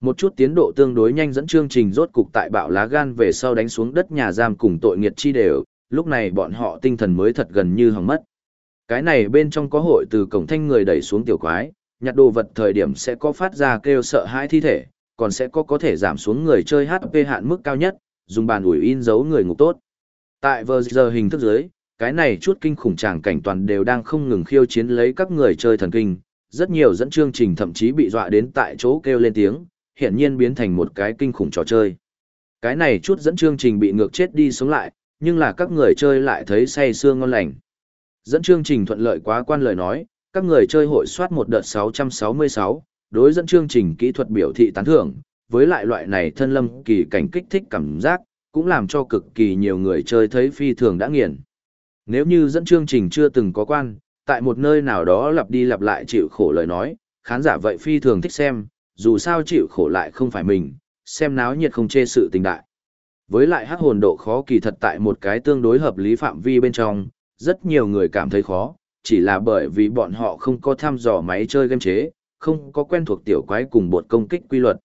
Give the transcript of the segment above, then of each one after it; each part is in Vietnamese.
Một chút tiến độ tương đối nhanh dẫn chương trình rốt cục tại bạo lá gan về sau đánh xuống đất nhà giam cùng tội nghiệt chi đều, lúc này bọn họ tinh thần mới thật gần như hỏng mất. Cái này bên trong có hội từ cổng thanh người đẩy xuống tiểu quái, nhặt đồ vật thời điểm sẽ có phát ra kêu sợ hãi thi thể, còn sẽ có có thể giảm xuống người chơi HP hạn mức cao nhất, dùng bàn ủi in dấu người ngục tốt. Tại vờ giờ hình thức dưới, cái này chút kinh khủng tràng cảnh toàn đều đang không ngừng khiêu chiến lấy các người chơi thần kinh, rất nhiều dẫn chương trình thậm chí bị dọa đến tại chỗ kêu lên tiếng, hiện nhiên biến thành một cái kinh khủng trò chơi. Cái này chút dẫn chương trình bị ngược chết đi sống lại, nhưng là các người chơi lại thấy say xương ngon lành. Dẫn chương trình thuận lợi quá quan lời nói, các người chơi hội soát một đợt 666, đối dẫn chương trình kỹ thuật biểu thị tán thưởng, với lại loại này thân lâm kỳ cảnh kích thích cảm giác, cũng làm cho cực kỳ nhiều người chơi thấy phi thường đã nghiền. Nếu như dẫn chương trình chưa từng có quan, tại một nơi nào đó lặp đi lặp lại chịu khổ lời nói, khán giả vậy phi thường thích xem, dù sao chịu khổ lại không phải mình, xem náo nhiệt không chê sự tình đại. Với lại hắc hồn độ khó kỳ thật tại một cái tương đối hợp lý phạm vi bên trong, rất nhiều người cảm thấy khó, chỉ là bởi vì bọn họ không có thăm dò máy chơi game chế, không có quen thuộc tiểu quái cùng bột công kích quy luật.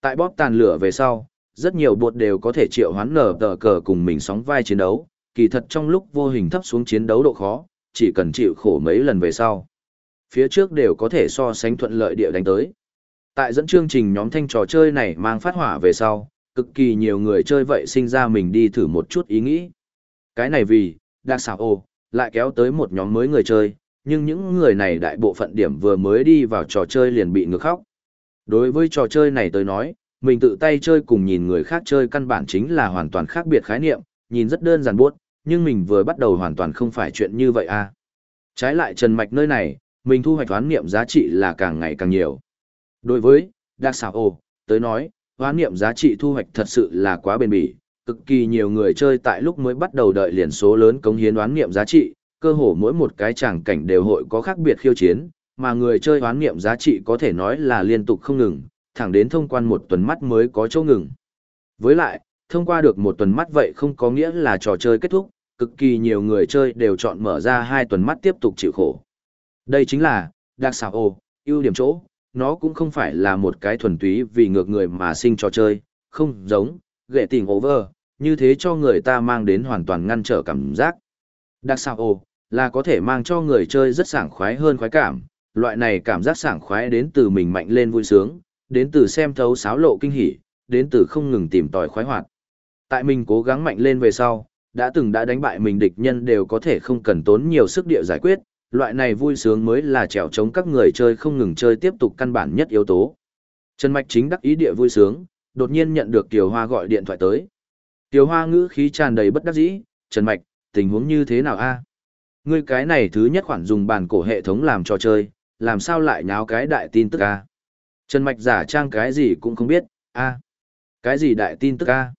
Tại bóp tàn lửa về sau, rất nhiều bột đều có thể triệu hoán nở tờ cờ cùng mình sóng vai chiến đấu, kỳ thật trong lúc vô hình thấp xuống chiến đấu độ khó, chỉ cần chịu khổ mấy lần về sau. Phía trước đều có thể so sánh thuận lợi địa đánh tới. Tại dẫn chương trình nhóm thanh trò chơi này mang phát hỏa về sau, cực kỳ nhiều người chơi vậy sinh ra mình đi thử một chút ý nghĩ. Cái này vì, đặc xảo ô, lại kéo tới một nhóm mới người chơi, nhưng những người này đại bộ phận điểm vừa mới đi vào trò chơi liền bị ngược khóc. Đối với trò chơi này tôi nói, mình tự tay chơi cùng nhìn người khác chơi căn bản chính là hoàn toàn khác biệt khái niệm, nhìn rất đơn giản buốt, nhưng mình vừa bắt đầu hoàn toàn không phải chuyện như vậy à. Trái lại Trần Mạch nơi này, mình thu hoạch toán niệm giá trị là càng ngày càng nhiều. Đối với, Đặc xảo ồ, tới nói, hoán niệm giá trị thu hoạch thật sự là quá bền bỉ, cực kỳ nhiều người chơi tại lúc mới bắt đầu đợi liền số lớn cống hiến hoán niệm giá trị, cơ hồ mỗi một cái tràng cảnh đều hội có khác biệt khiêu chiến, mà người chơi hoán niệm giá trị có thể nói là liên tục không ngừng, thẳng đến thông quan một tuần mắt mới có chỗ ngừng. Với lại, thông qua được một tuần mắt vậy không có nghĩa là trò chơi kết thúc, cực kỳ nhiều người chơi đều chọn mở ra hai tuần mắt tiếp tục chịu khổ. Đây chính là, đặc xảo ồ, ưu điểm chỗ, nó cũng không phải là một cái thuần túy vì ngược người mà sinh trò chơi, không giống, ghệ tình over, như thế cho người ta mang đến hoàn toàn ngăn trở cảm giác. Đặc sao ồ, là có thể mang cho người chơi rất sảng khoái hơn khoái cảm, loại này cảm giác sảng khoái đến từ mình mạnh lên vui sướng, đến từ xem thấu sáo lộ kinh hỉ, đến từ không ngừng tìm tòi khoái hoạt. Tại mình cố gắng mạnh lên về sau, đã từng đã đánh bại mình địch nhân đều có thể không cần tốn nhiều sức địa giải quyết, loại này vui sướng mới là trèo chống các người chơi không ngừng chơi tiếp tục căn bản nhất yếu tố. Trần Mạch chính đắc ý địa vui sướng, đột nhiên nhận được Tiểu Hoa gọi điện thoại tới. Tiểu Hoa ngữ khí tràn đầy bất đắc dĩ, Trần Mạch, tình huống như thế nào a? Ngươi cái này thứ nhất khoản dùng bàn cổ hệ thống làm trò chơi, làm sao lại nháo cái đại tin tức a? Trần Mạch giả trang cái gì cũng không biết, a? Cái gì đại tin tức a?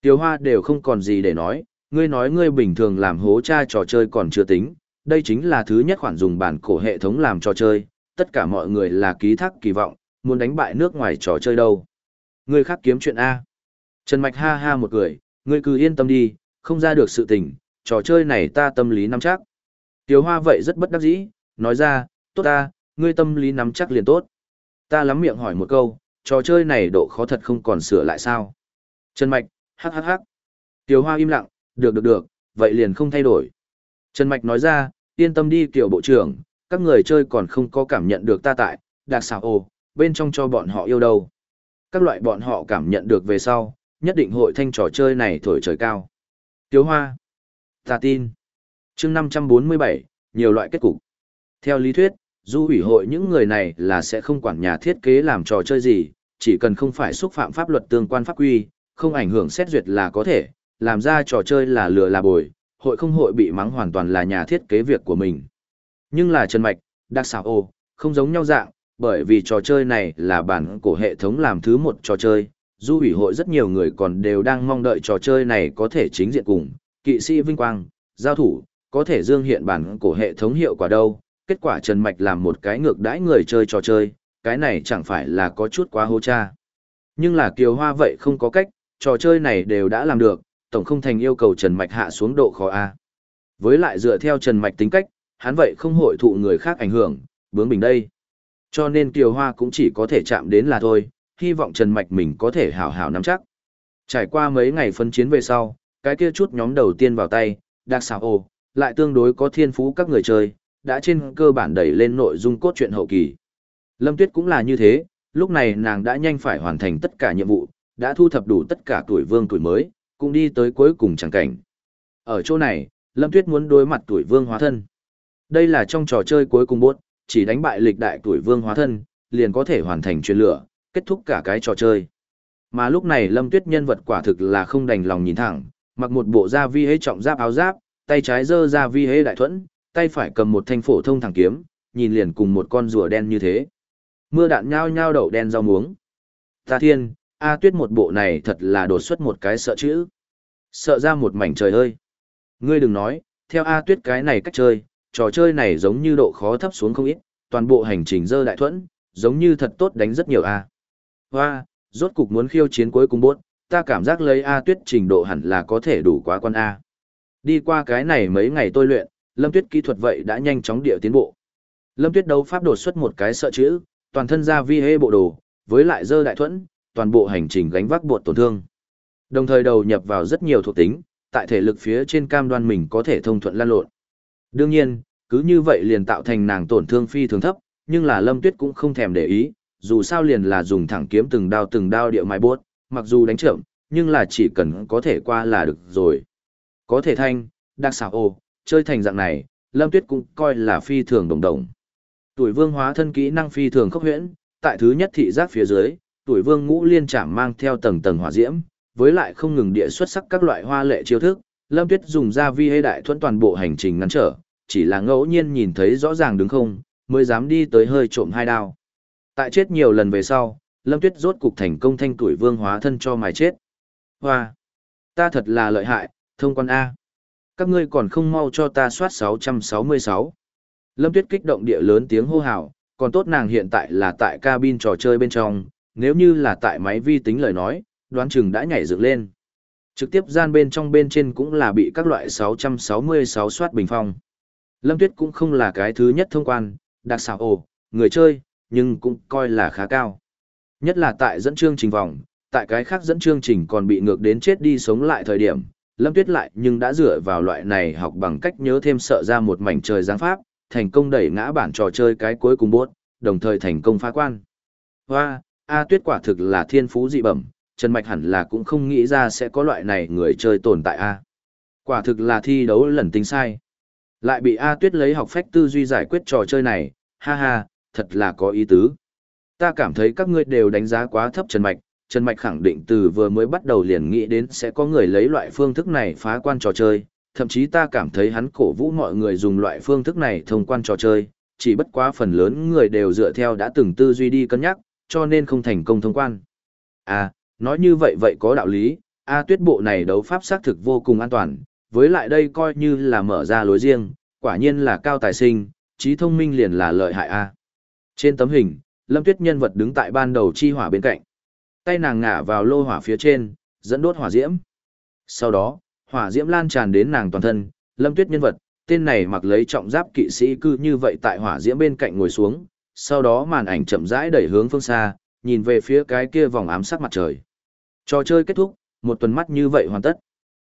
Tiểu Hoa đều không còn gì để nói, ngươi nói ngươi bình thường làm hố cha trò chơi còn chưa tính, đây chính là thứ nhất khoản dùng bản cổ hệ thống làm trò chơi, tất cả mọi người là ký thác kỳ vọng, muốn đánh bại nước ngoài trò chơi đâu. Người khác kiếm chuyện A. Trần Mạch ha ha một cười, ngươi cứ yên tâm đi, không ra được sự tình, trò chơi này ta tâm lý nắm chắc. Tiểu hoa vậy rất bất đắc dĩ, nói ra, tốt ta, ngươi tâm lý nắm chắc liền tốt. Ta lắm miệng hỏi một câu, trò chơi này độ khó thật không còn sửa lại sao. Trần Mạch, hắc hắc hắc. Tiểu hoa im lặng, được được được, vậy liền không thay đổi. Trần Mạch nói ra, yên tâm đi kiểu bộ trưởng, các người chơi còn không có cảm nhận được ta tại, đặc xảo ồ, bên trong cho bọn họ yêu đâu. Các loại bọn họ cảm nhận được về sau, nhất định hội thanh trò chơi này thổi trời cao. Tiếu Hoa. Ta tin. chương 547, nhiều loại kết cục. Theo lý thuyết, du ủy hội những người này là sẽ không quản nhà thiết kế làm trò chơi gì, chỉ cần không phải xúc phạm pháp luật tương quan pháp quy, không ảnh hưởng xét duyệt là có thể, làm ra trò chơi là lừa là bồi, hội không hội bị mắng hoàn toàn là nhà thiết kế việc của mình. Nhưng là Trần Mạch, đặc xảo ô, không giống nhau dạng, bởi vì trò chơi này là bản cổ hệ thống làm thứ một trò chơi, du ủy hội rất nhiều người còn đều đang mong đợi trò chơi này có thể chính diện cùng, kỵ sĩ vinh quang, giao thủ, có thể dương hiện bản cổ hệ thống hiệu quả đâu, kết quả Trần Mạch làm một cái ngược đãi người chơi trò chơi, cái này chẳng phải là có chút quá hô cha. Nhưng là Kiều Hoa vậy không có cách, trò chơi này đều đã làm được, tổng không thành yêu cầu Trần Mạch hạ xuống độ khó A. Với lại dựa theo Trần Mạch tính cách, hắn vậy không hội thụ người khác ảnh hưởng, bướng bình đây. Cho nên Kiều Hoa cũng chỉ có thể chạm đến là thôi, hy vọng Trần Mạch mình có thể hảo hảo nắm chắc. Trải qua mấy ngày phân chiến về sau, cái kia chút nhóm đầu tiên vào tay, đặc Sảo ồ, lại tương đối có thiên phú các người chơi, đã trên cơ bản đẩy lên nội dung cốt truyện hậu kỳ. Lâm Tuyết cũng là như thế, lúc này nàng đã nhanh phải hoàn thành tất cả nhiệm vụ, đã thu thập đủ tất cả tuổi vương tuổi mới, cũng đi tới cuối cùng chẳng cảnh. Ở chỗ này, Lâm Tuyết muốn đối mặt tuổi vương hóa thân. Đây là trong trò chơi cuối cùng bốt, chỉ đánh bại lịch đại tuổi vương hóa thân, liền có thể hoàn thành chuyên lửa, kết thúc cả cái trò chơi. Mà lúc này Lâm Tuyết nhân vật quả thực là không đành lòng nhìn thẳng, mặc một bộ da vi hế trọng giáp áo giáp, tay trái giơ ra vi hế đại thuẫn, tay phải cầm một thanh phổ thông thẳng kiếm, nhìn liền cùng một con rùa đen như thế. Mưa đạn nhao nhao đậu đen rau muống. Ta thiên, A Tuyết một bộ này thật là đột xuất một cái sợ chữ. Sợ ra một mảnh trời ơi. Ngươi đừng nói, theo A Tuyết cái này cách chơi, trò chơi này giống như độ khó thấp xuống không ít, toàn bộ hành trình dơ đại thuẫn, giống như thật tốt đánh rất nhiều A. Hoa, rốt cục muốn khiêu chiến cuối cùng bốt, ta cảm giác lấy A Tuyết trình độ hẳn là có thể đủ quá con A. Đi qua cái này mấy ngày tôi luyện, Lâm Tuyết kỹ thuật vậy đã nhanh chóng địa tiến bộ. Lâm Tuyết đấu pháp đột xuất một cái sợ chữ, toàn thân ra vi hê bộ đồ, với lại dơ đại thuẫn, toàn bộ hành trình gánh vác bột tổn thương. Đồng thời đầu nhập vào rất nhiều thuộc tính, tại thể lực phía trên cam đoan mình có thể thông thuận lan lộn. Đương nhiên, cứ như vậy liền tạo thành nàng tổn thương phi thường thấp, nhưng là Lâm Tuyết cũng không thèm để ý, dù sao liền là dùng thẳng kiếm từng đao từng đao địa mài bốt, mặc dù đánh chậm, nhưng là chỉ cần có thể qua là được rồi. Có thể thanh, đặc xảo ồ, chơi thành dạng này, Lâm Tuyết cũng coi là phi thường đồng đồng. Tuổi vương hóa thân kỹ năng phi thường khốc huyễn, tại thứ nhất thị giác phía dưới, tuổi vương ngũ liên chạm mang theo tầng tầng hỏa diễm, với lại không ngừng địa xuất sắc các loại hoa lệ chiêu thức, Lâm Tuyết dùng ra vi hê đại thuẫn toàn bộ hành trình ngăn trở, chỉ là ngẫu nhiên nhìn thấy rõ ràng đứng không, mới dám đi tới hơi trộm hai đao. Tại chết nhiều lần về sau, Lâm Tuyết rốt cục thành công thanh tuổi vương hóa thân cho mài chết. Hoa! Ta thật là lợi hại, thông quan A. Các ngươi còn không mau cho ta soát 666. Lâm Tuyết kích động địa lớn tiếng hô hào, còn tốt nàng hiện tại là tại cabin trò chơi bên trong, nếu như là tại máy vi tính lời nói, đoán chừng đã nhảy dựng lên. Trực tiếp gian bên trong bên trên cũng là bị các loại 666 soát bình phong. Lâm Tuyết cũng không là cái thứ nhất thông quan, đặc xảo ổ, người chơi, nhưng cũng coi là khá cao. Nhất là tại dẫn chương trình vòng, tại cái khác dẫn chương trình còn bị ngược đến chết đi sống lại thời điểm, Lâm Tuyết lại nhưng đã dựa vào loại này học bằng cách nhớ thêm sợ ra một mảnh trời giáng pháp, thành công đẩy ngã bản trò chơi cái cuối cùng bốt, đồng thời thành công phá quan. Hoa, A Tuyết quả thực là thiên phú dị bẩm, Trần Mạch hẳn là cũng không nghĩ ra sẽ có loại này người chơi tồn tại A. Quả thực là thi đấu lần tính sai. Lại bị A Tuyết lấy học phách tư duy giải quyết trò chơi này, ha ha, thật là có ý tứ. Ta cảm thấy các ngươi đều đánh giá quá thấp Trần Mạch, Trần Mạch khẳng định từ vừa mới bắt đầu liền nghĩ đến sẽ có người lấy loại phương thức này phá quan trò chơi, thậm chí ta cảm thấy hắn cổ vũ mọi người dùng loại phương thức này thông quan trò chơi, chỉ bất quá phần lớn người đều dựa theo đã từng tư duy đi cân nhắc, cho nên không thành công thông quan. À, nói như vậy vậy có đạo lý, A tuyết bộ này đấu pháp xác thực vô cùng an toàn, với lại đây coi như là mở ra lối riêng, quả nhiên là cao tài sinh, trí thông minh liền là lợi hại A. Trên tấm hình, Lâm Tuyết nhân vật đứng tại ban đầu chi hỏa bên cạnh. Tay nàng ngả vào lô hỏa phía trên, dẫn đốt hỏa diễm. Sau đó, hỏa diễm lan tràn đến nàng toàn thân, Lâm Tuyết nhân vật, tên này mặc lấy trọng giáp kỵ sĩ cư như vậy tại hỏa diễm bên cạnh ngồi xuống, sau đó màn ảnh chậm rãi đẩy hướng phương xa, nhìn về phía cái kia vòng ám sát mặt trời. Trò chơi kết thúc, một tuần mắt như vậy hoàn tất.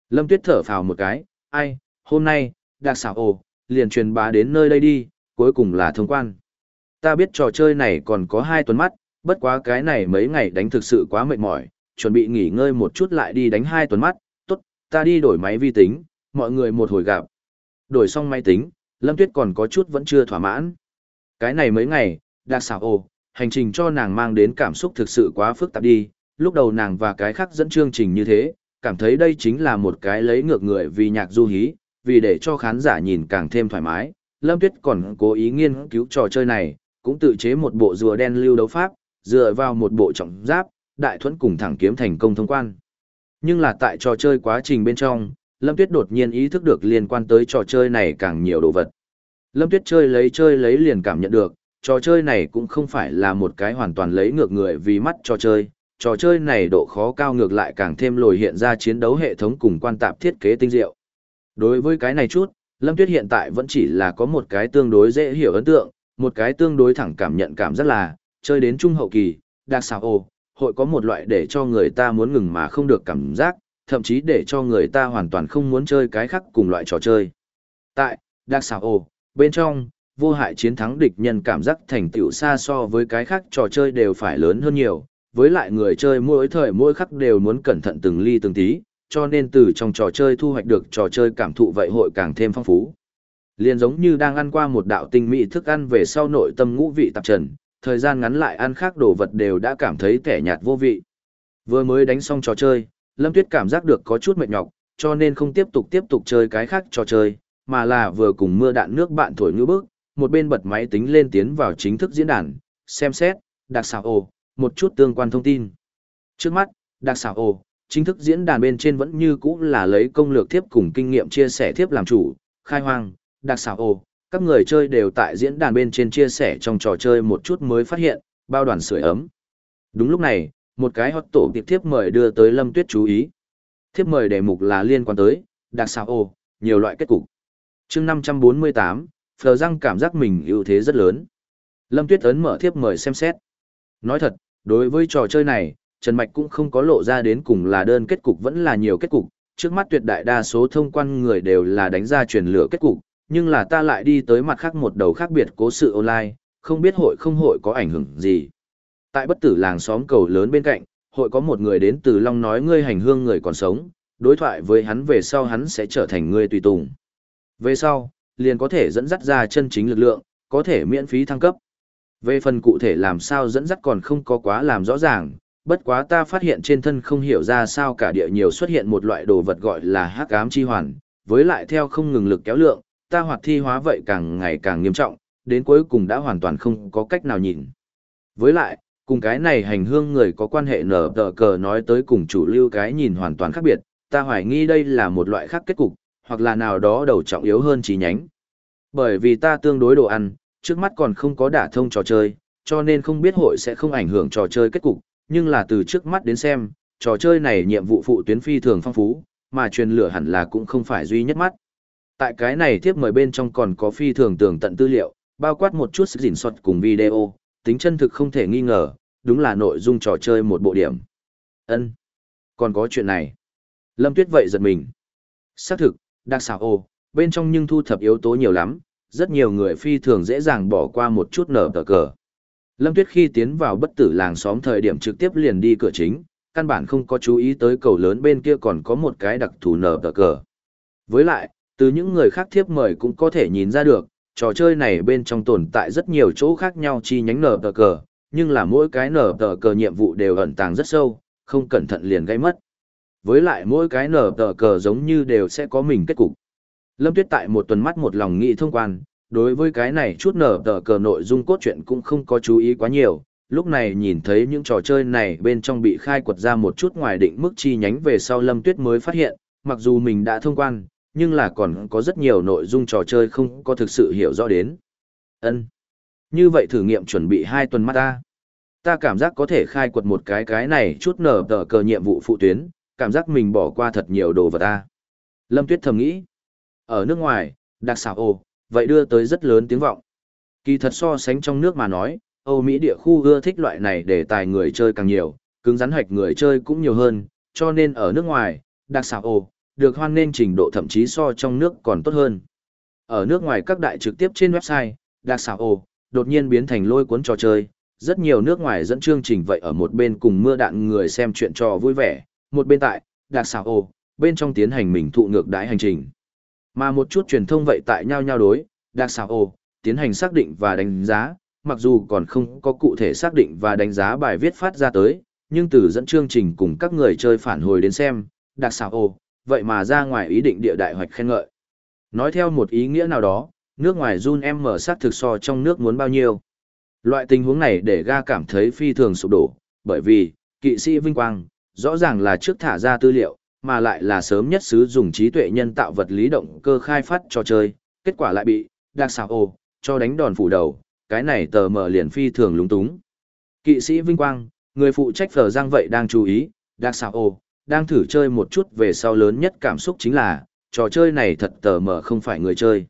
Lâm Tuyết thở phào một cái, ai, hôm nay, đặc xảo ồ, liền truyền bá đến nơi đây đi, cuối cùng là thông quan. Ta biết trò chơi này còn có hai tuần mắt, bất quá cái này mấy ngày đánh thực sự quá mệt mỏi, chuẩn bị nghỉ ngơi một chút lại đi đánh hai tuần mắt, tốt, ta đi đổi máy vi tính, mọi người một hồi gặp. Đổi xong máy tính, Lâm Tuyết còn có chút vẫn chưa thỏa mãn. Cái này mấy ngày, đặc xảo ồ, hành trình cho nàng mang đến cảm xúc thực sự quá phức tạp đi, lúc đầu nàng và cái khác dẫn chương trình như thế, cảm thấy đây chính là một cái lấy ngược người vì nhạc du hí, vì để cho khán giả nhìn càng thêm thoải mái. Lâm Tuyết còn cố ý nghiên cứu trò chơi này, cũng tự chế một bộ rùa đen lưu đấu pháp, dựa vào một bộ trọng giáp, đại thuẫn cùng thẳng kiếm thành công thông quan. Nhưng là tại trò chơi quá trình bên trong, Lâm Tuyết đột nhiên ý thức được liên quan tới trò chơi này càng nhiều đồ vật. Lâm Tuyết chơi lấy chơi lấy liền cảm nhận được, trò chơi này cũng không phải là một cái hoàn toàn lấy ngược người vì mắt trò chơi, trò chơi này độ khó cao ngược lại càng thêm lồi hiện ra chiến đấu hệ thống cùng quan tạp thiết kế tinh diệu. Đối với cái này chút, Lâm Tuyết hiện tại vẫn chỉ là có một cái tương đối dễ hiểu ấn tượng, một cái tương đối thẳng cảm nhận cảm rất là, chơi đến trung hậu kỳ, đặc xào ồ, hội có một loại để cho người ta muốn ngừng mà không được cảm giác, thậm chí để cho người ta hoàn toàn không muốn chơi cái khác cùng loại trò chơi. Tại, Dark Sao bên trong, vô hại chiến thắng địch nhân cảm giác thành tựu xa so với cái khác trò chơi đều phải lớn hơn nhiều, với lại người chơi mỗi thời mỗi khắc đều muốn cẩn thận từng ly từng tí, cho nên từ trong trò chơi thu hoạch được trò chơi cảm thụ vậy hội càng thêm phong phú. Liên giống như đang ăn qua một đạo tinh mỹ thức ăn về sau nội tâm ngũ vị tạp trần, thời gian ngắn lại ăn khác đồ vật đều đã cảm thấy tẻ nhạt vô vị. Vừa mới đánh xong trò chơi, Lâm Tuyết cảm giác được có chút mệt nhọc, cho nên không tiếp tục tiếp tục chơi cái khác trò chơi, mà là vừa cùng mưa đạn nước bạn thổi ngữ bức, một bên bật máy tính lên tiến vào chính thức diễn đàn, xem xét, đặc xảo ồ, một chút tương quan thông tin. Trước mắt, đặc xảo ồ, chính thức diễn đàn bên trên vẫn như cũ là lấy công lược thiếp cùng kinh nghiệm chia sẻ thiếp làm chủ, khai hoang, đặc xảo ồ, các người chơi đều tại diễn đàn bên trên chia sẻ trong trò chơi một chút mới phát hiện, bao đoàn sưởi ấm. Đúng lúc này, một cái hot tổ tiệp thiếp mời đưa tới Lâm Tuyết chú ý. Thiếp mời đề mục là liên quan tới, đặc xảo ồ, nhiều loại kết cục chương 548, Phờ răng cảm giác mình ưu thế rất lớn. Lâm Tuyết ấn mở thiếp mời xem xét. Nói thật, đối với trò chơi này, Trần Mạch cũng không có lộ ra đến cùng là đơn kết cục vẫn là nhiều kết cục, trước mắt tuyệt đại đa số thông quan người đều là đánh ra truyền lửa kết cục, nhưng là ta lại đi tới mặt khác một đầu khác biệt cố sự online, không biết hội không hội có ảnh hưởng gì. Tại bất tử làng xóm cầu lớn bên cạnh, hội có một người đến từ Long nói ngươi hành hương người còn sống, đối thoại với hắn về sau hắn sẽ trở thành ngươi tùy tùng. Về sau, liền có thể dẫn dắt ra chân chính lực lượng, có thể miễn phí thăng cấp. Về phần cụ thể làm sao dẫn dắt còn không có quá làm rõ ràng, bất quá ta phát hiện trên thân không hiểu ra sao cả địa nhiều xuất hiện một loại đồ vật gọi là hắc ám chi hoàn, với lại theo không ngừng lực kéo lượng, ta hoạt thi hóa vậy càng ngày càng nghiêm trọng, đến cuối cùng đã hoàn toàn không có cách nào nhìn. Với lại, cùng cái này hành hương người có quan hệ nở tờ cờ nói tới cùng chủ lưu cái nhìn hoàn toàn khác biệt, ta hoài nghi đây là một loại khác kết cục, hoặc là nào đó đầu trọng yếu hơn chỉ nhánh. Bởi vì ta tương đối đồ ăn, trước mắt còn không có đả thông trò chơi, cho nên không biết hội sẽ không ảnh hưởng trò chơi kết cục, nhưng là từ trước mắt đến xem, trò chơi này nhiệm vụ phụ tuyến phi thường phong phú, mà truyền lửa hẳn là cũng không phải duy nhất mắt. Tại cái này tiếp mời bên trong còn có phi thường tường tận tư liệu, bao quát một chút sức gìn soát cùng video, tính chân thực không thể nghi ngờ, đúng là nội dung trò chơi một bộ điểm. ân Còn có chuyện này. Lâm Tuyết vậy giật mình. Xác thực, đặc xảo ồ, bên trong nhưng thu thập yếu tố nhiều lắm, rất nhiều người phi thường dễ dàng bỏ qua một chút nở tờ cờ. Lâm Tuyết khi tiến vào bất tử làng xóm thời điểm trực tiếp liền đi cửa chính, căn bản không có chú ý tới cầu lớn bên kia còn có một cái đặc thù nở tờ cờ. Với lại, từ những người khác thiếp mời cũng có thể nhìn ra được, trò chơi này bên trong tồn tại rất nhiều chỗ khác nhau chi nhánh nở tờ cờ, nhưng là mỗi cái nở tờ cờ nhiệm vụ đều ẩn tàng rất sâu, không cẩn thận liền gây mất. Với lại mỗi cái nở tờ cờ giống như đều sẽ có mình kết cục. Lâm Tuyết tại một tuần mắt một lòng nghĩ thông quan, đối với cái này chút nở tờ cờ nội dung cốt truyện cũng không có chú ý quá nhiều, lúc này nhìn thấy những trò chơi này bên trong bị khai quật ra một chút ngoài định mức chi nhánh về sau Lâm Tuyết mới phát hiện, mặc dù mình đã thông quan, nhưng là còn có rất nhiều nội dung trò chơi không có thực sự hiểu rõ đến. Ân, Như vậy thử nghiệm chuẩn bị hai tuần mắt ta. Ta cảm giác có thể khai quật một cái cái này chút nở tờ cờ nhiệm vụ phụ tuyến, cảm giác mình bỏ qua thật nhiều đồ vật ta. Lâm Tuyết thầm nghĩ. Ở nước ngoài, đặc xảo ồ, vậy đưa tới rất lớn tiếng vọng. Kỳ thật so sánh trong nước mà nói, Âu Mỹ địa khu ưa thích loại này để tài người chơi càng nhiều, cứng rắn hoạch người chơi cũng nhiều hơn, cho nên ở nước ngoài, đặc xảo ồ, được hoan nên trình độ thậm chí so trong nước còn tốt hơn. Ở nước ngoài các đại trực tiếp trên website, đặc xảo ồ, đột nhiên biến thành lôi cuốn trò chơi, rất nhiều nước ngoài dẫn chương trình vậy ở một bên cùng mưa đạn người xem chuyện trò vui vẻ, một bên tại, đặc xảo ồ, bên trong tiến hành mình thụ ngược đái hành trình. Mà một chút truyền thông vậy tại nhau nhau đối, đặc xảo ồ, tiến hành xác định và đánh giá, mặc dù còn không có cụ thể xác định và đánh giá bài viết phát ra tới, nhưng từ dẫn chương trình cùng các người chơi phản hồi đến xem, đặc xảo ồ, vậy mà ra ngoài ý định địa đại hoạch khen ngợi. Nói theo một ý nghĩa nào đó, nước ngoài run em mở sát thực so trong nước muốn bao nhiêu. Loại tình huống này để ga cảm thấy phi thường sụp đổ, bởi vì, kỵ sĩ vinh quang, rõ ràng là trước thả ra tư liệu, mà lại là sớm nhất sử dụng trí tuệ nhân tạo vật lý động cơ khai phát trò chơi, kết quả lại bị, đặc xảo ồ, cho đánh đòn phủ đầu, cái này tờ mở liền phi thường lúng túng. Kỵ sĩ Vinh Quang, người phụ trách phở giang vậy đang chú ý, đặc xảo ồ, đang thử chơi một chút về sau lớn nhất cảm xúc chính là, trò chơi này thật tờ mở không phải người chơi.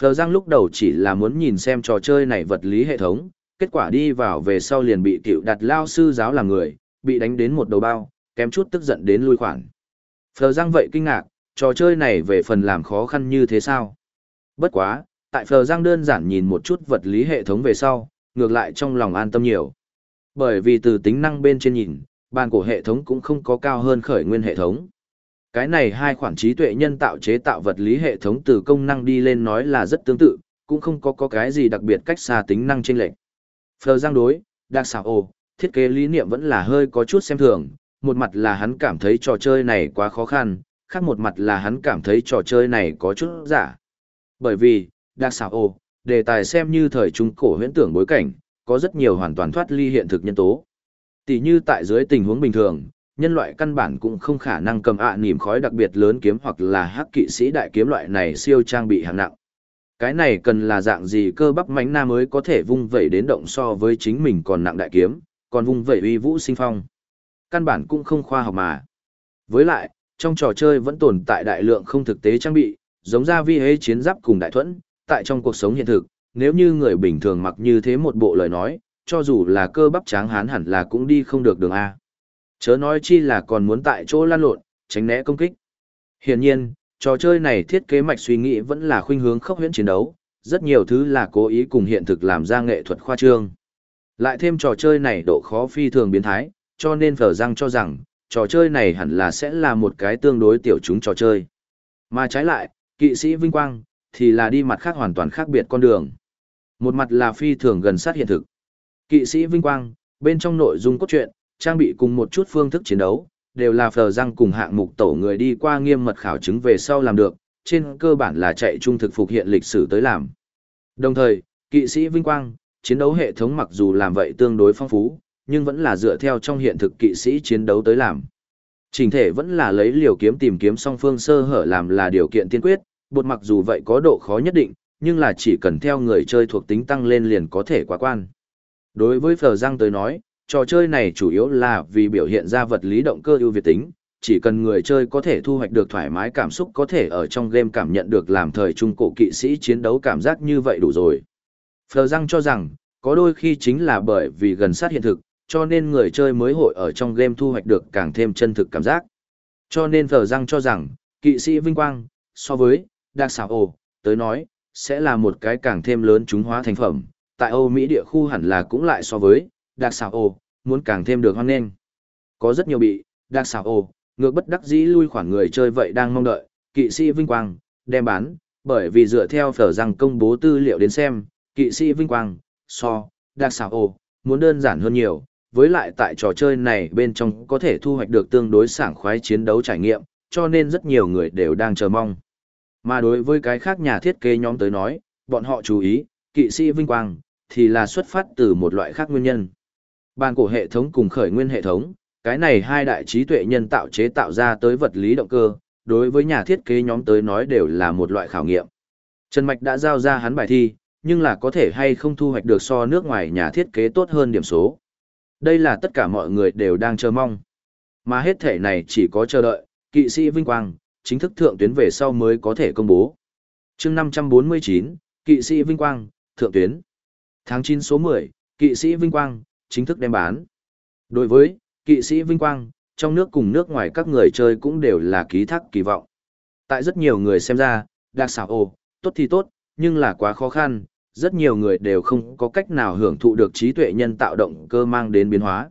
Phờ Giang lúc đầu chỉ là muốn nhìn xem trò chơi này vật lý hệ thống, kết quả đi vào về sau liền bị tiểu đặt lao sư giáo làm người, bị đánh đến một đầu bao, kém chút tức giận đến lui khoản. Phờ Giang vậy kinh ngạc, trò chơi này về phần làm khó khăn như thế sao? Bất quá, tại Phờ Giang đơn giản nhìn một chút vật lý hệ thống về sau, ngược lại trong lòng an tâm nhiều. Bởi vì từ tính năng bên trên nhìn, bàn cổ hệ thống cũng không có cao hơn khởi nguyên hệ thống. Cái này hai khoản trí tuệ nhân tạo chế tạo vật lý hệ thống từ công năng đi lên nói là rất tương tự, cũng không có có cái gì đặc biệt cách xa tính năng chênh lệch. Phờ Giang đối, đặc xảo ồ, thiết kế lý niệm vẫn là hơi có chút xem thường, một mặt là hắn cảm thấy trò chơi này quá khó khăn, khác một mặt là hắn cảm thấy trò chơi này có chút giả. Bởi vì, đặc xảo ồ, đề tài xem như thời trung cổ huyễn tưởng bối cảnh, có rất nhiều hoàn toàn thoát ly hiện thực nhân tố. Tỷ như tại dưới tình huống bình thường, nhân loại căn bản cũng không khả năng cầm ạ à khói đặc biệt lớn kiếm hoặc là hắc kỵ sĩ đại kiếm loại này siêu trang bị hạng nặng. Cái này cần là dạng gì cơ bắp mánh na mới có thể vung vẩy đến động so với chính mình còn nặng đại kiếm, còn vung vẩy uy vũ sinh phong. Căn bản cũng không khoa học mà. Với lại, trong trò chơi vẫn tồn tại đại lượng không thực tế trang bị, giống ra vi hế chiến giáp cùng đại thuẫn, tại trong cuộc sống hiện thực, nếu như người bình thường mặc như thế một bộ lời nói, cho dù là cơ bắp tráng hán hẳn là cũng đi không được đường A. Chớ nói chi là còn muốn tại chỗ lan lộn, tránh né công kích. Hiển nhiên, trò chơi này thiết kế mạch suy nghĩ vẫn là khuynh hướng khốc huyễn chiến đấu, rất nhiều thứ là cố ý cùng hiện thực làm ra nghệ thuật khoa trương. Lại thêm trò chơi này độ khó phi thường biến thái, cho nên Phở Răng cho rằng, trò chơi này hẳn là sẽ là một cái tương đối tiểu chúng trò chơi. Mà trái lại, kỵ sĩ Vinh Quang, thì là đi mặt khác hoàn toàn khác biệt con đường. Một mặt là phi thường gần sát hiện thực. Kỵ sĩ Vinh Quang, bên trong nội dung cốt truyện, trang bị cùng một chút phương thức chiến đấu, đều là phờ răng cùng hạng mục tổ người đi qua nghiêm mật khảo chứng về sau làm được, trên cơ bản là chạy trung thực phục hiện lịch sử tới làm. Đồng thời, kỵ sĩ Vinh Quang, chiến đấu hệ thống mặc dù làm vậy tương đối phong phú, nhưng vẫn là dựa theo trong hiện thực kỵ sĩ chiến đấu tới làm. Trình thể vẫn là lấy liều kiếm tìm kiếm song phương sơ hở làm là điều kiện tiên quyết, bột mặc dù vậy có độ khó nhất định, nhưng là chỉ cần theo người chơi thuộc tính tăng lên liền có thể quá quan. Đối với Phờ Giang tới nói, trò chơi này chủ yếu là vì biểu hiện ra vật lý động cơ ưu việt tính, chỉ cần người chơi có thể thu hoạch được thoải mái cảm xúc có thể ở trong game cảm nhận được làm thời trung cổ kỵ sĩ chiến đấu cảm giác như vậy đủ rồi. Phờ Giang cho rằng, có đôi khi chính là bởi vì gần sát hiện thực, cho nên người chơi mới hội ở trong game thu hoạch được càng thêm chân thực cảm giác. Cho nên Phờ Răng cho rằng, kỵ sĩ vinh quang, so với, đặc xảo ồ, tới nói, sẽ là một cái càng thêm lớn chúng hóa thành phẩm, tại Âu Mỹ địa khu hẳn là cũng lại so với, đặc xảo ồ, muốn càng thêm được hoan nghênh. Có rất nhiều bị, đặc xảo ồ, ngược bất đắc dĩ lui khoản người chơi vậy đang mong đợi, kỵ sĩ vinh quang, đem bán, bởi vì dựa theo phở rằng công bố tư liệu đến xem, kỵ sĩ vinh quang, so, đặc xảo ồ, muốn đơn giản hơn nhiều, với lại tại trò chơi này bên trong có thể thu hoạch được tương đối sảng khoái chiến đấu trải nghiệm, cho nên rất nhiều người đều đang chờ mong. Mà đối với cái khác nhà thiết kế nhóm tới nói, bọn họ chú ý, kỵ sĩ vinh quang, thì là xuất phát từ một loại khác nguyên nhân. Bàn cổ hệ thống cùng khởi nguyên hệ thống, cái này hai đại trí tuệ nhân tạo chế tạo ra tới vật lý động cơ, đối với nhà thiết kế nhóm tới nói đều là một loại khảo nghiệm. Trần Mạch đã giao ra hắn bài thi, nhưng là có thể hay không thu hoạch được so nước ngoài nhà thiết kế tốt hơn điểm số. Đây là tất cả mọi người đều đang chờ mong. Mà hết thể này chỉ có chờ đợi, kỵ sĩ vinh quang, chính thức thượng tuyến về sau mới có thể công bố. chương 549, kỵ sĩ vinh quang, thượng tuyến. Tháng 9 số 10, kỵ sĩ vinh quang, chính thức đem bán. Đối với, kỵ sĩ vinh quang, trong nước cùng nước ngoài các người chơi cũng đều là ký thác kỳ vọng. Tại rất nhiều người xem ra, đặc xảo ồ, tốt thì tốt, nhưng là quá khó khăn, rất nhiều người đều không có cách nào hưởng thụ được trí tuệ nhân tạo động cơ mang đến biến hóa.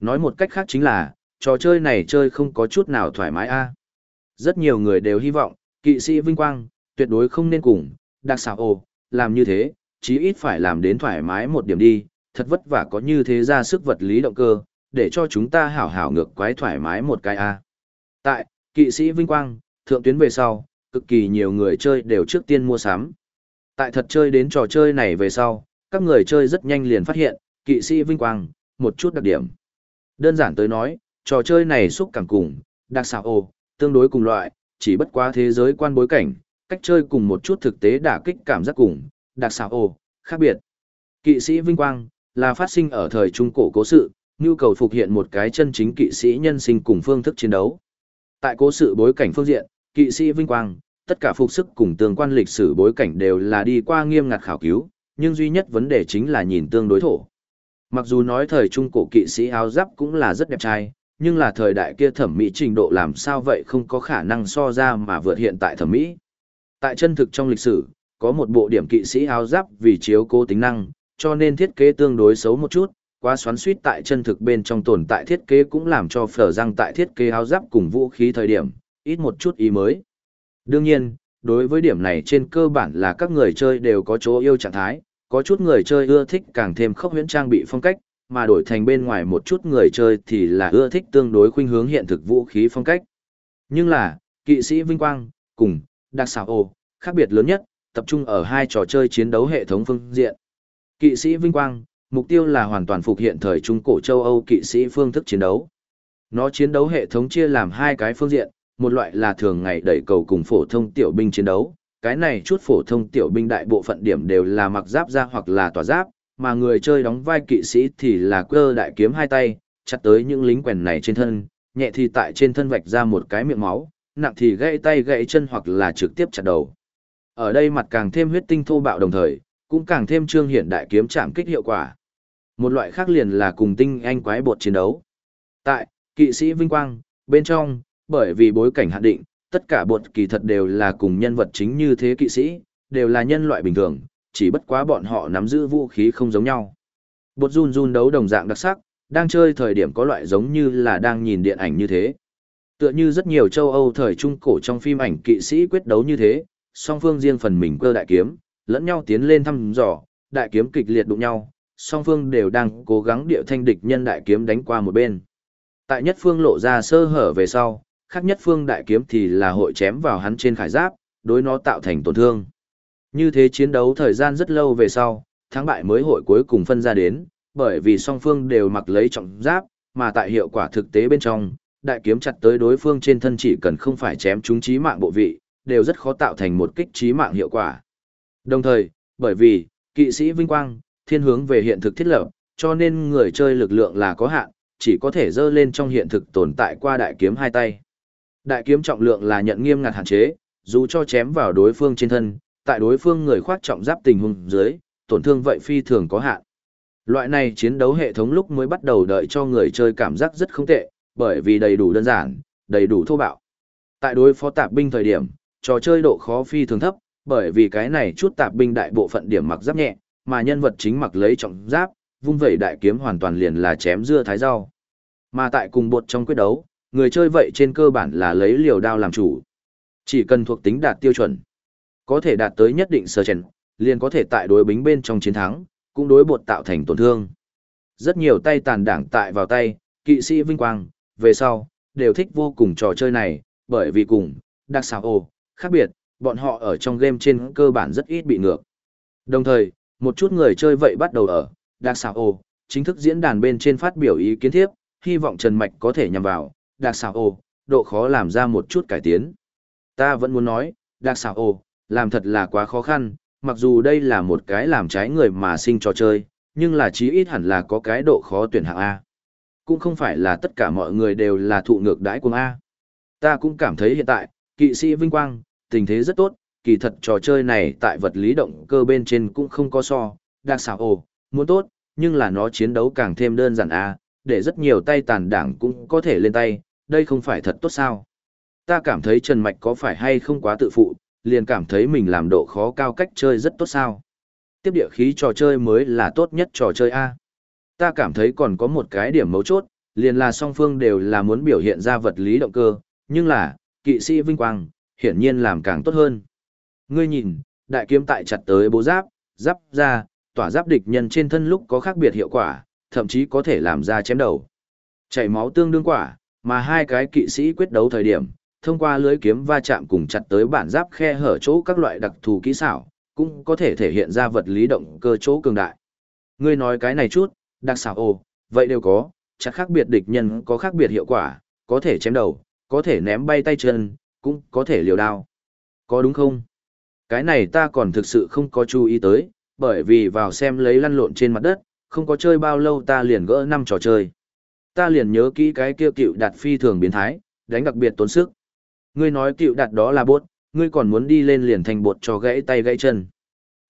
Nói một cách khác chính là, trò chơi này chơi không có chút nào thoải mái a. Rất nhiều người đều hy vọng, kỵ sĩ vinh quang, tuyệt đối không nên cùng, đặc xảo ồ, làm như thế, chí ít phải làm đến thoải mái một điểm đi, thật vất vả có như thế ra sức vật lý động cơ, để cho chúng ta hảo hảo ngược quái thoải mái một cái a. Tại, kỵ sĩ vinh quang, thượng tuyến về sau, cực kỳ nhiều người chơi đều trước tiên mua sắm. Tại thật chơi đến trò chơi này về sau, các người chơi rất nhanh liền phát hiện, kỵ sĩ vinh quang, một chút đặc điểm. Đơn giản tới nói, trò chơi này xúc cảm cùng, đặc xảo ồ, tương đối cùng loại, chỉ bất quá thế giới quan bối cảnh, cách chơi cùng một chút thực tế đả kích cảm giác cùng, đặc xảo ồ, khác biệt. Kỵ sĩ vinh quang, là phát sinh ở thời trung cổ cố sự, nhu cầu phục hiện một cái chân chính kỵ sĩ nhân sinh cùng phương thức chiến đấu. Tại cố sự bối cảnh phương diện, kỵ sĩ vinh quang, tất cả phục sức cùng tương quan lịch sử bối cảnh đều là đi qua nghiêm ngặt khảo cứu, nhưng duy nhất vấn đề chính là nhìn tương đối thổ. Mặc dù nói thời trung cổ kỵ sĩ áo giáp cũng là rất đẹp trai, nhưng là thời đại kia thẩm mỹ trình độ làm sao vậy không có khả năng so ra mà vượt hiện tại thẩm mỹ. Tại chân thực trong lịch sử, có một bộ điểm kỵ sĩ áo giáp vì chiếu cố tính năng, cho nên thiết kế tương đối xấu một chút, quá xoắn suýt tại chân thực bên trong tồn tại thiết kế cũng làm cho phở răng tại thiết kế áo giáp cùng vũ khí thời điểm, ít một chút ý mới. Đương nhiên, đối với điểm này trên cơ bản là các người chơi đều có chỗ yêu trạng thái, có chút người chơi ưa thích càng thêm khốc huyễn trang bị phong cách, mà đổi thành bên ngoài một chút người chơi thì là ưa thích tương đối khuynh hướng hiện thực vũ khí phong cách. Nhưng là, kỵ sĩ vinh quang, cùng, đặc xảo ồ, khác biệt lớn nhất, tập trung ở hai trò chơi chiến đấu hệ thống phương diện. Kỵ sĩ vinh quang, mục tiêu là hoàn toàn phục hiện thời trung cổ châu Âu kỵ sĩ phương thức chiến đấu. Nó chiến đấu hệ thống chia làm hai cái phương diện, một loại là thường ngày đẩy cầu cùng phổ thông tiểu binh chiến đấu. Cái này chút phổ thông tiểu binh đại bộ phận điểm đều là mặc giáp ra hoặc là tỏa giáp, mà người chơi đóng vai kỵ sĩ thì là cơ đại kiếm hai tay, chặt tới những lính quèn này trên thân, nhẹ thì tại trên thân vạch ra một cái miệng máu, nặng thì gãy tay gãy chân hoặc là trực tiếp chặt đầu. Ở đây mặt càng thêm huyết tinh thô bạo đồng thời, cũng càng thêm trương hiện đại kiếm chạm kích hiệu quả. Một loại khác liền là cùng tinh anh quái bột chiến đấu. Tại, kỵ sĩ vinh quang, bên trong, bởi vì bối cảnh hạn định, tất cả bột kỳ thật đều là cùng nhân vật chính như thế kỵ sĩ, đều là nhân loại bình thường, chỉ bất quá bọn họ nắm giữ vũ khí không giống nhau. Bột run run đấu đồng dạng đặc sắc, đang chơi thời điểm có loại giống như là đang nhìn điện ảnh như thế. Tựa như rất nhiều châu Âu thời trung cổ trong phim ảnh kỵ sĩ quyết đấu như thế, song phương riêng phần mình cơ đại kiếm, lẫn nhau tiến lên thăm dò, đại kiếm kịch liệt đụng nhau, song phương đều đang cố gắng điệu thanh địch nhân đại kiếm đánh qua một bên. Tại nhất phương lộ ra sơ hở về sau, khác nhất phương đại kiếm thì là hội chém vào hắn trên khải giáp, đối nó tạo thành tổn thương. Như thế chiến đấu thời gian rất lâu về sau, thắng bại mới hội cuối cùng phân ra đến, bởi vì song phương đều mặc lấy trọng giáp, mà tại hiệu quả thực tế bên trong, đại kiếm chặt tới đối phương trên thân chỉ cần không phải chém chúng chí mạng bộ vị, đều rất khó tạo thành một kích chí mạng hiệu quả. Đồng thời, bởi vì, kỵ sĩ vinh quang, thiên hướng về hiện thực thiết lập, cho nên người chơi lực lượng là có hạn, chỉ có thể dơ lên trong hiện thực tồn tại qua đại kiếm hai tay. Đại kiếm trọng lượng là nhận nghiêm ngặt hạn chế, dù cho chém vào đối phương trên thân, tại đối phương người khoác trọng giáp tình huống dưới, tổn thương vậy phi thường có hạn. Loại này chiến đấu hệ thống lúc mới bắt đầu đợi cho người chơi cảm giác rất không tệ, bởi vì đầy đủ đơn giản, đầy đủ thô bạo. Tại đối phó tạp binh thời điểm, trò chơi độ khó phi thường thấp, bởi vì cái này chút tạp binh đại bộ phận điểm mặc giáp nhẹ, mà nhân vật chính mặc lấy trọng giáp, vung vẩy đại kiếm hoàn toàn liền là chém dưa thái rau. Mà tại cùng bột trong quyết đấu, người chơi vậy trên cơ bản là lấy liều đao làm chủ. Chỉ cần thuộc tính đạt tiêu chuẩn, có thể đạt tới nhất định sơ chèn, liền có thể tại đối bính bên trong chiến thắng, cũng đối bột tạo thành tổn thương. Rất nhiều tay tàn đảng tại vào tay, kỵ sĩ vinh quang, về sau, đều thích vô cùng trò chơi này, bởi vì cùng, đặc xảo ồ, khác biệt, bọn họ ở trong game trên cơ bản rất ít bị ngược. Đồng thời, một chút người chơi vậy bắt đầu ở, đặc xảo ồ, chính thức diễn đàn bên trên phát biểu ý kiến thiếp, hy vọng Trần Mạch có thể nhằm vào, đặc xảo ồ, độ khó làm ra một chút cải tiến. Ta vẫn muốn nói, đặc xảo ồ, làm thật là quá khó khăn, mặc dù đây là một cái làm trái người mà sinh trò chơi, nhưng là chí ít hẳn là có cái độ khó tuyển hạng A. Cũng không phải là tất cả mọi người đều là thụ ngược đãi cùng A. Ta cũng cảm thấy hiện tại, kỵ sĩ vinh quang, tình thế rất tốt, kỳ thật trò chơi này tại vật lý động cơ bên trên cũng không có so, đặc xảo ồ, muốn tốt, nhưng là nó chiến đấu càng thêm đơn giản A, để rất nhiều tay tàn đảng cũng có thể lên tay, đây không phải thật tốt sao. Ta cảm thấy Trần Mạch có phải hay không quá tự phụ, liền cảm thấy mình làm độ khó cao cách chơi rất tốt sao. Tiếp địa khí trò chơi mới là tốt nhất trò chơi A. Ta cảm thấy còn có một cái điểm mấu chốt, liền là song phương đều là muốn biểu hiện ra vật lý động cơ, nhưng là, kỵ sĩ vinh quang, hiển nhiên làm càng tốt hơn. Ngươi nhìn, đại kiếm tại chặt tới bố giáp, giáp ra, tỏa giáp địch nhân trên thân lúc có khác biệt hiệu quả, thậm chí có thể làm ra chém đầu. Chảy máu tương đương quả, mà hai cái kỵ sĩ quyết đấu thời điểm, thông qua lưới kiếm va chạm cùng chặt tới bản giáp khe hở chỗ các loại đặc thù kỹ xảo, cũng có thể thể hiện ra vật lý động cơ chỗ cường đại. Ngươi nói cái này chút, đặc xảo ồ, vậy đều có, chặt khác biệt địch nhân có khác biệt hiệu quả, có thể chém đầu, có thể ném bay tay chân, cũng có thể liều đao. Có đúng không? Cái này ta còn thực sự không có chú ý tới, bởi vì vào xem lấy lăn lộn trên mặt đất, không có chơi bao lâu ta liền gỡ năm trò chơi. Ta liền nhớ kỹ cái kia cựu đạt phi thường biến thái, đánh đặc biệt tốn sức. Ngươi nói cựu đạt đó là bốt, ngươi còn muốn đi lên liền thành bột cho gãy tay gãy chân.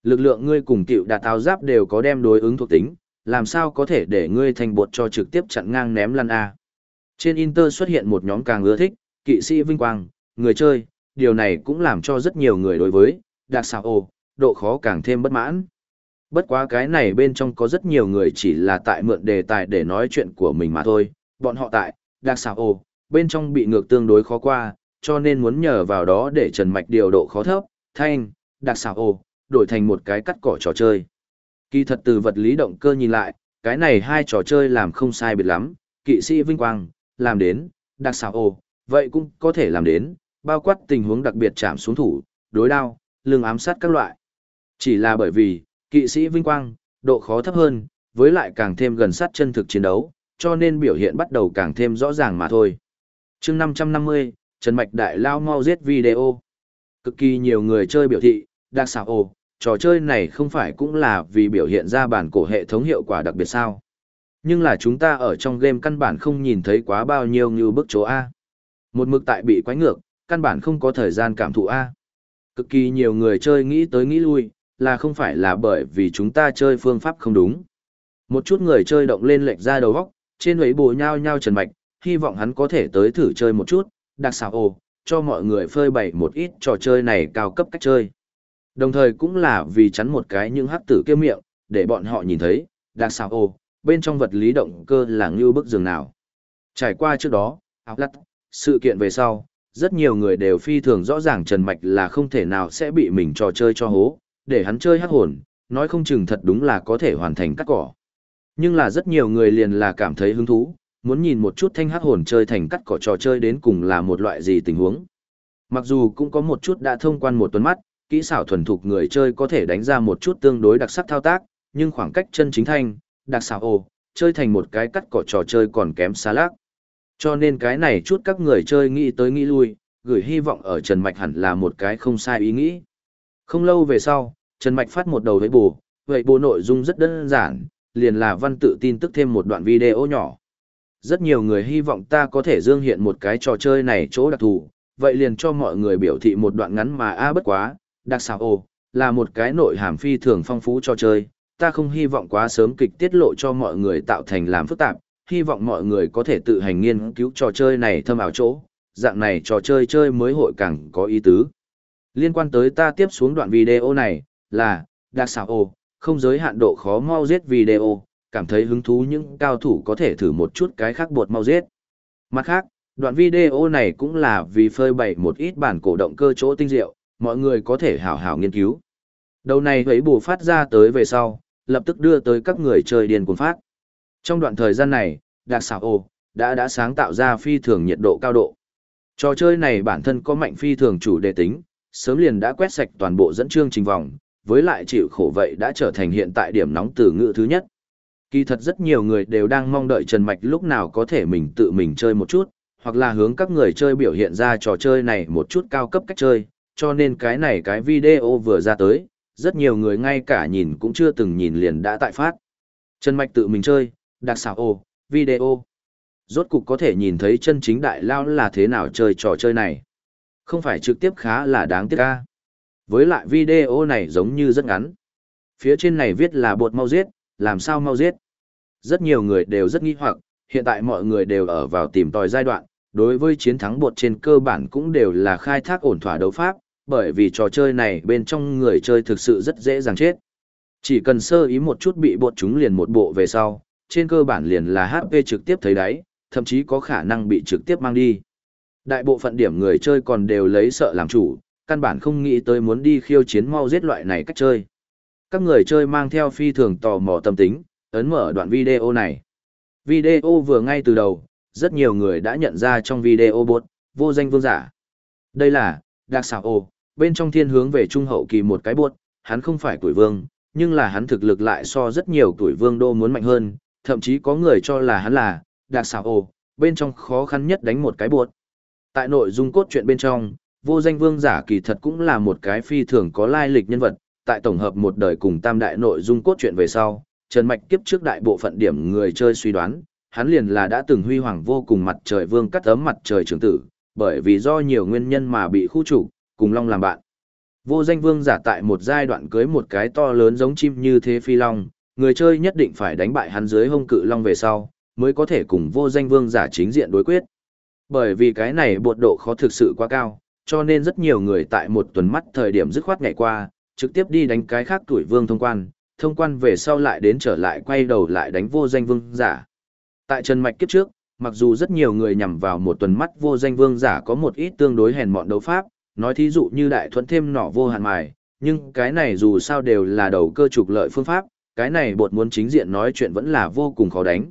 Lực lượng ngươi cùng cựu đạt áo giáp đều có đem đối ứng thuộc tính, làm sao có thể để ngươi thành bột cho trực tiếp chặn ngang ném lăn A. Trên Inter xuất hiện một nhóm càng ưa thích, kỵ sĩ vinh quang, người chơi, điều này cũng làm cho rất nhiều người đối với, đặc xào ồ, độ khó càng thêm bất mãn. Bất quá cái này bên trong có rất nhiều người chỉ là tại mượn đề tài để nói chuyện của mình mà thôi, bọn họ tại, đặc xào ồ, bên trong bị ngược tương đối khó qua, cho nên muốn nhờ vào đó để trần mạch điều độ khó thấp, thanh, đặc xào ồ, đổi thành một cái cắt cỏ trò chơi. Kỳ thật từ vật lý động cơ nhìn lại, cái này hai trò chơi làm không sai biệt lắm, kỵ sĩ vinh quang, làm đến, đặc xào ồ, vậy cũng có thể làm đến, bao quát tình huống đặc biệt chạm xuống thủ, đối đao, lưng ám sát các loại. Chỉ là bởi vì, kỵ sĩ vinh quang, độ khó thấp hơn, với lại càng thêm gần sát chân thực chiến đấu, cho nên biểu hiện bắt đầu càng thêm rõ ràng mà thôi. chương 550, Trần Mạch Đại Lao mau giết video. Cực kỳ nhiều người chơi biểu thị, đặc xảo ồ, trò chơi này không phải cũng là vì biểu hiện ra bản cổ hệ thống hiệu quả đặc biệt sao. Nhưng là chúng ta ở trong game căn bản không nhìn thấy quá bao nhiêu như bức chỗ A. Một mực tại bị quái ngược, căn bản không có thời gian cảm thụ A. Cực kỳ nhiều người chơi nghĩ tới nghĩ lui, là không phải là bởi vì chúng ta chơi phương pháp không đúng. Một chút người chơi động lên lệch ra đầu góc, trên ấy bồ nhau nhau trần mạch, hy vọng hắn có thể tới thử chơi một chút, đặc xảo ồ, cho mọi người phơi bày một ít trò chơi này cao cấp cách chơi. Đồng thời cũng là vì chắn một cái những hắc tử kia miệng, để bọn họ nhìn thấy, đặc xảo ồ, bên trong vật lý động cơ là như bức giường nào. Trải qua trước đó, áo lắt, sự kiện về sau, rất nhiều người đều phi thường rõ ràng Trần Mạch là không thể nào sẽ bị mình trò chơi cho hố, để hắn chơi hắc hồn, nói không chừng thật đúng là có thể hoàn thành cắt cỏ. Nhưng là rất nhiều người liền là cảm thấy hứng thú, muốn nhìn một chút thanh hắc hồn chơi thành cắt cỏ trò chơi đến cùng là một loại gì tình huống. Mặc dù cũng có một chút đã thông quan một tuần mắt, kỹ xảo thuần thục người chơi có thể đánh ra một chút tương đối đặc sắc thao tác, nhưng khoảng cách chân chính thanh, đặc xảo ồ, chơi thành một cái cắt cỏ trò chơi còn kém xa lác. Cho nên cái này chút các người chơi nghĩ tới nghĩ lui, gửi hy vọng ở Trần Mạch hẳn là một cái không sai ý nghĩ. Không lâu về sau, Trần Mạch phát một đầu với bù, vậy bù nội dung rất đơn giản, liền là văn tự tin tức thêm một đoạn video nhỏ. Rất nhiều người hy vọng ta có thể dương hiện một cái trò chơi này chỗ đặc thù, vậy liền cho mọi người biểu thị một đoạn ngắn mà a bất quá, đặc xào ồ, là một cái nội hàm phi thường phong phú trò chơi, ta không hy vọng quá sớm kịch tiết lộ cho mọi người tạo thành làm phức tạp, hy vọng mọi người có thể tự hành nghiên cứu trò chơi này thâm ảo chỗ, dạng này trò chơi chơi mới hội càng có ý tứ. Liên quan tới ta tiếp xuống đoạn video này, là, đặc xảo ồ, không giới hạn độ khó mau giết video, cảm thấy hứng thú những cao thủ có thể thử một chút cái khác bột mau giết. Mặt khác, đoạn video này cũng là vì phơi bày một ít bản cổ động cơ chỗ tinh diệu, mọi người có thể hảo hảo nghiên cứu. Đầu này thấy bù phát ra tới về sau, lập tức đưa tới các người chơi điền cuồng phát. Trong đoạn thời gian này, Đặc xảo Ô đã đã sáng tạo ra phi thường nhiệt độ cao độ. Trò chơi này bản thân có mạnh phi thường chủ đề tính, sớm liền đã quét sạch toàn bộ dẫn chương trình vòng, với lại chịu khổ vậy đã trở thành hiện tại điểm nóng từ ngữ thứ nhất. Kỳ thật rất nhiều người đều đang mong đợi Trần Mạch lúc nào có thể mình tự mình chơi một chút, hoặc là hướng các người chơi biểu hiện ra trò chơi này một chút cao cấp cách chơi, cho nên cái này cái video vừa ra tới, rất nhiều người ngay cả nhìn cũng chưa từng nhìn liền đã tại phát. Trần Mạch tự mình chơi, đặc xảo ồ, video. Rốt cục có thể nhìn thấy chân chính đại lao là thế nào chơi trò chơi này. Không phải trực tiếp khá là đáng tiếc ca. Với lại video này giống như rất ngắn. Phía trên này viết là bột mau giết, làm sao mau giết. Rất nhiều người đều rất nghi hoặc, hiện tại mọi người đều ở vào tìm tòi giai đoạn, đối với chiến thắng bột trên cơ bản cũng đều là khai thác ổn thỏa đấu pháp, bởi vì trò chơi này bên trong người chơi thực sự rất dễ dàng chết. Chỉ cần sơ ý một chút bị bột chúng liền một bộ về sau, trên cơ bản liền là HP trực tiếp thấy đáy, thậm chí có khả năng bị trực tiếp mang đi. Đại bộ phận điểm người chơi còn đều lấy sợ làm chủ, căn bản không nghĩ tới muốn đi khiêu chiến mau giết loại này cách chơi. Các người chơi mang theo phi thường tò mò tâm tính, ấn mở đoạn video này. Video vừa ngay từ đầu, rất nhiều người đã nhận ra trong video bột, vô danh vương giả. Đây là, Đạc Sảo ồ, bên trong thiên hướng về trung hậu kỳ một cái bột, hắn không phải tuổi vương, nhưng là hắn thực lực lại so rất nhiều tuổi vương đô muốn mạnh hơn, thậm chí có người cho là hắn là, Đạc Sảo ồ, bên trong khó khăn nhất đánh một cái bột. Tại nội dung cốt truyện bên trong, vô danh vương giả kỳ thật cũng là một cái phi thường có lai lịch nhân vật, tại tổng hợp một đời cùng tam đại nội dung cốt truyện về sau, Trần Mạch kiếp trước đại bộ phận điểm người chơi suy đoán, hắn liền là đã từng huy hoàng vô cùng mặt trời vương cắt ấm mặt trời trưởng tử, bởi vì do nhiều nguyên nhân mà bị khu chủ cùng long làm bạn. Vô danh vương giả tại một giai đoạn cưới một cái to lớn giống chim như thế phi long, người chơi nhất định phải đánh bại hắn dưới hông cự long về sau, mới có thể cùng vô danh vương giả chính diện đối quyết. Bởi vì cái này bột độ khó thực sự quá cao, cho nên rất nhiều người tại một tuần mắt thời điểm dứt khoát ngày qua, trực tiếp đi đánh cái khác tuổi vương thông quan, thông quan về sau lại đến trở lại quay đầu lại đánh vô danh vương giả. Tại Trần Mạch kiếp trước, mặc dù rất nhiều người nhằm vào một tuần mắt vô danh vương giả có một ít tương đối hèn mọn đấu pháp, nói thí dụ như đại thuận thêm nỏ vô hạn mài, nhưng cái này dù sao đều là đầu cơ trục lợi phương pháp, cái này bột muốn chính diện nói chuyện vẫn là vô cùng khó đánh.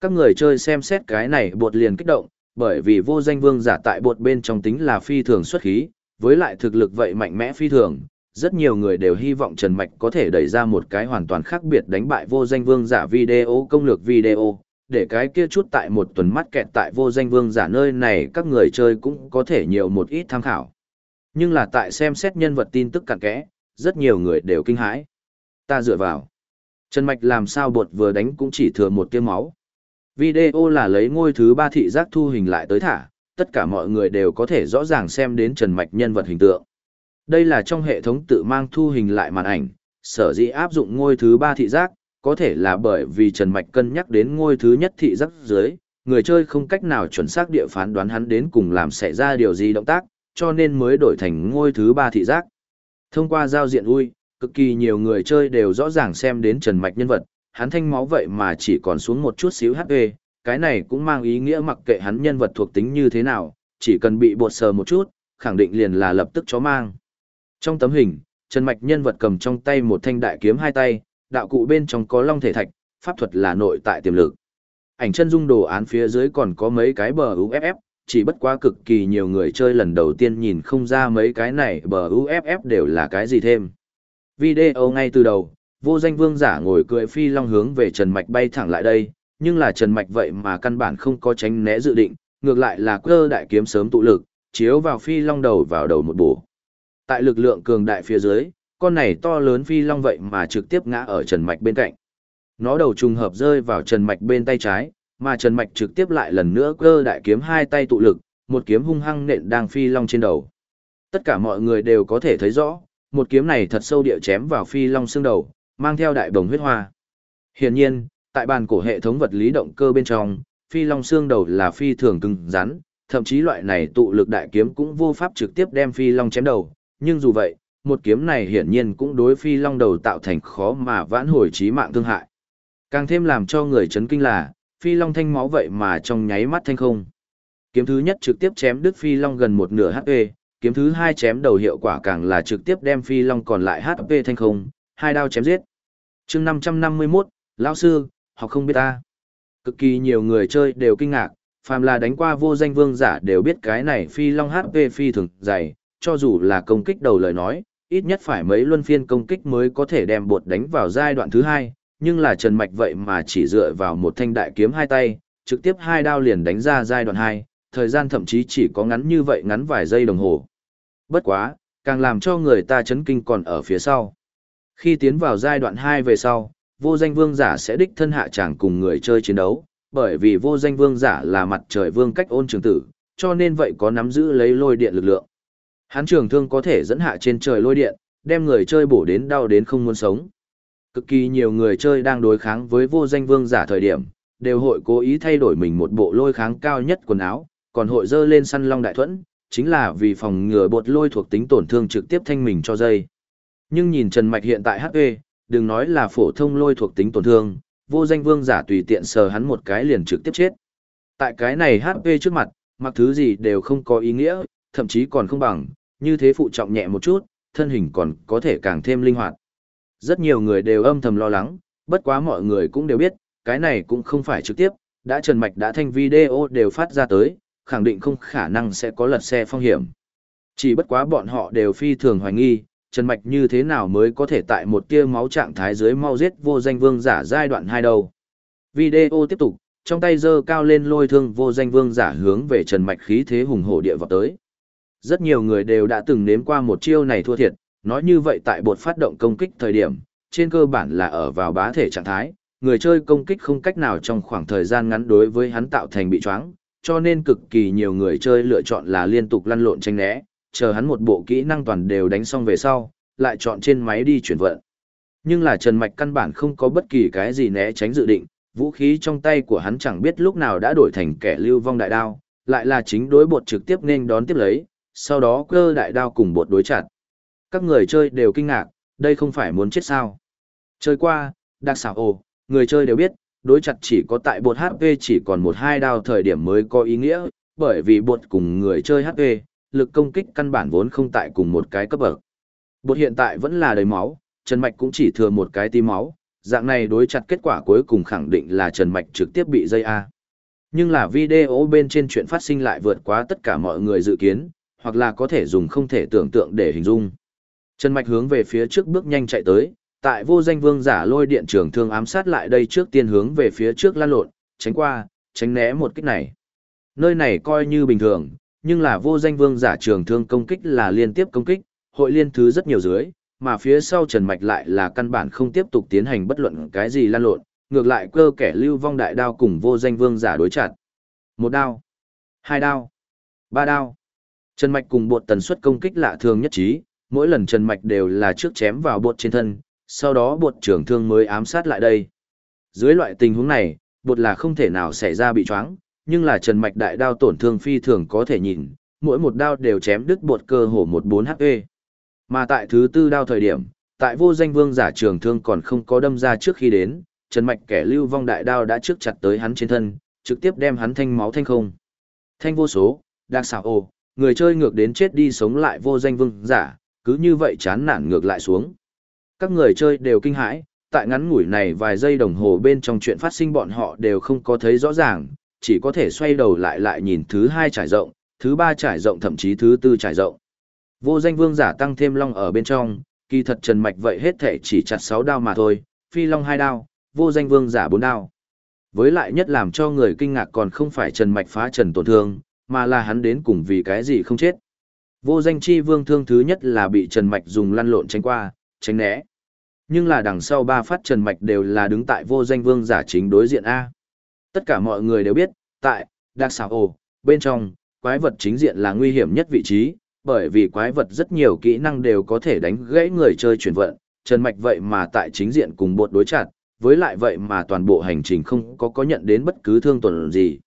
Các người chơi xem xét cái này bột liền kích động, bởi vì vô danh vương giả tại bột bên trong tính là phi thường xuất khí, với lại thực lực vậy mạnh mẽ phi thường, rất nhiều người đều hy vọng Trần Mạch có thể đẩy ra một cái hoàn toàn khác biệt đánh bại vô danh vương giả video công lược video, để cái kia chút tại một tuần mắt kẹt tại vô danh vương giả nơi này các người chơi cũng có thể nhiều một ít tham khảo. Nhưng là tại xem xét nhân vật tin tức cặn kẽ, rất nhiều người đều kinh hãi. Ta dựa vào. Trần Mạch làm sao bột vừa đánh cũng chỉ thừa một tiêu máu. Video là lấy ngôi thứ ba thị giác thu hình lại tới thả, tất cả mọi người đều có thể rõ ràng xem đến Trần Mạch nhân vật hình tượng. Đây là trong hệ thống tự mang thu hình lại màn ảnh, sở dĩ áp dụng ngôi thứ ba thị giác, có thể là bởi vì Trần Mạch cân nhắc đến ngôi thứ nhất thị giác dưới, người chơi không cách nào chuẩn xác địa phán đoán hắn đến cùng làm xảy ra điều gì động tác, cho nên mới đổi thành ngôi thứ ba thị giác. Thông qua giao diện ui, cực kỳ nhiều người chơi đều rõ ràng xem đến Trần Mạch nhân vật, hắn thanh máu vậy mà chỉ còn xuống một chút xíu HP, cái này cũng mang ý nghĩa mặc kệ hắn nhân vật thuộc tính như thế nào, chỉ cần bị bột sờ một chút, khẳng định liền là lập tức chó mang. Trong tấm hình, Trần Mạch nhân vật cầm trong tay một thanh đại kiếm hai tay, đạo cụ bên trong có long thể thạch, pháp thuật là nội tại tiềm lực. Ảnh chân dung đồ án phía dưới còn có mấy cái bờ UFF, chỉ bất quá cực kỳ nhiều người chơi lần đầu tiên nhìn không ra mấy cái này bờ UFF đều là cái gì thêm. Video ngay từ đầu, vô danh vương giả ngồi cười phi long hướng về Trần Mạch bay thẳng lại đây, nhưng là Trần Mạch vậy mà căn bản không có tránh né dự định, ngược lại là cơ đại kiếm sớm tụ lực, chiếu vào phi long đầu vào đầu một bổ. Tại lực lượng cường đại phía dưới, con này to lớn phi long vậy mà trực tiếp ngã ở Trần Mạch bên cạnh. Nó đầu trùng hợp rơi vào Trần Mạch bên tay trái, mà Trần Mạch trực tiếp lại lần nữa cơ đại kiếm hai tay tụ lực, một kiếm hung hăng nện đang phi long trên đầu. Tất cả mọi người đều có thể thấy rõ, một kiếm này thật sâu địa chém vào phi long xương đầu, mang theo đại bồng huyết hoa. Hiển nhiên, tại bàn cổ hệ thống vật lý động cơ bên trong, phi long xương đầu là phi thường cứng rắn, thậm chí loại này tụ lực đại kiếm cũng vô pháp trực tiếp đem phi long chém đầu, nhưng dù vậy, một kiếm này hiển nhiên cũng đối phi long đầu tạo thành khó mà vãn hồi chí mạng thương hại. Càng thêm làm cho người chấn kinh là, phi long thanh máu vậy mà trong nháy mắt thanh không. Kiếm thứ nhất trực tiếp chém đứt phi long gần một nửa HP, kiếm thứ hai chém đầu hiệu quả càng là trực tiếp đem phi long còn lại HP thanh không, hai đao chém giết. chương 551, lão sư, học không biết ta. Cực kỳ nhiều người chơi đều kinh ngạc, phàm là đánh qua vô danh vương giả đều biết cái này phi long HP phi thường dày, cho dù là công kích đầu lời nói, ít nhất phải mấy luân phiên công kích mới có thể đem bột đánh vào giai đoạn thứ hai, nhưng là Trần Mạch vậy mà chỉ dựa vào một thanh đại kiếm hai tay, trực tiếp hai đao liền đánh ra giai đoạn hai, thời gian thậm chí chỉ có ngắn như vậy ngắn vài giây đồng hồ. Bất quá, càng làm cho người ta chấn kinh còn ở phía sau. Khi tiến vào giai đoạn 2 về sau, vô danh vương giả sẽ đích thân hạ tràng cùng người chơi chiến đấu, bởi vì vô danh vương giả là mặt trời vương cách ôn trường tử, cho nên vậy có nắm giữ lấy lôi điện lực lượng. Hắn trường thương có thể dẫn hạ trên trời lôi điện, đem người chơi bổ đến đau đến không muốn sống. Cực kỳ nhiều người chơi đang đối kháng với vô danh vương giả thời điểm, đều hội cố ý thay đổi mình một bộ lôi kháng cao nhất quần áo, còn hội dơ lên săn long đại thuẫn, chính là vì phòng ngừa bột lôi thuộc tính tổn thương trực tiếp thanh mình cho dây. Nhưng nhìn Trần Mạch hiện tại HP, đừng nói là phổ thông lôi thuộc tính tổn thương, vô danh vương giả tùy tiện sờ hắn một cái liền trực tiếp chết. Tại cái này HP trước mặt, mặc thứ gì đều không có ý nghĩa, thậm chí còn không bằng, như thế phụ trọng nhẹ một chút, thân hình còn có thể càng thêm linh hoạt. Rất nhiều người đều âm thầm lo lắng, bất quá mọi người cũng đều biết, cái này cũng không phải trực tiếp, đã Trần Mạch đã thanh video đều phát ra tới, khẳng định không khả năng sẽ có lật xe phong hiểm. Chỉ bất quá bọn họ đều phi thường hoài nghi, Trần Mạch như thế nào mới có thể tại một tia máu trạng thái dưới mau giết vô danh vương giả giai đoạn hai đầu. Video tiếp tục, trong tay giơ cao lên lôi thương vô danh vương giả hướng về Trần Mạch khí thế hùng hổ địa vào tới. Rất nhiều người đều đã từng nếm qua một chiêu này thua thiệt, nói như vậy tại bột phát động công kích thời điểm, trên cơ bản là ở vào bá thể trạng thái, người chơi công kích không cách nào trong khoảng thời gian ngắn đối với hắn tạo thành bị choáng, cho nên cực kỳ nhiều người chơi lựa chọn là liên tục lăn lộn tranh né, chờ hắn một bộ kỹ năng toàn đều đánh xong về sau, lại chọn trên máy đi chuyển vận. Nhưng là Trần Mạch căn bản không có bất kỳ cái gì né tránh dự định, vũ khí trong tay của hắn chẳng biết lúc nào đã đổi thành kẻ lưu vong đại đao, lại là chính đối bột trực tiếp nên đón tiếp lấy, sau đó cơ đại đao cùng bột đối chặt. Các người chơi đều kinh ngạc, đây không phải muốn chết sao. Chơi qua, đặc xảo ồ, người chơi đều biết, đối chặt chỉ có tại bột HP chỉ còn một hai đao thời điểm mới có ý nghĩa, bởi vì bột cùng người chơi HP, lực công kích căn bản vốn không tại cùng một cái cấp bậc. Bột hiện tại vẫn là đầy máu, Trần Mạch cũng chỉ thừa một cái tí máu, dạng này đối chặt kết quả cuối cùng khẳng định là Trần Mạch trực tiếp bị dây A. Nhưng là video bên trên chuyện phát sinh lại vượt quá tất cả mọi người dự kiến, hoặc là có thể dùng không thể tưởng tượng để hình dung. Trần Mạch hướng về phía trước bước nhanh chạy tới, tại vô danh vương giả lôi điện trường thương ám sát lại đây trước tiên hướng về phía trước lan lộn, tránh qua, tránh né một kích này. Nơi này coi như bình thường, nhưng là vô danh vương giả trường thương công kích là liên tiếp công kích, hội liên thứ rất nhiều dưới, mà phía sau Trần Mạch lại là căn bản không tiếp tục tiến hành bất luận cái gì lan lộn, ngược lại cơ kẻ lưu vong đại đao cùng vô danh vương giả đối chặt. Một đao, hai đao, ba đao. Trần Mạch cùng bột tần suất công kích lạ thường nhất trí, mỗi lần Trần Mạch đều là trước chém vào bột trên thân, sau đó bột trưởng thương mới ám sát lại đây. Dưới loại tình huống này, bột là không thể nào xảy ra bị choáng, nhưng là Trần Mạch đại đao tổn thương phi thường có thể nhìn, mỗi một đao đều chém đứt bột cơ hổ 14 HP. Mà tại thứ tư đao thời điểm, tại vô danh vương giả trường thương còn không có đâm ra trước khi đến, Trần Mạch kẻ lưu vong đại đao đã trước chặt tới hắn trên thân, trực tiếp đem hắn thanh máu thanh không. Thanh vô số, đặc xảo ồ, người chơi ngược đến chết đi sống lại vô danh vương giả, cứ như vậy chán nản ngược lại xuống. Các người chơi đều kinh hãi, tại ngắn ngủi này vài giây đồng hồ bên trong chuyện phát sinh bọn họ đều không có thấy rõ ràng, chỉ có thể xoay đầu lại lại nhìn thứ hai trải rộng, thứ ba trải rộng thậm chí thứ tư trải rộng. Vô danh vương giả tăng thêm long ở bên trong, kỳ thật trần mạch vậy hết thể chỉ chặt 6 đao mà thôi, phi long 2 đao, vô danh vương giả 4 đao. Với lại nhất làm cho người kinh ngạc còn không phải trần mạch phá trần tổn thương, mà là hắn đến cùng vì cái gì không chết. Vô danh chi vương thương thứ nhất là bị trần mạch dùng lăn lộn tránh qua, tránh né. Nhưng là đằng sau ba phát trần mạch đều là đứng tại vô danh vương giả chính đối diện A. Tất cả mọi người đều biết, tại, đặc xảo ồ, bên trong, quái vật chính diện là nguy hiểm nhất vị trí, bởi vì quái vật rất nhiều kỹ năng đều có thể đánh gãy người chơi chuyển vận, Trần Mạch vậy mà tại chính diện cùng bột đối chặt, với lại vậy mà toàn bộ hành trình không có có nhận đến bất cứ thương tổn gì.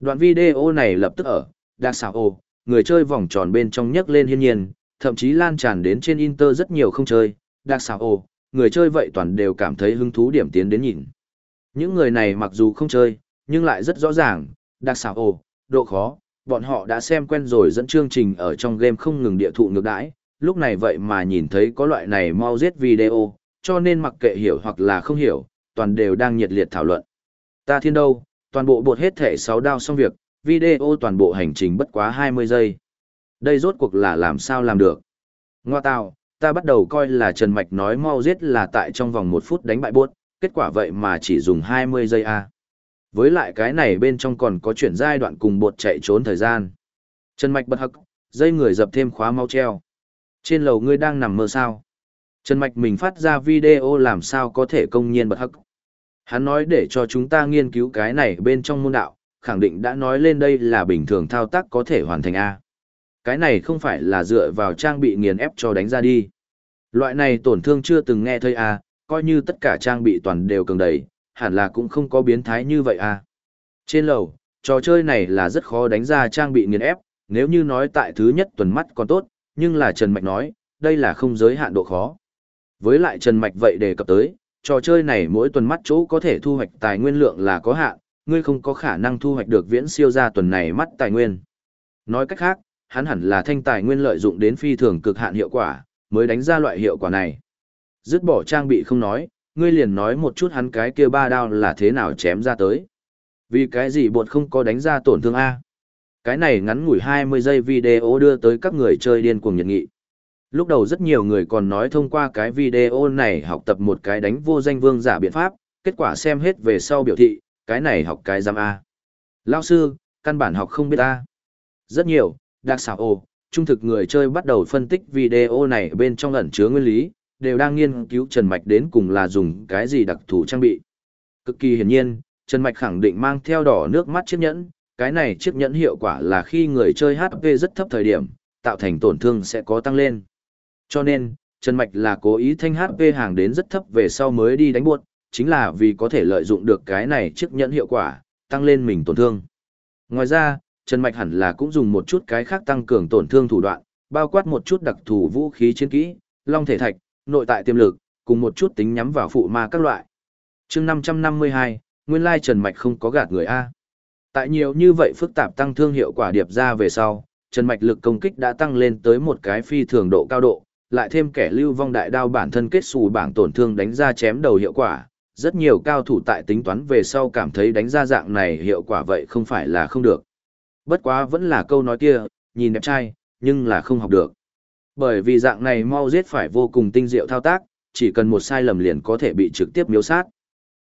Đoạn video này lập tức ở, đặc xảo ồ, người chơi vòng tròn bên trong nhấc lên hiên nhiên, thậm chí lan tràn đến trên Inter rất nhiều không chơi, đặc xảo ồ, người chơi vậy toàn đều cảm thấy hứng thú điểm tiến đến nhìn. Những người này mặc dù không chơi, nhưng lại rất rõ ràng, đặc xảo ồ, độ khó, bọn họ đã xem quen rồi dẫn chương trình ở trong game không ngừng địa thụ ngược đãi, lúc này vậy mà nhìn thấy có loại này mau giết video, cho nên mặc kệ hiểu hoặc là không hiểu, toàn đều đang nhiệt liệt thảo luận. Ta thiên đâu, toàn bộ bột hết thể 6 đao xong việc, video toàn bộ hành trình bất quá 20 giây. Đây rốt cuộc là làm sao làm được. Ngoa tào, ta bắt đầu coi là Trần Mạch nói mau giết là tại trong vòng 1 phút đánh bại bột kết quả vậy mà chỉ dùng 20 giây a. Với lại cái này bên trong còn có chuyển giai đoạn cùng bột chạy trốn thời gian. Trần Mạch bật hắc, dây người dập thêm khóa mau treo. Trên lầu ngươi đang nằm mơ sao? Trần Mạch mình phát ra video làm sao có thể công nhiên bật hắc. Hắn nói để cho chúng ta nghiên cứu cái này bên trong môn đạo, khẳng định đã nói lên đây là bình thường thao tác có thể hoàn thành A. Cái này không phải là dựa vào trang bị nghiền ép cho đánh ra đi. Loại này tổn thương chưa từng nghe thấy A, coi như tất cả trang bị toàn đều cường đầy, hẳn là cũng không có biến thái như vậy A. Trên lầu, trò chơi này là rất khó đánh ra trang bị nghiền ép, nếu như nói tại thứ nhất tuần mắt còn tốt, nhưng là Trần Mạch nói, đây là không giới hạn độ khó. Với lại Trần Mạch vậy đề cập tới, trò chơi này mỗi tuần mắt chỗ có thể thu hoạch tài nguyên lượng là có hạn, ngươi không có khả năng thu hoạch được viễn siêu ra tuần này mắt tài nguyên. Nói cách khác, hắn hẳn là thanh tài nguyên lợi dụng đến phi thường cực hạn hiệu quả, mới đánh ra loại hiệu quả này. Dứt bỏ trang bị không nói, ngươi liền nói một chút hắn cái kia ba đao là thế nào chém ra tới. Vì cái gì bột không có đánh ra tổn thương A. Cái này ngắn ngủi 20 giây video đưa tới các người chơi điên cuồng nhiệt nghị. Lúc đầu rất nhiều người còn nói thông qua cái video này học tập một cái đánh vô danh vương giả biện pháp, kết quả xem hết về sau biểu thị, cái này học cái giam A. Lao sư, căn bản học không biết A. Rất nhiều, đặc xảo ồ, trung thực người chơi bắt đầu phân tích video này bên trong ẩn chứa nguyên lý, đều đang nghiên cứu Trần Mạch đến cùng là dùng cái gì đặc thù trang bị. Cực kỳ hiển nhiên, Trần Mạch khẳng định mang theo đỏ nước mắt chiếc nhẫn, cái này chiếc nhẫn hiệu quả là khi người chơi HP rất thấp thời điểm, tạo thành tổn thương sẽ có tăng lên. Cho nên, Trần Mạch là cố ý thanh HP hàng đến rất thấp về sau mới đi đánh buột, chính là vì có thể lợi dụng được cái này chiếc nhẫn hiệu quả, tăng lên mình tổn thương. Ngoài ra, Trần Mạch hẳn là cũng dùng một chút cái khác tăng cường tổn thương thủ đoạn, bao quát một chút đặc thù vũ khí chiến kỹ, long thể thạch, nội tại tiềm lực, cùng một chút tính nhắm vào phụ ma các loại. chương 552, nguyên lai Trần Mạch không có gạt người A. Tại nhiều như vậy phức tạp tăng thương hiệu quả điệp ra về sau, Trần Mạch lực công kích đã tăng lên tới một cái phi thường độ cao độ, lại thêm kẻ lưu vong đại đao bản thân kết xù bảng tổn thương đánh ra chém đầu hiệu quả. Rất nhiều cao thủ tại tính toán về sau cảm thấy đánh ra dạng này hiệu quả vậy không phải là không được. Bất quá vẫn là câu nói kia, nhìn đẹp trai, nhưng là không học được. Bởi vì dạng này mau giết phải vô cùng tinh diệu thao tác, chỉ cần một sai lầm liền có thể bị trực tiếp miếu sát.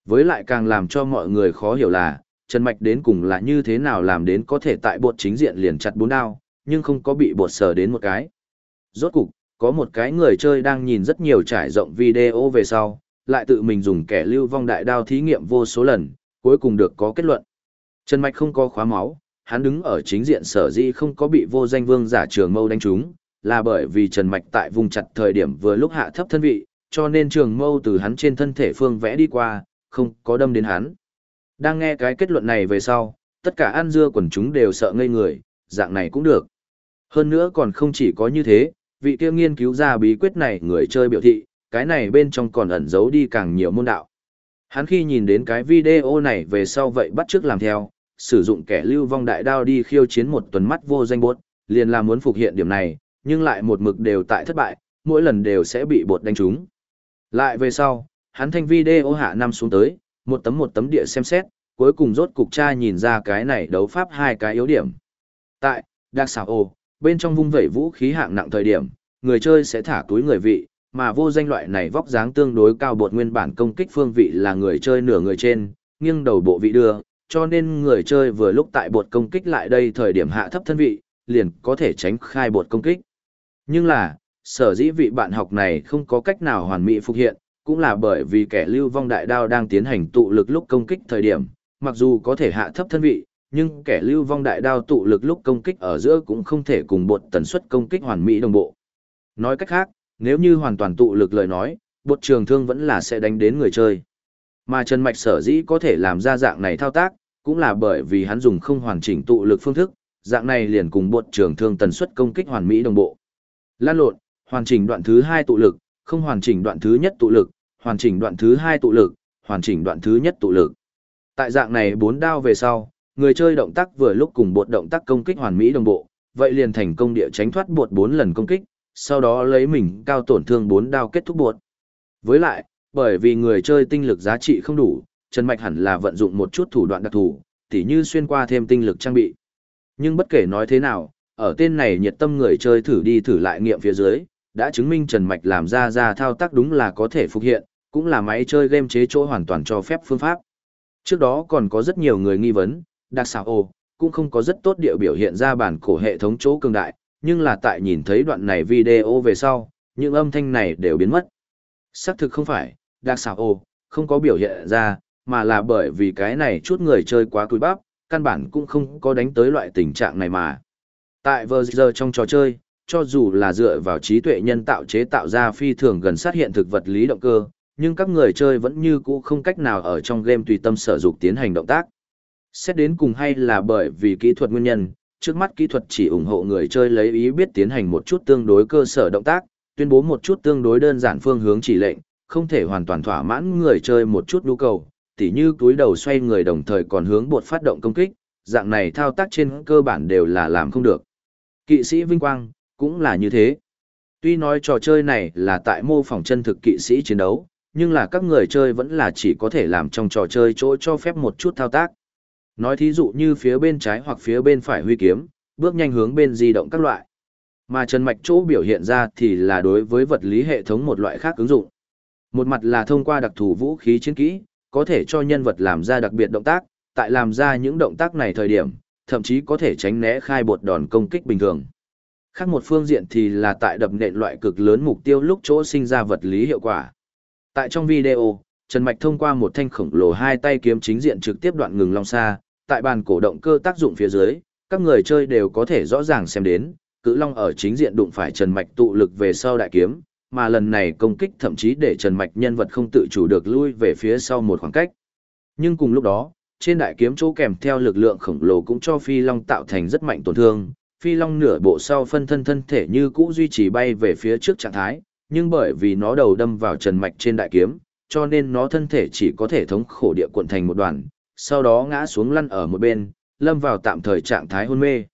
Với lại càng làm cho mọi người khó hiểu là, Trần Mạch đến cùng là như thế nào làm đến có thể tại bột chính diện liền chặt bốn đao, nhưng không có bị bột sờ đến một cái. Rốt cục, có một cái người chơi đang nhìn rất nhiều trải rộng video về sau, lại tự mình dùng kẻ lưu vong đại đao thí nghiệm vô số lần, cuối cùng được có kết luận. Trần Mạch không có khóa máu, hắn đứng ở chính diện sở di không có bị vô danh vương giả trường mâu đánh trúng, là bởi vì Trần Mạch tại vùng chặt thời điểm vừa lúc hạ thấp thân vị, cho nên trường mâu từ hắn trên thân thể phương vẽ đi qua, không có đâm đến hắn. Đang nghe cái kết luận này về sau, tất cả ăn dưa quần chúng đều sợ ngây người, dạng này cũng được. Hơn nữa còn không chỉ có như thế, vị kia nghiên cứu ra bí quyết này người chơi biểu thị, cái này bên trong còn ẩn giấu đi càng nhiều môn đạo. Hắn khi nhìn đến cái video này về sau vậy bắt trước làm theo, sử dụng kẻ lưu vong đại đao đi khiêu chiến một tuần mắt vô danh bốt, liền là muốn phục hiện điểm này, nhưng lại một mực đều tại thất bại, mỗi lần đều sẽ bị bột đánh trúng. Lại về sau, hắn thanh video hạ năm xuống tới, một tấm một tấm địa xem xét, cuối cùng rốt cục tra nhìn ra cái này đấu pháp hai cái yếu điểm. Tại, Dark Sao bên trong vung vẩy vũ khí hạng nặng thời điểm, người chơi sẽ thả túi người vị, mà vô danh loại này vóc dáng tương đối cao bột nguyên bản công kích phương vị là người chơi nửa người trên, nghiêng đầu bộ vị đưa, cho nên người chơi vừa lúc tại bột công kích lại đây thời điểm hạ thấp thân vị, liền có thể tránh khai bột công kích. Nhưng là, sở dĩ vị bạn học này không có cách nào hoàn mỹ phục hiện, cũng là bởi vì kẻ lưu vong đại đao đang tiến hành tụ lực lúc công kích thời điểm, mặc dù có thể hạ thấp thân vị, nhưng kẻ lưu vong đại đao tụ lực lúc công kích ở giữa cũng không thể cùng bột tần suất công kích hoàn mỹ đồng bộ. Nói cách khác, nếu như hoàn toàn tụ lực lời nói, bột trường thương vẫn là sẽ đánh đến người chơi. Mà Trần Mạch sở dĩ có thể làm ra dạng này thao tác, cũng là bởi vì hắn dùng không hoàn chỉnh tụ lực phương thức, dạng này liền cùng bột trường thương tần suất công kích hoàn mỹ đồng bộ. Lan lộn, hoàn chỉnh đoạn thứ hai tụ lực, không hoàn chỉnh đoạn thứ nhất tụ lực, hoàn chỉnh đoạn thứ hai tụ lực, hoàn chỉnh đoạn thứ nhất tụ lực. Tại dạng này bốn đao về sau, người chơi động tác vừa lúc cùng bột động tác công kích hoàn mỹ đồng bộ, vậy liền thành công địa tránh thoát bột bốn lần công kích, sau đó lấy mình cao tổn thương bốn đao kết thúc bột. Với lại, bởi vì người chơi tinh lực giá trị không đủ, Trần Mạch hẳn là vận dụng một chút thủ đoạn đặc thù, tỉ như xuyên qua thêm tinh lực trang bị. Nhưng bất kể nói thế nào, ở tên này nhiệt tâm người chơi thử đi thử lại nghiệm phía dưới, đã chứng minh Trần Mạch làm ra ra thao tác đúng là có thể phục hiện, cũng là máy chơi game chế chỗ hoàn toàn cho phép phương pháp. Trước đó còn có rất nhiều người nghi vấn, đặc xảo ồ, cũng không có rất tốt địa biểu hiện ra bản cổ hệ thống chỗ cường đại, nhưng là tại nhìn thấy đoạn này video về sau, những âm thanh này đều biến mất. Xác thực không phải, đặc xảo ồ, không có biểu hiện ra, mà là bởi vì cái này chút người chơi quá cúi bắp, căn bản cũng không có đánh tới loại tình trạng này mà. Tại vờ giờ trong trò chơi, cho dù là dựa vào trí tuệ nhân tạo chế tạo ra phi thường gần sát hiện thực vật lý động cơ, nhưng các người chơi vẫn như cũ không cách nào ở trong game tùy tâm sở dục tiến hành động tác. Xét đến cùng hay là bởi vì kỹ thuật nguyên nhân, trước mắt kỹ thuật chỉ ủng hộ người chơi lấy ý biết tiến hành một chút tương đối cơ sở động tác, tuyên bố một chút tương đối đơn giản phương hướng chỉ lệnh, không thể hoàn toàn thỏa mãn người chơi một chút nhu cầu, tỉ như túi đầu xoay người đồng thời còn hướng bột phát động công kích, dạng này thao tác trên cơ bản đều là làm không được. Kỵ sĩ Vinh Quang, cũng là như thế. Tuy nói trò chơi này là tại mô phỏng chân thực kỵ sĩ chiến đấu, nhưng là các người chơi vẫn là chỉ có thể làm trong trò chơi chỗ cho phép một chút thao tác. Nói thí dụ như phía bên trái hoặc phía bên phải huy kiếm, bước nhanh hướng bên di động các loại. Mà Trần Mạch chỗ biểu hiện ra thì là đối với vật lý hệ thống một loại khác ứng dụng. Một mặt là thông qua đặc thù vũ khí chiến kỹ, có thể cho nhân vật làm ra đặc biệt động tác, tại làm ra những động tác này thời điểm, thậm chí có thể tránh né khai bột đòn công kích bình thường. Khác một phương diện thì là tại đập nện loại cực lớn mục tiêu lúc chỗ sinh ra vật lý hiệu quả. Tại trong video, Trần Mạch thông qua một thanh khổng lồ hai tay kiếm chính diện trực tiếp đoạn ngừng long xa, tại bàn cổ động cơ tác dụng phía dưới, các người chơi đều có thể rõ ràng xem đến, cự long ở chính diện đụng phải Trần Mạch tụ lực về sau đại kiếm, mà lần này công kích thậm chí để Trần Mạch nhân vật không tự chủ được lui về phía sau một khoảng cách. Nhưng cùng lúc đó, trên đại kiếm chỗ kèm theo lực lượng khổng lồ cũng cho Phi Long tạo thành rất mạnh tổn thương. Phi Long nửa bộ sau phân thân thân thể như cũ duy trì bay về phía trước trạng thái, nhưng bởi vì nó đầu đâm vào Trần Mạch trên đại kiếm, cho nên nó thân thể chỉ có thể thống khổ địa cuộn thành một đoàn, sau đó ngã xuống lăn ở một bên, lâm vào tạm thời trạng thái hôn mê.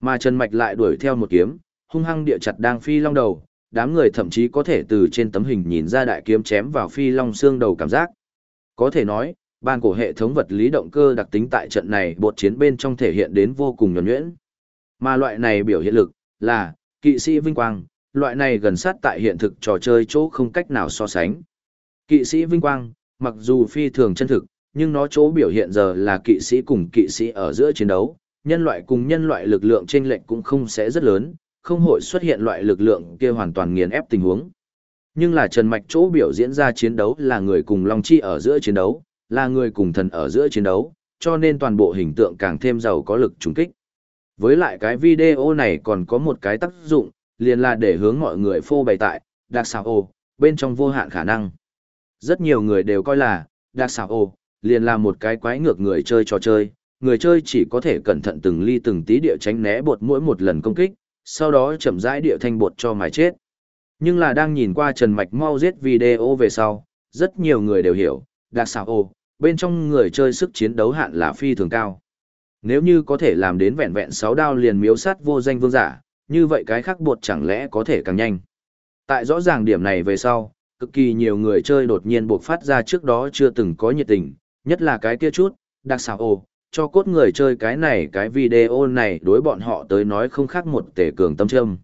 Mà Trần Mạch lại đuổi theo một kiếm, hung hăng địa chặt đang phi long đầu, đám người thậm chí có thể từ trên tấm hình nhìn ra đại kiếm chém vào phi long xương đầu cảm giác. Có thể nói, ban cổ hệ thống vật lý động cơ đặc tính tại trận này bột chiến bên trong thể hiện đến vô cùng nhuẩn nhuyễn. Mà loại này biểu hiện lực là kỵ sĩ vinh quang, loại này gần sát tại hiện thực trò chơi chỗ không cách nào so sánh. Kỵ sĩ vinh quang, mặc dù phi thường chân thực, nhưng nó chỗ biểu hiện giờ là kỵ sĩ cùng kỵ sĩ ở giữa chiến đấu, nhân loại cùng nhân loại lực lượng chênh lệch cũng không sẽ rất lớn, không hội xuất hiện loại lực lượng kia hoàn toàn nghiền ép tình huống. Nhưng là Trần Mạch chỗ biểu diễn ra chiến đấu là người cùng Long Chi ở giữa chiến đấu, là người cùng thần ở giữa chiến đấu, cho nên toàn bộ hình tượng càng thêm giàu có lực trùng kích. Với lại cái video này còn có một cái tác dụng, liền là để hướng mọi người phô bày tại, đặc xào ồ, bên trong vô hạn khả năng. Rất nhiều người đều coi là, đặc xào ồ, liền là một cái quái ngược người chơi trò chơi, người chơi chỉ có thể cẩn thận từng ly từng tí địa tránh né bột mỗi một lần công kích, sau đó chậm rãi địa thanh bột cho mài chết. Nhưng là đang nhìn qua Trần Mạch mau giết video về sau, rất nhiều người đều hiểu, đặc xào ồ, bên trong người chơi sức chiến đấu hạn là phi thường cao. Nếu như có thể làm đến vẹn vẹn 6 đao liền miếu sát vô danh vương giả, như vậy cái khác bột chẳng lẽ có thể càng nhanh. Tại rõ ràng điểm này về sau, cực kỳ nhiều người chơi đột nhiên buộc phát ra trước đó chưa từng có nhiệt tình, nhất là cái kia chút, đặc xào ồ, cho cốt người chơi cái này cái video này đối bọn họ tới nói không khác một tể cường tâm trâm.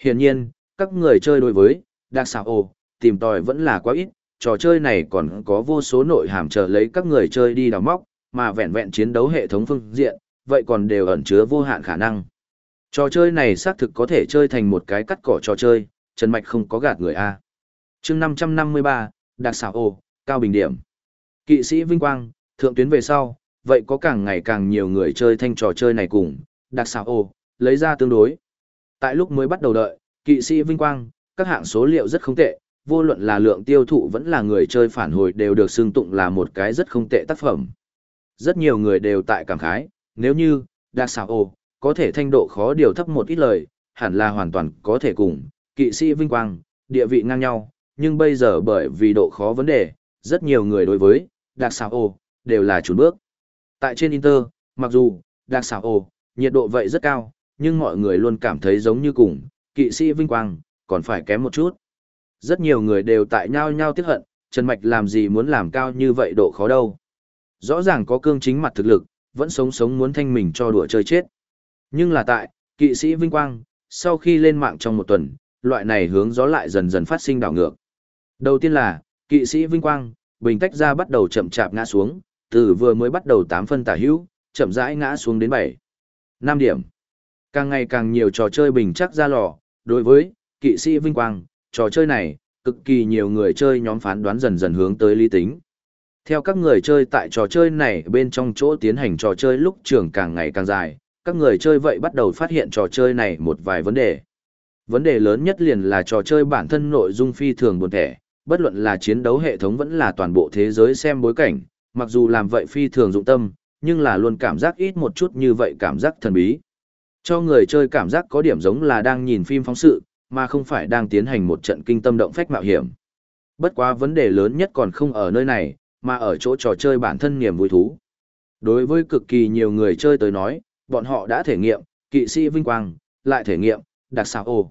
Hiển nhiên, các người chơi đối với, đặc xào ồ, tìm tòi vẫn là quá ít, trò chơi này còn có vô số nội hàm chờ lấy các người chơi đi đào móc, mà vẹn vẹn chiến đấu hệ thống phương diện, vậy còn đều ẩn chứa vô hạn khả năng. Trò chơi này xác thực có thể chơi thành một cái cắt cỏ trò chơi, Trần Mạch không có gạt người A. chương 553, Đặc xảo ồ, cao bình điểm. Kỵ sĩ Vinh Quang, thượng tuyến về sau, vậy có càng ngày càng nhiều người chơi thanh trò chơi này cùng, Đặc xảo ồ, lấy ra tương đối. Tại lúc mới bắt đầu đợi, kỵ sĩ Vinh Quang, các hạng số liệu rất không tệ, vô luận là lượng tiêu thụ vẫn là người chơi phản hồi đều được xưng tụng là một cái rất không tệ tác phẩm. Rất nhiều người đều tại cảm khái, nếu như, Đặc Sảo Ô, có thể thanh độ khó điều thấp một ít lời, hẳn là hoàn toàn có thể cùng, kỵ sĩ vinh quang, địa vị ngang nhau, nhưng bây giờ bởi vì độ khó vấn đề, rất nhiều người đối với, đặc Sảo Ô, đều là chuẩn bước. Tại trên Inter, mặc dù, đặc Sảo Ô, nhiệt độ vậy rất cao, nhưng mọi người luôn cảm thấy giống như cùng, kỵ sĩ vinh quang, còn phải kém một chút. Rất nhiều người đều tại nhau nhau tiếc hận, Trần Mạch làm gì muốn làm cao như vậy độ khó đâu. Rõ ràng có cương chính mặt thực lực, vẫn sống sống muốn thanh mình cho đùa chơi chết. Nhưng là tại, kỵ sĩ Vinh Quang, sau khi lên mạng trong một tuần, loại này hướng gió lại dần dần phát sinh đảo ngược. Đầu tiên là, kỵ sĩ Vinh Quang, bình tách ra bắt đầu chậm chạp ngã xuống, từ vừa mới bắt đầu 8 phân tả hữu, chậm rãi ngã xuống đến 7. 5 điểm. Càng ngày càng nhiều trò chơi bình chắc ra lò, đối với kỵ sĩ Vinh Quang, trò chơi này, cực kỳ nhiều người chơi nhóm phán đoán dần dần hướng tới lý tính. Theo các người chơi tại trò chơi này bên trong chỗ tiến hành trò chơi lúc trường càng ngày càng dài, các người chơi vậy bắt đầu phát hiện trò chơi này một vài vấn đề. Vấn đề lớn nhất liền là trò chơi bản thân nội dung phi thường buồn thẻ, bất luận là chiến đấu hệ thống vẫn là toàn bộ thế giới xem bối cảnh, mặc dù làm vậy phi thường dụng tâm, nhưng là luôn cảm giác ít một chút như vậy cảm giác thần bí. Cho người chơi cảm giác có điểm giống là đang nhìn phim phóng sự, mà không phải đang tiến hành một trận kinh tâm động phách mạo hiểm. Bất quá vấn đề lớn nhất còn không ở nơi này, mà ở chỗ trò chơi bản thân niềm vui thú. Đối với cực kỳ nhiều người chơi tới nói, bọn họ đã thể nghiệm, kỵ sĩ vinh quang, lại thể nghiệm, đặc xào ồ.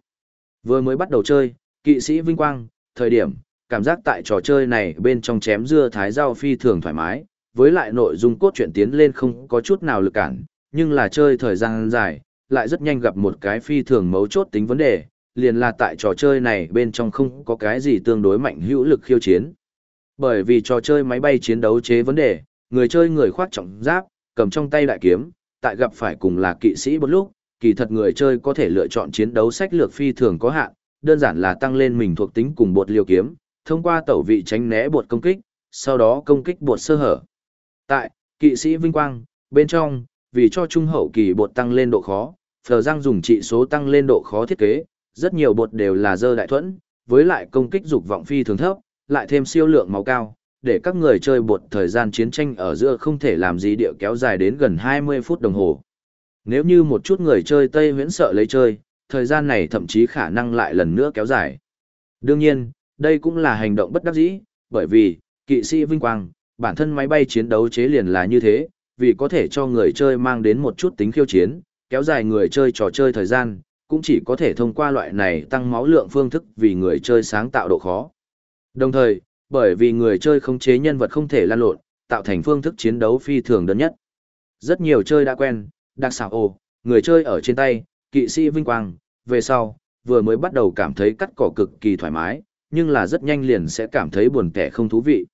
Vừa mới bắt đầu chơi, kỵ sĩ vinh quang, thời điểm, cảm giác tại trò chơi này bên trong chém dưa thái rau phi thường thoải mái, với lại nội dung cốt truyện tiến lên không có chút nào lực cản, nhưng là chơi thời gian dài, lại rất nhanh gặp một cái phi thường mấu chốt tính vấn đề, liền là tại trò chơi này bên trong không có cái gì tương đối mạnh hữu lực khiêu chiến. Bởi vì trò chơi máy bay chiến đấu chế vấn đề, người chơi người khoác trọng giáp, cầm trong tay đại kiếm, tại gặp phải cùng là kỵ sĩ một lúc, kỳ thật người chơi có thể lựa chọn chiến đấu sách lược phi thường có hạn, đơn giản là tăng lên mình thuộc tính cùng bột liều kiếm, thông qua tẩu vị tránh né bột công kích, sau đó công kích bột sơ hở. Tại, kỵ sĩ vinh quang, bên trong, vì cho trung hậu kỳ bột tăng lên độ khó, phờ răng dùng trị số tăng lên độ khó thiết kế, rất nhiều bột đều là dơ đại thuẫn, với lại công kích dục vọng phi thường thấp, lại thêm siêu lượng máu cao, để các người chơi bột thời gian chiến tranh ở giữa không thể làm gì địa kéo dài đến gần 20 phút đồng hồ. Nếu như một chút người chơi Tây huyễn sợ lấy chơi, thời gian này thậm chí khả năng lại lần nữa kéo dài. Đương nhiên, đây cũng là hành động bất đắc dĩ, bởi vì, kỵ sĩ vinh quang, bản thân máy bay chiến đấu chế liền là như thế, vì có thể cho người chơi mang đến một chút tính khiêu chiến, kéo dài người chơi trò chơi thời gian, cũng chỉ có thể thông qua loại này tăng máu lượng phương thức vì người chơi sáng tạo độ khó. Đồng thời, bởi vì người chơi khống chế nhân vật không thể lan lộn, tạo thành phương thức chiến đấu phi thường đơn nhất. Rất nhiều chơi đã quen, đặc xảo ồ, người chơi ở trên tay, kỵ sĩ vinh quang, về sau, vừa mới bắt đầu cảm thấy cắt cỏ cực kỳ thoải mái, nhưng là rất nhanh liền sẽ cảm thấy buồn kẻ không thú vị.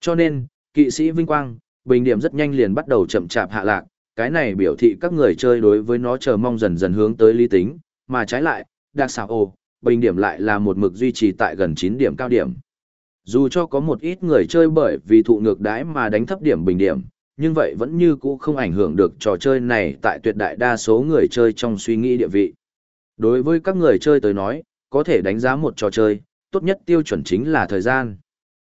Cho nên, kỵ sĩ vinh quang, bình điểm rất nhanh liền bắt đầu chậm chạp hạ lạc, cái này biểu thị các người chơi đối với nó chờ mong dần dần hướng tới lý tính, mà trái lại, đặc xảo ồ, bình điểm lại là một mực duy trì tại gần 9 điểm cao điểm. Dù cho có một ít người chơi bởi vì thụ ngược đãi mà đánh thấp điểm bình điểm, nhưng vậy vẫn như cũ không ảnh hưởng được trò chơi này tại tuyệt đại đa số người chơi trong suy nghĩ địa vị. Đối với các người chơi tới nói, có thể đánh giá một trò chơi, tốt nhất tiêu chuẩn chính là thời gian.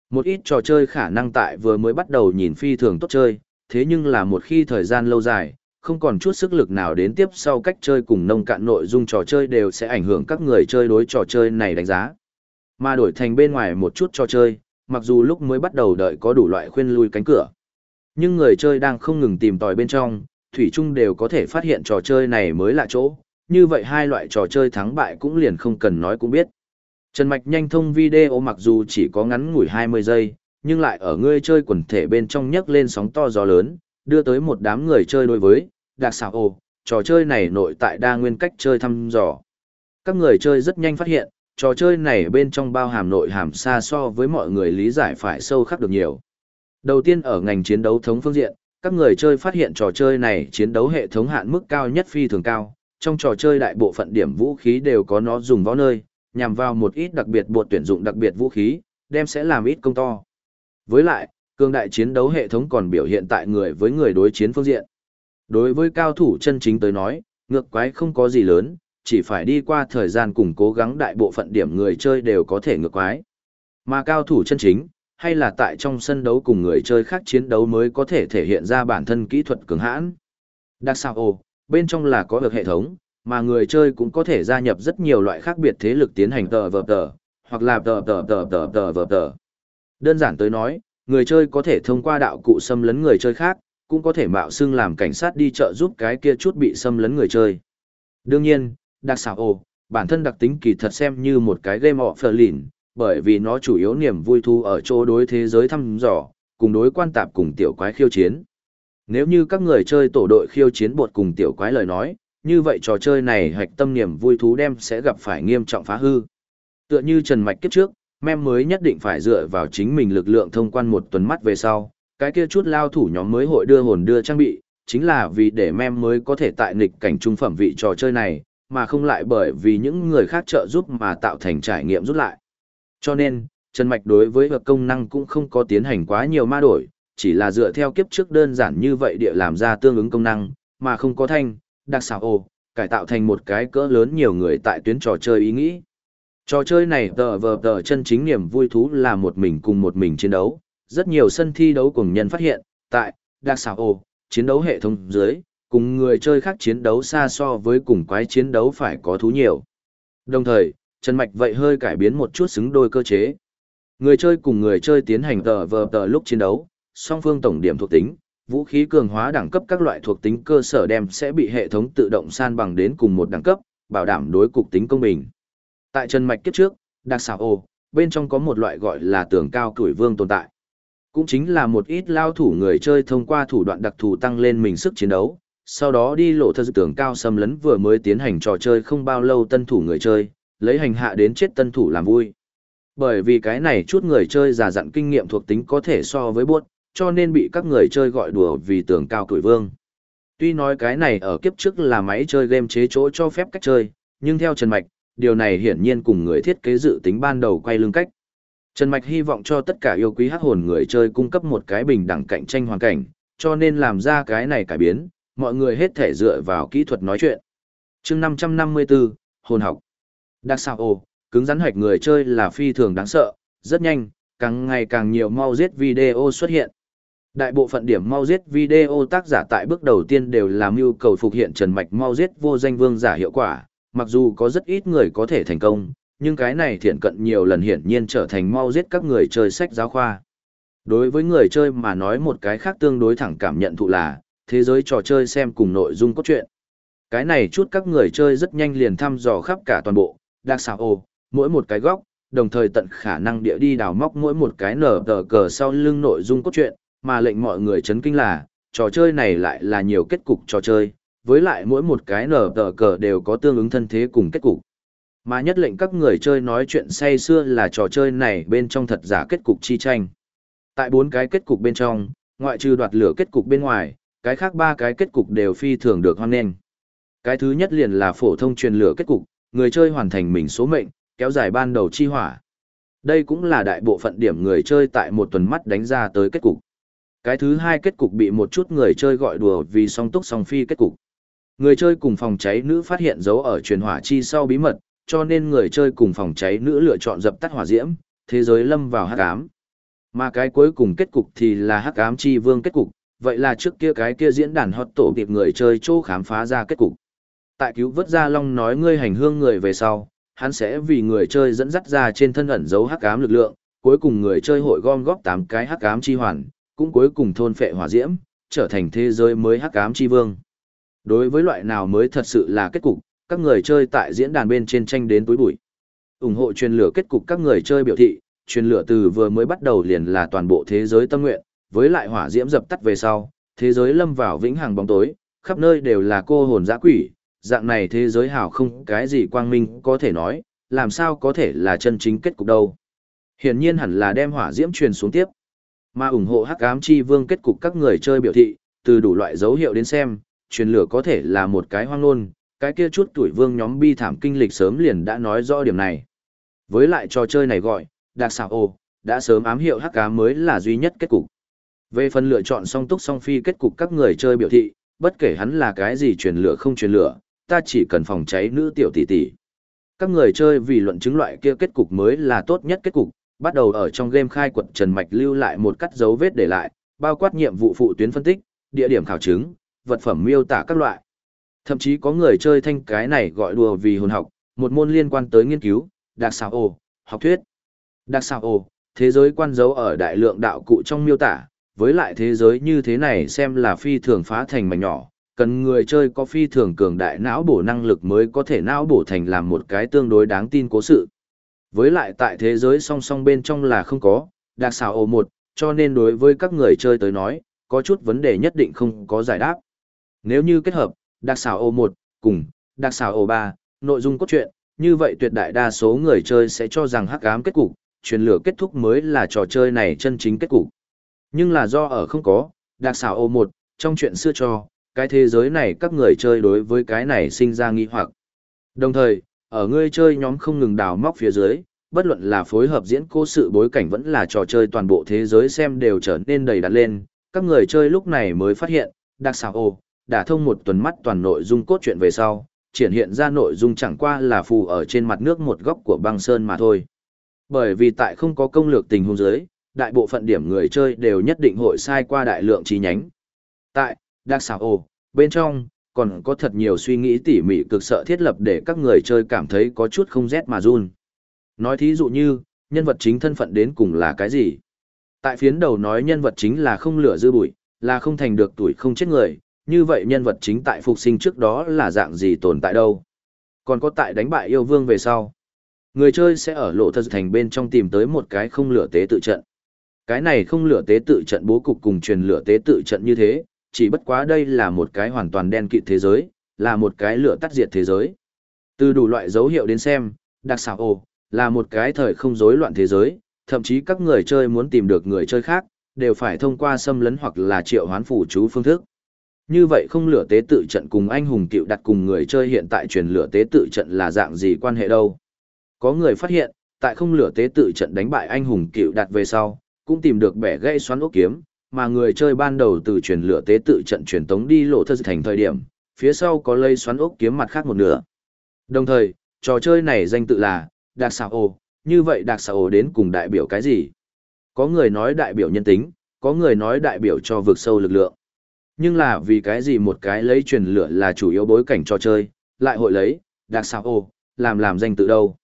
Một ít trò chơi khả năng tại vừa mới bắt đầu nhìn phi thường tốt chơi, thế nhưng là một khi thời gian lâu dài, không còn chút sức lực nào đến tiếp sau cách chơi cùng nông cạn nội dung trò chơi đều sẽ ảnh hưởng các người chơi đối trò chơi này đánh giá. Mà đổi thành bên ngoài một chút trò chơi, mặc dù lúc mới bắt đầu đợi có đủ loại khuyên lui cánh cửa. Nhưng người chơi đang không ngừng tìm tòi bên trong, Thủy chung đều có thể phát hiện trò chơi này mới là chỗ, như vậy hai loại trò chơi thắng bại cũng liền không cần nói cũng biết. Trần Mạch nhanh thông video mặc dù chỉ có ngắn ngủi 20 giây, nhưng lại ở người chơi quần thể bên trong nhấc lên sóng to gió lớn, đưa tới một đám người chơi đối với, đặc xảo ồ, trò chơi này nội tại đa nguyên cách chơi thăm dò. Các người chơi rất nhanh phát hiện, trò chơi này bên trong bao hàm nội hàm xa so với mọi người lý giải phải sâu khắc được nhiều. Đầu tiên ở ngành chiến đấu thống phương diện, các người chơi phát hiện trò chơi này chiến đấu hệ thống hạn mức cao nhất phi thường cao, trong trò chơi đại bộ phận điểm vũ khí đều có nó dùng võ nơi, nhằm vào một ít đặc biệt buộc tuyển dụng đặc biệt vũ khí, đem sẽ làm ít công to. Với lại, cường đại chiến đấu hệ thống còn biểu hiện tại người với người đối chiến phương diện. Đối với cao thủ chân chính tới nói, ngược quái không có gì lớn, chỉ phải đi qua thời gian cùng cố gắng đại bộ phận điểm người chơi đều có thể ngược quái. Mà cao thủ chân chính, hay là tại trong sân đấu cùng người chơi khác chiến đấu mới có thể thể hiện ra bản thân kỹ thuật cường hãn. Đặc sao ồ, bên trong là có được hệ thống, mà người chơi cũng có thể gia nhập rất nhiều loại khác biệt thế lực tiến hành tờ vờ tờ, hoặc là tờ tờ tờ tờ tờ vờ tờ. Đơn giản tới nói, người chơi có thể thông qua đạo cụ xâm lấn người chơi khác, cũng có thể mạo xưng làm cảnh sát đi chợ giúp cái kia chút bị xâm lấn người chơi. Đương nhiên, đặc xảo ồ, bản thân đặc tính kỳ thật xem như một cái game offline, bởi vì nó chủ yếu niềm vui thu ở chỗ đối thế giới thăm dò, cùng đối quan tạp cùng tiểu quái khiêu chiến. Nếu như các người chơi tổ đội khiêu chiến bột cùng tiểu quái lời nói, như vậy trò chơi này hạch tâm niềm vui thú đem sẽ gặp phải nghiêm trọng phá hư. Tựa như Trần Mạch kiếp trước, mem mới nhất định phải dựa vào chính mình lực lượng thông quan một tuần mắt về sau, cái kia chút lao thủ nhóm mới hội đưa hồn đưa trang bị, chính là vì để mem mới có thể tại nghịch cảnh trung phẩm vị trò chơi này, mà không lại bởi vì những người khác trợ giúp mà tạo thành trải nghiệm rút lại. Cho nên, Trần Mạch đối với hợp công năng cũng không có tiến hành quá nhiều ma đổi, chỉ là dựa theo kiếp trước đơn giản như vậy địa làm ra tương ứng công năng, mà không có thanh, đặc xảo ồ, cải tạo thành một cái cỡ lớn nhiều người tại tuyến trò chơi ý nghĩ. Trò chơi này tờ vờ tờ chân chính niềm vui thú là một mình cùng một mình chiến đấu, rất nhiều sân thi đấu cùng nhân phát hiện, tại, đặc xảo ồ, chiến đấu hệ thống dưới, cùng người chơi khác chiến đấu xa so với cùng quái chiến đấu phải có thú nhiều. Đồng thời, Trần Mạch vậy hơi cải biến một chút xứng đôi cơ chế. Người chơi cùng người chơi tiến hành tờ vờ tờ lúc chiến đấu, song phương tổng điểm thuộc tính, vũ khí cường hóa đẳng cấp các loại thuộc tính cơ sở đem sẽ bị hệ thống tự động san bằng đến cùng một đẳng cấp, bảo đảm đối cục tính công bình. Tại Trần Mạch kiếp trước, đặc xảo ồ, bên trong có một loại gọi là tường cao tuổi vương tồn tại. Cũng chính là một ít lao thủ người chơi thông qua thủ đoạn đặc thù tăng lên mình sức chiến đấu, sau đó đi lộ thật tường cao xâm lấn vừa mới tiến hành trò chơi không bao lâu tân thủ người chơi, lấy hành hạ đến chết tân thủ làm vui. Bởi vì cái này chút người chơi giả dặn kinh nghiệm thuộc tính có thể so với buốt, cho nên bị các người chơi gọi đùa vì tường cao tuổi vương. Tuy nói cái này ở kiếp trước là máy chơi game chế chỗ cho phép cách chơi, nhưng theo Trần Mạch, điều này hiển nhiên cùng người thiết kế dự tính ban đầu quay lưng cách. Trần Mạch hy vọng cho tất cả yêu quý hát hồn người chơi cung cấp một cái bình đẳng cạnh tranh hoàn cảnh, cho nên làm ra cái này cải biến, mọi người hết thể dựa vào kỹ thuật nói chuyện. chương 554, hồn học. Đặc sao ồ, Cứng rắn hoạch người chơi là phi thường đáng sợ, rất nhanh, càng ngày càng nhiều mau giết video xuất hiện. Đại bộ phận điểm mau giết video tác giả tại bước đầu tiên đều làm yêu cầu phục hiện Trần Mạch mau giết vô danh vương giả hiệu quả, mặc dù có rất ít người có thể thành công, nhưng cái này thiện cận nhiều lần hiển nhiên trở thành mau giết các người chơi sách giáo khoa. Đối với người chơi mà nói một cái khác tương đối thẳng cảm nhận thụ là, thế giới trò chơi xem cùng nội dung cốt truyện. Cái này chút các người chơi rất nhanh liền thăm dò khắp cả toàn bộ, đặc xào ồ, mỗi một cái góc, đồng thời tận khả năng địa đi đào móc mỗi một cái nở tờ cờ sau lưng nội dung cốt truyện, mà lệnh mọi người chấn kinh là, trò chơi này lại là nhiều kết cục trò chơi, với lại mỗi một cái nở tờ cờ đều có tương ứng thân thế cùng kết cục. Mà nhất lệnh các người chơi nói chuyện say xưa là trò chơi này bên trong thật giả kết cục chi tranh. Tại bốn cái kết cục bên trong, ngoại trừ đoạt lửa kết cục bên ngoài, cái khác ba cái kết cục đều phi thường được hoan nghênh. Cái thứ nhất liền là phổ thông truyền lửa kết cục, người chơi hoàn thành mình số mệnh, kéo dài ban đầu chi hỏa. Đây cũng là đại bộ phận điểm người chơi tại một tuần mắt đánh ra tới kết cục. Cái thứ hai kết cục bị một chút người chơi gọi đùa vì song túc song phi kết cục. Người chơi cùng phòng cháy nữ phát hiện dấu ở truyền hỏa chi sau bí mật, cho nên người chơi cùng phòng cháy nữ lựa chọn dập tắt hỏa diễm, thế giới lâm vào hắc ám. Mà cái cuối cùng kết cục thì là hắc ám chi vương kết cục, vậy là trước kia cái kia diễn đàn hot tổ kịp người chơi chỗ khám phá ra kết cục. Tại cứu vớt gia long nói ngươi hành hương người về sau, hắn sẽ vì người chơi dẫn dắt ra trên thân ẩn dấu hắc ám lực lượng, cuối cùng người chơi hội gom góp 8 cái hắc ám chi hoàn, cũng cuối cùng thôn phệ hỏa diễm, trở thành thế giới mới hắc ám chi vương. Đối với loại nào mới thật sự là kết cục, các người chơi tại diễn đàn bên trên tranh đến túi bụi. ủng hộ truyền lửa kết cục các người chơi biểu thị, truyền lửa từ vừa mới bắt đầu liền là toàn bộ thế giới tâm nguyện, với lại hỏa diễm dập tắt về sau, thế giới lâm vào vĩnh hằng bóng tối, khắp nơi đều là cô hồn dã quỷ, dạng này thế giới hảo không cái gì quang minh có thể nói, làm sao có thể là chân chính kết cục đâu. Hiển nhiên hẳn là đem hỏa diễm truyền xuống tiếp. Mà ủng hộ hắc ám chi vương kết cục các người chơi biểu thị, từ đủ loại dấu hiệu đến xem, truyền lửa có thể là một cái hoang ngôn, cái kia chút tuổi vương nhóm bi thảm kinh lịch sớm liền đã nói rõ điểm này. Với lại trò chơi này gọi, đặc xảo ô, đã sớm ám hiệu hắc ám mới là duy nhất kết cục. Về phần lựa chọn song túc song phi kết cục các người chơi biểu thị, bất kể hắn là cái gì truyền lửa không truyền lửa, ta chỉ cần phòng cháy nữ tiểu tỷ tỷ. Các người chơi vì luận chứng loại kia kết cục mới là tốt nhất kết cục, bắt đầu ở trong game khai quật Trần Mạch lưu lại một cắt dấu vết để lại, bao quát nhiệm vụ phụ tuyến phân tích, địa điểm khảo chứng, vật phẩm miêu tả các loại. Thậm chí có người chơi thanh cái này gọi đùa vì hồn học, một môn liên quan tới nghiên cứu, đặc xảo ồ, học thuyết. Đặc xảo ồ, thế giới quan dấu ở đại lượng đạo cụ trong miêu tả, với lại thế giới như thế này xem là phi thường phá thành mảnh nhỏ, cần người chơi có phi thường cường đại não bổ năng lực mới có thể não bổ thành làm một cái tương đối đáng tin cố sự. Với lại tại thế giới song song bên trong là không có, đặc xảo ồ một, cho nên đối với các người chơi tới nói, có chút vấn đề nhất định không có giải đáp. Nếu như kết hợp, đặc xảo ô 1, cùng, đặc xảo ô 3, nội dung cốt truyện, như vậy tuyệt đại đa số người chơi sẽ cho rằng hắc ám kết cục, truyền lửa kết thúc mới là trò chơi này chân chính kết cục. Nhưng là do ở không có, đặc xảo ô 1, trong chuyện xưa cho, cái thế giới này các người chơi đối với cái này sinh ra nghi hoặc. Đồng thời, ở người chơi nhóm không ngừng đào móc phía dưới, bất luận là phối hợp diễn cố sự bối cảnh vẫn là trò chơi toàn bộ thế giới xem đều trở nên đầy đặn lên, các người chơi lúc này mới phát hiện, đặc xảo ô, đã thông một tuần mắt toàn nội dung cốt truyện về sau, triển hiện ra nội dung chẳng qua là phù ở trên mặt nước một góc của băng sơn mà thôi. Bởi vì tại không có công lược tình huống giới, đại bộ phận điểm người chơi đều nhất định hội sai qua đại lượng chi nhánh. Tại, Dark xảo ồ, bên trong, còn có thật nhiều suy nghĩ tỉ mỉ cực sợ thiết lập để các người chơi cảm thấy có chút không rét mà run. Nói thí dụ như, nhân vật chính thân phận đến cùng là cái gì? Tại phiến đầu nói nhân vật chính là không lửa dư bụi, là không thành được tuổi không chết người, như vậy nhân vật chính tại phục sinh trước đó là dạng gì tồn tại đâu? Còn có tại đánh bại yêu vương về sau. Người chơi sẽ ở lộ thật thành bên trong tìm tới một cái không lửa tế tự trận. Cái này không lửa tế tự trận bố cục cùng truyền lửa tế tự trận như thế, chỉ bất quá đây là một cái hoàn toàn đen kịt thế giới, là một cái lửa tắt diệt thế giới. Từ đủ loại dấu hiệu đến xem, đặc xảo ồ, là một cái thời không rối loạn thế giới, thậm chí các người chơi muốn tìm được người chơi khác, đều phải thông qua xâm lấn hoặc là triệu hoán phủ chú phương thức. Như vậy không lửa tế tự trận cùng anh hùng cựu đặt cùng người chơi hiện tại truyền lửa tế tự trận là dạng gì quan hệ đâu. Có người phát hiện, tại không lửa tế tự trận đánh bại anh hùng cựu đặt về sau, cũng tìm được bẻ gãy xoắn ốc kiếm, mà người chơi ban đầu từ truyền lửa tế tự trận truyền tống đi lộ thơ thành thời điểm, phía sau có lây xoắn ốc kiếm mặt khác một nửa. Đồng thời, trò chơi này danh tự là đặc xảo ồ, như vậy đặc xảo ồ đến cùng đại biểu cái gì? Có người nói đại biểu nhân tính, có người nói đại biểu cho vực sâu lực lượng. Nhưng là vì cái gì một cái lấy truyền lửa là chủ yếu bối cảnh trò chơi, lại hội lấy, đặc xảo ồ, làm làm danh tự đâu.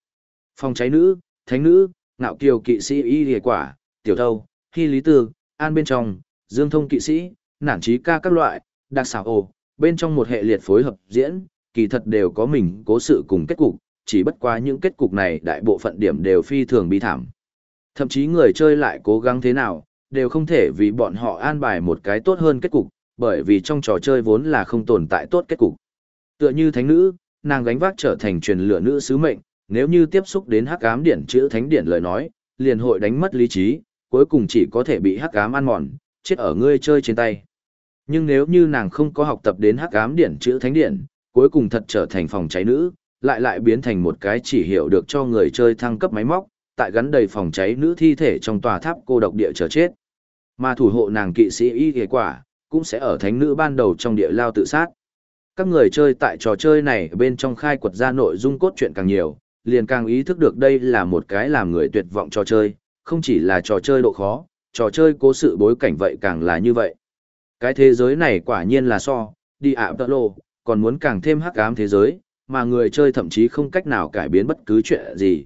Phong cháy nữ, thánh nữ, ngạo kiều kỵ sĩ y địa quả, tiểu thâu, hy lý tư, an bên trong, dương thông kỵ sĩ, nản trí ca các loại, đặc xảo ồ, bên trong một hệ liệt phối hợp diễn, kỳ thật đều có mình cố sự cùng kết cục, chỉ bất quá những kết cục này đại bộ phận điểm đều phi thường bi thảm. Thậm chí người chơi lại cố gắng thế nào, đều không thể vì bọn họ an bài một cái tốt hơn kết cục, bởi vì trong trò chơi vốn là không tồn tại tốt kết cục. Tựa như thánh nữ, nàng gánh vác trở thành truyền lửa nữ sứ mệnh, nếu như tiếp xúc đến hắc ám điển chữ thánh điển lời nói, liền hội đánh mất lý trí, cuối cùng chỉ có thể bị hắc ám ăn mòn, chết ở ngươi chơi trên tay. Nhưng nếu như nàng không có học tập đến hắc ám điển chữ thánh điển, cuối cùng thật trở thành phòng cháy nữ, lại lại biến thành một cái chỉ hiểu được cho người chơi thăng cấp máy móc, tại gắn đầy phòng cháy nữ thi thể trong tòa tháp cô độc địa chờ chết. Mà thủ hộ nàng kỵ sĩ y kết quả, cũng sẽ ở thánh nữ ban đầu trong địa lao tự sát. Các người chơi tại trò chơi này bên trong khai quật ra nội dung cốt truyện càng nhiều, liền càng ý thức được đây là một cái làm người tuyệt vọng trò chơi, không chỉ là trò chơi độ khó, trò chơi cố sự bối cảnh vậy càng là như vậy. Cái thế giới này quả nhiên là so, đi ạ tợ lộ, còn muốn càng thêm hắc ám thế giới, mà người chơi thậm chí không cách nào cải biến bất cứ chuyện gì.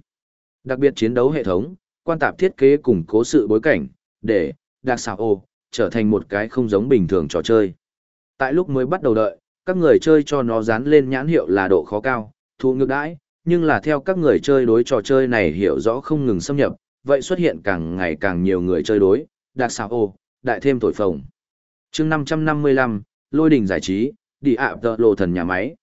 Đặc biệt chiến đấu hệ thống, quan tạp thiết kế cùng cố sự bối cảnh, để, đặc xảo ô, trở thành một cái không giống bình thường trò chơi. Tại lúc mới bắt đầu đợi, các người chơi cho nó dán lên nhãn hiệu là độ khó cao, thu ngược đãi, nhưng là theo các người chơi đối trò chơi này hiểu rõ không ngừng xâm nhập, vậy xuất hiện càng ngày càng nhiều người chơi đối, đặc xào ô, đại thêm thổi phồng. chương 555, lôi đỉnh giải trí, đi ạ tợ lộ thần nhà máy.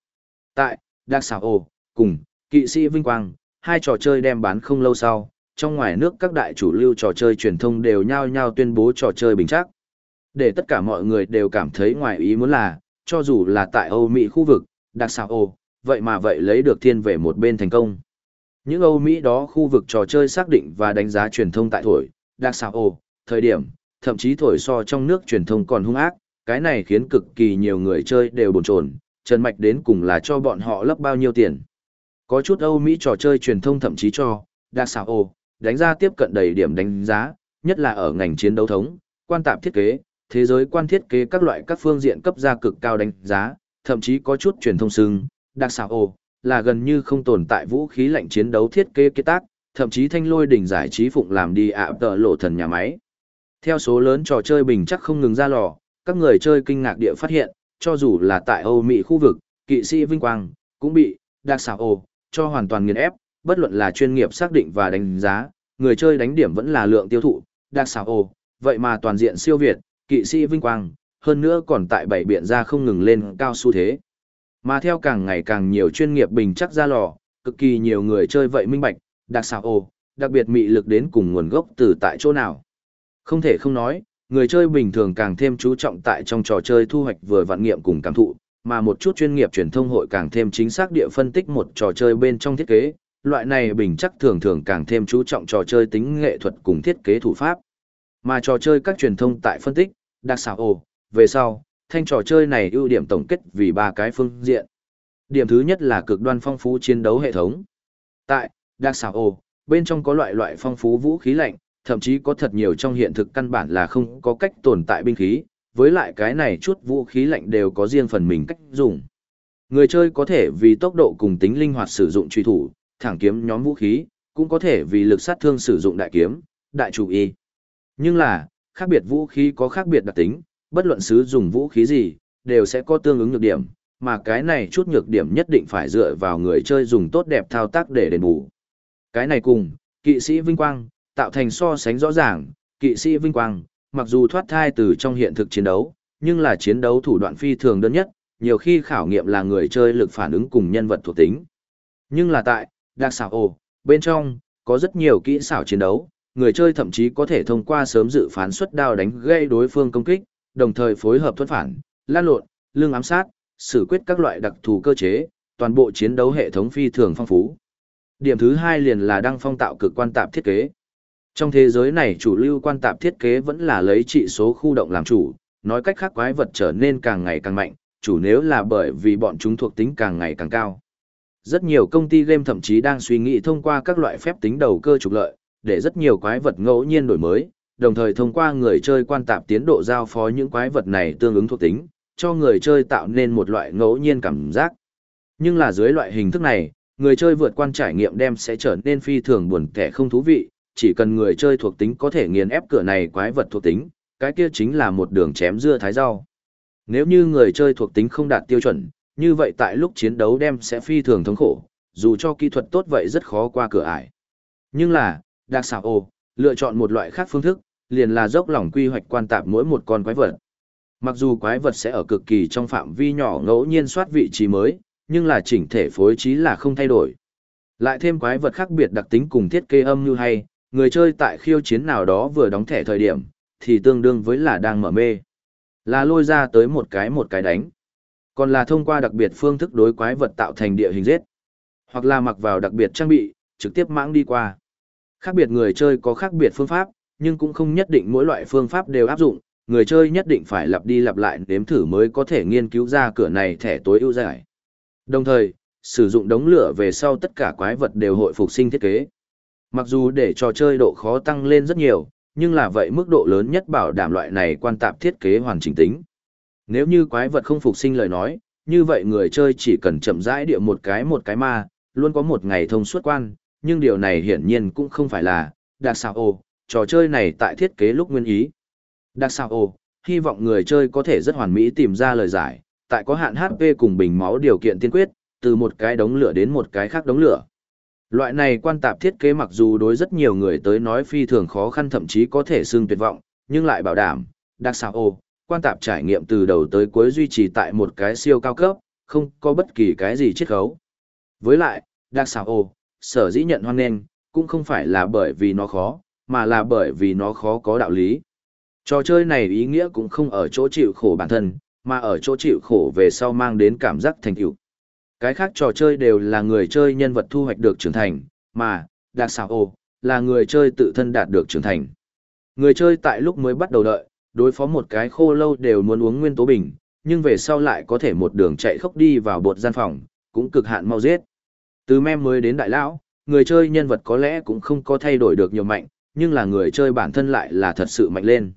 Tại, đặc xào ô, cùng, kỵ sĩ vinh quang, hai trò chơi đem bán không lâu sau, trong ngoài nước các đại chủ lưu trò chơi truyền thông đều nhao nhao tuyên bố trò chơi bình chắc. Để tất cả mọi người đều cảm thấy ngoài ý muốn là, cho dù là tại Âu Mỹ khu vực, đặc xảo ô, vậy mà vậy lấy được thiên về một bên thành công. Những Âu Mỹ đó khu vực trò chơi xác định và đánh giá truyền thông tại thổi, đặc xảo ô, thời điểm, thậm chí thổi so trong nước truyền thông còn hung ác, cái này khiến cực kỳ nhiều người chơi đều bồn chồn, Trần Mạch đến cùng là cho bọn họ lấp bao nhiêu tiền. Có chút Âu Mỹ trò chơi truyền thông thậm chí cho, đặc xảo ô, đánh ra tiếp cận đầy điểm đánh giá, nhất là ở ngành chiến đấu thống, quan tạp thiết kế, thế giới quan thiết kế các loại các phương diện cấp ra cực cao đánh giá, thậm chí có chút truyền thông xưng, đặc xảo ồ, là gần như không tồn tại vũ khí lạnh chiến đấu thiết kế kế tác, thậm chí thanh lôi đỉnh giải trí phụng làm đi ạ tợ lộ thần nhà máy. Theo số lớn trò chơi bình chắc không ngừng ra lò, các người chơi kinh ngạc địa phát hiện, cho dù là tại Âu Mỹ khu vực, kỵ sĩ vinh quang, cũng bị, đặc xảo ồ, cho hoàn toàn nghiền ép, bất luận là chuyên nghiệp xác định và đánh giá, người chơi đánh điểm vẫn là lượng tiêu thụ, đặc xảo ồ, vậy mà toàn diện siêu việt, kỵ sĩ vinh quang, hơn nữa còn tại bảy biện ra không ngừng lên cao xu thế. Mà theo càng ngày càng nhiều chuyên nghiệp bình chắc ra lò, cực kỳ nhiều người chơi vậy minh bạch, đặc xảo ồ, đặc biệt mị lực đến cùng nguồn gốc từ tại chỗ nào. Không thể không nói, người chơi bình thường càng thêm chú trọng tại trong trò chơi thu hoạch vừa vạn nghiệm cùng cảm thụ, mà một chút chuyên nghiệp truyền thông hội càng thêm chính xác địa phân tích một trò chơi bên trong thiết kế, loại này bình chắc thường thường càng thêm chú trọng trò chơi tính nghệ thuật cùng thiết kế thủ pháp. Mà trò chơi các truyền thông tại phân tích, đặc xảo ồ, về sau, thanh trò chơi này ưu điểm tổng kết vì ba cái phương diện. Điểm thứ nhất là cực đoan phong phú chiến đấu hệ thống. Tại, đặc xảo ồ, bên trong có loại loại phong phú vũ khí lạnh, thậm chí có thật nhiều trong hiện thực căn bản là không có cách tồn tại binh khí, với lại cái này chút vũ khí lạnh đều có riêng phần mình cách dùng. Người chơi có thể vì tốc độ cùng tính linh hoạt sử dụng truy thủ, thẳng kiếm nhóm vũ khí, cũng có thể vì lực sát thương sử dụng đại kiếm, đại chủ y. Nhưng là, khác biệt vũ khí có khác biệt đặc tính, bất luận sử dụng vũ khí gì, đều sẽ có tương ứng nhược điểm, mà cái này chút nhược điểm nhất định phải dựa vào người chơi dùng tốt đẹp thao tác để đền bù. Cái này cùng, kỵ sĩ vinh quang, tạo thành so sánh rõ ràng, kỵ sĩ vinh quang, mặc dù thoát thai từ trong hiện thực chiến đấu, nhưng là chiến đấu thủ đoạn phi thường đơn nhất, nhiều khi khảo nghiệm là người chơi lực phản ứng cùng nhân vật thuộc tính. Nhưng là tại, đặc xảo ồ, bên trong, có rất nhiều kỹ xảo chiến đấu, người chơi thậm chí có thể thông qua sớm dự phán xuất đao đánh gây đối phương công kích, đồng thời phối hợp thuẫn phản, lan lộn, lương ám sát, xử quyết các loại đặc thù cơ chế, toàn bộ chiến đấu hệ thống phi thường phong phú. Điểm thứ hai liền là đăng phong tạo cực quan tạp thiết kế. Trong thế giới này chủ lưu quan tạp thiết kế vẫn là lấy trị số khu động làm chủ, nói cách khác quái vật trở nên càng ngày càng mạnh, chủ nếu là bởi vì bọn chúng thuộc tính càng ngày càng cao. rất nhiều công ty game thậm chí đang suy nghĩ thông qua các loại phép tính đầu cơ trục lợi, để rất nhiều quái vật ngẫu nhiên đổi mới, đồng thời thông qua người chơi quan tạp tiến độ giao phó những quái vật này tương ứng thuộc tính, cho người chơi tạo nên một loại ngẫu nhiên cảm giác. Nhưng là dưới loại hình thức này, người chơi vượt quan trải nghiệm đem sẽ trở nên phi thường buồn kẻ không thú vị, chỉ cần người chơi thuộc tính có thể nghiền ép cửa này quái vật thuộc tính, cái kia chính là một đường chém dưa thái rau. Nếu như người chơi thuộc tính không đạt tiêu chuẩn, như vậy tại lúc chiến đấu đem sẽ phi thường thống khổ, dù cho kỹ thuật tốt vậy rất khó qua cửa ải. Nhưng là, Đặc xảo ồ, lựa chọn một loại khác phương thức, liền là dốc lòng quy hoạch quan tạp mỗi một con quái vật. Mặc dù quái vật sẽ ở cực kỳ trong phạm vi nhỏ ngẫu nhiên soát vị trí mới, nhưng là chỉnh thể phối trí là không thay đổi. Lại thêm quái vật khác biệt đặc tính cùng thiết kế âm như hay, người chơi tại khiêu chiến nào đó vừa đóng thẻ thời điểm, thì tương đương với là đang mở mê. Là lôi ra tới một cái một cái đánh. Còn là thông qua đặc biệt phương thức đối quái vật tạo thành địa hình giết. Hoặc là mặc vào đặc biệt trang bị, trực tiếp mãng đi qua. Khác biệt người chơi có khác biệt phương pháp, nhưng cũng không nhất định mỗi loại phương pháp đều áp dụng, người chơi nhất định phải lặp đi lặp lại nếm thử mới có thể nghiên cứu ra cửa này thẻ tối ưu giải. Đồng thời, sử dụng đống lửa về sau tất cả quái vật đều hội phục sinh thiết kế. Mặc dù để trò chơi độ khó tăng lên rất nhiều, nhưng là vậy mức độ lớn nhất bảo đảm loại này quan tạp thiết kế hoàn chỉnh tính. Nếu như quái vật không phục sinh lời nói, như vậy người chơi chỉ cần chậm rãi địa một cái một cái ma, luôn có một ngày thông suốt quan, nhưng điều này hiển nhiên cũng không phải là đặc sao ô, trò chơi này tại thiết kế lúc nguyên ý. Đặc sao ô, hy vọng người chơi có thể rất hoàn mỹ tìm ra lời giải, tại có hạn HP cùng bình máu điều kiện tiên quyết, từ một cái đống lửa đến một cái khác đống lửa. Loại này quan tạp thiết kế mặc dù đối rất nhiều người tới nói phi thường khó khăn thậm chí có thể xưng tuyệt vọng, nhưng lại bảo đảm, đặc sao ô, quan tạp trải nghiệm từ đầu tới cuối duy trì tại một cái siêu cao cấp, không có bất kỳ cái gì chiết khấu. Với lại, đặc sao ô, sở dĩ nhận hoan nghênh, cũng không phải là bởi vì nó khó, mà là bởi vì nó khó có đạo lý. Trò chơi này ý nghĩa cũng không ở chỗ chịu khổ bản thân, mà ở chỗ chịu khổ về sau mang đến cảm giác thành tựu. Cái khác trò chơi đều là người chơi nhân vật thu hoạch được trưởng thành, mà, đặc xảo ồ, là người chơi tự thân đạt được trưởng thành. Người chơi tại lúc mới bắt đầu đợi, đối phó một cái khô lâu đều muốn uống nguyên tố bình, nhưng về sau lại có thể một đường chạy khốc đi vào bột gian phòng, cũng cực hạn mau giết. Từ mem mới đến đại lão, người chơi nhân vật có lẽ cũng không có thay đổi được nhiều mạnh, nhưng là người chơi bản thân lại là thật sự mạnh lên.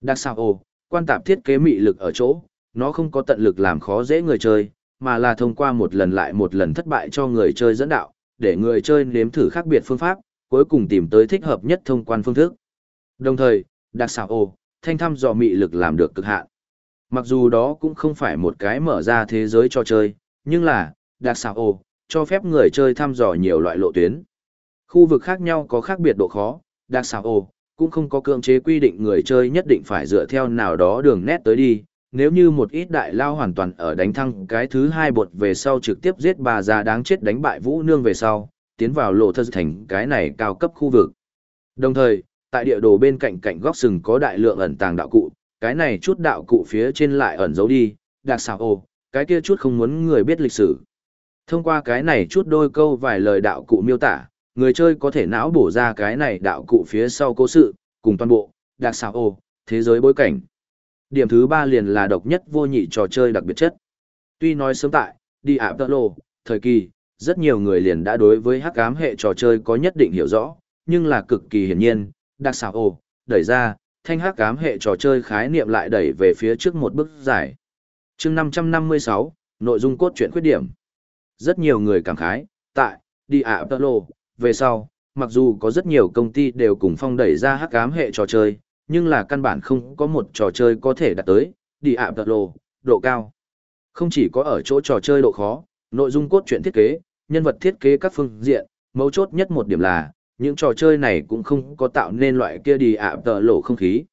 Đặc sao ồ, quan tạp thiết kế mị lực ở chỗ, nó không có tận lực làm khó dễ người chơi, mà là thông qua một lần lại một lần thất bại cho người chơi dẫn đạo, để người chơi nếm thử khác biệt phương pháp, cuối cùng tìm tới thích hợp nhất thông quan phương thức. Đồng thời, đặc xảo ồ, thanh thăm dò mị lực làm được cực hạn. Mặc dù đó cũng không phải một cái mở ra thế giới cho chơi, nhưng là, đặc xảo ồ, cho phép người chơi thăm dò nhiều loại lộ tuyến. Khu vực khác nhau có khác biệt độ khó, đặc xảo ồ, cũng không có cưỡng chế quy định người chơi nhất định phải dựa theo nào đó đường nét tới đi. Nếu như một ít đại lao hoàn toàn ở đánh thăng cái thứ hai bột về sau trực tiếp giết bà già đáng chết đánh bại vũ nương về sau, tiến vào lộ thơ thành cái này cao cấp khu vực. Đồng thời, tại địa đồ bên cạnh cạnh góc sừng có đại lượng ẩn tàng đạo cụ, cái này chút đạo cụ phía trên lại ẩn giấu đi, đặc xảo ồ, cái kia chút không muốn người biết lịch sử. Thông qua cái này chút đôi câu vài lời đạo cụ miêu tả, người chơi có thể não bổ ra cái này đạo cụ phía sau cố sự, cùng toàn bộ, đặc xảo ồ, thế giới bối cảnh. Điểm thứ ba liền là độc nhất vô nhị trò chơi đặc biệt chất. Tuy nói sớm tại, đi ạp tơ lô, thời kỳ, rất nhiều người liền đã đối với hắc ám hệ trò chơi có nhất định hiểu rõ, nhưng là cực kỳ hiển nhiên, đặc xảo ồ, đẩy ra, thanh hắc ám hệ trò chơi khái niệm lại đẩy về phía trước một bước giải. chương 556, nội dung cốt truyện khuyết điểm rất nhiều người cảm khái, tại, đi ạ tơ lô, về sau, mặc dù có rất nhiều công ty đều cùng phong đẩy ra hắc ám hệ trò chơi, nhưng là căn bản không có một trò chơi có thể đạt tới, đi ạ tơ lô, độ cao. Không chỉ có ở chỗ trò chơi độ khó, nội dung cốt truyện thiết kế, nhân vật thiết kế các phương diện, mấu chốt nhất một điểm là, những trò chơi này cũng không có tạo nên loại kia đi ạ tơ lô không khí.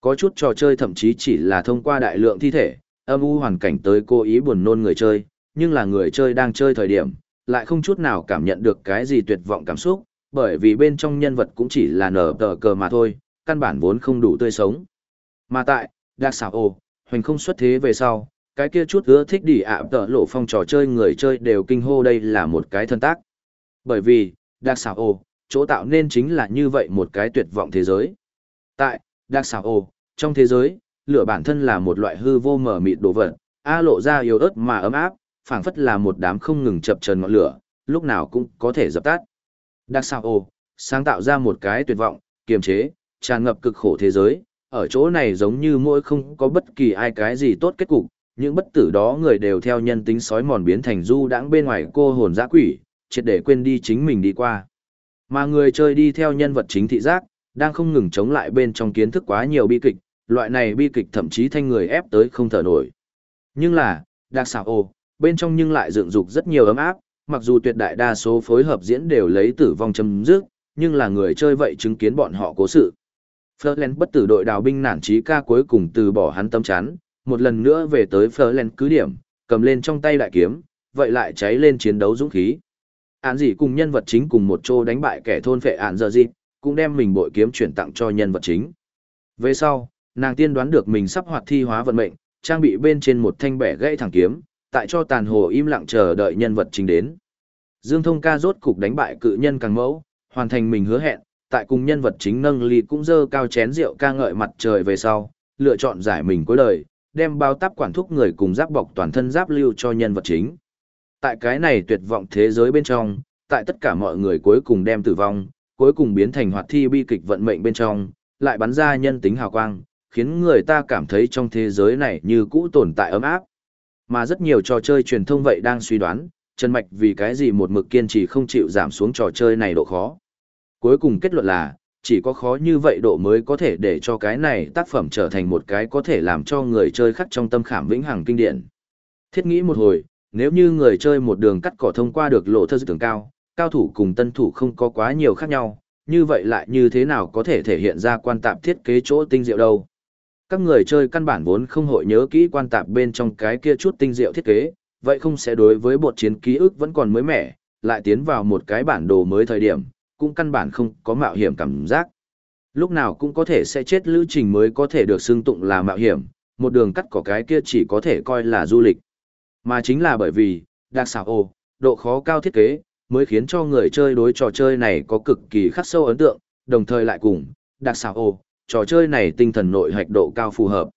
Có chút trò chơi thậm chí chỉ là thông qua đại lượng thi thể, âm u hoàn cảnh tới cố ý buồn nôn người chơi, nhưng là người chơi đang chơi thời điểm, lại không chút nào cảm nhận được cái gì tuyệt vọng cảm xúc, bởi vì bên trong nhân vật cũng chỉ là nở tờ cờ mà thôi, căn bản vốn không đủ tươi sống. Mà tại, Đạc Sảo Ồ, hoành không xuất thế về sau, cái kia chút ưa thích đi ạ tờ lộ phong trò chơi người chơi đều kinh hô đây là một cái thân tác. Bởi vì, Đạc Sảo Ồ, chỗ tạo nên chính là như vậy một cái tuyệt vọng thế giới. Tại, Đạc Sảo Ồ, trong thế giới, lửa bản thân là một loại hư vô mở mịt đồ vật, A lộ ra yếu ớt mà ấm áp, phảng phất là một đám không ngừng chập chờn ngọn lửa, lúc nào cũng có thể dập tắt. Đặc sao ô, sáng tạo ra một cái tuyệt vọng, kiềm chế, tràn ngập cực khổ thế giới, ở chỗ này giống như mỗi không có bất kỳ ai cái gì tốt kết cục, những bất tử đó người đều theo nhân tính sói mòn biến thành du đãng bên ngoài cô hồn dã quỷ, triệt để quên đi chính mình đi qua. Mà người chơi đi theo nhân vật chính thị giác, đang không ngừng chống lại bên trong kiến thức quá nhiều bi kịch, loại này bi kịch thậm chí thanh người ép tới không thở nổi. Nhưng là, đặc xảo ô, bên trong nhưng lại dựng dục rất nhiều ấm áp, mặc dù tuyệt đại đa số phối hợp diễn đều lấy tử vong chấm dứt, nhưng là người chơi vậy chứng kiến bọn họ cố sự. Florent bất tử đội đào binh nản chí ca cuối cùng từ bỏ hắn tâm chán, một lần nữa về tới Florent cứ điểm, cầm lên trong tay đại kiếm, vậy lại cháy lên chiến đấu dũng khí. Án gì cùng nhân vật chính cùng một chỗ đánh bại kẻ thôn phệ án giờ gì, cũng đem mình bội kiếm chuyển tặng cho nhân vật chính. Về sau, nàng tiên đoán được mình sắp hoạt thi hóa vận mệnh, trang bị bên trên một thanh bẻ gãy thẳng kiếm, tại cho tàn hồ im lặng chờ đợi nhân vật chính đến. Dương Thông ca rốt cục đánh bại cự nhân càng mẫu, hoàn thành mình hứa hẹn, tại cùng nhân vật chính nâng ly cũng dơ cao chén rượu ca ngợi mặt trời về sau, lựa chọn giải mình cuối đời, đem bao táp quản thúc người cùng giáp bọc toàn thân giáp lưu cho nhân vật chính. Tại cái này tuyệt vọng thế giới bên trong, tại tất cả mọi người cuối cùng đem tử vong, cuối cùng biến thành hoạt thi bi kịch vận mệnh bên trong, lại bắn ra nhân tính hào quang, khiến người ta cảm thấy trong thế giới này như cũ tồn tại ấm áp. Mà rất nhiều trò chơi truyền thông vậy đang suy đoán, Trần Mạch vì cái gì một mực kiên trì không chịu giảm xuống trò chơi này độ khó. Cuối cùng kết luận là, chỉ có khó như vậy độ mới có thể để cho cái này tác phẩm trở thành một cái có thể làm cho người chơi khắc trong tâm khảm vĩnh hằng kinh điển. Thiết nghĩ một hồi, nếu như người chơi một đường cắt cỏ thông qua được lộ thơ dự tưởng cao, cao thủ cùng tân thủ không có quá nhiều khác nhau, như vậy lại như thế nào có thể thể hiện ra quan tạp thiết kế chỗ tinh diệu đâu. Các người chơi căn bản vốn không hội nhớ kỹ quan tạp bên trong cái kia chút tinh diệu thiết kế, vậy không sẽ đối với bột chiến ký ức vẫn còn mới mẻ, lại tiến vào một cái bản đồ mới thời điểm, cũng căn bản không có mạo hiểm cảm giác. Lúc nào cũng có thể sẽ chết lưu trình mới có thể được xưng tụng là mạo hiểm, một đường cắt cỏ cái kia chỉ có thể coi là du lịch. Mà chính là bởi vì, đặc xảo ồ, độ khó cao thiết kế, mới khiến cho người chơi đối trò chơi này có cực kỳ khắc sâu ấn tượng, đồng thời lại cùng, đặc xảo ồ, trò chơi này tinh thần nội hạch độ cao phù hợp.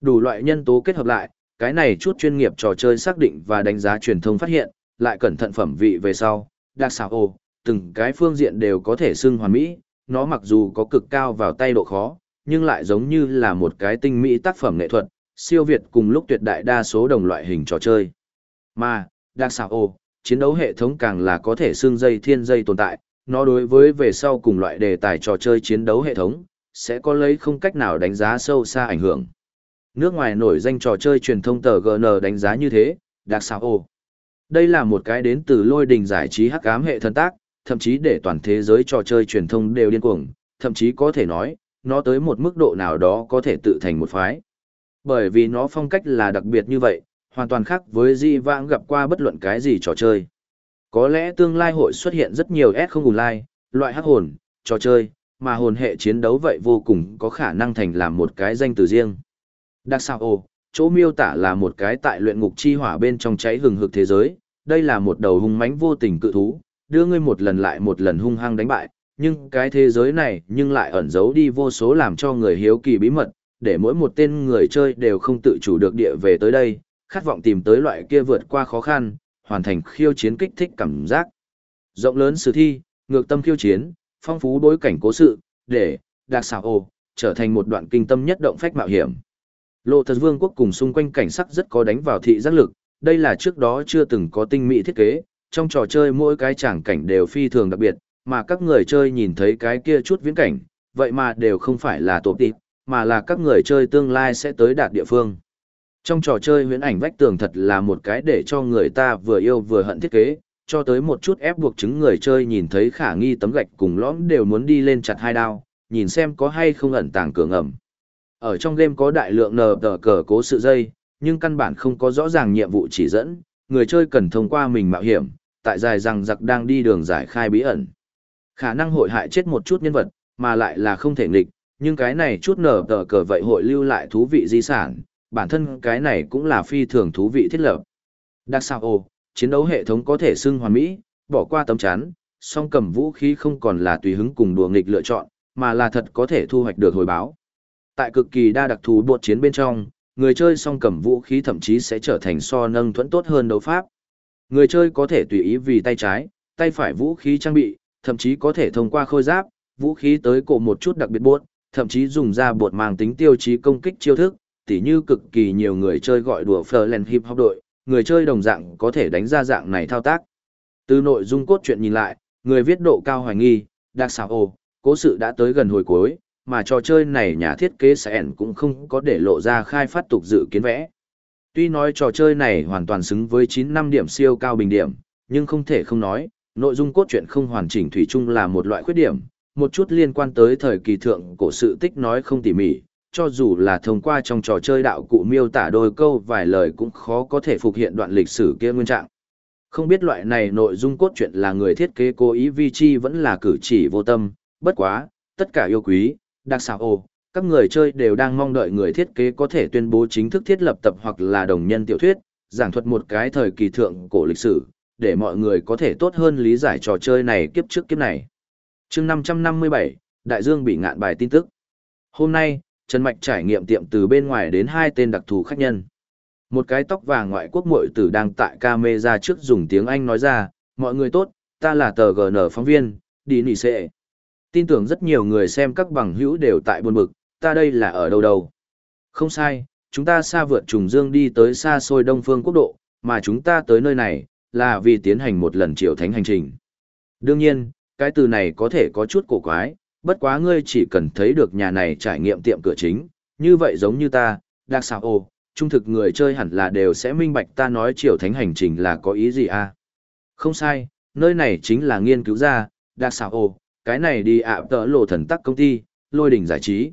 Đủ loại nhân tố kết hợp lại, cái này chút chuyên nghiệp trò chơi xác định và đánh giá truyền thông phát hiện, lại cẩn thận phẩm vị về sau, đặc xảo ồ, từng cái phương diện đều có thể xưng hoàn mỹ, nó mặc dù có cực cao vào tay độ khó, nhưng lại giống như là một cái tinh mỹ tác phẩm nghệ thuật, siêu việt cùng lúc tuyệt đại đa số đồng loại hình trò chơi. Mà, đặc xảo ồ, chiến đấu hệ thống càng là có thể xưng dây thiên dây tồn tại, nó đối với về sau cùng loại đề tài trò chơi chiến đấu hệ thống, sẽ có lấy không cách nào đánh giá sâu xa ảnh hưởng. Nước ngoài nổi danh trò chơi truyền thông tờ GN đánh giá như thế, đặc sao ô. Đây là một cái đến từ lôi đình giải trí hắc ám hệ thân tác, thậm chí để toàn thế giới trò chơi truyền thông đều điên cuồng, thậm chí có thể nói, nó tới một mức độ nào đó có thể tự thành một phái. Bởi vì nó phong cách là đặc biệt như vậy, hoàn toàn khác với di vãng gặp qua bất luận cái gì trò chơi. Có lẽ tương lai hội xuất hiện rất nhiều S không cùng lai, loại hắc hồn, trò chơi, mà hồn hệ chiến đấu vậy vô cùng có khả năng thành làm một cái danh từ riêng. Đặc sao ồ, chỗ miêu tả là một cái tại luyện ngục chi hỏa bên trong cháy hừng hực thế giới, đây là một đầu hung mãnh vô tình cự thú, đưa ngươi một lần lại một lần hung hăng đánh bại, nhưng cái thế giới này nhưng lại ẩn giấu đi vô số làm cho người hiếu kỳ bí mật, để mỗi một tên người chơi đều không tự chủ được địa về tới đây, khát vọng tìm tới loại kia vượt qua khó khăn, hoàn thành khiêu chiến kích thích cảm giác. Rộng lớn sử thi, ngược tâm khiêu chiến, phong phú đối cảnh cố sự, để, đặc xảo ồ, trở thành một đoạn kinh tâm nhất động phách mạo hiểm. Lộ thật vương quốc cùng xung quanh cảnh sắc rất có đánh vào thị giác lực, đây là trước đó chưa từng có tinh mỹ thiết kế, trong trò chơi mỗi cái tràng cảnh đều phi thường đặc biệt, mà các người chơi nhìn thấy cái kia chút viễn cảnh, vậy mà đều không phải là tổ tịp, mà là các người chơi tương lai sẽ tới đạt địa phương. Trong trò chơi huyễn ảnh vách tường thật là một cái để cho người ta vừa yêu vừa hận thiết kế, cho tới một chút ép buộc chứng người chơi nhìn thấy khả nghi tấm gạch cùng lõm đều muốn đi lên chặt hai đao, nhìn xem có hay không ẩn tàng cường ẩm Ở trong game có đại lượng nờ tờ cờ cố sự dây, nhưng căn bản không có rõ ràng nhiệm vụ chỉ dẫn, người chơi cần thông qua mình mạo hiểm, tại dài rằng giặc đang đi đường giải khai bí ẩn. Khả năng hội hại chết một chút nhân vật, mà lại là không thể nghịch, nhưng cái này chút nở tờ cờ vậy hội lưu lại thú vị di sản, bản thân cái này cũng là phi thường thú vị thiết lập. Đặc sao ồ, chiến đấu hệ thống có thể xưng hoàn mỹ, bỏ qua tấm chắn, song cầm vũ khí không còn là tùy hứng cùng đùa nghịch lựa chọn, mà là thật có thể thu hoạch được hồi báo. Tại cực kỳ đa đặc thù bột chiến bên trong, người chơi song cầm vũ khí thậm chí sẽ trở thành so nâng thuẫn tốt hơn đấu pháp. Người chơi có thể tùy ý vì tay trái, tay phải vũ khí trang bị, thậm chí có thể thông qua khôi giáp, vũ khí tới cổ một chút đặc biệt buốt, thậm chí dùng ra bột mang tính tiêu chí công kích chiêu thức, tỉ như cực kỳ nhiều người chơi gọi đùa Florent Hip Hop đội, người chơi đồng dạng có thể đánh ra dạng này thao tác. Từ nội dung cốt truyện nhìn lại, người viết độ cao hoài nghi, đặc xảo ồ, cố sự đã tới gần hồi cuối, mà trò chơi này nhà thiết kế sẽ cũng không có để lộ ra khai phát tục dự kiến vẽ. Tuy nói trò chơi này hoàn toàn xứng với 9 năm điểm siêu cao bình điểm, nhưng không thể không nói, nội dung cốt truyện không hoàn chỉnh thủy chung là một loại khuyết điểm, một chút liên quan tới thời kỳ thượng cổ sự tích nói không tỉ mỉ, cho dù là thông qua trong trò chơi đạo cụ miêu tả đôi câu vài lời cũng khó có thể phục hiện đoạn lịch sử kia nguyên trạng. Không biết loại này nội dung cốt truyện là người thiết kế cố ý vi chi vẫn là cử chỉ vô tâm, bất quá, tất cả yêu quý, đặc xảo ồ, các người chơi đều đang mong đợi người thiết kế có thể tuyên bố chính thức thiết lập tập hoặc là đồng nhân tiểu thuyết, giảng thuật một cái thời kỳ thượng cổ lịch sử, để mọi người có thể tốt hơn lý giải trò chơi này kiếp trước kiếp này. chương 557, Đại Dương bị ngạn bài tin tức. Hôm nay, Trần Mạch trải nghiệm tiệm từ bên ngoài đến hai tên đặc thù khách nhân. Một cái tóc vàng ngoại quốc muội tử đang tại camera trước dùng tiếng Anh nói ra, mọi người tốt, ta là tờ GN phóng viên, đi nỉ sẽ. Tin tưởng rất nhiều người xem các bằng hữu đều tại buồn bực, ta đây là ở đâu đâu. Không sai, chúng ta xa vượt trùng dương đi tới xa xôi đông phương quốc độ, mà chúng ta tới nơi này, là vì tiến hành một lần triều thánh hành trình. Đương nhiên, cái từ này có thể có chút cổ quái, bất quá ngươi chỉ cần thấy được nhà này trải nghiệm tiệm cửa chính, như vậy giống như ta, đặc xào ồ, trung thực người chơi hẳn là đều sẽ minh bạch ta nói chiều thánh hành trình là có ý gì à. Không sai, nơi này chính là nghiên cứu ra, đặc xào ồ, cái này đi ạ tỡ lộ thần tắc công ty, lôi đỉnh giải trí.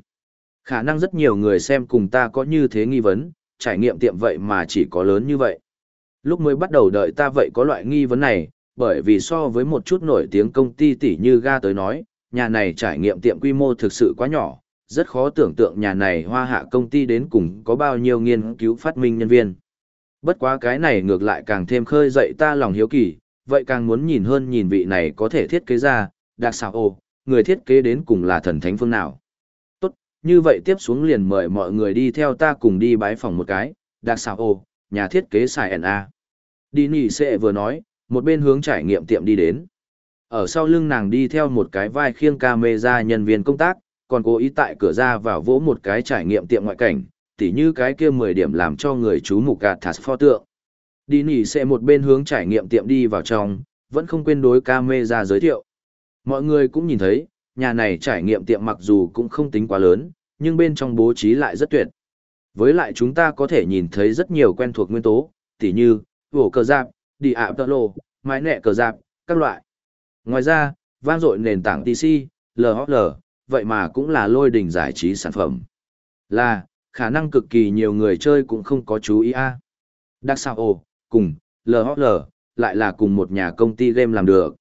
Khả năng rất nhiều người xem cùng ta có như thế nghi vấn, trải nghiệm tiệm vậy mà chỉ có lớn như vậy. Lúc mới bắt đầu đợi ta vậy có loại nghi vấn này, bởi vì so với một chút nổi tiếng công ty tỷ như ga tới nói, nhà này trải nghiệm tiệm quy mô thực sự quá nhỏ, rất khó tưởng tượng nhà này hoa hạ công ty đến cùng có bao nhiêu nghiên cứu phát minh nhân viên. Bất quá cái này ngược lại càng thêm khơi dậy ta lòng hiếu kỳ, vậy càng muốn nhìn hơn nhìn vị này có thể thiết kế ra, đặc xảo ồ, người thiết kế đến cùng là thần thánh phương nào. Tốt, như vậy tiếp xuống liền mời mọi người đi theo ta cùng đi bái phòng một cái, đặc xảo ồ, nhà thiết kế xài N.A. Đi nỉ sẽ vừa nói, một bên hướng trải nghiệm tiệm đi đến. Ở sau lưng nàng đi theo một cái vai khiêng camera nhân viên công tác, còn cố ý tại cửa ra vào vỗ một cái trải nghiệm tiệm ngoại cảnh, tỉ như cái kia 10 điểm làm cho người chú mục gạt thạt pho tượng. Đi nỉ sẽ một bên hướng trải nghiệm tiệm đi vào trong, vẫn không quên đối camera giới thiệu. Mọi người cũng nhìn thấy, nhà này trải nghiệm tiệm mặc dù cũng không tính quá lớn, nhưng bên trong bố trí lại rất tuyệt. Với lại chúng ta có thể nhìn thấy rất nhiều quen thuộc nguyên tố, tỉ như, vổ cờ giáp, đi ạ tơ lô, mái nẹ cờ giáp, các loại. Ngoài ra, vang dội nền tảng TC, LHL, vậy mà cũng là lôi đỉnh giải trí sản phẩm. Là, khả năng cực kỳ nhiều người chơi cũng không có chú ý a. Đặc sao ồ, cùng, LHL, lại là cùng một nhà công ty game làm được.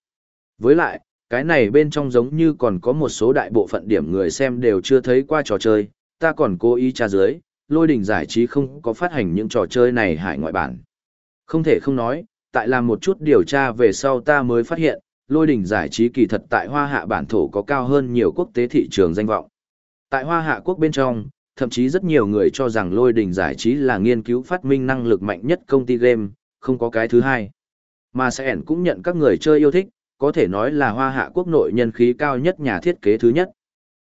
Với lại, cái này bên trong giống như còn có một số đại bộ phận điểm người xem đều chưa thấy qua trò chơi, ta còn cố ý tra dưới, lôi đỉnh giải trí không có phát hành những trò chơi này hải ngoại bản. Không thể không nói, tại làm một chút điều tra về sau ta mới phát hiện, lôi đỉnh giải trí kỳ thật tại hoa hạ bản thổ có cao hơn nhiều quốc tế thị trường danh vọng. Tại hoa hạ quốc bên trong, thậm chí rất nhiều người cho rằng lôi đỉnh giải trí là nghiên cứu phát minh năng lực mạnh nhất công ty game, không có cái thứ hai. Mà sẽ cũng nhận các người chơi yêu thích, có thể nói là hoa hạ quốc nội nhân khí cao nhất nhà thiết kế thứ nhất.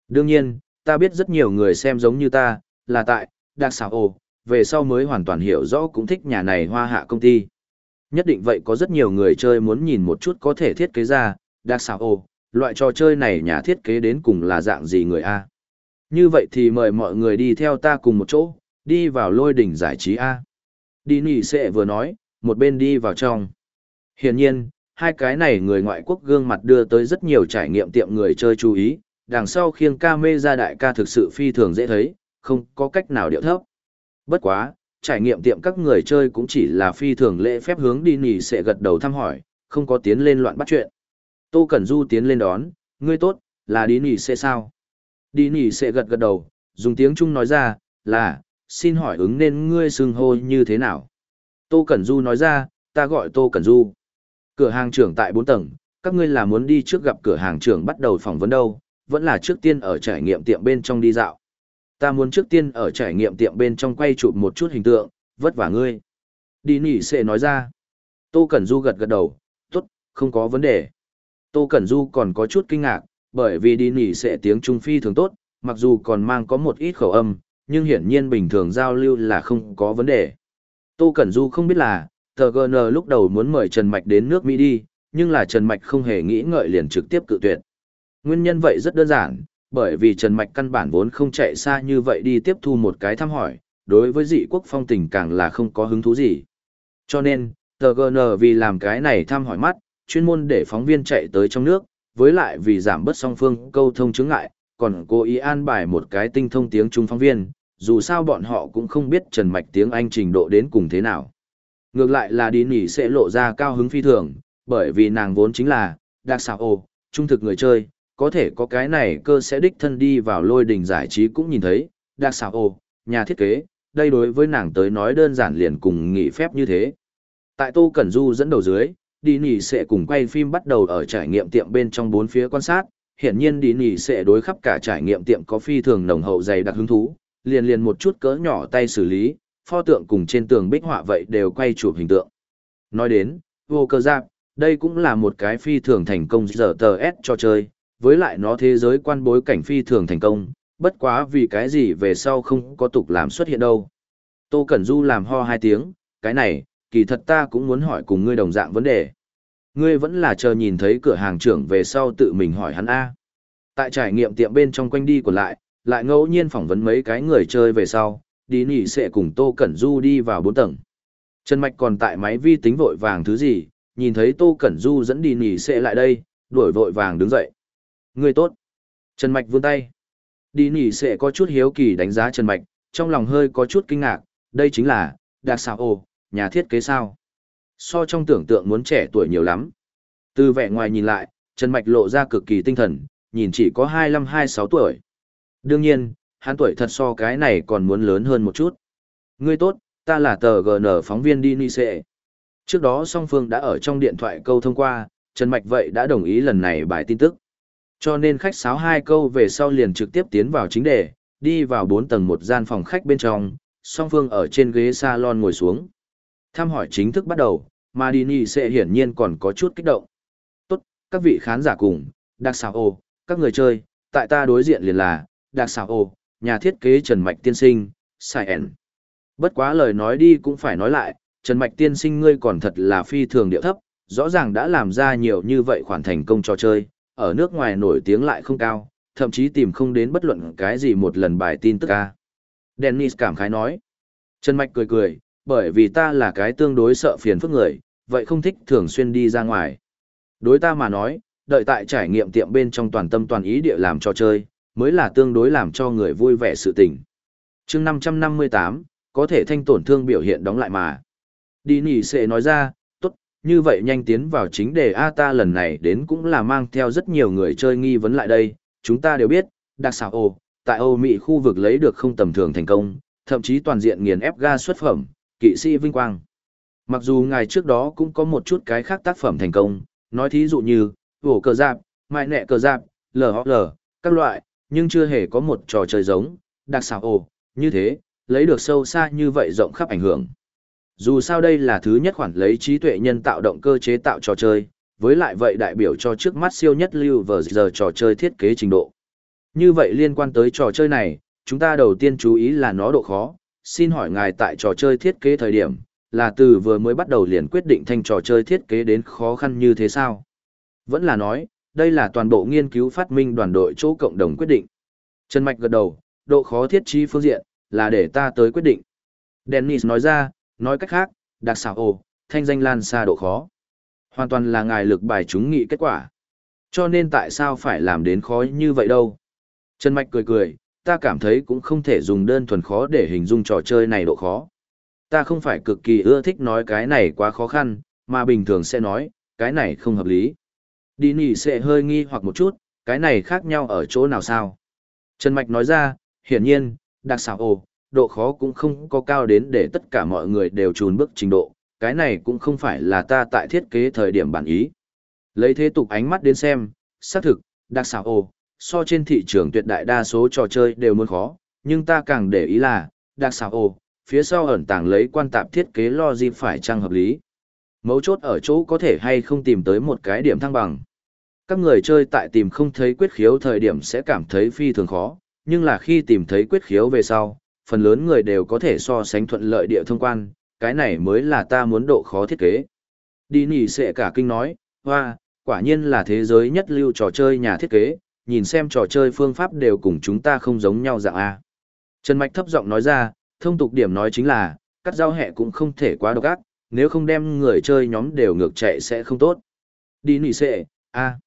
Đương nhiên, ta biết rất nhiều người xem giống như ta, là tại, đặc xảo ồ, về sau mới hoàn toàn hiểu rõ cũng thích nhà này hoa hạ công ty. Nhất định vậy có rất nhiều người chơi muốn nhìn một chút có thể thiết kế ra, đặc xảo ồ, loại trò chơi này nhà thiết kế đến cùng là dạng gì người A. Như vậy thì mời mọi người đi theo ta cùng một chỗ, đi vào lôi đỉnh giải trí A. Đi nỉ sẽ vừa nói, một bên đi vào trong. Hiển nhiên, hai cái này người ngoại quốc gương mặt đưa tới rất nhiều trải nghiệm tiệm người chơi chú ý, đằng sau khiêng ca mê ra đại ca thực sự phi thường dễ thấy, không có cách nào điệu thấp. Bất quá, trải nghiệm tiệm các người chơi cũng chỉ là phi thường lễ phép hướng đi nỉ sẽ gật đầu thăm hỏi, không có tiến lên loạn bắt chuyện. Tô Cẩn Du tiến lên đón, ngươi tốt, là đi nỉ sẽ sao? Đi nỉ sẽ gật gật đầu, dùng tiếng Trung nói ra, là, xin hỏi ứng nên ngươi xưng hô như thế nào? Tô Cẩn Du nói ra, ta gọi Tô Cẩn Du. Cửa hàng trưởng tại 4 tầng, các ngươi là muốn đi trước gặp cửa hàng trưởng bắt đầu phỏng vấn đâu, vẫn là trước tiên ở trải nghiệm tiệm bên trong đi dạo. Ta muốn trước tiên ở trải nghiệm tiệm bên trong quay chụp một chút hình tượng, vất vả ngươi. Đi nỉ sẽ nói ra. Tô Cẩn Du gật gật đầu, tốt, không có vấn đề. Tô Cẩn Du còn có chút kinh ngạc, bởi vì đi nỉ sẽ tiếng Trung Phi thường tốt, mặc dù còn mang có một ít khẩu âm, nhưng hiển nhiên bình thường giao lưu là không có vấn đề. Tô Cẩn Du không biết là, tờ GN lúc đầu muốn mời Trần Mạch đến nước Mỹ đi, nhưng là Trần Mạch không hề nghĩ ngợi liền trực tiếp cự tuyệt. Nguyên nhân vậy rất đơn giản, bởi vì Trần Mạch căn bản vốn không chạy xa như vậy đi tiếp thu một cái thăm hỏi, đối với dị quốc phong tình càng là không có hứng thú gì. Cho nên, TGN vì làm cái này thăm hỏi mắt, chuyên môn để phóng viên chạy tới trong nước, với lại vì giảm bớt song phương câu thông chứng ngại, còn cố ý an bài một cái tinh thông tiếng Trung phóng viên, dù sao bọn họ cũng không biết Trần Mạch tiếng Anh trình độ đến cùng thế nào. Ngược lại là đi nỉ sẽ lộ ra cao hứng phi thường, bởi vì nàng vốn chính là, đặc xảo ồ, trung thực người chơi, có thể có cái này cơ sẽ đích thân đi vào lôi đình giải trí cũng nhìn thấy, đặc xảo ồ, nhà thiết kế, đây đối với nàng tới nói đơn giản liền cùng nghỉ phép như thế. Tại Tô Cẩn Du dẫn đầu dưới, đi nỉ sẽ cùng quay phim bắt đầu ở trải nghiệm tiệm bên trong bốn phía quan sát, hiển nhiên đi nỉ sẽ đối khắp cả trải nghiệm tiệm có phi thường nồng hậu dày đặc hứng thú, liền liền một chút cỡ nhỏ tay xử lý, pho tượng cùng trên tường bích họa vậy đều quay chụp hình tượng. Nói đến, vô cơ giáp, đây cũng là một cái phi thường thành công giờ tờ S cho chơi, với lại nó thế giới quan bối cảnh phi thường thành công, bất quá vì cái gì về sau không có tục làm xuất hiện đâu. Tô Cẩn Du làm ho hai tiếng, cái này, kỳ thật ta cũng muốn hỏi cùng ngươi đồng dạng vấn đề. Ngươi vẫn là chờ nhìn thấy cửa hàng trưởng về sau tự mình hỏi hắn A. Tại trải nghiệm tiệm bên trong quanh đi của lại, lại ngẫu nhiên phỏng vấn mấy cái người chơi về sau, đi nỉ sẽ cùng Tô Cẩn Du đi vào bốn tầng. Trần Mạch còn tại máy vi tính vội vàng thứ gì, nhìn thấy Tô Cẩn Du dẫn đi nỉ sẽ lại đây, đuổi vội vàng đứng dậy. Người tốt. Trần Mạch vươn tay. Đi nỉ sẽ có chút hiếu kỳ đánh giá Trần Mạch, trong lòng hơi có chút kinh ngạc, đây chính là, đặc xào ồ, nhà thiết kế sao. So trong tưởng tượng muốn trẻ tuổi nhiều lắm. Từ vẻ ngoài nhìn lại, Trần Mạch lộ ra cực kỳ tinh thần, nhìn chỉ có 25-26 tuổi. Đương nhiên, hắn tuổi thật so cái này còn muốn lớn hơn một chút. Ngươi tốt, ta là tờ GN phóng viên đi Nice. Trước đó song phương đã ở trong điện thoại câu thông qua, Trần Mạch vậy đã đồng ý lần này bài tin tức. Cho nên khách sáo hai câu về sau liền trực tiếp tiến vào chính đề, đi vào bốn tầng một gian phòng khách bên trong, song phương ở trên ghế salon ngồi xuống. Thăm hỏi chính thức bắt đầu, mà Dini sẽ hiển nhiên còn có chút kích động. Tốt, các vị khán giả cùng, đặc Sảo ô, các người chơi, tại ta đối diện liền là, đặc Sảo ô, nhà thiết kế Trần Mạch Tiên Sinh, Sai ẻn. Bất quá lời nói đi cũng phải nói lại, Trần Mạch Tiên Sinh ngươi còn thật là phi thường điệu thấp, rõ ràng đã làm ra nhiều như vậy khoản thành công trò chơi, ở nước ngoài nổi tiếng lại không cao, thậm chí tìm không đến bất luận cái gì một lần bài tin tức ca. Dennis cảm khái nói. Trần Mạch cười cười, bởi vì ta là cái tương đối sợ phiền phức người, vậy không thích thường xuyên đi ra ngoài. Đối ta mà nói, đợi tại trải nghiệm tiệm bên trong toàn tâm toàn ý địa làm cho chơi, mới là tương đối làm cho người vui vẻ sự tình. chương 558, có thể thanh tổn thương biểu hiện đóng lại mà. Đi nỉ sẽ nói ra, như vậy nhanh tiến vào chính đề A ta lần này đến cũng là mang theo rất nhiều người chơi nghi vấn lại đây, chúng ta đều biết, đặc xảo ồ, tại Âu Mỹ khu vực lấy được không tầm thường thành công, thậm chí toàn diện nghiền ép ga xuất phẩm, kỵ sĩ vinh quang. Mặc dù ngài trước đó cũng có một chút cái khác tác phẩm thành công, nói thí dụ như, vổ cờ giáp, mại nẹ cờ giáp, LHL, các loại, nhưng chưa hề có một trò chơi giống, đặc xảo ồ, như thế, lấy được sâu xa như vậy rộng khắp ảnh hưởng. Dù sao đây là thứ nhất khoản lấy trí tuệ nhân tạo động cơ chế tạo trò chơi, với lại vậy đại biểu cho trước mắt siêu nhất lưu vờ giờ trò chơi thiết kế trình độ. Như vậy liên quan tới trò chơi này, chúng ta đầu tiên chú ý là nó độ khó, xin hỏi ngài tại trò chơi thiết kế thời điểm, là từ vừa mới bắt đầu liền quyết định thành trò chơi thiết kế đến khó khăn như thế sao? Vẫn là nói, đây là toàn bộ nghiên cứu phát minh đoàn đội chỗ cộng đồng quyết định. Trần Mạch gật đầu, độ khó thiết trí phương diện, là để ta tới quyết định. Dennis nói ra, nói cách khác, đặc xảo ồ, thanh danh lan xa độ khó. Hoàn toàn là ngài lực bài chúng nghị kết quả. Cho nên tại sao phải làm đến khó như vậy đâu? Trần Mạch cười cười, ta cảm thấy cũng không thể dùng đơn thuần khó để hình dung trò chơi này độ khó. Ta không phải cực kỳ ưa thích nói cái này quá khó khăn, mà bình thường sẽ nói, cái này không hợp lý. Đi nỉ sẽ hơi nghi hoặc một chút, cái này khác nhau ở chỗ nào sao? Trần Mạch nói ra, hiển nhiên, đặc xảo ồ, độ khó cũng không có cao đến để tất cả mọi người đều trùn bước trình độ, cái này cũng không phải là ta tại thiết kế thời điểm bản ý. Lấy thế tục ánh mắt đến xem, xác thực, đặc xảo ồ, so trên thị trường tuyệt đại đa số trò chơi đều muốn khó, nhưng ta càng để ý là, đặc xảo ồ, phía sau ẩn tàng lấy quan tạp thiết kế lo gì phải chăng hợp lý. Mấu chốt ở chỗ có thể hay không tìm tới một cái điểm thăng bằng. Các người chơi tại tìm không thấy quyết khiếu thời điểm sẽ cảm thấy phi thường khó, nhưng là khi tìm thấy quyết khiếu về sau, phần lớn người đều có thể so sánh thuận lợi địa thông quan, cái này mới là ta muốn độ khó thiết kế. Đi nỉ sẽ cả kinh nói, hoa, quả nhiên là thế giới nhất lưu trò chơi nhà thiết kế, nhìn xem trò chơi phương pháp đều cùng chúng ta không giống nhau dạng A. Trần Mạch thấp giọng nói ra, thông tục điểm nói chính là, cắt giao hẹ cũng không thể quá độc ác, nếu không đem người chơi nhóm đều ngược chạy sẽ không tốt. Đi nỉ sẽ, A.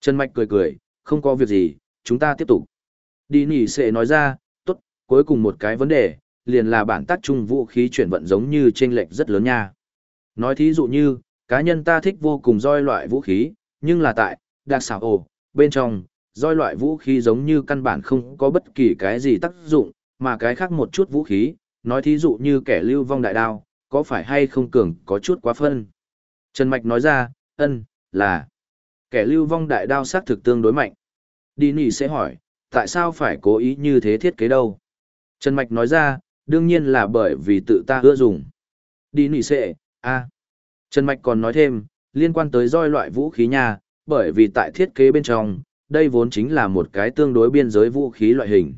Trần Mạch cười cười, không có việc gì, chúng ta tiếp tục. Đi nỉ sẽ nói ra, cuối cùng một cái vấn đề, liền là bản tác chung vũ khí chuyển vận giống như chênh lệch rất lớn nha. Nói thí dụ như, cá nhân ta thích vô cùng roi loại vũ khí, nhưng là tại, đặc xảo ồ, bên trong, roi loại vũ khí giống như căn bản không có bất kỳ cái gì tác dụng, mà cái khác một chút vũ khí, nói thí dụ như kẻ lưu vong đại đao, có phải hay không cường có chút quá phân. Trần Mạch nói ra, ân, là, kẻ lưu vong đại đao xác thực tương đối mạnh. Đi nỉ sẽ hỏi, tại sao phải cố ý như thế thiết kế đâu? Trần Mạch nói ra, đương nhiên là bởi vì tự ta ưa dùng. Đi nỉ sẽ, a Trần Mạch còn nói thêm, liên quan tới roi loại vũ khí nha, bởi vì tại thiết kế bên trong, đây vốn chính là một cái tương đối biên giới vũ khí loại hình.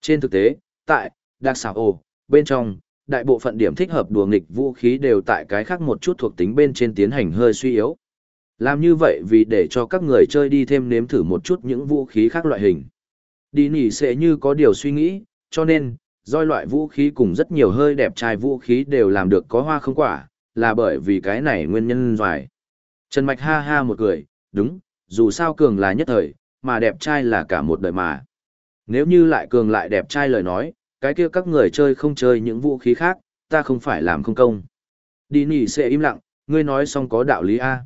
Trên thực tế, tại Đặc xảo ồ, bên trong, đại bộ phận điểm thích hợp đùa nghịch vũ khí đều tại cái khác một chút thuộc tính bên trên tiến hành hơi suy yếu. Làm như vậy vì để cho các người chơi đi thêm nếm thử một chút những vũ khí khác loại hình. Đi nỉ sẽ như có điều suy nghĩ, cho nên, roi loại vũ khí cùng rất nhiều hơi đẹp trai vũ khí đều làm được có hoa không quả, là bởi vì cái này nguyên nhân doài. Trần Mạch ha ha một cười, đúng, dù sao cường là nhất thời, mà đẹp trai là cả một đời mà. Nếu như lại cường lại đẹp trai lời nói, cái kia các người chơi không chơi những vũ khí khác, ta không phải làm không công. Đi nỉ sẽ im lặng, ngươi nói xong có đạo lý A.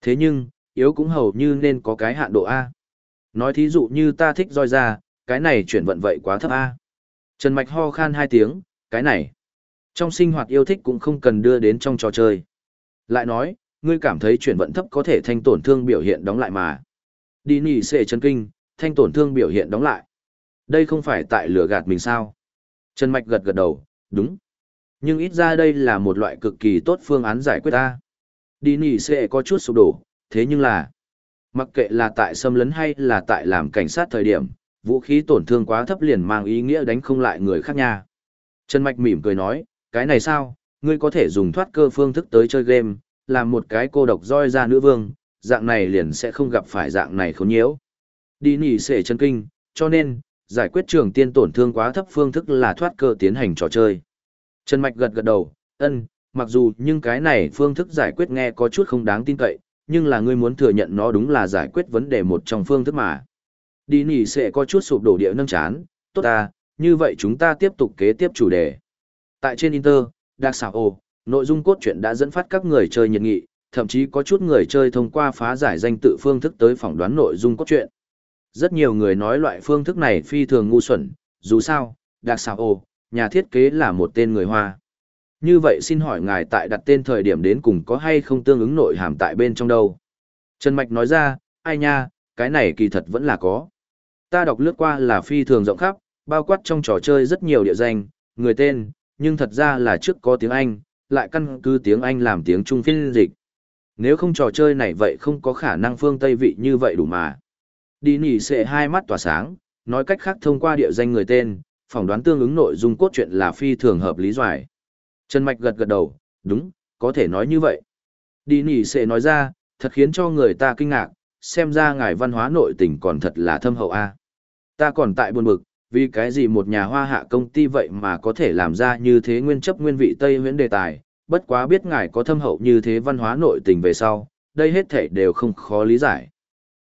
Thế nhưng, yếu cũng hầu như nên có cái hạn độ A. Nói thí dụ như ta thích roi ra, cái này chuyển vận vậy quá thấp A. Trần Mạch ho khan hai tiếng, cái này. Trong sinh hoạt yêu thích cũng không cần đưa đến trong trò chơi. Lại nói, ngươi cảm thấy chuyển vận thấp có thể thanh tổn thương biểu hiện đóng lại mà. Đi nỉ xệ chân kinh, thanh tổn thương biểu hiện đóng lại. Đây không phải tại lửa gạt mình sao. Trần Mạch gật gật đầu, đúng. Nhưng ít ra đây là một loại cực kỳ tốt phương án giải quyết ta. Đi nỉ xệ có chút sụp đổ, thế nhưng là... Mặc kệ là tại xâm lấn hay là tại làm cảnh sát thời điểm, vũ khí tổn thương quá thấp liền mang ý nghĩa đánh không lại người khác nha. Trần Mạch mỉm cười nói, cái này sao, ngươi có thể dùng thoát cơ phương thức tới chơi game, làm một cái cô độc roi ra nữ vương, dạng này liền sẽ không gặp phải dạng này khốn nhiễu. Đi nỉ xệ chân kinh, cho nên, giải quyết trường tiên tổn thương quá thấp phương thức là thoát cơ tiến hành trò chơi. Trần Mạch gật gật đầu, ân, mặc dù nhưng cái này phương thức giải quyết nghe có chút không đáng tin cậy, nhưng là ngươi muốn thừa nhận nó đúng là giải quyết vấn đề một trong phương thức mà. Đi nỉ sẽ có chút sụp đổ địa nâng chán, tốt à, như vậy chúng ta tiếp tục kế tiếp chủ đề. Tại trên Inter, Dark Sao nội dung cốt truyện đã dẫn phát các người chơi nhiệt nghị, thậm chí có chút người chơi thông qua phá giải danh tự phương thức tới phỏng đoán nội dung cốt truyện. Rất nhiều người nói loại phương thức này phi thường ngu xuẩn, dù sao, Dark Sao nhà thiết kế là một tên người Hoa. Như vậy xin hỏi ngài tại đặt tên thời điểm đến cùng có hay không tương ứng nội hàm tại bên trong đâu? Trần Mạch nói ra, ai nha, cái này kỳ thật vẫn là có. Ta đọc lướt qua là phi thường rộng khắp, bao quát trong trò chơi rất nhiều địa danh, người tên, nhưng thật ra là trước có tiếng Anh, lại căn cứ tiếng Anh làm tiếng Trung phiên dịch. Nếu không trò chơi này vậy không có khả năng phương Tây vị như vậy đủ mà. Đi nỉ sẽ hai mắt tỏa sáng, nói cách khác thông qua địa danh người tên, phỏng đoán tương ứng nội dung cốt truyện là phi thường hợp lý doài. Trần Mạch gật gật đầu, đúng, có thể nói như vậy. Đi nỉ sẽ nói ra, thật khiến cho người ta kinh ngạc, xem ra ngài văn hóa nội tình còn thật là thâm hậu a. Ta còn tại buồn bực, vì cái gì một nhà hoa hạ công ty vậy mà có thể làm ra như thế nguyên chấp nguyên vị Tây huyễn đề tài, bất quá biết ngài có thâm hậu như thế văn hóa nội tình về sau, đây hết thể đều không khó lý giải.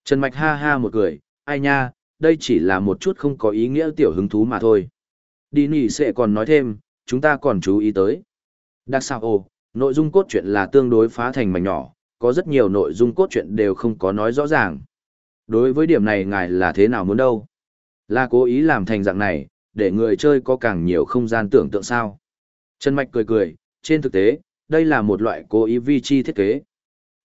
Trần Mạch ha ha một cười, ai nha, đây chỉ là một chút không có ý nghĩa tiểu hứng thú mà thôi. Đi nỉ sẽ còn nói thêm, chúng ta còn chú ý tới. Đặc sao ồ, nội dung cốt truyện là tương đối phá thành mảnh nhỏ, có rất nhiều nội dung cốt truyện đều không có nói rõ ràng. Đối với điểm này ngài là thế nào muốn đâu? Là cố ý làm thành dạng này, để người chơi có càng nhiều không gian tưởng tượng sao? Trần Mạch cười cười, trên thực tế, đây là một loại cố ý vi chi thiết kế.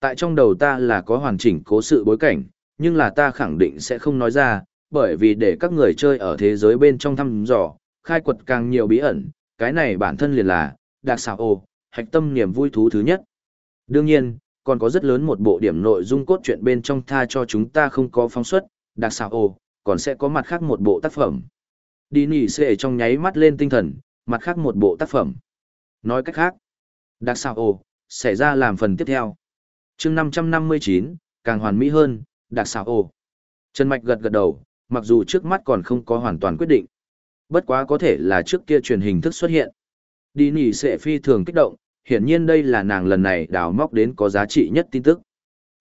Tại trong đầu ta là có hoàn chỉnh cố sự bối cảnh, nhưng là ta khẳng định sẽ không nói ra, bởi vì để các người chơi ở thế giới bên trong thăm dò, khai quật càng nhiều bí ẩn, cái này bản thân liền là, đặc xảo ồ, hạch tâm niềm vui thú thứ nhất. Đương nhiên, còn có rất lớn một bộ điểm nội dung cốt truyện bên trong tha cho chúng ta không có phóng xuất, đặc xảo ồ, còn sẽ có mặt khác một bộ tác phẩm. Đi nỉ sẽ trong nháy mắt lên tinh thần, mặt khác một bộ tác phẩm. Nói cách khác, đặc sao ồ, xảy ra làm phần tiếp theo. chương 559, càng hoàn mỹ hơn, đặc sao ồ. Trần Mạch gật gật đầu, mặc dù trước mắt còn không có hoàn toàn quyết định. Bất quá có thể là trước kia truyền hình thức xuất hiện. Đi nỉ sẽ phi thường kích động, hiển nhiên đây là nàng lần này đào móc đến có giá trị nhất tin tức.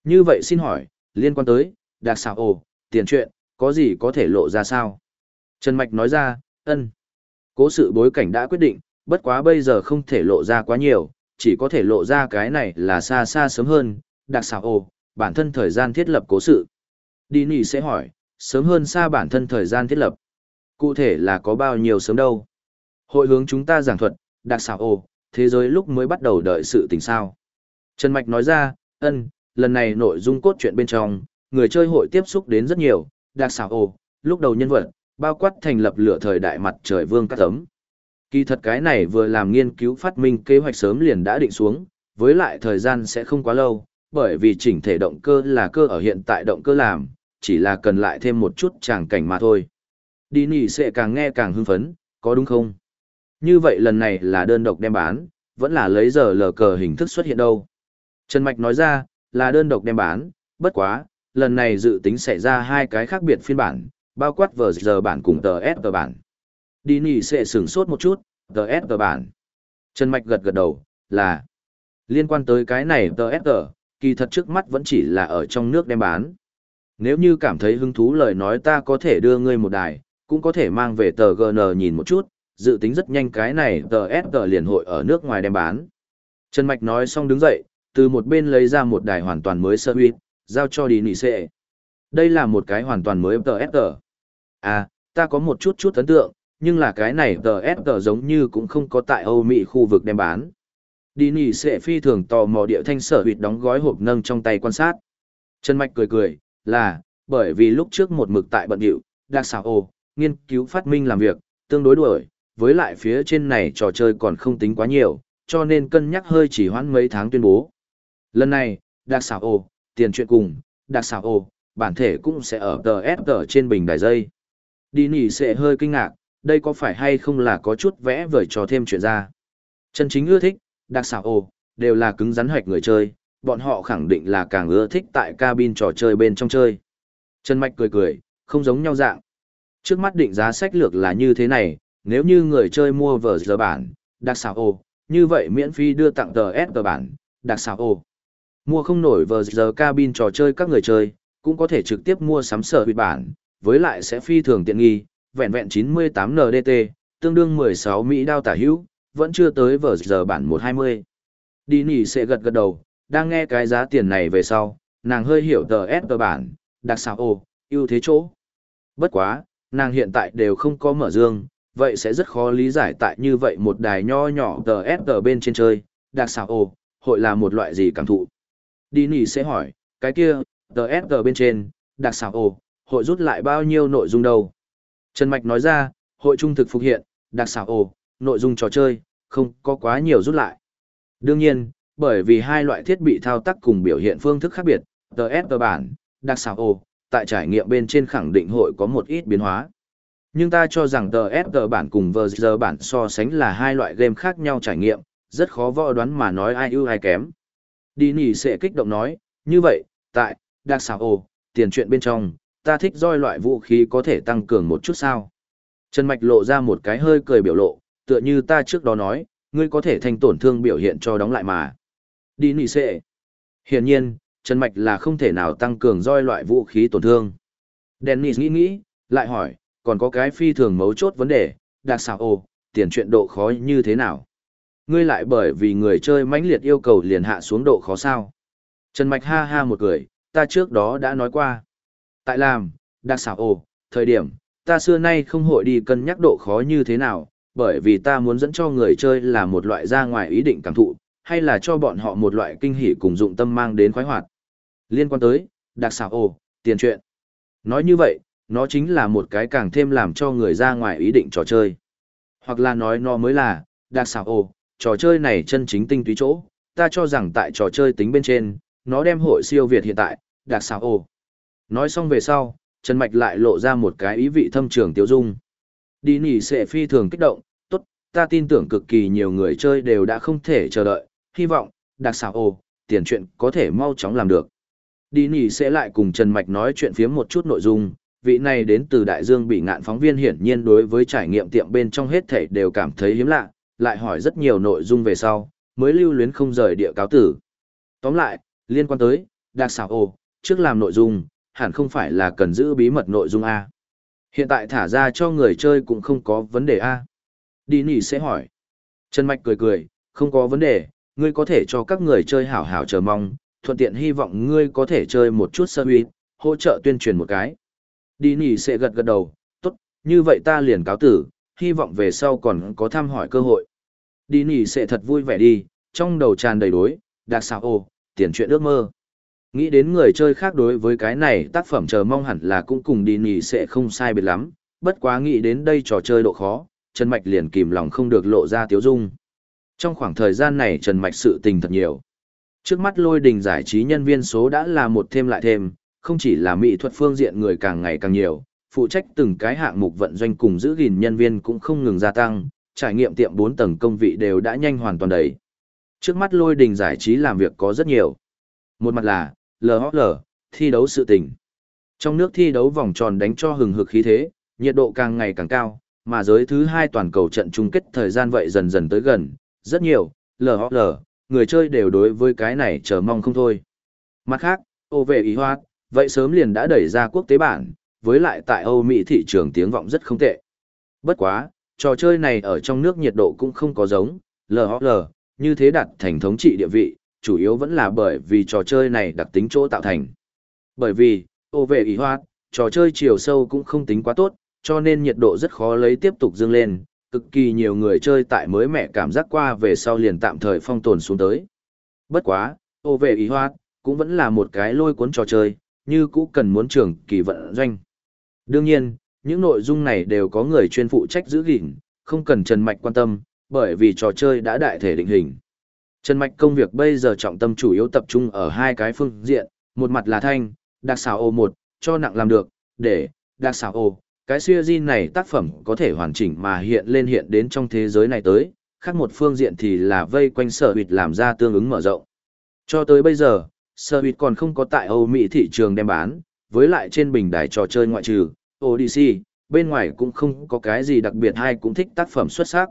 Như vậy xin hỏi, liên quan tới, đặc sao ồ, tiền chuyện, có gì có thể lộ ra sao? Trần Mạch nói ra, ân. Cố sự bối cảnh đã quyết định, bất quá bây giờ không thể lộ ra quá nhiều, chỉ có thể lộ ra cái này là xa xa sớm hơn, đặc xảo ồ, bản thân thời gian thiết lập cố sự. Đi nỉ sẽ hỏi, sớm hơn xa bản thân thời gian thiết lập. Cụ thể là có bao nhiêu sớm đâu? Hội hướng chúng ta giảng thuật, đặc xảo ồ, thế giới lúc mới bắt đầu đợi sự tình sao. Trần Mạch nói ra, ân, lần này nội dung cốt truyện bên trong, người chơi hội tiếp xúc đến rất nhiều, đặc xảo ồ, lúc đầu nhân vật, bao quát thành lập lửa thời đại mặt trời vương các tấm. Kỳ thật cái này vừa làm nghiên cứu phát minh kế hoạch sớm liền đã định xuống, với lại thời gian sẽ không quá lâu, bởi vì chỉnh thể động cơ là cơ ở hiện tại động cơ làm, chỉ là cần lại thêm một chút tràng cảnh mà thôi. Đi nỉ sẽ càng nghe càng hưng phấn, có đúng không? Như vậy lần này là đơn độc đem bán, vẫn là lấy giờ lờ cờ hình thức xuất hiện đâu. Trần Mạch nói ra, là đơn độc đem bán, bất quá, lần này dự tính xảy ra hai cái khác biệt phiên bản, bao quát vờ giờ bản cùng tờ S tờ bản. Đi nỉ sẽ sửng sốt một chút, tờ S tờ bản. Trần Mạch gật gật đầu, là liên quan tới cái này tờ S tờ, kỳ thật trước mắt vẫn chỉ là ở trong nước đem bán. Nếu như cảm thấy hứng thú lời nói ta có thể đưa ngươi một đài, cũng có thể mang về tờ GN nhìn một chút, dự tính rất nhanh cái này tờ S tờ liền hội ở nước ngoài đem bán. Trần Mạch nói xong đứng dậy, từ một bên lấy ra một đài hoàn toàn mới sơ huyết, giao cho đi nỉ xệ. Đây là một cái hoàn toàn mới tờ S tờ. À, ta có một chút chút ấn tượng, nhưng là cái này tờ S tờ giống như cũng không có tại Âu Mỹ khu vực đem bán. Đi nỉ xệ phi thường tò mò địa thanh sở huyệt đóng gói hộp nâng trong tay quan sát. Trần Mạch cười cười, là, bởi vì lúc trước một mực tại bận điệu, đặc xảo ồ, nghiên cứu phát minh làm việc, tương đối đuổi, với lại phía trên này trò chơi còn không tính quá nhiều, cho nên cân nhắc hơi chỉ hoãn mấy tháng tuyên bố. Lần này, đặc xảo ồ, tiền chuyện cùng, đặc xảo ồ, bản thể cũng sẽ ở tờ S trên bình đài dây. Đi nỉ sẽ hơi kinh ngạc, đây có phải hay không là có chút vẽ vời cho thêm chuyện ra. Chân chính ưa thích, đặc xảo ồ, đều là cứng rắn hoạch người chơi, bọn họ khẳng định là càng ưa thích tại cabin trò chơi bên trong chơi. Trần Mạch cười cười, không giống nhau dạng. Trước mắt định giá sách lược là như thế này, nếu như người chơi mua vở giờ bản, đặc xảo ồ, như vậy miễn phí đưa tặng tờ S tờ bản, đặc xảo ồ. Mua không nổi vờ giờ cabin trò chơi các người chơi, cũng có thể trực tiếp mua sắm sở hữu bản, với lại sẽ phi thường tiện nghi, vẹn vẹn 98 NDT, tương đương 16 Mỹ đao tả hữu, vẫn chưa tới vở giờ bản 120. Đi nỉ sẽ gật gật đầu, đang nghe cái giá tiền này về sau, nàng hơi hiểu tờ S bản, đặc xảo ồ, ưu thế chỗ. Bất quá, nàng hiện tại đều không có mở dương, vậy sẽ rất khó lý giải tại như vậy một đài nho nhỏ tờ S bên trên chơi, đặc xảo ồ, hội là một loại gì cảm thụ. Đi nỉ sẽ hỏi, cái kia, tờ SG bên trên, đặc xảo ồ, hội rút lại bao nhiêu nội dung đâu. Trần Mạch nói ra, hội trung thực phục hiện, đặc xảo ồ, nội dung trò chơi, không có quá nhiều rút lại. Đương nhiên, bởi vì hai loại thiết bị thao tác cùng biểu hiện phương thức khác biệt, TS bản, đặc xảo ồ, tại trải nghiệm bên trên khẳng định hội có một ít biến hóa. Nhưng ta cho rằng TS bản cùng VG bản so sánh là hai loại game khác nhau trải nghiệm, rất khó võ đoán mà nói ai ưu ai kém. Đi nỉ sẽ kích động nói, như vậy, tại, đặc xảo ồ, tiền chuyện bên trong, ta thích roi loại vũ khí có thể tăng cường một chút sao. Trần Mạch lộ ra một cái hơi cười biểu lộ, tựa như ta trước đó nói, ngươi có thể thành tổn thương biểu hiện cho đóng lại mà. Đi nỉ sẽ, Hiển nhiên, Trần Mạch là không thể nào tăng cường roi loại vũ khí tổn thương. Dennis nghĩ nghĩ, lại hỏi, còn có cái phi thường mấu chốt vấn đề, đặc xảo ồ, tiền chuyện độ khó như thế nào? Ngươi lại bởi vì người chơi mãnh liệt yêu cầu liền hạ xuống độ khó sao? Trần Mạch ha ha một cười, ta trước đó đã nói qua. Tại làm, đặc xảo ồ, thời điểm, ta xưa nay không hội đi cân nhắc độ khó như thế nào, bởi vì ta muốn dẫn cho người chơi là một loại ra ngoài ý định cảm thụ, hay là cho bọn họ một loại kinh hỉ cùng dụng tâm mang đến khoái hoạt. Liên quan tới, đặc xảo ồ, tiền chuyện. Nói như vậy, Nó chính là một cái càng thêm làm cho người ra ngoài ý định trò chơi. Hoặc là nói nó mới là, đặc xảo ồ, trò chơi này chân chính tinh túy chỗ, ta cho rằng tại trò chơi tính bên trên, nó đem hội siêu Việt hiện tại, đặc xảo ồ. Nói xong về sau, Trần Mạch lại lộ ra một cái ý vị thâm trường tiêu dung. Đi nỉ sẽ phi thường kích động, tốt, ta tin tưởng cực kỳ nhiều người chơi đều đã không thể chờ đợi, hy vọng, đặc xảo ồ, tiền chuyện có thể mau chóng làm được. Đi nỉ sẽ lại cùng Trần Mạch nói chuyện phía một chút nội dung, vị này đến từ đại dương bị ngạn phóng viên hiển nhiên đối với trải nghiệm tiệm bên trong hết thảy đều cảm thấy hiếm lạ, lại hỏi rất nhiều nội dung về sau, mới lưu luyến không rời địa cáo tử. Tóm lại, liên quan tới, đặc xảo ồ, trước làm nội dung, hẳn không phải là cần giữ bí mật nội dung A. Hiện tại thả ra cho người chơi cũng không có vấn đề A. Đi nỉ sẽ hỏi. Trần Mạch cười cười, không có vấn đề, ngươi có thể cho các người chơi hảo hảo chờ mong, thuận tiện hy vọng ngươi có thể chơi một chút sơ huy, hỗ trợ tuyên truyền một cái. Đi nỉ sẽ gật gật đầu, tốt, như vậy ta liền cáo tử, hy vọng về sau còn có thăm hỏi cơ hội. Đi nỉ sẽ thật vui vẻ đi, trong đầu tràn đầy đối, đặc xào ô tiền chuyện ước mơ. Nghĩ đến người chơi khác đối với cái này tác phẩm chờ mong hẳn là cũng cùng đi nỉ sẽ không sai biệt lắm, bất quá nghĩ đến đây trò chơi độ khó, Trần Mạch liền kìm lòng không được lộ ra tiếu dung. Trong khoảng thời gian này Trần Mạch sự tình thật nhiều. Trước mắt lôi đình giải trí nhân viên số đã là một thêm lại thêm, không chỉ là mỹ thuật phương diện người càng ngày càng nhiều, phụ trách từng cái hạng mục vận doanh cùng giữ gìn nhân viên cũng không ngừng gia tăng, trải nghiệm tiệm 4 tầng công vị đều đã nhanh hoàn toàn đầy. Trước mắt lôi đình giải trí làm việc có rất nhiều. Một mặt là, LHL, thi đấu sự tình. Trong nước thi đấu vòng tròn đánh cho hừng hực khí thế, nhiệt độ càng ngày càng cao, mà giới thứ hai toàn cầu trận chung kết thời gian vậy dần dần tới gần, rất nhiều, LHL, người chơi đều đối với cái này chờ mong không thôi. Mặt khác, ô về ý hoạt, vậy sớm liền đã đẩy ra quốc tế bản, với lại tại Âu Mỹ thị trường tiếng vọng rất không tệ. Bất quá, trò chơi này ở trong nước nhiệt độ cũng không có giống, LOL, như thế đặt thành thống trị địa vị, chủ yếu vẫn là bởi vì trò chơi này đặc tính chỗ tạo thành. Bởi vì, ô về ý hoạt, trò chơi chiều sâu cũng không tính quá tốt, cho nên nhiệt độ rất khó lấy tiếp tục dâng lên, cực kỳ nhiều người chơi tại mới mẹ cảm giác qua về sau liền tạm thời phong tồn xuống tới. Bất quá, ô về ý hoạt, cũng vẫn là một cái lôi cuốn trò chơi, như cũ cần muốn trưởng kỳ vận doanh. Đương nhiên, những nội dung này đều có người chuyên phụ trách giữ gìn, không cần Trần Mạch quan tâm, bởi vì trò chơi đã đại thể định hình. Trần Mạch công việc bây giờ trọng tâm chủ yếu tập trung ở hai cái phương diện, một mặt là thanh, đặc xảo ô một, cho nặng làm được, để, đặc xảo ô, cái siêu di này tác phẩm có thể hoàn chỉnh mà hiện lên hiện đến trong thế giới này tới, khác một phương diện thì là vây quanh sở huyệt làm ra tương ứng mở rộng. Cho tới bây giờ, sở huyệt còn không có tại Âu Mỹ thị trường đem bán, với lại trên bình đài trò chơi ngoại trừ, Odyssey, bên ngoài cũng không có cái gì đặc biệt hay cũng thích tác phẩm xuất sắc.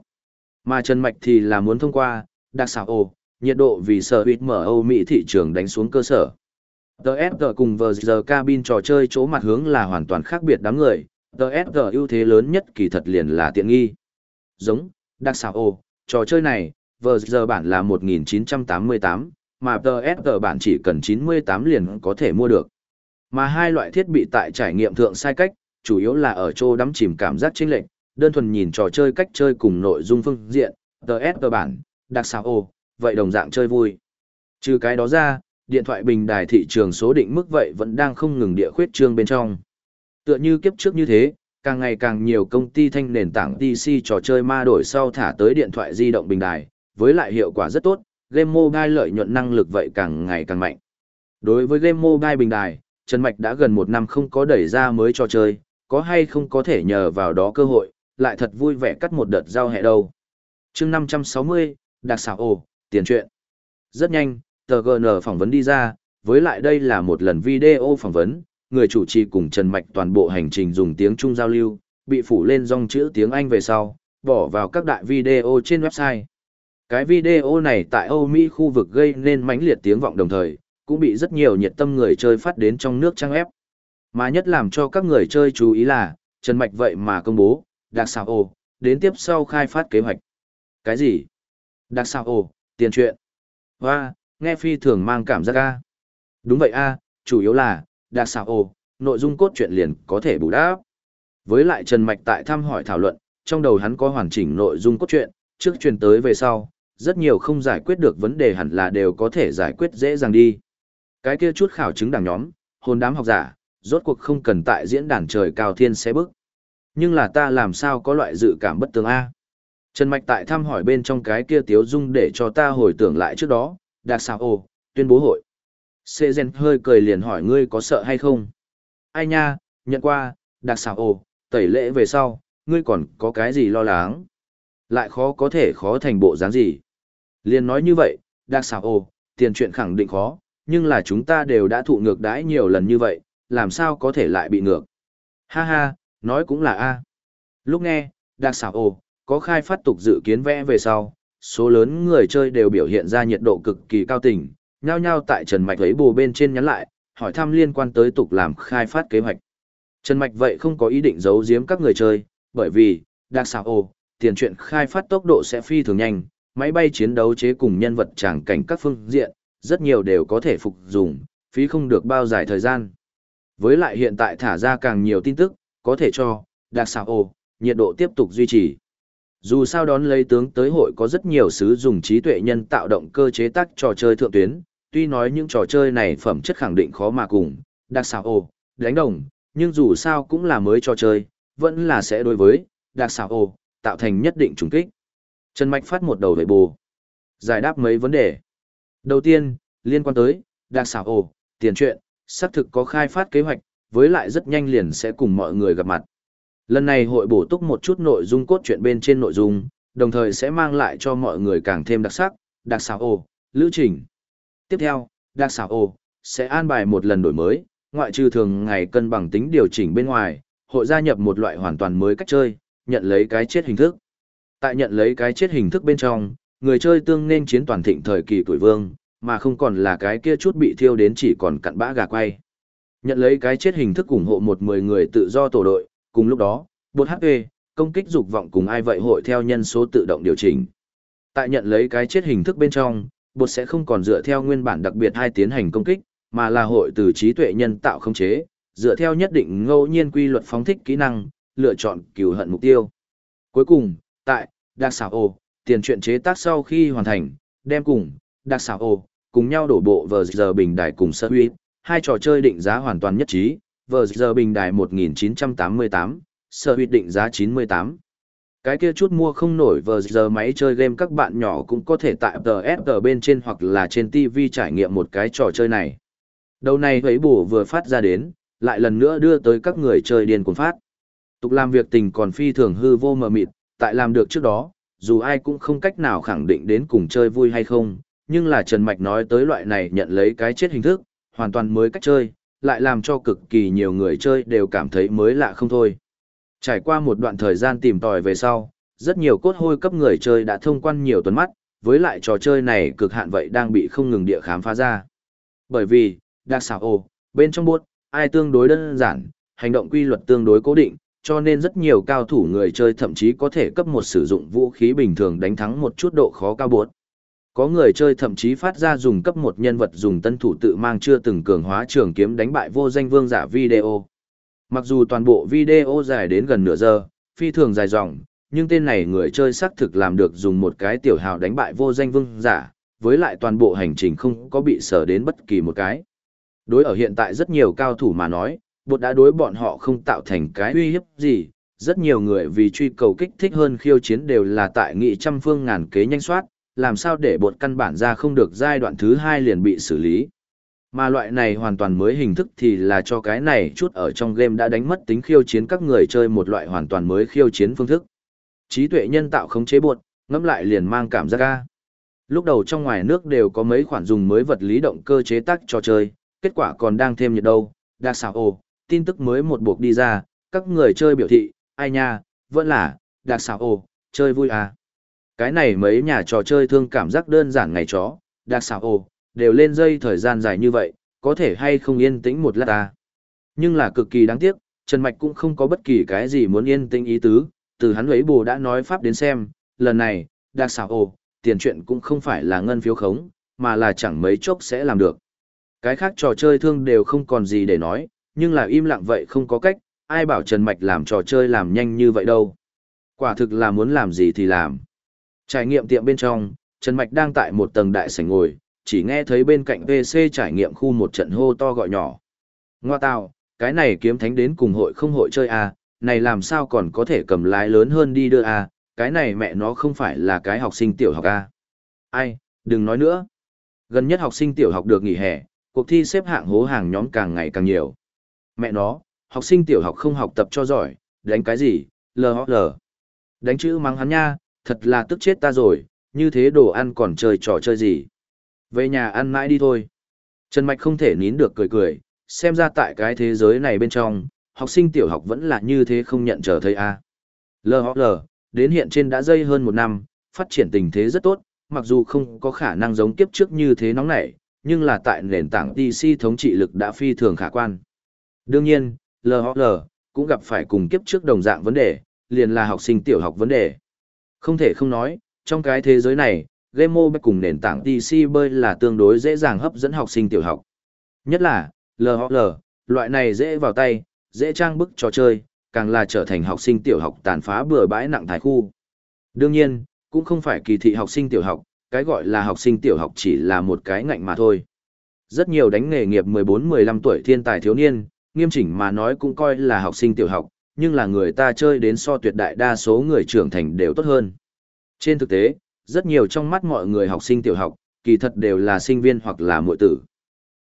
Mà Trần Mạch thì là muốn thông qua, đặc xảo ồ, nhiệt độ vì sở huyết mở Âu Mỹ thị trường đánh xuống cơ sở. TSG cùng vờ cabin trò chơi chỗ mặt hướng là hoàn toàn khác biệt đám người, TSG ưu thế lớn nhất kỳ thật liền là tiện nghi. Giống, đặc xảo ồ, trò chơi này, vờ bản là 1988, mà TSG bản chỉ cần 98 liền có thể mua được. Mà hai loại thiết bị tại trải nghiệm thượng sai cách, chủ yếu là ở chỗ đắm chìm cảm giác chênh lệch, đơn thuần nhìn trò chơi cách chơi cùng nội dung phương diện, TSG bản, đặc xảo ô. vậy đồng dạng chơi vui. Trừ cái đó ra, điện thoại bình đài thị trường số định mức vậy vẫn đang không ngừng địa khuyết trương bên trong. Tựa như kiếp trước như thế, càng ngày càng nhiều công ty thanh nền tảng PC trò chơi ma đổi sau thả tới điện thoại di động bình đài, với lại hiệu quả rất tốt, game mobile lợi nhuận năng lực vậy càng ngày càng mạnh. Đối với game mobile bình đài, Trần Mạch đã gần một năm không có đẩy ra mới trò chơi, có hay không có thể nhờ vào đó cơ hội, lại thật vui vẻ cắt một đợt giao hẹ đâu. chương 560, đặc xảo ồ, tiền chuyện Rất nhanh, tờ GN phỏng vấn đi ra, với lại đây là một lần video phỏng vấn, người chủ trì cùng Trần Mạch toàn bộ hành trình dùng tiếng Trung giao lưu, bị phủ lên dòng chữ tiếng Anh về sau, bỏ vào các đại video trên website. Cái video này tại Âu Mỹ khu vực gây nên mãnh liệt tiếng vọng đồng thời, cũng bị rất nhiều nhiệt tâm người chơi phát đến trong nước trang ép. Mà nhất làm cho các người chơi chú ý là, Trần Mạch vậy mà công bố, đặc Sao ồ, đến tiếp sau khai phát kế hoạch. Cái gì? Đặc Sao ồ, tiền chuyện. Và, nghe phi thường mang cảm giác A. Đúng vậy A, chủ yếu là, đặc Sao ồ, nội dung cốt truyện liền có thể bù đáp. Với lại Trần Mạch tại thăm hỏi thảo luận, trong đầu hắn có hoàn chỉnh nội dung cốt truyện, trước truyền tới về sau, rất nhiều không giải quyết được vấn đề hẳn là đều có thể giải quyết dễ dàng đi. Cái kia chút khảo chứng đảng nhóm, hồn đám học giả, rốt cuộc không cần tại diễn đàn trời cao thiên sẽ bức. Nhưng là ta làm sao có loại dự cảm bất tường A. Trần Mạch tại thăm hỏi bên trong cái kia tiếu dung để cho ta hồi tưởng lại trước đó, đặc sao ồ, tuyên bố hội. Sê Gen hơi cười liền hỏi ngươi có sợ hay không? Ai nha, nhận qua, đặc sao ồ, tẩy lễ về sau, ngươi còn có cái gì lo lắng? Lại khó có thể khó thành bộ dáng gì? Liền nói như vậy, đặc sao ồ, tiền chuyện khẳng định khó, nhưng là chúng ta đều đã thụ ngược đãi nhiều lần như vậy, làm sao có thể lại bị ngược? Ha ha, nói cũng là A. Lúc nghe, đặc xảo ồ, có khai phát tục dự kiến vẽ về sau, số lớn người chơi đều biểu hiện ra nhiệt độ cực kỳ cao tình, nhao nhao tại Trần Mạch ấy bù bên trên nhắn lại, hỏi thăm liên quan tới tục làm khai phát kế hoạch. Trần Mạch vậy không có ý định giấu giếm các người chơi, bởi vì, đặc xảo ồ, tiền chuyện khai phát tốc độ sẽ phi thường nhanh, máy bay chiến đấu chế cùng nhân vật tràng cảnh các phương diện, rất nhiều đều có thể phục dùng, phí không được bao dài thời gian. Với lại hiện tại thả ra càng nhiều tin tức, có thể cho, đặc xảo ồ, nhiệt độ tiếp tục duy trì. Dù sao đón lấy tướng tới hội có rất nhiều sứ dùng trí tuệ nhân tạo động cơ chế tác trò chơi thượng tuyến, tuy nói những trò chơi này phẩm chất khẳng định khó mà cùng, đặc xảo ồ, đánh đồng, nhưng dù sao cũng là mới trò chơi, vẫn là sẽ đối với, đặc xảo ồ, tạo thành nhất định trùng kích. Trần Mạch phát một đầu về bù. Giải đáp mấy vấn đề. Đầu tiên, liên quan tới, đặc xảo ồ, tiền chuyện xác thực có khai phát kế hoạch, với lại rất nhanh liền sẽ cùng mọi người gặp mặt. Lần này hội bổ túc một chút nội dung cốt truyện bên trên nội dung, đồng thời sẽ mang lại cho mọi người càng thêm đặc sắc, đặc xảo ồ, lữ trình. Tiếp theo, đặc xảo ồ, sẽ an bài một lần đổi mới, ngoại trừ thường ngày cân bằng tính điều chỉnh bên ngoài, hội gia nhập một loại hoàn toàn mới cách chơi, nhận lấy cái chết hình thức. Tại nhận lấy cái chết hình thức bên trong, người chơi tương nên chiến toàn thịnh thời kỳ tuổi vương, mà không còn là cái kia chút bị thiêu đến chỉ còn cặn bã gà quay. Nhận lấy cái chết hình thức ủng hộ một mười người tự do tổ đội, cùng lúc đó, bột HP, công kích dục vọng cùng ai vậy hội theo nhân số tự động điều chỉnh. Tại nhận lấy cái chết hình thức bên trong, bột sẽ không còn dựa theo nguyên bản đặc biệt hai tiến hành công kích, mà là hội từ trí tuệ nhân tạo khống chế, dựa theo nhất định ngẫu nhiên quy luật phóng thích kỹ năng, lựa chọn cừu hận mục tiêu. Cuối cùng, tại Dark Sao tiền truyện chế tác sau khi hoàn thành, đem cùng đặc xảo ồ, cùng nhau đổ bộ vờ giờ bình đài cùng sơ huy, hai trò chơi định giá hoàn toàn nhất trí, vờ giờ bình đài 1988, sơ huy định giá 98. Cái kia chút mua không nổi vờ giờ máy chơi game các bạn nhỏ cũng có thể tại TSG bên trên hoặc là trên TV trải nghiệm một cái trò chơi này. Đầu này thấy bổ vừa phát ra đến, lại lần nữa đưa tới các người chơi điên cuồng phát. Tục làm việc tình còn phi thường hư vô mờ mịt, tại làm được trước đó, dù ai cũng không cách nào khẳng định đến cùng chơi vui hay không, nhưng là Trần Mạch nói tới loại này nhận lấy cái chết hình thức, hoàn toàn mới cách chơi, lại làm cho cực kỳ nhiều người chơi đều cảm thấy mới lạ không thôi. Trải qua một đoạn thời gian tìm tòi về sau, rất nhiều cốt hôi cấp người chơi đã thông quan nhiều tuần mắt, với lại trò chơi này cực hạn vậy đang bị không ngừng địa khám phá ra. Bởi vì, đặc xảo ồ, bên trong bốt, ai tương đối đơn giản, hành động quy luật tương đối cố định, cho nên rất nhiều cao thủ người chơi thậm chí có thể cấp một sử dụng vũ khí bình thường đánh thắng một chút độ khó cao bốt. Có người chơi thậm chí phát ra dùng cấp một nhân vật dùng tân thủ tự mang chưa từng cường hóa trường kiếm đánh bại vô danh vương giả video. Mặc dù toàn bộ video dài đến gần nửa giờ, phi thường dài dòng, nhưng tên này người chơi xác thực làm được dùng một cái tiểu hào đánh bại vô danh vương giả, với lại toàn bộ hành trình không có bị sở đến bất kỳ một cái. Đối ở hiện tại rất nhiều cao thủ mà nói, bột đã đối bọn họ không tạo thành cái uy hiếp gì, rất nhiều người vì truy cầu kích thích hơn khiêu chiến đều là tại nghị trăm phương ngàn kế nhanh soát, làm sao để bột căn bản ra không được giai đoạn thứ hai liền bị xử lý. Mà loại này hoàn toàn mới hình thức thì là cho cái này chút ở trong game đã đánh mất tính khiêu chiến các người chơi một loại hoàn toàn mới khiêu chiến phương thức. Trí tuệ nhân tạo khống chế bột, ngẫm lại liền mang cảm giác ga. Lúc đầu trong ngoài nước đều có mấy khoản dùng mới vật lý động cơ chế tác cho chơi, kết quả còn đang thêm nhiệt đâu. Đa xảo ồ, tin tức mới một buộc đi ra, các người chơi biểu thị, ai nha, vẫn là, đặc xảo ồ, chơi vui à. Cái này mấy nhà trò chơi thương cảm giác đơn giản ngày chó, đặc xảo ồ, đều lên dây thời gian dài như vậy, có thể hay không yên tĩnh một lát ta. Nhưng là cực kỳ đáng tiếc, Trần Mạch cũng không có bất kỳ cái gì muốn yên tĩnh ý tứ, từ hắn ấy bồ đã nói pháp đến xem, lần này, đặc xảo ồ, tiền chuyện cũng không phải là ngân phiếu khống, mà là chẳng mấy chốc sẽ làm được. Cái khác trò chơi thương đều không còn gì để nói, nhưng là im lặng vậy không có cách, ai bảo Trần Mạch làm trò chơi làm nhanh như vậy đâu. Quả thực là muốn làm gì thì làm. Trải nghiệm tiệm bên trong, Trần Mạch đang tại một tầng đại sảnh ngồi, chỉ nghe thấy bên cạnh PC trải nghiệm khu một trận hô to gọi nhỏ. Ngoa tào, cái này kiếm thánh đến cùng hội không hội chơi à, này làm sao còn có thể cầm lái lớn hơn đi đưa à, cái này mẹ nó không phải là cái học sinh tiểu học à. Ai, đừng nói nữa. Gần nhất học sinh tiểu học được nghỉ hè, cuộc thi xếp hạng hố hàng nhóm càng ngày càng nhiều. Mẹ nó, học sinh tiểu học không học tập cho giỏi, đánh cái gì, lờ lờ. Đánh chữ mắng hắn nha, thật là tức chết ta rồi, như thế đồ ăn còn chơi trò chơi gì. Về nhà ăn mãi đi thôi. Trần Mạch không thể nín được cười cười, xem ra tại cái thế giới này bên trong, học sinh tiểu học vẫn là như thế không nhận trở thấy a à. LHL, đến hiện trên đã dây hơn một năm, phát triển tình thế rất tốt, mặc dù không có khả năng giống kiếp trước như thế nóng nảy, nhưng là tại nền tảng DC thống trị lực đã phi thường khả quan. Đương nhiên, LHL cũng gặp phải cùng kiếp trước đồng dạng vấn đề, liền là học sinh tiểu học vấn đề. Không thể không nói, trong cái thế giới này, game mobile cùng nền tảng PC bơi là tương đối dễ dàng hấp dẫn học sinh tiểu học. Nhất là, LOL, loại này dễ vào tay, dễ trang bức trò chơi, càng là trở thành học sinh tiểu học tàn phá bừa bãi nặng thái khu. Đương nhiên, cũng không phải kỳ thị học sinh tiểu học, cái gọi là học sinh tiểu học chỉ là một cái ngạnh mà thôi. Rất nhiều đánh nghề nghiệp 14-15 tuổi thiên tài thiếu niên, nghiêm chỉnh mà nói cũng coi là học sinh tiểu học, nhưng là người ta chơi đến so tuyệt đại đa số người trưởng thành đều tốt hơn. Trên thực tế, rất nhiều trong mắt mọi người học sinh tiểu học, kỳ thật đều là sinh viên hoặc là muội tử.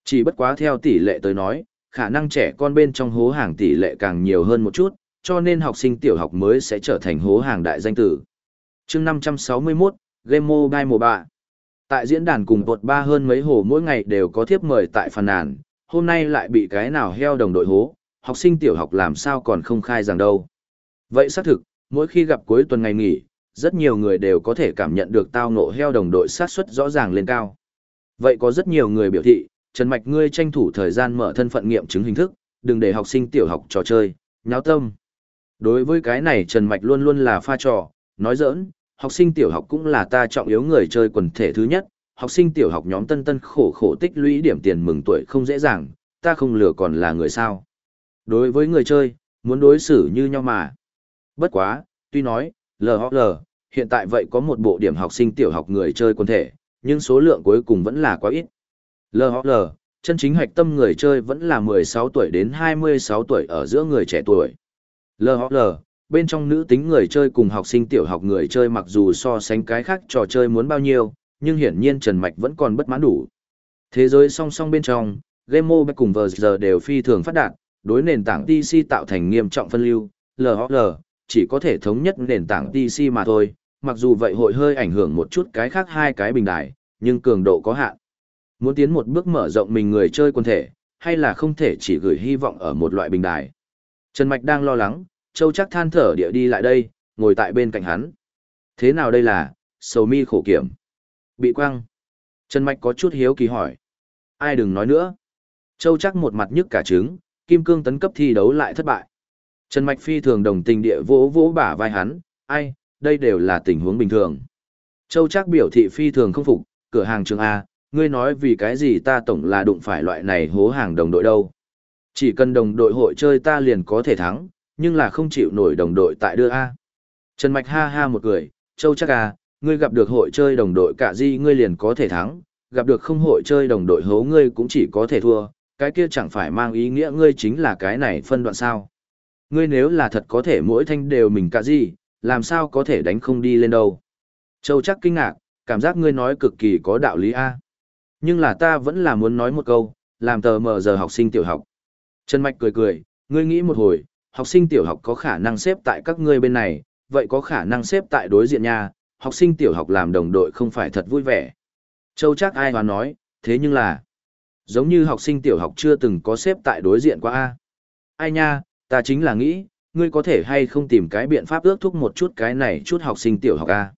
Chỉ bất quá theo tỷ lệ tới nói, khả năng trẻ con bên trong hố hàng tỷ lệ càng nhiều hơn một chút, cho nên học sinh tiểu học mới sẽ trở thành hố hàng đại danh tử. chương 561, Game Mobile Mobile. Tại diễn đàn cùng bột ba hơn mấy hồ mỗi ngày đều có thiếp mời tại phần nàn, hôm nay lại bị cái nào heo đồng đội hố, học sinh tiểu học làm sao còn không khai rằng đâu. Vậy xác thực, mỗi khi gặp cuối tuần ngày nghỉ, rất nhiều người đều có thể cảm nhận được tao ngộ heo đồng đội sát suất rõ ràng lên cao. Vậy có rất nhiều người biểu thị, Trần Mạch ngươi tranh thủ thời gian mở thân phận nghiệm chứng hình thức, đừng để học sinh tiểu học trò chơi, nháo tâm. Đối với cái này Trần Mạch luôn luôn là pha trò, nói giỡn, học sinh tiểu học cũng là ta trọng yếu người chơi quần thể thứ nhất, học sinh tiểu học nhóm tân tân khổ khổ tích lũy điểm tiền mừng tuổi không dễ dàng, ta không lừa còn là người sao. Đối với người chơi, muốn đối xử như nhau mà. Bất quá, tuy nói, LHL, hiện tại vậy có một bộ điểm học sinh tiểu học người chơi quần thể, nhưng số lượng cuối cùng vẫn là quá ít. LHL, chân chính hạch tâm người chơi vẫn là 16 tuổi đến 26 tuổi ở giữa người trẻ tuổi. LHL, bên trong nữ tính người chơi cùng học sinh tiểu học người chơi mặc dù so sánh cái khác trò chơi muốn bao nhiêu, nhưng hiển nhiên Trần Mạch vẫn còn bất mãn đủ. Thế giới song song bên trong, game mobile cùng giờ đều phi thường phát đạt, đối nền tảng PC tạo thành nghiêm trọng phân lưu, LHL, chỉ có thể thống nhất nền tảng PC mà thôi, mặc dù vậy hội hơi ảnh hưởng một chút cái khác hai cái bình đài, nhưng cường độ có hạn. Muốn tiến một bước mở rộng mình người chơi quân thể, hay là không thể chỉ gửi hy vọng ở một loại bình đài. Trần Mạch đang lo lắng, Châu chắc than thở địa đi lại đây, ngồi tại bên cạnh hắn. Thế nào đây là, sầu mi khổ kiểm. Bị quăng. Trần Mạch có chút hiếu kỳ hỏi. Ai đừng nói nữa. Châu chắc một mặt nhức cả trứng, kim cương tấn cấp thi đấu lại thất bại. Trần Mạch phi thường đồng tình địa vỗ vỗ bả vai hắn, ai, đây đều là tình huống bình thường. Châu Trác biểu thị phi thường không phục, cửa hàng trường A, ngươi nói vì cái gì ta tổng là đụng phải loại này hố hàng đồng đội đâu. Chỉ cần đồng đội hội chơi ta liền có thể thắng, nhưng là không chịu nổi đồng đội tại đưa A. Trần Mạch ha ha một cười, Châu Trác à, ngươi gặp được hội chơi đồng đội cả gì ngươi liền có thể thắng, gặp được không hội chơi đồng đội hố ngươi cũng chỉ có thể thua, cái kia chẳng phải mang ý nghĩa ngươi chính là cái này phân đoạn sao. Ngươi nếu là thật có thể mỗi thanh đều mình cả gì, làm sao có thể đánh không đi lên đâu. Châu chắc kinh ngạc, cảm giác ngươi nói cực kỳ có đạo lý A. Nhưng là ta vẫn là muốn nói một câu, làm tờ mờ giờ học sinh tiểu học. Trần Mạch cười cười, ngươi nghĩ một hồi, học sinh tiểu học có khả năng xếp tại các ngươi bên này, vậy có khả năng xếp tại đối diện nha, học sinh tiểu học làm đồng đội không phải thật vui vẻ. Châu chắc ai hoa nói, thế nhưng là, giống như học sinh tiểu học chưa từng có xếp tại đối diện qua A. Ai nha, ta chính là nghĩ, ngươi có thể hay không tìm cái biện pháp ước thúc một chút cái này chút học sinh tiểu học A.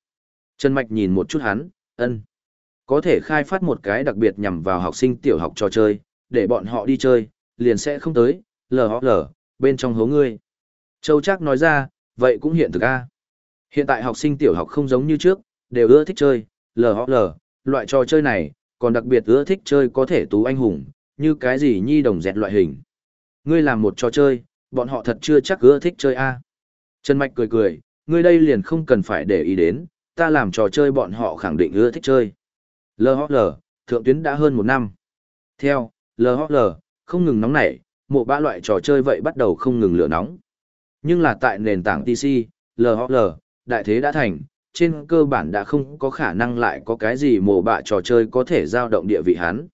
Trần Mạch nhìn một chút hắn, ân. Có thể khai phát một cái đặc biệt nhằm vào học sinh tiểu học trò chơi, để bọn họ đi chơi, liền sẽ không tới, lờ họ lờ, bên trong hố ngươi. Châu Trác nói ra, vậy cũng hiện thực A. Hiện tại học sinh tiểu học không giống như trước, đều ưa thích chơi, lờ lờ, loại trò chơi này, còn đặc biệt ưa thích chơi có thể tú anh hùng, như cái gì nhi đồng dẹt loại hình. Ngươi làm một trò chơi, bọn họ thật chưa chắc ưa thích chơi A. Trần Mạch cười cười, ngươi đây liền không cần phải để ý đến, ta làm trò chơi bọn họ khẳng định ưa thích chơi. LHL, thượng tuyến đã hơn một năm. Theo, LHL, không ngừng nóng nảy, mộ ba loại trò chơi vậy bắt đầu không ngừng lửa nóng. Nhưng là tại nền tảng TC, LHL, đại thế đã thành, trên cơ bản đã không có khả năng lại có cái gì mồ bạ trò chơi có thể giao động địa vị hắn.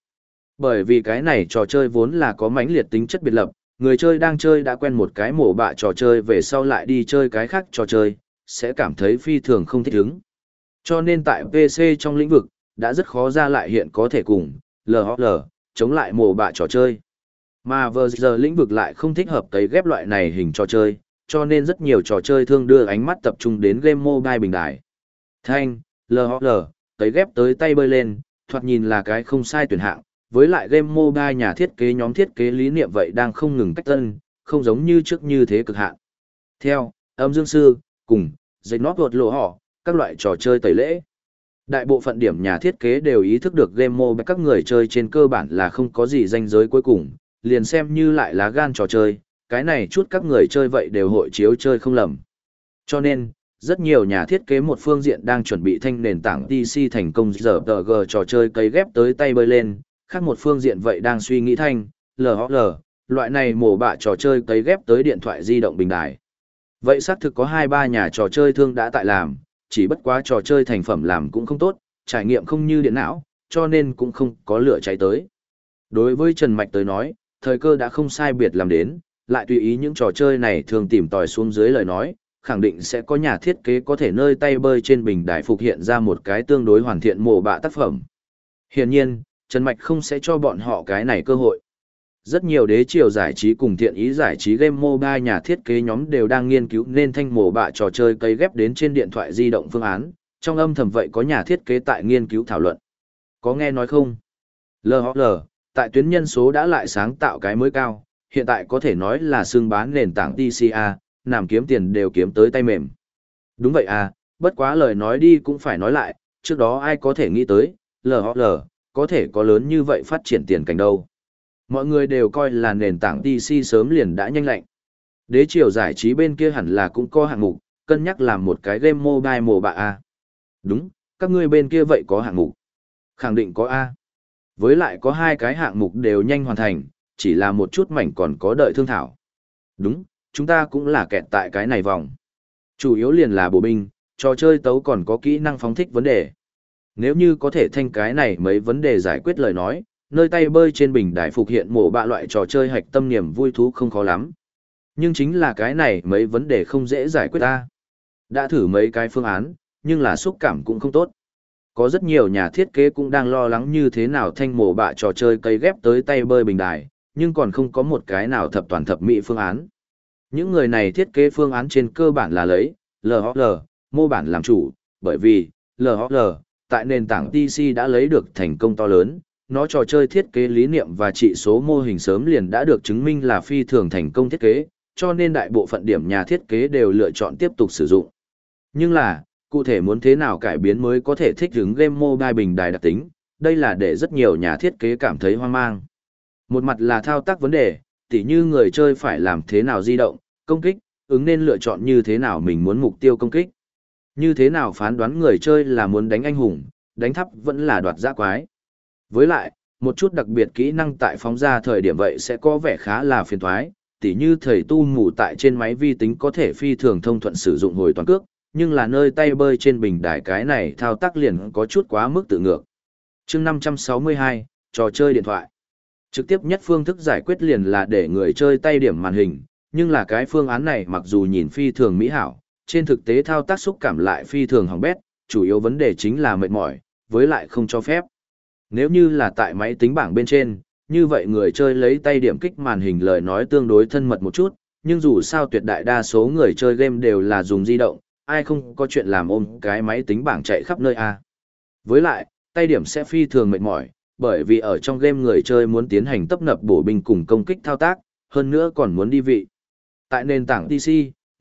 Bởi vì cái này trò chơi vốn là có mãnh liệt tính chất biệt lập, người chơi đang chơi đã quen một cái mổ bạ trò chơi về sau lại đi chơi cái khác trò chơi, sẽ cảm thấy phi thường không thích ứng. Cho nên tại PC trong lĩnh vực, đã rất khó ra lại hiện có thể cùng LHL, chống lại mổ bạ trò chơi. Mà vừa giờ lĩnh vực lại không thích hợp tới ghép loại này hình trò chơi, cho nên rất nhiều trò chơi thương đưa ánh mắt tập trung đến game mobile bình đại. Thanh, LHL, tới ghép tới tay bơi lên, thoạt nhìn là cái không sai tuyển hạng, với lại game mobile nhà thiết kế nhóm thiết kế lý niệm vậy đang không ngừng cách tân, không giống như trước như thế cực hạn. Theo, âm dương sư, cùng, dây nót vượt lộ họ, các loại trò chơi tẩy lễ. Đại bộ phận điểm nhà thiết kế đều ý thức được game mobile các người chơi trên cơ bản là không có gì danh giới cuối cùng, liền xem như lại lá gan trò chơi, cái này chút các người chơi vậy đều hội chiếu chơi không lầm. Cho nên, rất nhiều nhà thiết kế một phương diện đang chuẩn bị thanh nền tảng DC thành công giờ tờ g trò chơi cấy ghép tới tay bơi lên, khác một phương diện vậy đang suy nghĩ thanh, LHL, loại này mổ bạ trò chơi cấy ghép tới điện thoại di động bình đài. Vậy xác thực có 2-3 nhà trò chơi thương đã tại làm, chỉ bất quá trò chơi thành phẩm làm cũng không tốt, trải nghiệm không như điện não, cho nên cũng không có lửa cháy tới. Đối với Trần Mạch tới nói, thời cơ đã không sai biệt làm đến, lại tùy ý những trò chơi này thường tìm tòi xuống dưới lời nói, khẳng định sẽ có nhà thiết kế có thể nơi tay bơi trên bình đài phục hiện ra một cái tương đối hoàn thiện mổ bạ tác phẩm. Hiển nhiên, Trần Mạch không sẽ cho bọn họ cái này cơ hội. Rất nhiều đế triều giải trí cùng thiện ý giải trí game mobile nhà thiết kế nhóm đều đang nghiên cứu nên thanh mổ bạ trò chơi cây ghép đến trên điện thoại di động phương án, trong âm thầm vậy có nhà thiết kế tại nghiên cứu thảo luận. Có nghe nói không? LHL, tại tuyến nhân số đã lại sáng tạo cái mới cao, hiện tại có thể nói là xương bán nền tảng TCA, làm kiếm tiền đều kiếm tới tay mềm. Đúng vậy à, bất quá lời nói đi cũng phải nói lại, trước đó ai có thể nghĩ tới, lờ lờ, có thể có lớn như vậy phát triển tiền cảnh đâu. Mọi người đều coi là nền tảng DC sớm liền đã nhanh lạnh. Đế triều giải trí bên kia hẳn là cũng có hạng mục, cân nhắc làm một cái game mobile mồ bạ A. Đúng, các ngươi bên kia vậy có hạng mục. Khẳng định có A. Với lại có hai cái hạng mục đều nhanh hoàn thành, chỉ là một chút mảnh còn có đợi thương thảo. Đúng, chúng ta cũng là kẹt tại cái này vòng. Chủ yếu liền là bộ binh, trò chơi tấu còn có kỹ năng phóng thích vấn đề. Nếu như có thể thanh cái này mấy vấn đề giải quyết lời nói, nơi tay bơi trên bình đài phục hiện mổ bạ loại trò chơi hạch tâm niềm vui thú không khó lắm. Nhưng chính là cái này mấy vấn đề không dễ giải quyết ta. Đã thử mấy cái phương án, nhưng là xúc cảm cũng không tốt. Có rất nhiều nhà thiết kế cũng đang lo lắng như thế nào thanh mổ bạ trò chơi cây ghép tới tay bơi bình đài, nhưng còn không có một cái nào thập toàn thập mỹ phương án. Những người này thiết kế phương án trên cơ bản là lấy LHL, mô bản làm chủ, bởi vì LHL, tại nền tảng TC đã lấy được thành công to lớn, nó trò chơi thiết kế lý niệm và trị số mô hình sớm liền đã được chứng minh là phi thường thành công thiết kế, cho nên đại bộ phận điểm nhà thiết kế đều lựa chọn tiếp tục sử dụng. Nhưng là, cụ thể muốn thế nào cải biến mới có thể thích ứng game mobile bình đài đặc tính, đây là để rất nhiều nhà thiết kế cảm thấy hoang mang. Một mặt là thao tác vấn đề, tỉ như người chơi phải làm thế nào di động, công kích, ứng nên lựa chọn như thế nào mình muốn mục tiêu công kích. Như thế nào phán đoán người chơi là muốn đánh anh hùng, đánh thắp vẫn là đoạt giã quái. Với lại, một chút đặc biệt kỹ năng tại phóng ra thời điểm vậy sẽ có vẻ khá là phiền thoái, tỉ như thầy tu mù tại trên máy vi tính có thể phi thường thông thuận sử dụng hồi toàn cước, nhưng là nơi tay bơi trên bình đài cái này thao tác liền có chút quá mức tự ngược. chương 562, trò chơi điện thoại. Trực tiếp nhất phương thức giải quyết liền là để người chơi tay điểm màn hình, nhưng là cái phương án này mặc dù nhìn phi thường mỹ hảo, trên thực tế thao tác xúc cảm lại phi thường hỏng bét, chủ yếu vấn đề chính là mệt mỏi, với lại không cho phép. Nếu như là tại máy tính bảng bên trên, như vậy người chơi lấy tay điểm kích màn hình lời nói tương đối thân mật một chút, nhưng dù sao tuyệt đại đa số người chơi game đều là dùng di động, ai không có chuyện làm ôm cái máy tính bảng chạy khắp nơi a. Với lại, tay điểm sẽ phi thường mệt mỏi, bởi vì ở trong game người chơi muốn tiến hành tấp nập bổ binh cùng công kích thao tác, hơn nữa còn muốn đi vị. Tại nền tảng PC,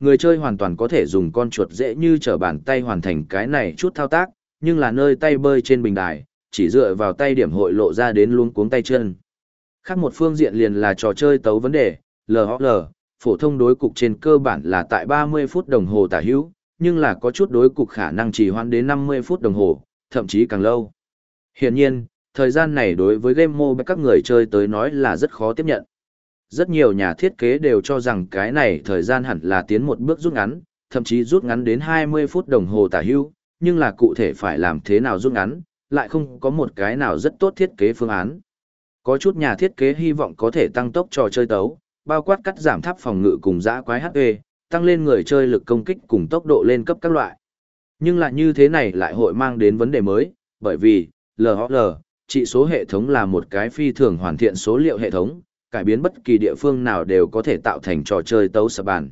người chơi hoàn toàn có thể dùng con chuột dễ như trở bàn tay hoàn thành cái này chút thao tác, nhưng là nơi tay bơi trên bình đài, chỉ dựa vào tay điểm hội lộ ra đến luôn cuống tay chân. Khác một phương diện liền là trò chơi tấu vấn đề, LHL, phổ thông đối cục trên cơ bản là tại 30 phút đồng hồ tả hữu, nhưng là có chút đối cục khả năng chỉ hoãn đến 50 phút đồng hồ, thậm chí càng lâu. Hiển nhiên, thời gian này đối với game mobile các người chơi tới nói là rất khó tiếp nhận. Rất nhiều nhà thiết kế đều cho rằng cái này thời gian hẳn là tiến một bước rút ngắn, thậm chí rút ngắn đến 20 phút đồng hồ tả hưu, nhưng là cụ thể phải làm thế nào rút ngắn, lại không có một cái nào rất tốt thiết kế phương án. Có chút nhà thiết kế hy vọng có thể tăng tốc trò chơi tấu, bao quát cắt giảm tháp phòng ngự cùng dã quái HP, tăng lên người chơi lực công kích cùng tốc độ lên cấp các loại. Nhưng lại như thế này lại hội mang đến vấn đề mới, bởi vì, LHL, trị số hệ thống là một cái phi thường hoàn thiện số liệu hệ thống, cải biến bất kỳ địa phương nào đều có thể tạo thành trò chơi tấu sập bàn.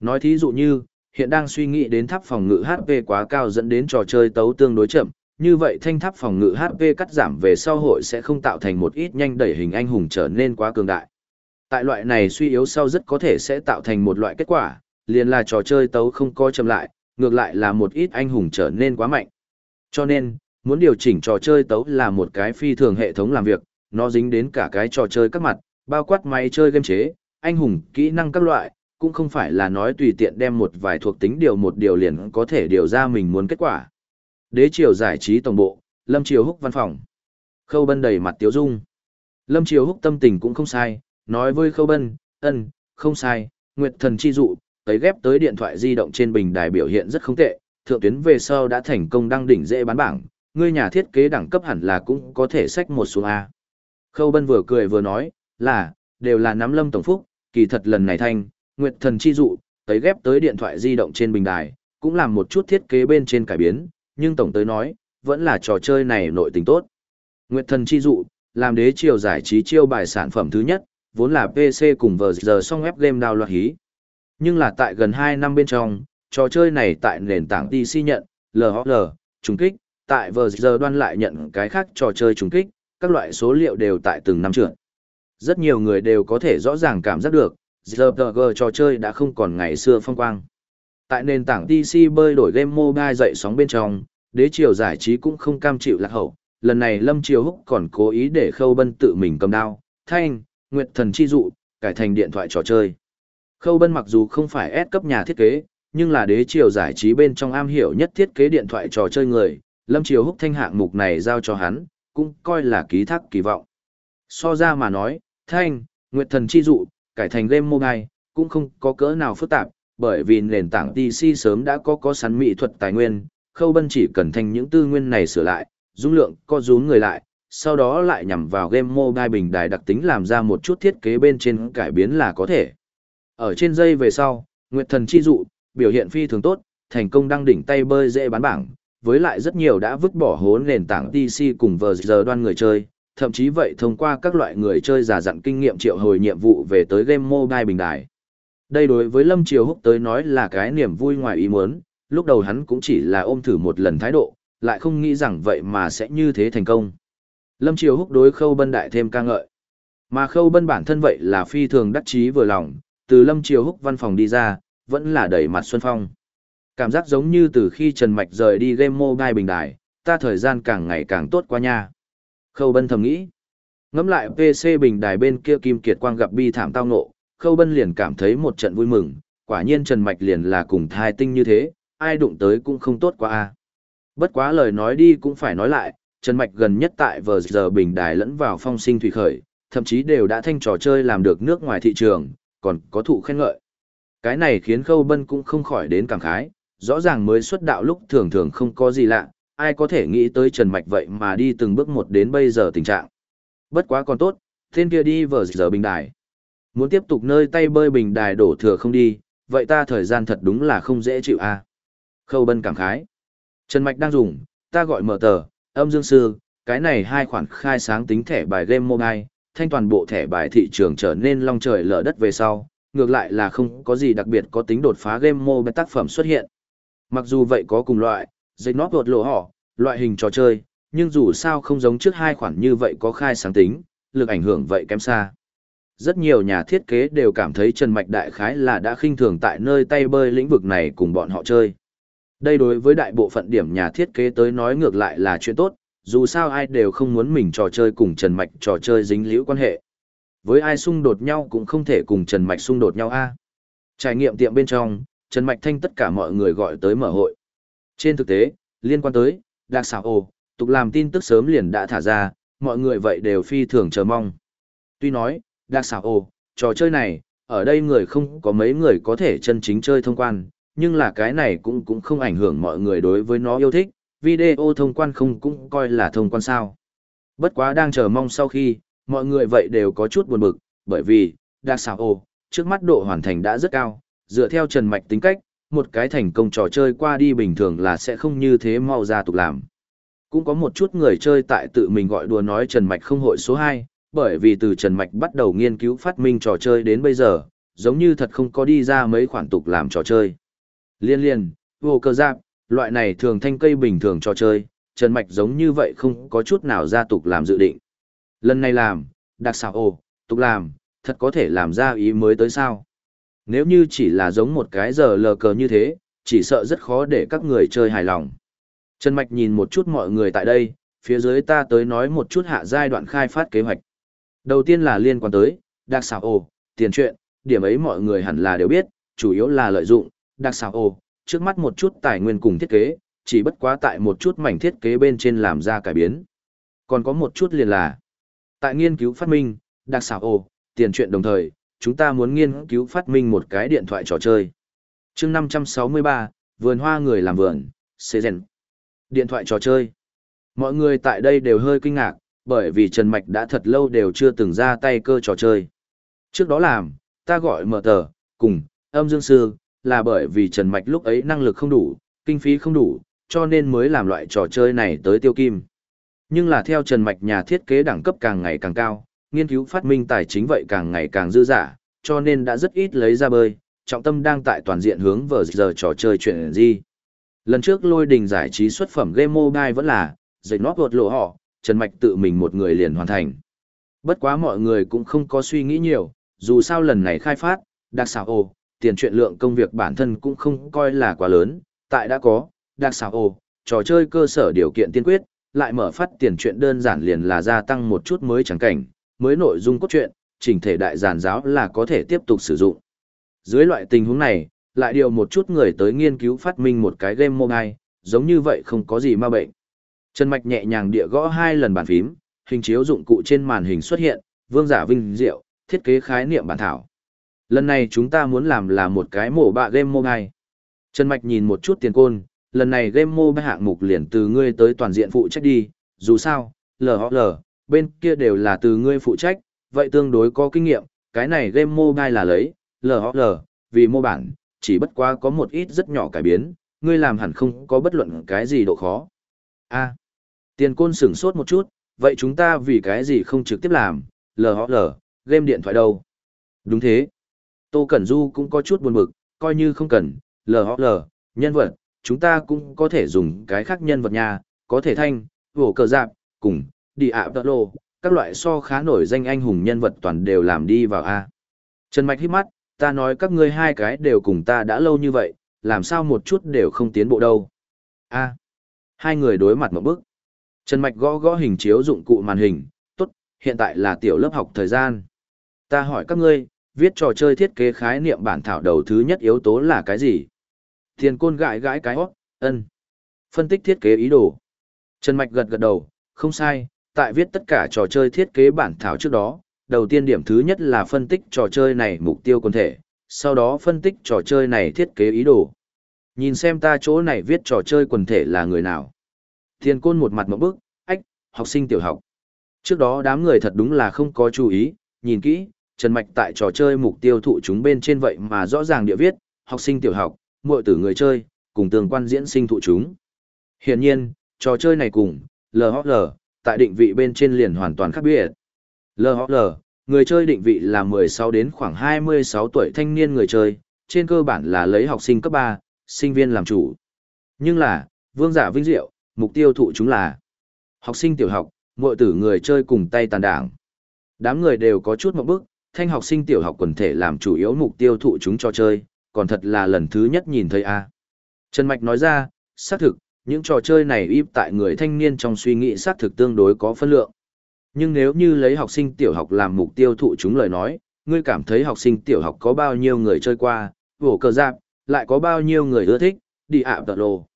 Nói thí dụ như, hiện đang suy nghĩ đến tháp phòng ngự HP quá cao dẫn đến trò chơi tấu tương đối chậm, như vậy thanh tháp phòng ngự HP cắt giảm về sau hội sẽ không tạo thành một ít nhanh đẩy hình anh hùng trở nên quá cường đại. Tại loại này suy yếu sau rất có thể sẽ tạo thành một loại kết quả, liền là trò chơi tấu không coi chậm lại, ngược lại là một ít anh hùng trở nên quá mạnh. Cho nên, muốn điều chỉnh trò chơi tấu là một cái phi thường hệ thống làm việc, nó dính đến cả cái trò chơi các mặt, bao quát máy chơi game chế, anh hùng, kỹ năng các loại, cũng không phải là nói tùy tiện đem một vài thuộc tính điều một điều liền có thể điều ra mình muốn kết quả. Đế triều giải trí tổng bộ, Lâm Triều Húc văn phòng. Khâu Bân đầy mặt tiếu dung. Lâm Triều Húc tâm tình cũng không sai, nói với Khâu Bân, ân, không sai, Nguyệt Thần chi dụ, tới ghép tới điện thoại di động trên bình đài biểu hiện rất không tệ, thượng tuyến về sau đã thành công đăng đỉnh dễ bán bảng, ngươi nhà thiết kế đẳng cấp hẳn là cũng có thể sách một số A. Khâu Bân vừa cười vừa nói, là, đều là nắm lâm tổng phúc, kỳ thật lần này thanh, Nguyệt Thần chi dụ, tới ghép tới điện thoại di động trên bình đài, cũng làm một chút thiết kế bên trên cải biến, nhưng tổng tới nói, vẫn là trò chơi này nội tình tốt. Nguyệt Thần chi dụ, làm đế triều giải trí chiêu bài sản phẩm thứ nhất, vốn là PC cùng vờ giờ song web game đào loạt hí. Nhưng là tại gần 2 năm bên trong, trò chơi này tại nền tảng PC nhận, LHL, trùng kích, tại vờ giờ đoan lại nhận cái khác trò chơi trùng kích, các loại số liệu đều tại từng năm trượt. Rất nhiều người đều có thể rõ ràng cảm giác được, RPG trò chơi đã không còn ngày xưa phong quang. Tại nền tảng PC bơi đổi game mobile dậy sóng bên trong, đế triều giải trí cũng không cam chịu lạc hậu. Lần này Lâm Triều Húc còn cố ý để Khâu Bân tự mình cầm đao, thanh, nguyệt thần chi dụ, cải thành điện thoại trò chơi. Khâu Bân mặc dù không phải S cấp nhà thiết kế, nhưng là đế triều giải trí bên trong am hiểu nhất thiết kế điện thoại trò chơi người, Lâm Triều Húc thanh hạng mục này giao cho hắn, cũng coi là ký thác kỳ vọng. So ra mà nói, thanh, nguyệt thần chi dụ, cải thành game mobile, cũng không có cỡ nào phức tạp, bởi vì nền tảng DC sớm đã có có sẵn mỹ thuật tài nguyên, Khâu Bân chỉ cần thành những tư nguyên này sửa lại, dung lượng, co rún người lại, sau đó lại nhằm vào game mobile bình đài đặc tính làm ra một chút thiết kế bên trên cải biến là có thể. Ở trên dây về sau, Nguyệt Thần chi dụ, biểu hiện phi thường tốt, thành công đăng đỉnh tay bơi dễ bán bảng, với lại rất nhiều đã vứt bỏ hố nền tảng PC cùng vờ giờ đoan người chơi, thậm chí vậy thông qua các loại người chơi giả dặn kinh nghiệm triệu hồi nhiệm vụ về tới game mobile bình đài. Đây đối với Lâm Triều Húc tới nói là cái niềm vui ngoài ý muốn, lúc đầu hắn cũng chỉ là ôm thử một lần thái độ, lại không nghĩ rằng vậy mà sẽ như thế thành công. Lâm Triều Húc đối Khâu Bân đại thêm ca ngợi. Mà Khâu Bân bản thân vậy là phi thường đắc chí vừa lòng, từ Lâm Triều Húc văn phòng đi ra, vẫn là đẩy mặt xuân phong. Cảm giác giống như từ khi Trần Mạch rời đi game mobile bình đài, ta thời gian càng ngày càng tốt qua nha. Khâu Bân thầm nghĩ. Ngắm lại PC bình đài bên kia Kim Kiệt Quang gặp bi thảm tao ngộ, Khâu Bân liền cảm thấy một trận vui mừng, quả nhiên Trần Mạch liền là cùng thai tinh như thế, ai đụng tới cũng không tốt quá a. Bất quá lời nói đi cũng phải nói lại, Trần Mạch gần nhất tại vờ giờ bình đài lẫn vào phong sinh thủy khởi, thậm chí đều đã thanh trò chơi làm được nước ngoài thị trường, còn có thụ khen ngợi. Cái này khiến Khâu Bân cũng không khỏi đến cảm khái, rõ ràng mới xuất đạo lúc thường thường không có gì lạ, ai có thể nghĩ tới Trần Mạch vậy mà đi từng bước một đến bây giờ tình trạng. Bất quá còn tốt, tên kia đi vờ giờ bình đài. Muốn tiếp tục nơi tay bơi bình đài đổ thừa không đi, vậy ta thời gian thật đúng là không dễ chịu a à? Khâu Bân cảm khái. Trần Mạch đang dùng, ta gọi mở tờ, âm dương sư, cái này hai khoản khai sáng tính thẻ bài game mobile, thanh toàn bộ thẻ bài thị trường trở nên long trời lở đất về sau, ngược lại là không có gì đặc biệt có tính đột phá game mobile tác phẩm xuất hiện. Mặc dù vậy có cùng loại, dây nót vượt lộ họ, loại hình trò chơi, nhưng dù sao không giống trước hai khoản như vậy có khai sáng tính, lực ảnh hưởng vậy kém xa. Rất nhiều nhà thiết kế đều cảm thấy Trần Mạch Đại Khái là đã khinh thường tại nơi tay bơi lĩnh vực này cùng bọn họ chơi. Đây đối với đại bộ phận điểm nhà thiết kế tới nói ngược lại là chuyện tốt, dù sao ai đều không muốn mình trò chơi cùng Trần Mạch trò chơi dính liễu quan hệ. Với ai xung đột nhau cũng không thể cùng Trần Mạch xung đột nhau a. Trải nghiệm tiệm bên trong, Trần Mạch Thanh tất cả mọi người gọi tới mở hội. Trên thực tế, liên quan tới, đặc xảo ồ, tục làm tin tức sớm liền đã thả ra, mọi người vậy đều phi thường chờ mong. Tuy nói, đặc xảo ồ, trò chơi này, ở đây người không có mấy người có thể chân chính chơi thông quan, nhưng là cái này cũng cũng không ảnh hưởng mọi người đối với nó yêu thích, video thông quan không cũng coi là thông quan sao. Bất quá đang chờ mong sau khi, mọi người vậy đều có chút buồn bực, bởi vì, đặc xảo ồ, trước mắt độ hoàn thành đã rất cao, dựa theo Trần Mạch tính cách, một cái thành công trò chơi qua đi bình thường là sẽ không như thế mau ra tục làm. Cũng có một chút người chơi tại tự mình gọi đùa nói Trần Mạch không hội số 2, bởi vì từ Trần Mạch bắt đầu nghiên cứu phát minh trò chơi đến bây giờ, giống như thật không có đi ra mấy khoản tục làm trò chơi. Liên liên, vô cơ giáp, loại này thường thanh cây bình thường trò chơi, Trần Mạch giống như vậy không có chút nào ra tục làm dự định. Lần này làm, đặc xảo ồ, tục làm, thật có thể làm ra ý mới tới sao. Nếu như chỉ là giống một cái giờ lờ cờ như thế, chỉ sợ rất khó để các người chơi hài lòng. Trần Mạch nhìn một chút mọi người tại đây, phía dưới ta tới nói một chút hạ giai đoạn khai phát kế hoạch. Đầu tiên là liên quan tới, đặc xảo ồ, tiền chuyện, điểm ấy mọi người hẳn là đều biết, chủ yếu là lợi dụng, đặc xảo ồ, trước mắt một chút tài nguyên cùng thiết kế, chỉ bất quá tại một chút mảnh thiết kế bên trên làm ra cải biến. Còn có một chút liền là, tại nghiên cứu phát minh, đặc xảo ồ, tiền chuyện đồng thời, chúng ta muốn nghiên cứu phát minh một cái điện thoại trò chơi. chương 563, vườn hoa người làm vườn, xê rèn. Điện thoại trò chơi. Mọi người tại đây đều hơi kinh ngạc, bởi vì Trần Mạch đã thật lâu đều chưa từng ra tay cơ trò chơi. Trước đó làm, ta gọi mở tờ, cùng, âm dương sư, là bởi vì Trần Mạch lúc ấy năng lực không đủ, kinh phí không đủ, cho nên mới làm loại trò chơi này tới tiêu kim. Nhưng là theo Trần Mạch nhà thiết kế đẳng cấp càng ngày càng cao, nghiên cứu phát minh tài chính vậy càng ngày càng dư giả, cho nên đã rất ít lấy ra bơi, trọng tâm đang tại toàn diện hướng vờ giờ trò chơi chuyện gì. Lần trước lôi đình giải trí xuất phẩm game mobile vẫn là, dạy nót vượt lộ họ, Trần Mạch tự mình một người liền hoàn thành. Bất quá mọi người cũng không có suy nghĩ nhiều, dù sao lần này khai phát, đặc xảo ồ, tiền chuyện lượng công việc bản thân cũng không coi là quá lớn, tại đã có, đặc xảo ồ, trò chơi cơ sở điều kiện tiên quyết, lại mở phát tiền chuyện đơn giản liền là gia tăng một chút mới chẳng cảnh, mới nội dung cốt truyện, chỉnh thể đại giản giáo là có thể tiếp tục sử dụng. Dưới loại tình huống này, lại điều một chút người tới nghiên cứu phát minh một cái game mobile, giống như vậy không có gì ma bệnh. Trần Mạch nhẹ nhàng địa gõ hai lần bàn phím, hình chiếu dụng cụ trên màn hình xuất hiện, vương giả vinh diệu, thiết kế khái niệm bản thảo. Lần này chúng ta muốn làm là một cái mổ bạ game mobile. Trần Mạch nhìn một chút tiền côn, lần này game mobile hạng mục liền từ ngươi tới toàn diện phụ trách đi, dù sao, LHL, bên kia đều là từ ngươi phụ trách, vậy tương đối có kinh nghiệm, cái này game mobile là lấy, LOL, vì mô bản, chỉ bất quá có một ít rất nhỏ cải biến, ngươi làm hẳn không có bất luận cái gì độ khó. a tiền côn sửng sốt một chút, vậy chúng ta vì cái gì không trực tiếp làm, LOL, game điện thoại đâu? Đúng thế. Tô Cẩn Du cũng có chút buồn bực, coi như không cần, LOL, nhân vật, chúng ta cũng có thể dùng cái khác nhân vật nhà, có thể thanh, vổ cờ dạp, cùng, đi ạ tợ lô, các loại so khá nổi danh anh hùng nhân vật toàn đều làm đi vào A. Trần Mạch hít mắt, ta nói các ngươi hai cái đều cùng ta đã lâu như vậy, làm sao một chút đều không tiến bộ đâu. A. Hai người đối mặt một bước. Trần Mạch gõ gõ hình chiếu dụng cụ màn hình, tốt, hiện tại là tiểu lớp học thời gian. Ta hỏi các ngươi, viết trò chơi thiết kế khái niệm bản thảo đầu thứ nhất yếu tố là cái gì? Thiền côn gãi gãi cái hót, ân. Phân tích thiết kế ý đồ. Trần Mạch gật gật đầu, không sai, tại viết tất cả trò chơi thiết kế bản thảo trước đó, đầu tiên điểm thứ nhất là phân tích trò chơi này mục tiêu quần thể, sau đó phân tích trò chơi này thiết kế ý đồ. Nhìn xem ta chỗ này viết trò chơi quần thể là người nào. Thiên côn một mặt một bức, ách, học sinh tiểu học. Trước đó đám người thật đúng là không có chú ý, nhìn kỹ, Trần Mạch tại trò chơi mục tiêu thụ chúng bên trên vậy mà rõ ràng địa viết, học sinh tiểu học, muội tử người chơi, cùng tương quan diễn sinh thụ chúng. Hiển nhiên, trò chơi này cùng, LHL, tại định vị bên trên liền hoàn toàn khác biệt. LHL, người chơi định vị là 16 đến khoảng 26 tuổi thanh niên người chơi, trên cơ bản là lấy học sinh cấp 3, sinh viên làm chủ. Nhưng là, vương giả vinh diệu, mục tiêu thụ chúng là học sinh tiểu học, mọi tử người chơi cùng tay tàn đảng. Đám người đều có chút một bước, thanh học sinh tiểu học quần thể làm chủ yếu mục tiêu thụ chúng cho chơi, còn thật là lần thứ nhất nhìn thấy a. Trần Mạch nói ra, xác thực, những trò chơi này íp tại người thanh niên trong suy nghĩ xác thực tương đối có phân lượng. Nhưng nếu như lấy học sinh tiểu học làm mục tiêu thụ chúng lời nói, ngươi cảm thấy học sinh tiểu học có bao nhiêu người chơi qua, vổ cờ giáp, lại có bao nhiêu người ưa thích, đi ạ tợ lồ.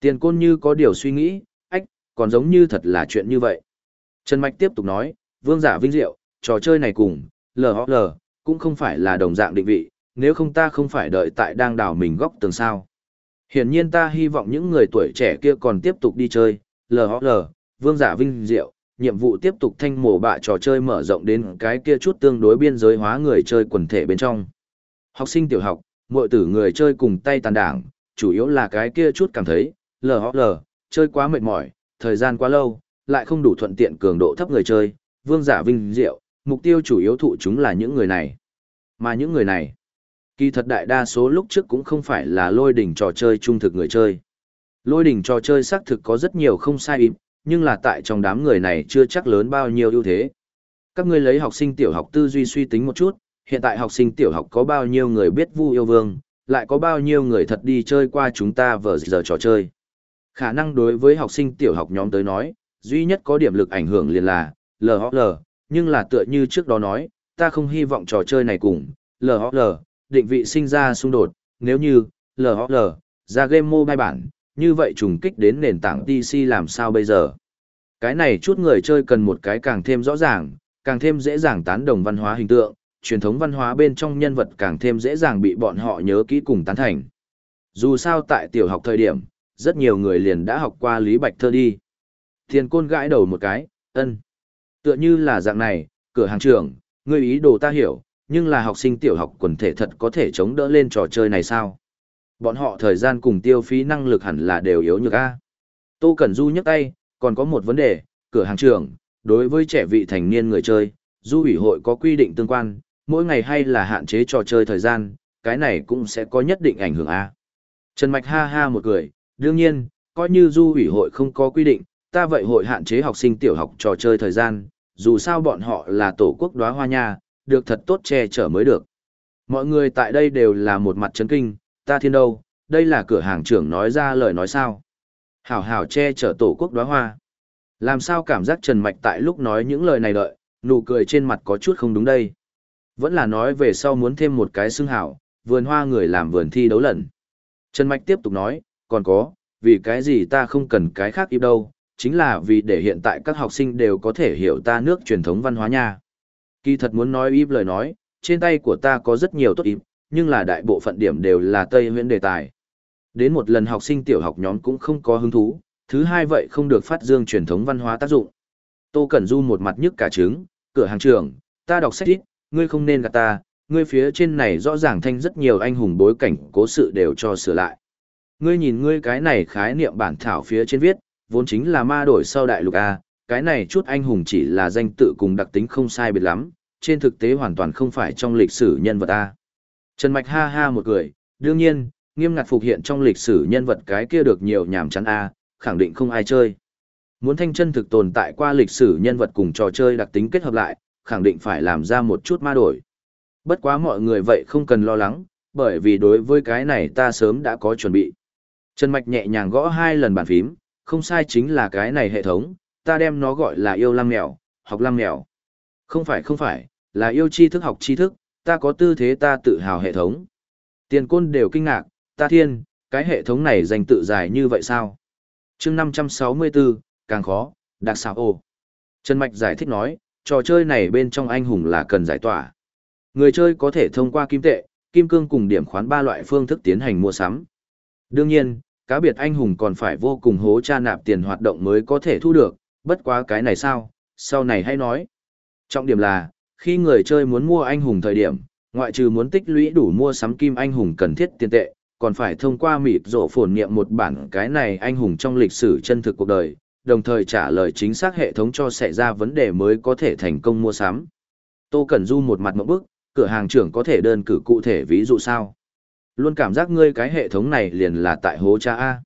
Tiền côn như có điều suy nghĩ, ách, còn giống như thật là chuyện như vậy. Trần Mạch tiếp tục nói, vương giả vinh diệu, trò chơi này cùng, lờ Cũng không phải là đồng dạng định vị, nếu không ta không phải đợi tại đang đào mình góc tường sao. Hiển nhiên ta hy vọng những người tuổi trẻ kia còn tiếp tục đi chơi, LHL, vương giả vinh diệu, nhiệm vụ tiếp tục thanh mổ bạ trò chơi mở rộng đến cái kia chút tương đối biên giới hóa người chơi quần thể bên trong. Học sinh tiểu học, muội tử người chơi cùng tay tàn đảng, chủ yếu là cái kia chút cảm thấy, LHL, chơi quá mệt mỏi, thời gian quá lâu, lại không đủ thuận tiện cường độ thấp người chơi, vương giả vinh diệu, mục tiêu chủ yếu thụ chúng là những người này. Mà những người này, kỳ thật đại đa số lúc trước cũng không phải là lôi đỉnh trò chơi trung thực người chơi. Lôi đỉnh trò chơi xác thực có rất nhiều không sai im, nhưng là tại trong đám người này chưa chắc lớn bao nhiêu ưu thế. Các ngươi lấy học sinh tiểu học tư duy suy tính một chút, hiện tại học sinh tiểu học có bao nhiêu người biết Vu yêu vương, lại có bao nhiêu người thật đi chơi qua chúng ta vở giờ trò chơi. Khả năng đối với học sinh tiểu học nhóm tới nói, duy nhất có điểm lực ảnh hưởng liền là LHL, nhưng là tựa như trước đó nói, ta không hy vọng trò chơi này cùng LHL, định vị sinh ra xung đột, nếu như LHL, ra game mobile bản, như vậy trùng kích đến nền tảng PC làm sao bây giờ? Cái này chút người chơi cần một cái càng thêm rõ ràng, càng thêm dễ dàng tán đồng văn hóa hình tượng, truyền thống văn hóa bên trong nhân vật càng thêm dễ dàng bị bọn họ nhớ kỹ cùng tán thành. Dù sao tại tiểu học thời điểm, rất nhiều người liền đã học qua Lý Bạch Thơ đi. Thiên côn gãi đầu một cái, ân. Tựa như là dạng này, cửa hàng trưởng, ngươi ý đồ ta hiểu, nhưng là học sinh tiểu học quần thể thật có thể chống đỡ lên trò chơi này sao? Bọn họ thời gian cùng tiêu phí năng lực hẳn là đều yếu nhược a. Tô Cẩn Du nhấc tay, còn có một vấn đề, cửa hàng trưởng, đối với trẻ vị thành niên người chơi, du ủy hội có quy định tương quan, mỗi ngày hay là hạn chế trò chơi thời gian, cái này cũng sẽ có nhất định ảnh hưởng a. Trần Mạch ha ha một cười, đương nhiên, coi như du ủy hội không có quy định, ta vậy hội hạn chế học sinh tiểu học trò chơi thời gian, dù sao bọn họ là tổ quốc đóa hoa nha, được thật tốt che chở mới được. Mọi người tại đây đều là một mặt chấn kinh, ta thiên đâu, đây là cửa hàng trưởng nói ra lời nói sao. Hảo hảo che chở tổ quốc đóa hoa. Làm sao cảm giác Trần Mạch tại lúc nói những lời này đợi, nụ cười trên mặt có chút không đúng đây. Vẫn là nói về sau muốn thêm một cái xưng hảo, vườn hoa người làm vườn thi đấu lần. Trần Mạch tiếp tục nói, còn có, vì cái gì ta không cần cái khác ít đâu, chính là vì để hiện tại các học sinh đều có thể hiểu ta nước truyền thống văn hóa nha. Kỳ thật muốn nói íp lời nói, trên tay của ta có rất nhiều tốt íp, nhưng là đại bộ phận điểm đều là Tây huyễn đề tài. Đến một lần học sinh tiểu học nhóm cũng không có hứng thú, thứ hai vậy không được phát dương truyền thống văn hóa tác dụng. Tô Cẩn Du một mặt nhức cả trứng, cửa hàng trưởng, ta đọc sách ít, ngươi không nên gạt ta, ngươi phía trên này rõ ràng thanh rất nhiều anh hùng bối cảnh cố sự đều cho sửa lại. Ngươi nhìn ngươi cái này khái niệm bản thảo phía trên viết, vốn chính là ma đổi sau đại lục A, cái này chút anh hùng chỉ là danh tự cùng đặc tính không sai biệt lắm, trên thực tế hoàn toàn không phải trong lịch sử nhân vật A. Trần Mạch ha ha một cười, đương nhiên, nghiêm ngặt phục hiện trong lịch sử nhân vật cái kia được nhiều nhảm chán A, khẳng định không ai chơi. Muốn thanh chân thực tồn tại qua lịch sử nhân vật cùng trò chơi đặc tính kết hợp lại, khẳng định phải làm ra một chút ma đổi. Bất quá mọi người vậy không cần lo lắng, bởi vì đối với cái này ta sớm đã có chuẩn bị. Trần Mạch nhẹ nhàng gõ hai lần bàn phím, không sai chính là cái này hệ thống, ta đem nó gọi là yêu lam mèo, học lam mèo. Không phải không phải, là yêu tri thức học tri thức, ta có tư thế ta tự hào hệ thống. Tiền côn đều kinh ngạc, ta thiên, cái hệ thống này dành tự dài như vậy sao? chương 564, càng khó, đặc xảo ồ. Trần Mạch giải thích nói, trò chơi này bên trong anh hùng là cần giải tỏa. Người chơi có thể thông qua kim tệ, kim cương cùng điểm khoán ba loại phương thức tiến hành mua sắm. Đương nhiên, cá biệt anh hùng còn phải vô cùng hố tra nạp tiền hoạt động mới có thể thu được, bất quá cái này sao, sau này hay nói. Trọng điểm là, khi người chơi muốn mua anh hùng thời điểm, ngoại trừ muốn tích lũy đủ mua sắm kim anh hùng cần thiết tiền tệ, còn phải thông qua mịp rộ phồn niệm một bản cái này anh hùng trong lịch sử chân thực cuộc đời, đồng thời trả lời chính xác hệ thống cho xảy ra vấn đề mới có thể thành công mua sắm. Tô Cẩn Du một mặt mẫu bức, cửa hàng trưởng có thể đơn cử cụ thể ví dụ sao? Luôn cảm giác ngươi cái hệ thống này liền là tại hố cha A.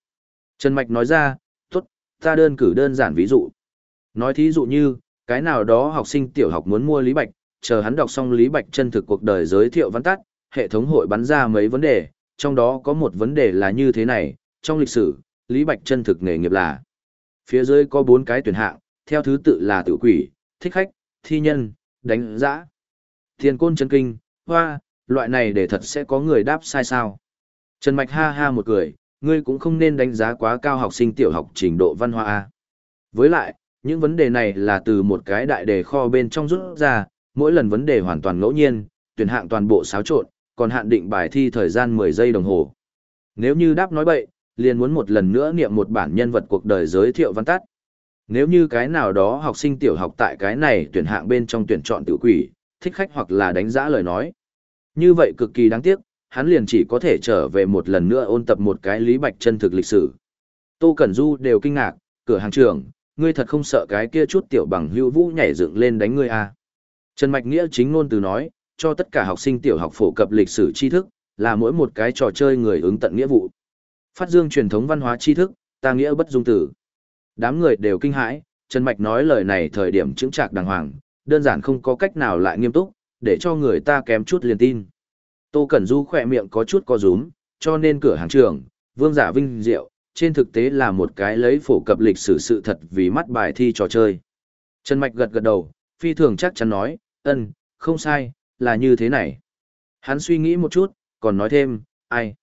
Trần Mạch nói ra, tốt, ta đơn cử đơn giản ví dụ. Nói thí dụ như, cái nào đó học sinh tiểu học muốn mua Lý Bạch, chờ hắn đọc xong Lý Bạch chân thực cuộc đời giới thiệu văn tắt, hệ thống hội bắn ra mấy vấn đề, trong đó có một vấn đề là như thế này, trong lịch sử, Lý Bạch chân thực nghề nghiệp là. Phía dưới có bốn cái tuyển hạng, theo thứ tự là tự quỷ, thích khách, thi nhân, đánh giã. Thiên côn chân kinh, hoa, loại này để thật sẽ có người đáp sai sao. Trần Mạch ha ha một cười, ngươi cũng không nên đánh giá quá cao học sinh tiểu học trình độ văn hóa A. Với lại, những vấn đề này là từ một cái đại đề kho bên trong rút ra, mỗi lần vấn đề hoàn toàn ngẫu nhiên, tuyển hạng toàn bộ xáo trộn, còn hạn định bài thi thời gian 10 giây đồng hồ. Nếu như đáp nói bậy, liền muốn một lần nữa niệm một bản nhân vật cuộc đời giới thiệu văn tắt. Nếu như cái nào đó học sinh tiểu học tại cái này tuyển hạng bên trong tuyển chọn tự quỷ, thích khách hoặc là đánh giá lời nói. Như vậy cực kỳ đáng tiếc, hắn liền chỉ có thể trở về một lần nữa ôn tập một cái lý bạch chân thực lịch sử. Tô Cẩn Du đều kinh ngạc, cửa hàng trưởng, ngươi thật không sợ cái kia chút tiểu bằng hữu vũ nhảy dựng lên đánh ngươi à. Trần Mạch Nghĩa chính ngôn từ nói, cho tất cả học sinh tiểu học phổ cập lịch sử tri thức, là mỗi một cái trò chơi người ứng tận nghĩa vụ. Phát dương truyền thống văn hóa tri thức, ta nghĩa bất dung tử. Đám người đều kinh hãi, Trần Mạch nói lời này thời điểm chứng trạc đàng hoàng, đơn giản không có cách nào lại nghiêm túc, để cho người ta kém chút liền tin. Tô Cẩn Du khỏe miệng có chút co rúm, cho nên cửa hàng trường, vương giả vinh diệu, trên thực tế là một cái lấy phổ cập lịch sử sự thật vì mắt bài thi trò chơi. Trần Mạch gật gật đầu, phi thường chắc chắn nói, ân, không sai, là như thế này. Hắn suy nghĩ một chút, còn nói thêm, ai?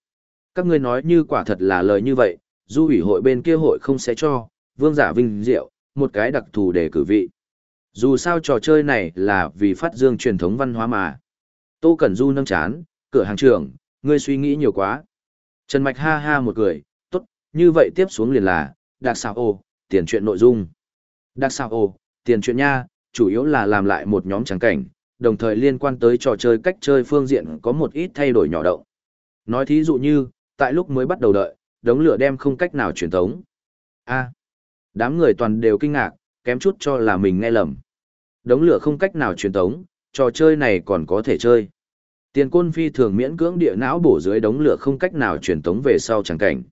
Các ngươi nói như quả thật là lời như vậy, du ủy hội bên kia hội không sẽ cho, vương giả vinh diệu, một cái đặc thù để cử vị. Dù sao trò chơi này là vì phát dương truyền thống văn hóa mà. Tô Cẩn Du nâng chán, cửa hàng trưởng, ngươi suy nghĩ nhiều quá. Trần Mạch ha ha một cười, như vậy tiếp xuống liền là, đặc xào ô, tiền chuyện nội dung. Đặc xào ô, tiền chuyện nha, chủ yếu là làm lại một nhóm trắng cảnh, đồng thời liên quan tới trò chơi cách chơi phương diện có một ít thay đổi nhỏ động. Nói thí dụ như, tại lúc mới bắt đầu đợi, đống lửa đem không cách nào truyền tống. A. đám người toàn đều kinh ngạc, kém chút cho là mình nghe lầm. Đống lửa không cách nào truyền tống, trò chơi này còn có thể chơi. Tiền côn phi thường miễn cưỡng địa não bổ dưới đống lửa không cách nào truyền tống về sau chẳng cảnh.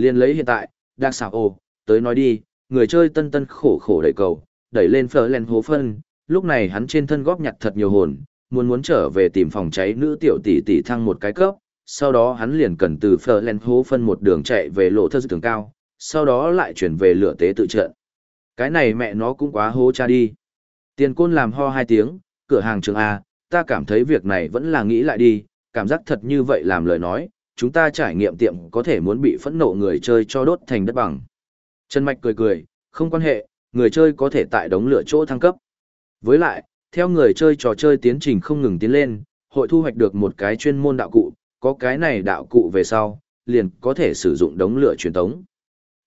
Liên lấy hiện tại, đặc xảo ồ, tới nói đi, người chơi tân tân khổ khổ đẩy cầu, đẩy lên phở len hố phân, lúc này hắn trên thân góp nhặt thật nhiều hồn, muốn muốn trở về tìm phòng cháy nữ tiểu tỷ tỷ thăng một cái cấp, sau đó hắn liền cần từ phở len hố phân một đường chạy về lộ thơ tường cao, sau đó lại chuyển về lửa tế tự trận. Cái này mẹ nó cũng quá hố cha đi. Tiền côn làm ho hai tiếng, cửa hàng trường A, ta cảm thấy việc này vẫn là nghĩ lại đi, cảm giác thật như vậy làm lời nói, chúng ta trải nghiệm tiệm có thể muốn bị phẫn nộ người chơi cho đốt thành đất bằng. Trần Mạch cười cười, không quan hệ, người chơi có thể tại đống lửa chỗ thăng cấp. Với lại, theo người chơi trò chơi tiến trình không ngừng tiến lên, hội thu hoạch được một cái chuyên môn đạo cụ, có cái này đạo cụ về sau, liền có thể sử dụng đống lửa truyền tống.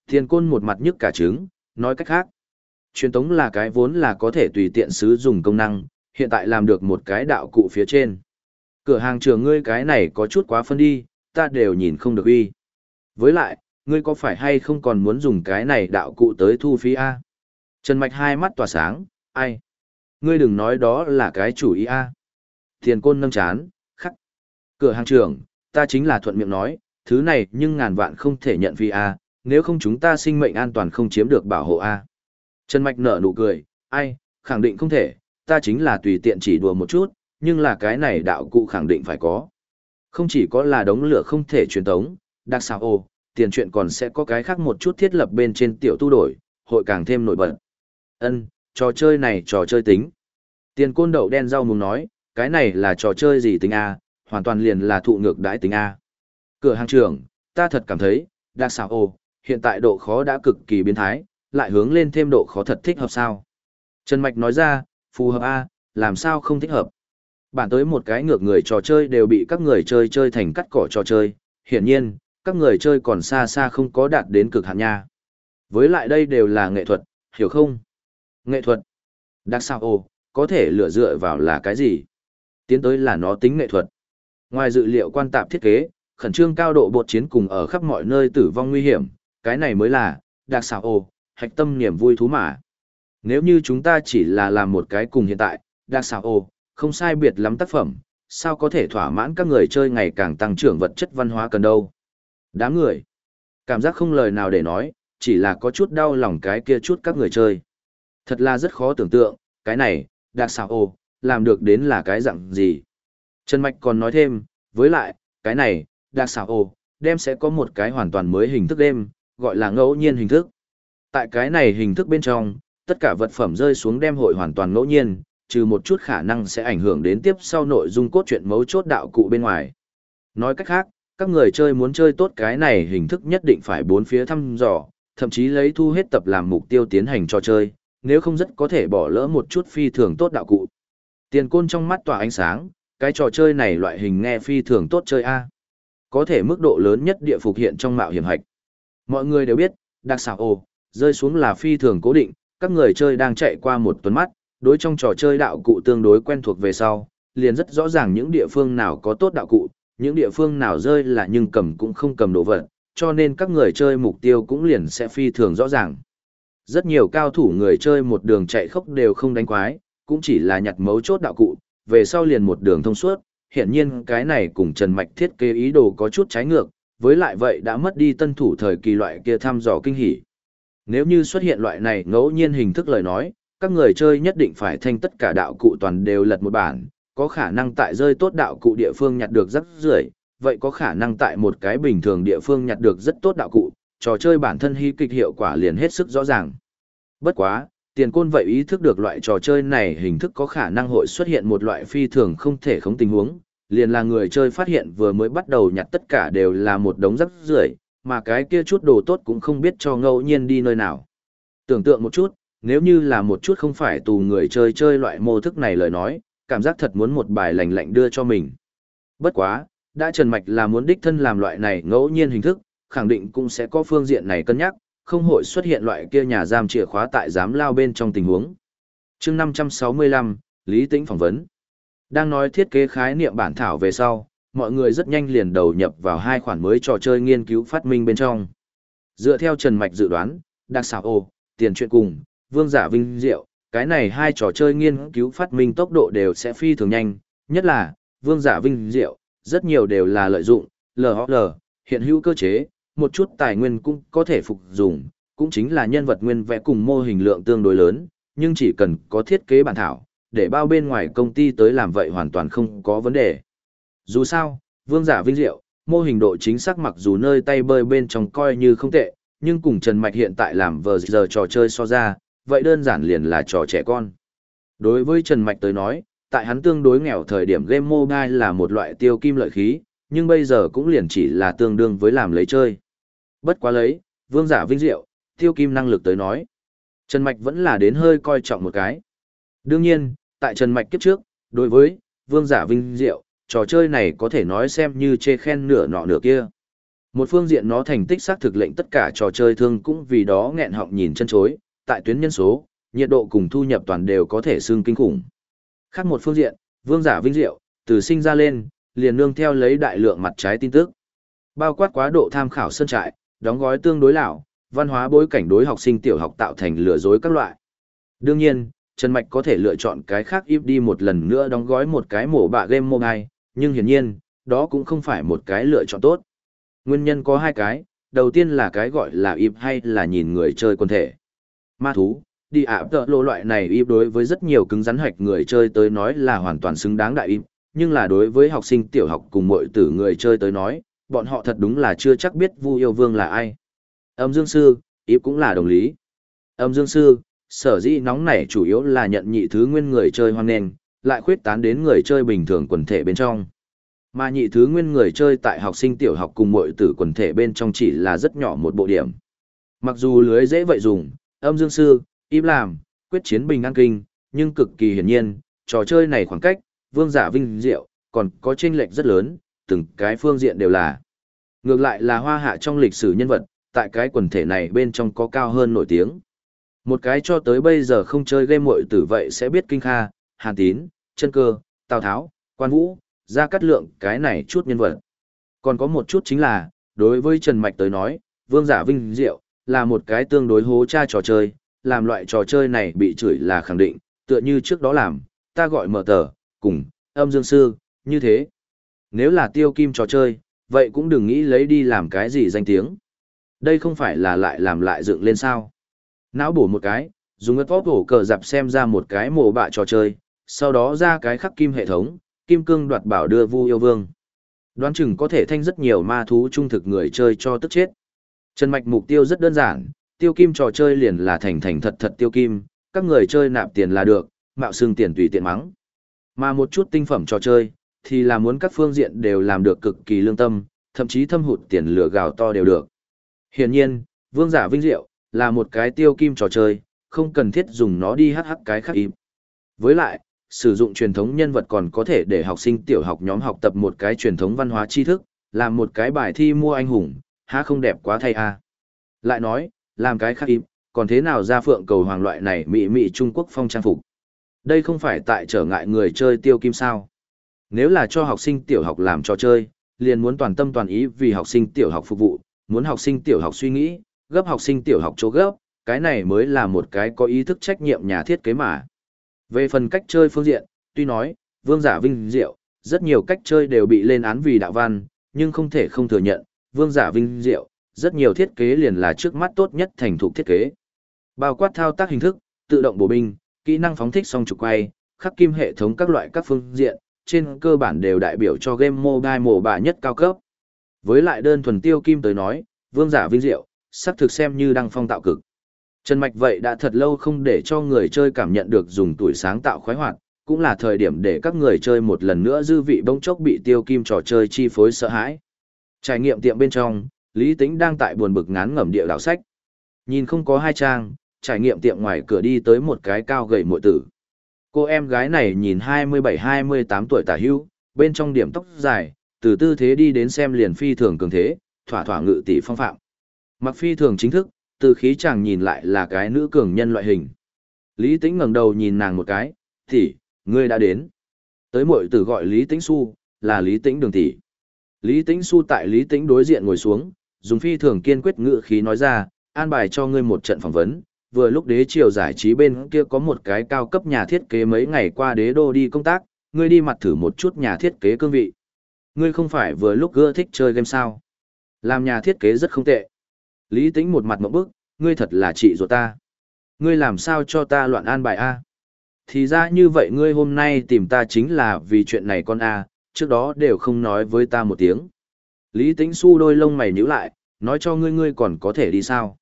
Thiên côn một mặt nhức cả trứng, nói cách khác. Truyền tống là cái vốn là có thể tùy tiện sử dụng công năng, hiện tại làm được một cái đạo cụ phía trên. Cửa hàng trường ngươi cái này có chút quá phân đi, ta đều nhìn không được uy. Với lại, ngươi có phải hay không còn muốn dùng cái này đạo cụ tới thu phí A? Trần Mạch hai mắt tỏa sáng, ai? Ngươi đừng nói đó là cái chủ ý A. Thiền côn nâng chán, khắc. Cửa hàng trưởng, ta chính là thuận miệng nói, thứ này nhưng ngàn vạn không thể nhận phí A, nếu không chúng ta sinh mệnh an toàn không chiếm được bảo hộ A. Trần Mạch nở nụ cười, ai, khẳng định không thể, ta chính là tùy tiện chỉ đùa một chút, nhưng là cái này đạo cụ khẳng định phải có. Không chỉ có là đống lửa không thể truyền tống, đặc xào ô, tiền chuyện còn sẽ có cái khác một chút thiết lập bên trên tiểu tu đổi, hội càng thêm nổi bật. Ân, trò chơi này trò chơi tính. Tiền côn đậu đen rau mùng nói, cái này là trò chơi gì tính A, hoàn toàn liền là thụ ngược đãi tính A. Cửa hàng trưởng, ta thật cảm thấy, đặc xào ô, hiện tại độ khó đã cực kỳ biến thái, lại hướng lên thêm độ khó thật thích hợp sao. Trần Mạch nói ra, phù hợp A, làm sao không thích hợp. Bản tới một cái ngược người trò chơi đều bị các người chơi chơi thành cắt cỏ trò chơi, hiển nhiên, các người chơi còn xa xa không có đạt đến cực hạn nha. Với lại đây đều là nghệ thuật, hiểu không? Nghệ thuật. Đặc sao ồ, có thể lựa dựa vào là cái gì? Tiến tới là nó tính nghệ thuật. Ngoài dự liệu quan tạp thiết kế, khẩn trương cao độ bột chiến cùng ở khắp mọi nơi tử vong nguy hiểm, cái này mới là, đặc sao ồ, hạch tâm niềm vui thú mà. Nếu như chúng ta chỉ là làm một cái cùng hiện tại, đặc sao ồ, không sai biệt lắm tác phẩm, sao có thể thỏa mãn các người chơi ngày càng tăng trưởng vật chất văn hóa cần đâu. Đám người, cảm giác không lời nào để nói, chỉ là có chút đau lòng cái kia chút các người chơi. Thật là rất khó tưởng tượng, cái này, đặc xào ồ, làm được đến là cái dạng gì. Trần Mạch còn nói thêm, với lại, cái này, đặc xào ồ, đem sẽ có một cái hoàn toàn mới hình thức đêm, gọi là ngẫu nhiên hình thức. Tại cái này hình thức bên trong, tất cả vật phẩm rơi xuống đem hội hoàn toàn ngẫu nhiên, trừ một chút khả năng sẽ ảnh hưởng đến tiếp sau nội dung cốt truyện mấu chốt đạo cụ bên ngoài. Nói cách khác, các người chơi muốn chơi tốt cái này hình thức nhất định phải bốn phía thăm dò, thậm chí lấy thu hết tập làm mục tiêu tiến hành cho chơi, nếu không rất có thể bỏ lỡ một chút phi thường tốt đạo cụ. Tiền côn trong mắt tỏa ánh sáng, cái trò chơi này loại hình nghe phi thường tốt chơi a. Có thể mức độ lớn nhất địa phục hiện trong mạo hiểm hạch. Mọi người đều biết, đặc xảo ồ, rơi xuống là phi thường cố định, các người chơi đang chạy qua một tuần mắt, đối trong trò chơi đạo cụ tương đối quen thuộc về sau, liền rất rõ ràng những địa phương nào có tốt đạo cụ, những địa phương nào rơi là nhưng cầm cũng không cầm đồ vật, cho nên các người chơi mục tiêu cũng liền sẽ phi thường rõ ràng. Rất nhiều cao thủ người chơi một đường chạy khốc đều không đánh quái, cũng chỉ là nhặt mấu chốt đạo cụ, về sau liền một đường thông suốt, hiện nhiên cái này cùng Trần Mạch thiết kế ý đồ có chút trái ngược, với lại vậy đã mất đi tân thủ thời kỳ loại kia thăm dò kinh hỉ. Nếu như xuất hiện loại này ngẫu nhiên hình thức lời nói, các người chơi nhất định phải thanh tất cả đạo cụ toàn đều lật một bản, có khả năng tại rơi tốt đạo cụ địa phương nhặt được rất rưởi, vậy có khả năng tại một cái bình thường địa phương nhặt được rất tốt đạo cụ, trò chơi bản thân hy kịch hiệu quả liền hết sức rõ ràng. Bất quá, tiền côn vậy ý thức được loại trò chơi này hình thức có khả năng hội xuất hiện một loại phi thường không thể không tình huống, liền là người chơi phát hiện vừa mới bắt đầu nhặt tất cả đều là một đống rắc rưởi, mà cái kia chút đồ tốt cũng không biết cho ngẫu nhiên đi nơi nào. Tưởng tượng một chút, nếu như là một chút không phải tù người chơi chơi loại mô thức này lời nói, cảm giác thật muốn một bài lành lạnh đưa cho mình. Bất quá, đã Trần Mạch là muốn đích thân làm loại này ngẫu nhiên hình thức, khẳng định cũng sẽ có phương diện này cân nhắc, không hội xuất hiện loại kia nhà giam chìa khóa tại giám lao bên trong tình huống. chương 565, Lý Tĩnh phỏng vấn. Đang nói thiết kế khái niệm bản thảo về sau, mọi người rất nhanh liền đầu nhập vào hai khoản mới trò chơi nghiên cứu phát minh bên trong. Dựa theo Trần Mạch dự đoán, đặc xảo ồ, tiền chuyện cùng, vương giả vinh diệu, cái này hai trò chơi nghiên cứu phát minh tốc độ đều sẽ phi thường nhanh, nhất là, vương giả vinh diệu, rất nhiều đều là lợi dụng, LHL, hiện hữu cơ chế, một chút tài nguyên cũng có thể phục dùng, cũng chính là nhân vật nguyên vẽ cùng mô hình lượng tương đối lớn, nhưng chỉ cần có thiết kế bản thảo, để bao bên ngoài công ty tới làm vậy hoàn toàn không có vấn đề. Dù sao, vương giả vinh diệu, mô hình độ chính xác mặc dù nơi tay bơi bên trong coi như không tệ, nhưng cùng Trần Mạch hiện tại làm vờ giờ trò chơi so ra, vậy đơn giản liền là trò trẻ con. Đối với Trần Mạch tới nói, tại hắn tương đối nghèo thời điểm game mobile là một loại tiêu kim lợi khí, nhưng bây giờ cũng liền chỉ là tương đương với làm lấy chơi. Bất quá lấy, vương giả vinh diệu, tiêu kim năng lực tới nói. Trần Mạch vẫn là đến hơi coi trọng một cái. Đương nhiên, tại Trần Mạch kiếp trước, đối với vương giả vinh diệu, trò chơi này có thể nói xem như chê khen nửa nọ nửa kia. Một phương diện nó thành tích xác thực lệnh tất cả trò chơi thương cũng vì đó nghẹn họng nhìn chân chối, tại tuyến nhân số, nhiệt độ cùng thu nhập toàn đều có thể xương kinh khủng. Khác một phương diện, vương giả vinh diệu, từ sinh ra lên, liền nương theo lấy đại lượng mặt trái tin tức. Bao quát quá độ tham khảo sân trại, đóng gói tương đối lão, văn hóa bối cảnh đối học sinh tiểu học tạo thành lừa dối các loại. Đương nhiên, Trần Mạch có thể lựa chọn cái khác ít đi một lần nữa đóng gói một cái mổ bạ game mobile, nhưng hiển nhiên, đó cũng không phải một cái lựa chọn tốt. Nguyên nhân có hai cái, đầu tiên là cái gọi là ịp hay là nhìn người chơi quân thể. Ma thú, đi ạ tợ lộ loại này ịp đối với rất nhiều cứng rắn hạch người chơi tới nói là hoàn toàn xứng đáng đại im. nhưng là đối với học sinh tiểu học cùng mọi tử người chơi tới nói, bọn họ thật đúng là chưa chắc biết Vu Yêu Vương là ai. Âm Dương Sư, ịp cũng là đồng lý. Âm Dương Sư, sở dĩ nóng nảy chủ yếu là nhận nhị thứ nguyên người chơi hoan nghênh, lại khuyết tán đến người chơi bình thường quần thể bên trong. Mà nhị thứ nguyên người chơi tại học sinh tiểu học cùng mọi tử quần thể bên trong chỉ là rất nhỏ một bộ điểm. Mặc dù lưới dễ vậy dùng, âm dương sư, im làm, quyết chiến bình an kinh, nhưng cực kỳ hiển nhiên, trò chơi này khoảng cách, vương giả vinh diệu, còn có chênh lệch rất lớn, từng cái phương diện đều là. Ngược lại là hoa hạ trong lịch sử nhân vật, tại cái quần thể này bên trong có cao hơn nổi tiếng. Một cái cho tới bây giờ không chơi game muội tử vậy sẽ biết kinh kha, hàn tín, chân cơ, tào tháo, quan vũ, ra cắt lượng cái này chút nhân vật. Còn có một chút chính là, đối với Trần Mạch tới nói, vương giả vinh diệu, là một cái tương đối hố cha trò chơi, làm loại trò chơi này bị chửi là khẳng định, tựa như trước đó làm, ta gọi mở tờ, cùng, âm dương sư, như thế. Nếu là tiêu kim trò chơi, vậy cũng đừng nghĩ lấy đi làm cái gì danh tiếng. Đây không phải là lại làm lại dựng lên sao. Não bổ một cái, dùng ớt vóp hổ cờ dạp xem ra một cái mồ bạ trò chơi, sau đó ra cái khắc kim hệ thống, kim cương đoạt bảo đưa vu yêu vương. Đoán chừng có thể thanh rất nhiều ma thú trung thực người chơi cho tức chết. Trần Mạch mục tiêu rất đơn giản, tiêu kim trò chơi liền là thành thành thật thật tiêu kim, các người chơi nạp tiền là được, mạo xương tiền tùy tiện mắng. Mà một chút tinh phẩm trò chơi, thì là muốn các phương diện đều làm được cực kỳ lương tâm, thậm chí thâm hụt tiền lửa gào to đều được. Hiển nhiên, vương giả vinh diệu, là một cái tiêu kim trò chơi, không cần thiết dùng nó đi hắc hắc cái khác im. Với lại, sử dụng truyền thống nhân vật còn có thể để học sinh tiểu học nhóm học tập một cái truyền thống văn hóa tri thức, làm một cái bài thi mua anh hùng, há không đẹp quá thay à. Lại nói, làm cái khác im, còn thế nào ra phượng cầu hoàng loại này mị mỹ Trung Quốc phong trang phục. Đây không phải tại trở ngại người chơi tiêu kim sao. Nếu là cho học sinh tiểu học làm trò chơi, liền muốn toàn tâm toàn ý vì học sinh tiểu học phục vụ, muốn học sinh tiểu học suy nghĩ, gấp học sinh tiểu học chỗ gấp, cái này mới là một cái có ý thức trách nhiệm nhà thiết kế mà. Về phần cách chơi phương diện, tuy nói, vương giả vinh diệu, rất nhiều cách chơi đều bị lên án vì đạo văn, nhưng không thể không thừa nhận, vương giả vinh diệu, rất nhiều thiết kế liền là trước mắt tốt nhất thành thục thiết kế. Bao quát thao tác hình thức, tự động bổ binh, kỹ năng phóng thích song trục quay, khắc kim hệ thống các loại các phương diện, trên cơ bản đều đại biểu cho game mobile mổ bà nhất cao cấp. Với lại đơn thuần tiêu kim tới nói, vương giả vinh diệu, sắp thực xem như đang phong tạo cực. Trần Mạch vậy đã thật lâu không để cho người chơi cảm nhận được dùng tuổi sáng tạo khoái hoạt, cũng là thời điểm để các người chơi một lần nữa dư vị bỗng chốc bị tiêu kim trò chơi chi phối sợ hãi. Trải nghiệm tiệm bên trong, Lý Tĩnh đang tại buồn bực ngán ngẩm địa đảo sách. Nhìn không có hai trang, trải nghiệm tiệm ngoài cửa đi tới một cái cao gầy muội tử. Cô em gái này nhìn 27-28 tuổi tả hữu, bên trong điểm tóc dài, từ tư thế đi đến xem liền phi thường cường thế, thỏa thỏa ngự tỷ phong phạm. Mặc phi thường chính thức, từ khí chàng nhìn lại là cái nữ cường nhân loại hình. Lý Tĩnh ngẩng đầu nhìn nàng một cái, tỷ, ngươi đã đến. Tới muội tử gọi Lý Tĩnh Xu, là Lý Tĩnh đường tỷ. Lý Tĩnh Xu tại Lý Tĩnh đối diện ngồi xuống, dùng phi thường kiên quyết ngữ khí nói ra, an bài cho ngươi một trận phỏng vấn. Vừa lúc đế triều giải trí bên kia có một cái cao cấp nhà thiết kế mấy ngày qua đế đô đi công tác, ngươi đi mặt thử một chút nhà thiết kế cương vị. Ngươi không phải vừa lúc gưa thích chơi game sao? Làm nhà thiết kế rất không tệ. Lý Tĩnh một mặt mộng bức, ngươi thật là chị ruột ta. Ngươi làm sao cho ta loạn an bài a? Thì ra như vậy ngươi hôm nay tìm ta chính là vì chuyện này con a, trước đó đều không nói với ta một tiếng. Lý Tĩnh su đôi lông mày nhíu lại, nói cho ngươi ngươi còn có thể đi sao?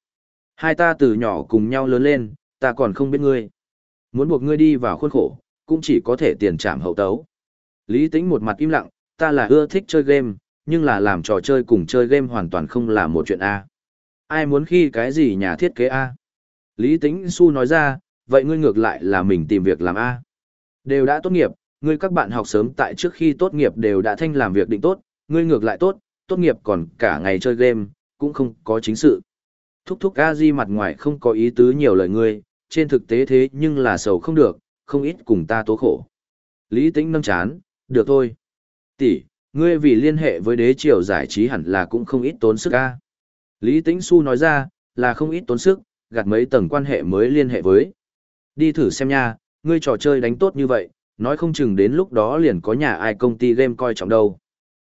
Hai ta từ nhỏ cùng nhau lớn lên, ta còn không biết ngươi. Muốn buộc ngươi đi vào khuôn khổ, cũng chỉ có thể tiền trảm hậu tấu. Lý Tĩnh một mặt im lặng, ta là ưa thích chơi game, nhưng là làm trò chơi cùng chơi game hoàn toàn không là một chuyện A. Ai muốn khi cái gì nhà thiết kế A? Lý Tĩnh Xu nói ra, vậy ngươi ngược lại là mình tìm việc làm A. Đều đã tốt nghiệp, ngươi các bạn học sớm tại trước khi tốt nghiệp đều đã thanh làm việc định tốt, ngươi ngược lại tốt, tốt nghiệp còn cả ngày chơi game, cũng không có chính sự. Thúc thúc a di mặt ngoài không có ý tứ nhiều lời ngươi, trên thực tế thế nhưng là sầu không được, không ít cùng ta tố khổ. Lý Tĩnh nâng chán, được thôi. Tỷ, ngươi vì liên hệ với đế triều giải trí hẳn là cũng không ít tốn sức a. Lý Tĩnh su nói ra, là không ít tốn sức, gạt mấy tầng quan hệ mới liên hệ với. Đi thử xem nha, ngươi trò chơi đánh tốt như vậy, nói không chừng đến lúc đó liền có nhà ai công ty game coi trọng đâu.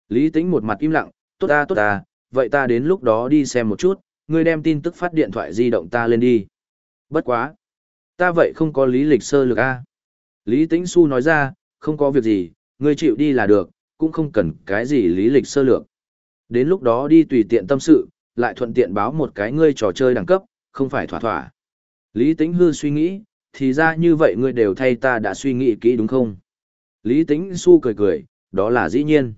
Lý Tĩnh một mặt im lặng, tốt ta tốt ta, vậy ta đến lúc đó đi xem một chút, ngươi đem tin tức phát điện thoại di động ta lên đi. Bất quá. Ta vậy không có lý lịch sơ lược A. Lý Tĩnh Xu nói ra, không có việc gì, ngươi chịu đi là được, cũng không cần cái gì lý lịch sơ lược. Đến lúc đó đi tùy tiện tâm sự, lại thuận tiện báo một cái ngươi trò chơi đẳng cấp, không phải thỏa thỏa. Lý Tĩnh Hư suy nghĩ, thì ra như vậy ngươi đều thay ta đã suy nghĩ kỹ đúng không? Lý Tĩnh Xu cười cười, đó là dĩ nhiên.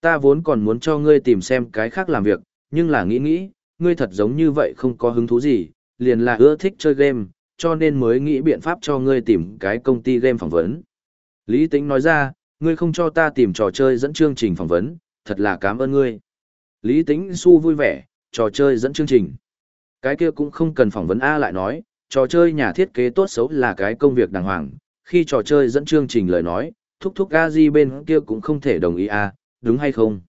Ta vốn còn muốn cho ngươi tìm xem cái khác làm việc, nhưng là nghĩ nghĩ, ngươi thật giống như vậy không có hứng thú gì, liền là ưa thích chơi game, cho nên mới nghĩ biện pháp cho ngươi tìm cái công ty game phỏng vấn. Lý Tĩnh nói ra, ngươi không cho ta tìm trò chơi dẫn chương trình phỏng vấn, thật là cảm ơn ngươi. Lý Tĩnh Xu vui vẻ, trò chơi dẫn chương trình. Cái kia cũng không cần phỏng vấn A lại nói, trò chơi nhà thiết kế tốt xấu là cái công việc đàng hoàng, khi trò chơi dẫn chương trình lời nói, thúc thúc A Di bên kia cũng không thể đồng ý à, đúng hay không?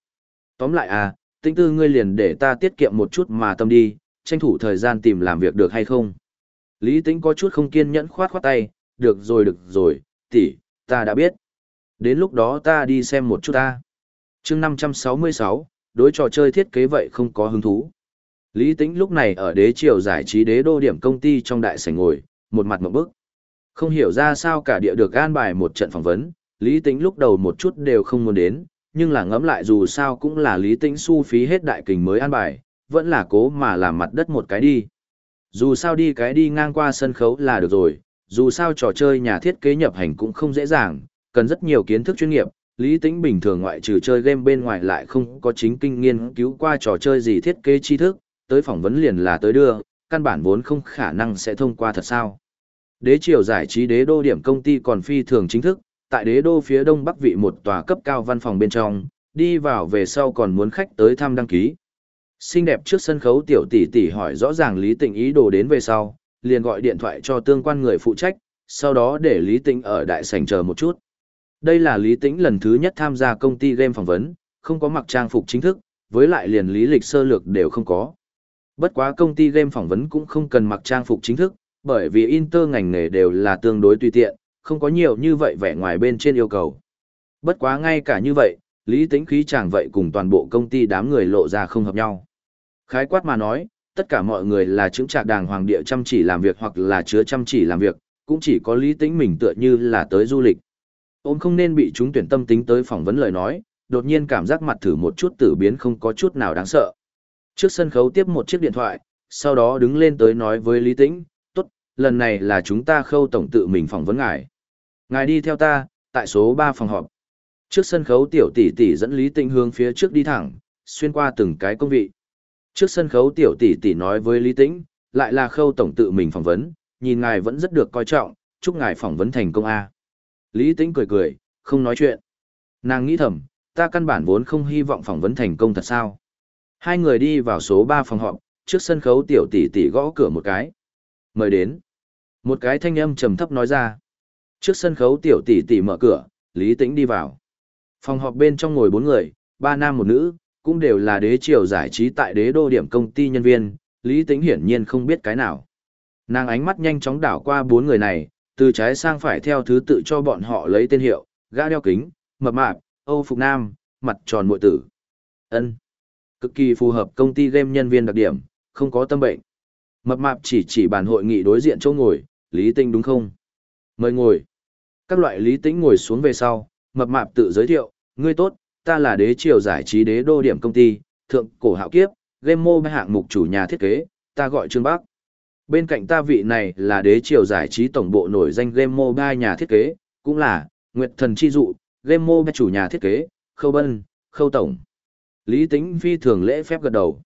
Tóm lại à, tinh tư ngươi liền để ta tiết kiệm một chút mà tâm đi, tranh thủ thời gian tìm làm việc được hay không? Lý tính có chút không kiên nhẫn khoát khoát tay, được rồi được rồi, tỷ, ta đã biết. Đến lúc đó ta đi xem một chút ta. chương 566, đối trò chơi thiết kế vậy không có hứng thú. Lý Tĩnh lúc này ở đế triều giải trí đế đô điểm công ty trong đại sảnh ngồi, một mặt một bức. Không hiểu ra sao cả địa được an bài một trận phỏng vấn, Lý Tĩnh lúc đầu một chút đều không muốn đến, nhưng là ngẫm lại dù sao cũng là Lý Tĩnh su phí hết đại kình mới an bài, vẫn là cố mà làm mặt đất một cái đi. Dù sao đi cái đi ngang qua sân khấu là được rồi, dù sao trò chơi nhà thiết kế nhập hành cũng không dễ dàng, cần rất nhiều kiến thức chuyên nghiệp, Lý Tĩnh bình thường ngoại trừ chơi game bên ngoài lại không có chính kinh nghiên cứu qua trò chơi gì thiết kế tri thức, tới phỏng vấn liền là tới đưa, căn bản vốn không khả năng sẽ thông qua thật sao. Đế triều giải trí đế đô điểm công ty còn phi thường chính thức, tại đế đô phía đông bắc vị một tòa cấp cao văn phòng bên trong, đi vào về sau còn muốn khách tới thăm đăng ký. Xinh đẹp trước sân khấu tiểu tỷ tỷ hỏi rõ ràng Lý Tịnh ý đồ đến về sau, liền gọi điện thoại cho tương quan người phụ trách, sau đó để Lý Tĩnh ở đại sảnh chờ một chút. Đây là Lý Tĩnh lần thứ nhất tham gia công ty game phỏng vấn, không có mặc trang phục chính thức, với lại liền lý lịch sơ lược đều không có. Bất quá công ty game phỏng vấn cũng không cần mặc trang phục chính thức, bởi vì inter ngành nghề đều là tương đối tùy tiện, không có nhiều như vậy vẻ ngoài bên trên yêu cầu. Bất quá ngay cả như vậy, lý tính khí chàng vậy cùng toàn bộ công ty đám người lộ ra không hợp nhau. Khái quát mà nói, tất cả mọi người là chứng trạc đàng hoàng địa chăm chỉ làm việc hoặc là chứa chăm chỉ làm việc, cũng chỉ có lý tính mình tựa như là tới du lịch. Ông không nên bị chúng tuyển tâm tính tới phỏng vấn lời nói, đột nhiên cảm giác mặt thử một chút tử biến không có chút nào đáng sợ. Trước sân khấu tiếp một chiếc điện thoại, sau đó đứng lên tới nói với Lý Tĩnh, tốt, lần này là chúng ta khâu tổng tự mình phỏng vấn ngài. Ngài đi theo ta, tại số 3 phòng họp. Trước sân khấu tiểu tỷ tỷ dẫn Lý Tĩnh hướng phía trước đi thẳng, xuyên qua từng cái công vị. Trước sân khấu tiểu tỷ tỷ nói với Lý Tĩnh, lại là khâu tổng tự mình phỏng vấn, nhìn ngài vẫn rất được coi trọng, chúc ngài phỏng vấn thành công a. Lý Tĩnh cười cười, không nói chuyện. Nàng nghĩ thầm, ta căn bản vốn không hy vọng phỏng vấn thành công thật sao. Hai người đi vào số 3 phòng họp, trước sân khấu tiểu tỷ tỷ gõ cửa một cái. Mời đến. Một cái thanh âm trầm thấp nói ra. Trước sân khấu tiểu tỷ tỷ mở cửa, Lý Tĩnh đi vào. Phòng họp bên trong ngồi bốn người, ba nam một nữ, cũng đều là đế triều giải trí tại đế đô điểm công ty nhân viên, Lý Tĩnh hiển nhiên không biết cái nào. Nàng ánh mắt nhanh chóng đảo qua bốn người này, từ trái sang phải theo thứ tự cho bọn họ lấy tên hiệu, gã đeo kính, mập mạp, Âu Phục Nam, mặt tròn muội tử. Ân, Cực kỳ phù hợp công ty game nhân viên đặc điểm, không có tâm bệnh. Mập mạp chỉ chỉ bàn hội nghị đối diện chỗ ngồi, Lý Tinh đúng không? Mời ngồi. Các loại Lý Tĩnh ngồi xuống về sau, mập mạp tự giới thiệu, ngươi tốt, ta là đế triều giải trí đế đô điểm công ty, thượng cổ hạo kiếp, game mobile hạng mục chủ nhà thiết kế, ta gọi Trương Bắc. Bên cạnh ta vị này là đế triều giải trí tổng bộ nổi danh game mobile nhà thiết kế, cũng là Nguyệt Thần Chi Dụ, game mobile chủ nhà thiết kế, Khâu Bân, Khâu Tổng. Lý Tĩnh Phi thường lễ phép gật đầu.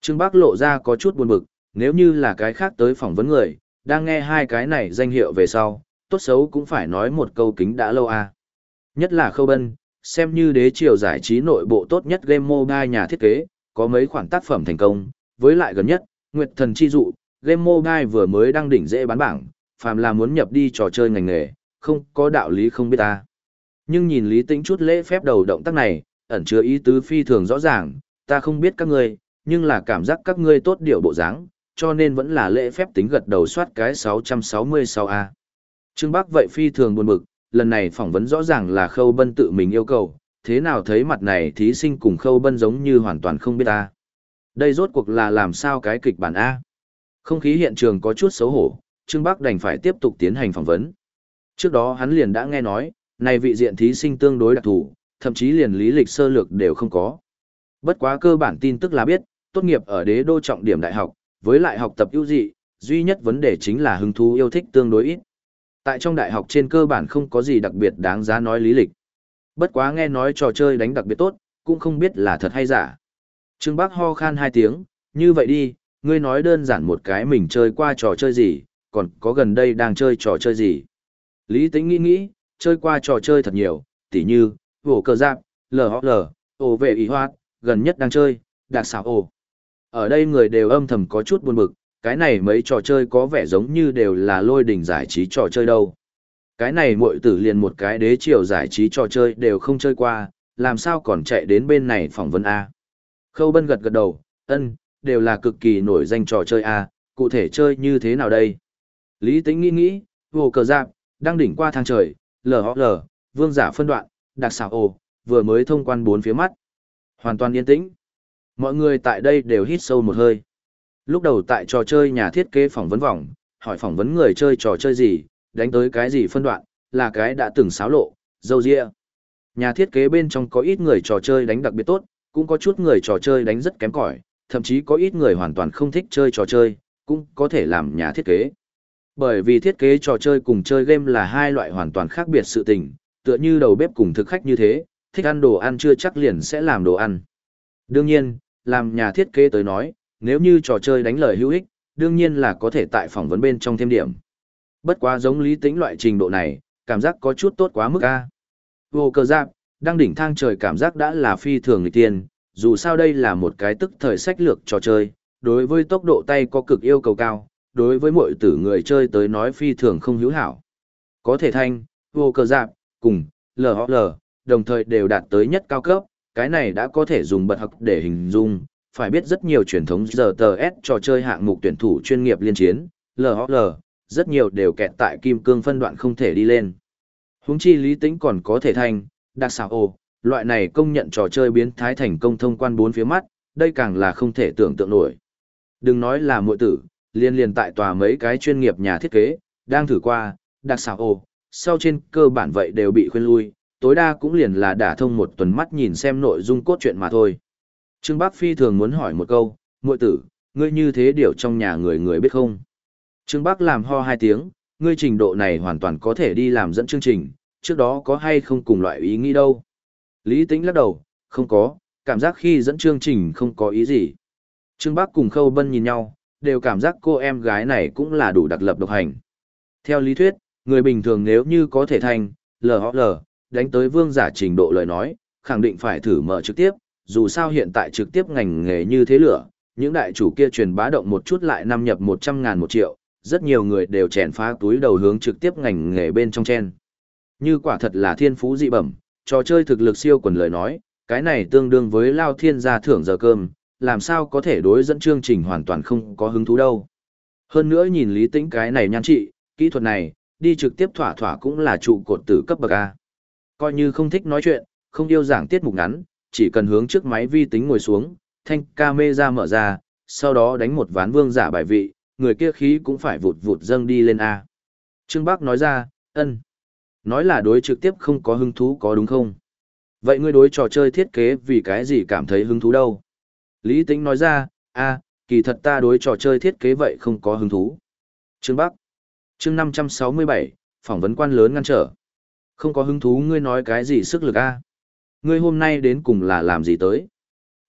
Trương Bắc lộ ra có chút buồn bực, nếu như là cái khác tới phỏng vấn người, đang nghe hai cái này danh hiệu về sau, tốt xấu cũng phải nói một câu kính đã lâu à. Nhất là Khâu Bân, xem như đế triều giải trí nội bộ tốt nhất game mobile nhà thiết kế, có mấy khoản tác phẩm thành công, với lại gần nhất, Nguyệt Thần Chi Dụ, game mobile vừa mới đăng đỉnh dễ bán bảng, phàm là muốn nhập đi trò chơi ngành nghề, không có đạo lý không biết ta. Nhưng nhìn Lý Tĩnh chút lễ phép đầu động tác này, ẩn chứa ý tứ phi thường rõ ràng, ta không biết các ngươi, nhưng là cảm giác các ngươi tốt điều bộ dáng, cho nên vẫn là lễ phép tính gật đầu soát cái 666A. Trương Bắc vậy phi thường buồn bực, lần này phỏng vấn rõ ràng là Khâu Bân tự mình yêu cầu, thế nào thấy mặt này thí sinh cùng Khâu Bân giống như hoàn toàn không biết ta. Đây rốt cuộc là làm sao cái kịch bản A. Không khí hiện trường có chút xấu hổ, Trương Bắc đành phải tiếp tục tiến hành phỏng vấn. Trước đó hắn liền đã nghe nói, này vị diện thí sinh tương đối đặc thù, thậm chí liền lý lịch sơ lược đều không có. Bất quá cơ bản tin tức là biết, tốt nghiệp ở đế đô trọng điểm đại học, với lại học tập ưu dị, duy nhất vấn đề chính là hứng thú yêu thích tương đối ít. Tại trong đại học trên cơ bản không có gì đặc biệt đáng giá nói lý lịch. Bất quá nghe nói trò chơi đánh đặc biệt tốt, cũng không biết là thật hay giả. Trương Bác ho khan hai tiếng, như vậy đi, ngươi nói đơn giản một cái mình chơi qua trò chơi gì, còn có gần đây đang chơi trò chơi gì. Lý Tĩnh nghĩ nghĩ, chơi qua trò chơi thật nhiều, tỉ như, vổ cờ giáp, lờ lờ, ổ vệ ý hoạt, gần nhất đang chơi, đặc xảo ổ. Ở đây người đều âm thầm có chút buồn bực, cái này mấy trò chơi có vẻ giống như đều là lôi đỉnh giải trí trò chơi đâu. Cái này muội tử liền một cái đế triều giải trí trò chơi đều không chơi qua, làm sao còn chạy đến bên này phỏng vấn A. Khâu Bân gật gật đầu, ân, đều là cực kỳ nổi danh trò chơi A, cụ thể chơi như thế nào đây? Lý tính nghĩ nghĩ, vô cờ giáp, đang đỉnh qua thang trời, LHL, vương giả phân đoạn, đặc xảo ồ, vừa mới thông quan bốn phía mắt. Hoàn toàn yên tĩnh. Mọi người tại đây đều hít sâu một hơi. Lúc đầu tại trò chơi nhà thiết kế phỏng vấn vòng, hỏi phỏng vấn người chơi trò chơi gì, đánh tới cái gì phân đoạn, là cái đã từng xáo lộ, dâu dịa. Nhà thiết kế bên trong có ít người trò chơi đánh đặc biệt tốt, cũng có chút người trò chơi đánh rất kém cỏi, thậm chí có ít người hoàn toàn không thích chơi trò chơi, cũng có thể làm nhà thiết kế. Bởi vì thiết kế trò chơi cùng chơi game là hai loại hoàn toàn khác biệt sự tình, tựa như đầu bếp cùng thực khách như thế, thích ăn đồ ăn chưa chắc liền sẽ làm đồ ăn. Đương nhiên, làm nhà thiết kế tới nói, nếu như trò chơi đánh lời hữu ích, đương nhiên là có thể tại phỏng vấn bên trong thêm điểm. Bất quá giống lý tính loại trình độ này, cảm giác có chút tốt quá mức a. Vô cơ giáp, đang đỉnh thang trời cảm giác đã là phi thường người tiên, dù sao đây là một cái tức thời sách lược trò chơi, đối với tốc độ tay có cực yêu cầu cao, đối với mọi tử người chơi tới nói phi thường không hữu hảo. Có thể thanh, vô cơ giáp, cùng, LOL, đồng thời đều đạt tới nhất cao cấp, cái này đã có thể dùng bật học để hình dung, phải biết rất nhiều truyền thống giờ trò chơi hạng mục tuyển thủ chuyên nghiệp liên chiến, LOL, rất nhiều đều kẹt tại kim cương phân đoạn không thể đi lên. Huống chi lý tính còn có thể thành đặc xảo ồ, loại này công nhận trò chơi biến thái thành công thông quan bốn phía mắt, đây càng là không thể tưởng tượng nổi. Đừng nói là muội tử, liên liên tại tòa mấy cái chuyên nghiệp nhà thiết kế, đang thử qua, đặc xảo ồ, sau trên cơ bản vậy đều bị khuyên lui, tối đa cũng liền là đả thông một tuần mắt nhìn xem nội dung cốt truyện mà thôi. Trương Bác Phi thường muốn hỏi một câu, muội tử, ngươi như thế điều trong nhà người người biết không? Trương Bác làm ho hai tiếng, ngươi trình độ này hoàn toàn có thể đi làm dẫn chương trình, trước đó có hay không cùng loại ý nghĩ đâu. Lý Tĩnh lắc đầu, không có, cảm giác khi dẫn chương trình không có ý gì. Trương Bác cùng Khâu Bân nhìn nhau, đều cảm giác cô em gái này cũng là đủ đặc lập độc hành. Theo lý thuyết, người bình thường nếu như có thể thành, LHL, đánh tới vương giả trình độ lời nói, khẳng định phải thử mở trực tiếp, dù sao hiện tại trực tiếp ngành nghề như thế lửa, những đại chủ kia truyền bá động một chút lại năm nhập 100 ngàn một triệu, rất nhiều người đều chèn phá túi đầu hướng trực tiếp ngành nghề bên trong chen. Như quả thật là thiên phú dị bẩm, trò chơi thực lực siêu quần lời nói, cái này tương đương với lao thiên gia thưởng giờ cơm, làm sao có thể đối dẫn chương trình hoàn toàn không có hứng thú đâu. Hơn nữa nhìn lý tĩnh cái này nhan trị, kỹ thuật này, đi trực tiếp thỏa thỏa cũng là trụ cột tử cấp bậc A. Coi như không thích nói chuyện, không yêu giảng tiết mục ngắn, chỉ cần hướng trước máy vi tính ngồi xuống, thanh camera mở ra, sau đó đánh một ván vương giả bài vị, người kia khí cũng phải vụt vụt dâng đi lên A. Trương Bác nói ra, ân. Nói là đối trực tiếp không có hứng thú có đúng không? Vậy ngươi đối trò chơi thiết kế vì cái gì cảm thấy hứng thú đâu? Lý Tĩnh nói ra, a, kỳ thật ta đối trò chơi thiết kế vậy không có hứng thú. Trương Bắc. Chương 567, phỏng vấn quan lớn ngăn trở. Không có hứng thú ngươi nói cái gì sức lực a? Ngươi hôm nay đến cùng là làm gì tới?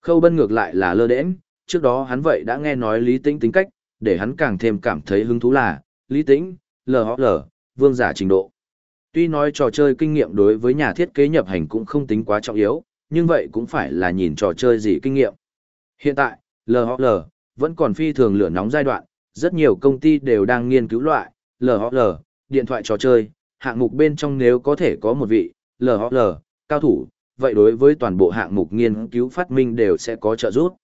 Khâu Bân ngược lại là lơ đễnh, trước đó hắn vậy đã nghe nói Lý Tĩnh tính cách, để hắn càng thêm cảm thấy hứng thú là, Lý Tĩnh, LHL, vương giả trình độ. Tuy nói trò chơi kinh nghiệm đối với nhà thiết kế nhập hành cũng không tính quá trọng yếu, nhưng vậy cũng phải là nhìn trò chơi gì kinh nghiệm. Hiện tại, LHL vẫn còn phi thường lửa nóng giai đoạn, rất nhiều công ty đều đang nghiên cứu loại LHL, điện thoại trò chơi, hạng mục bên trong nếu có thể có một vị LHL cao thủ, vậy đối với toàn bộ hạng mục nghiên cứu phát minh đều sẽ có trợ giúp.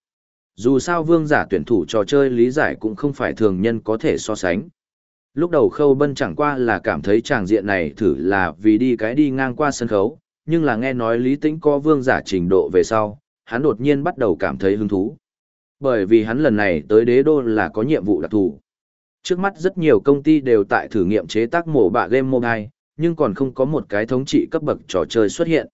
Dù sao vương giả tuyển thủ trò chơi lý giải cũng không phải thường nhân có thể so sánh. Lúc đầu khâu bân chẳng qua là cảm thấy tràng diện này thử là vì đi cái đi ngang qua sân khấu, nhưng là nghe nói lý tĩnh có vương giả trình độ về sau, hắn đột nhiên bắt đầu cảm thấy hứng thú. Bởi vì hắn lần này tới đế đô là có nhiệm vụ đặc thù. Trước mắt rất nhiều công ty đều tại thử nghiệm chế tác mổ bạ game mobile, nhưng còn không có một cái thống trị cấp bậc trò chơi xuất hiện.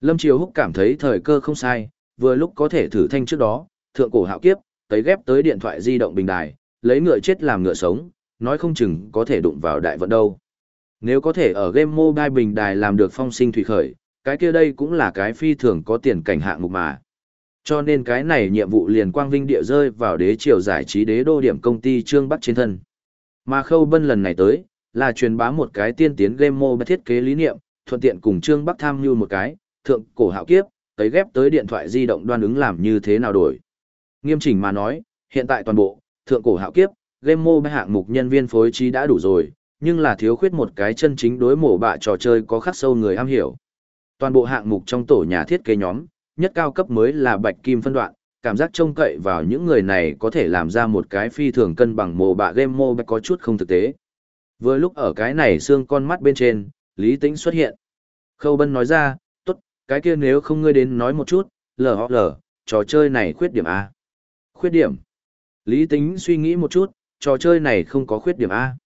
Lâm Triều Húc cảm thấy thời cơ không sai, vừa lúc có thể thử thanh trước đó, thượng cổ hạo kiếp, tới ghép tới điện thoại di động bình đài, lấy ngựa chết làm ngựa sống, nói không chừng có thể đụng vào đại vận đâu. Nếu có thể ở game mobile bình đài làm được phong sinh thủy khởi, cái kia đây cũng là cái phi thường có tiền cảnh hạng mục mà. Cho nên cái này nhiệm vụ liền quang vinh địa rơi vào đế triều giải trí đế đô điểm công ty Trương Bắc trên thân. Mà Khâu Bân lần này tới, là truyền bá một cái tiên tiến game mobile thiết kế lý niệm, thuận tiện cùng Trương Bắc tham mưu một cái, thượng cổ hạo kiếp, tới ghép tới điện thoại di động đoan ứng làm như thế nào đổi. Nghiêm chỉnh mà nói, hiện tại toàn bộ, thượng cổ hạo kiếp, game mobile hạng mục nhân viên phối trí đã đủ rồi, nhưng là thiếu khuyết một cái chân chính đối mổ bạ trò chơi có khắc sâu người am hiểu. Toàn bộ hạng mục trong tổ nhà thiết kế nhóm, nhất cao cấp mới là bạch kim phân đoạn, cảm giác trông cậy vào những người này có thể làm ra một cái phi thường cân bằng mồ bạ game mô, có chút không thực tế. Vừa lúc ở cái này xương con mắt bên trên, Lý Tĩnh xuất hiện. Khâu Bân nói ra, tốt, cái kia nếu không ngươi đến nói một chút, lờ lờ, trò chơi này khuyết điểm A. Khuyết điểm. Lý Tĩnh suy nghĩ một chút, trò chơi này không có khuyết điểm A.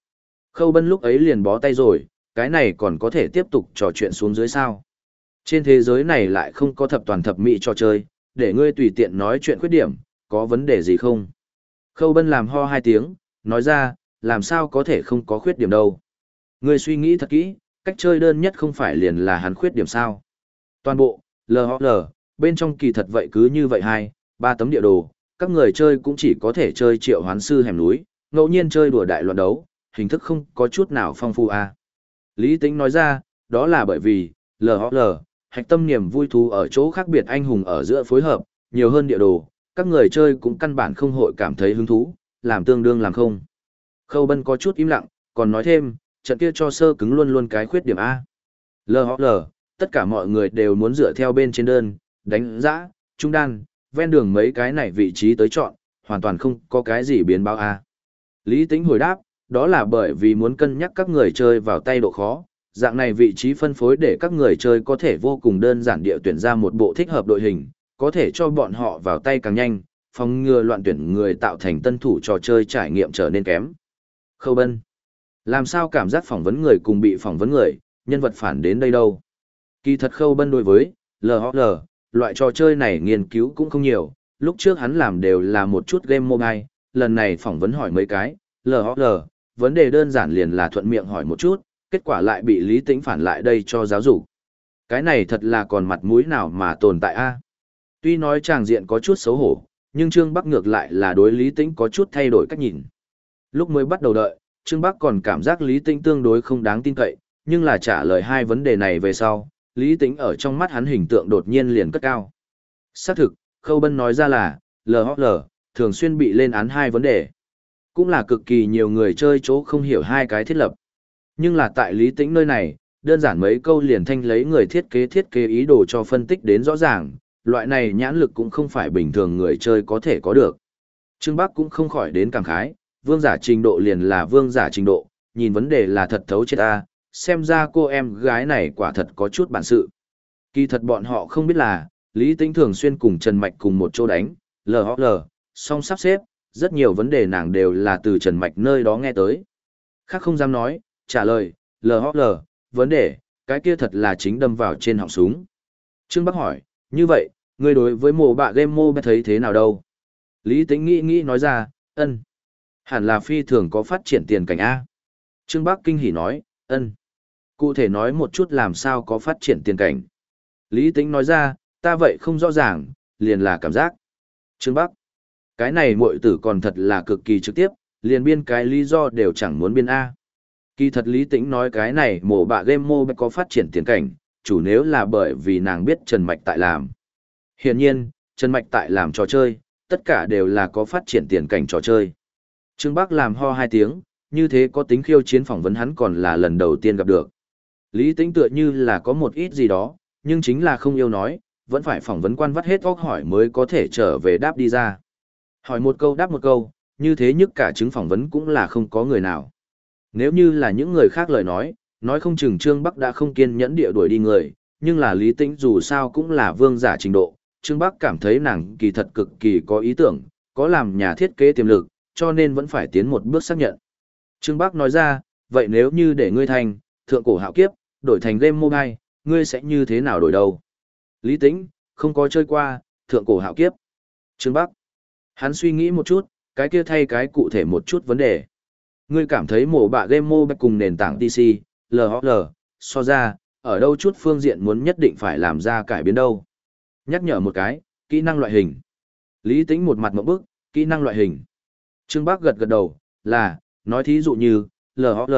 Khâu Bân lúc ấy liền bó tay rồi, cái này còn có thể tiếp tục trò chuyện xuống dưới sao. Trên thế giới này lại không có thập toàn thập mỹ trò chơi, để ngươi tùy tiện nói chuyện khuyết điểm, có vấn đề gì không? Khâu Bân làm ho hai tiếng, nói ra, làm sao có thể không có khuyết điểm đâu. Ngươi suy nghĩ thật kỹ, cách chơi đơn nhất không phải liền là hắn khuyết điểm sao. Toàn bộ, LHL, bên trong kỳ thật vậy cứ như vậy hai, ba tấm địa đồ, các người chơi cũng chỉ có thể chơi triệu hoán sư hẻm núi, ngẫu nhiên chơi đùa đại loạn đấu, hình thức không có chút nào phong phú à. Lý Tĩnh nói ra, đó là bởi vì, LHL, hạch tâm niềm vui thú ở chỗ khác biệt anh hùng ở giữa phối hợp, nhiều hơn địa đồ, các người chơi cũng căn bản không hội cảm thấy hứng thú, làm tương đương làm không. Khâu Bân có chút im lặng, còn nói thêm, trận kia cho sơ cứng luôn luôn cái khuyết điểm A. LHL, tất cả mọi người đều muốn dựa theo bên trên đơn, đánh giã, trung đan, ven đường mấy cái này vị trí tới chọn, hoàn toàn không có cái gì biến báo A. Lý Tĩnh hồi đáp, đó là bởi vì muốn cân nhắc các người chơi vào tay độ khó, dạng này vị trí phân phối để các người chơi có thể vô cùng đơn giản địa tuyển ra một bộ thích hợp đội hình, có thể cho bọn họ vào tay càng nhanh, phòng ngừa loạn tuyển người tạo thành tân thủ trò chơi trải nghiệm trở nên kém. Khâu Bân Làm sao cảm giác phỏng vấn người cùng bị phỏng vấn người, nhân vật phản đến đây đâu? Kỳ thật Khâu Bân đối với LHL, loại trò chơi này nghiên cứu cũng không nhiều, lúc trước hắn làm đều là một chút game mobile, lần này phỏng vấn hỏi mấy cái, LHL, vấn đề đơn giản liền là thuận miệng hỏi một chút, kết quả lại bị Lý Tĩnh phản lại đây cho giáo dục. Cái này thật là còn mặt mũi nào mà tồn tại a? Tuy nói tràng diện có chút xấu hổ, nhưng Trương Bắc ngược lại là đối Lý Tĩnh có chút thay đổi cách nhìn. Lúc mới bắt đầu đợi, Trương Bắc còn cảm giác Lý Tĩnh tương đối không đáng tin cậy, nhưng là trả lời hai vấn đề này về sau, Lý Tĩnh ở trong mắt hắn hình tượng đột nhiên liền cất cao. Xác thực, Khâu Bân nói ra là, LHL, thường xuyên bị lên án hai vấn đề. Cũng là cực kỳ nhiều người chơi chỗ không hiểu hai cái thiết lập. Nhưng là tại Lý Tĩnh nơi này, đơn giản mấy câu liền thanh lấy người thiết kế thiết kế ý đồ cho phân tích đến rõ ràng, loại này nhãn lực cũng không phải bình thường người chơi có thể có được. Trương Bắc cũng không khỏi đến cảm khái, vương giả trình độ liền là vương giả trình độ, nhìn vấn đề là thật thấu chết ta, xem ra cô em gái này quả thật có chút bản sự. Kỳ thật bọn họ không biết là, Lý Tĩnh thường xuyên cùng Trần Mạch cùng một chỗ đánh, LHL, song sắp xếp, rất nhiều vấn đề nàng đều là từ Trần Mạch nơi đó nghe tới. Khác không dám nói, trả lời, LHL, vấn đề, cái kia thật là chính đâm vào trên họng súng. Trương Bắc hỏi, như vậy, ngươi đối với mộ bạ game mô thấy thế nào đâu? Lý Tĩnh nghĩ nghĩ nói ra, ân. Hẳn là phi thường có phát triển tiền cảnh A. Trương Bắc kinh hỉ nói, ân. Cụ thể nói một chút làm sao có phát triển tiền cảnh. Lý Tĩnh nói ra, ta vậy không rõ ràng, liền là cảm giác. Trương Bắc, cái này muội tử còn thật là cực kỳ trực tiếp, liền biên cái lý do đều chẳng muốn biên A. Kỳ thật Lý Tĩnh nói cái này mổ bạ game mô có phát triển tiền cảnh, chủ nếu là bởi vì nàng biết Trần Mạch tại làm. Hiển nhiên, Trần Mạch tại làm trò chơi, tất cả đều là có phát triển tiền cảnh trò chơi. Trương Bắc làm ho hai tiếng, như thế có tính khiêu chiến phỏng vấn hắn còn là lần đầu tiên gặp được. Lý Tĩnh tựa như là có một ít gì đó, nhưng chính là không yêu nói, vẫn phải phỏng vấn quan vắt hết óc hỏi mới có thể trở về đáp đi ra. Hỏi một câu đáp một câu, như thế nhất cả chứng phỏng vấn cũng là không có người nào. Nếu như là những người khác lời nói, nói không chừng Trương Bắc đã không kiên nhẫn địa đuổi đi người, nhưng là Lý Tĩnh dù sao cũng là vương giả trình độ, Trương Bắc cảm thấy nàng kỳ thật cực kỳ có ý tưởng, có làm nhà thiết kế tiềm lực, cho nên vẫn phải tiến một bước xác nhận. Trương Bắc nói ra, vậy nếu như để ngươi thành, thượng cổ hạo kiếp, đổi thành game mobile, ngươi sẽ như thế nào đổi đầu Lý Tĩnh, không có chơi qua, thượng cổ hạo kiếp. Trương Bắc, hắn suy nghĩ một chút, cái kia thay cái cụ thể một chút vấn đề. Ngươi cảm thấy mổ bạ game mobile cùng nền tảng PC, LHL, so ra, ở đâu chút phương diện muốn nhất định phải làm ra cải biến đâu. Nhắc nhở một cái, kỹ năng loại hình. Lý tính một mặt một bức, kỹ năng loại hình. Trương Bác gật gật đầu, là, nói thí dụ như, LHL,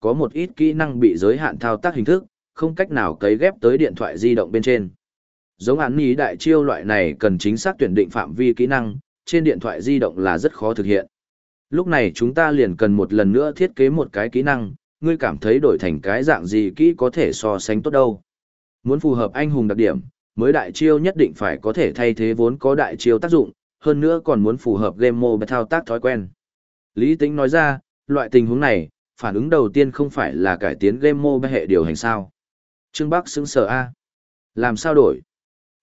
có một ít kỹ năng bị giới hạn thao tác hình thức, không cách nào cấy ghép tới điện thoại di động bên trên. Giống án ý đại chiêu loại này cần chính xác tuyển định phạm vi kỹ năng, trên điện thoại di động là rất khó thực hiện. Lúc này chúng ta liền cần một lần nữa thiết kế một cái kỹ năng, ngươi cảm thấy đổi thành cái dạng gì kỹ có thể so sánh tốt đâu. Muốn phù hợp anh hùng đặc điểm, mới đại chiêu nhất định phải có thể thay thế vốn có đại chiêu tác dụng, hơn nữa còn muốn phù hợp game mode thao tác thói quen. Lý Tĩnh nói ra, loại tình huống này, phản ứng đầu tiên không phải là cải tiến game mode hệ điều hành sao. Trương Bắc xứng sở A. Làm sao đổi?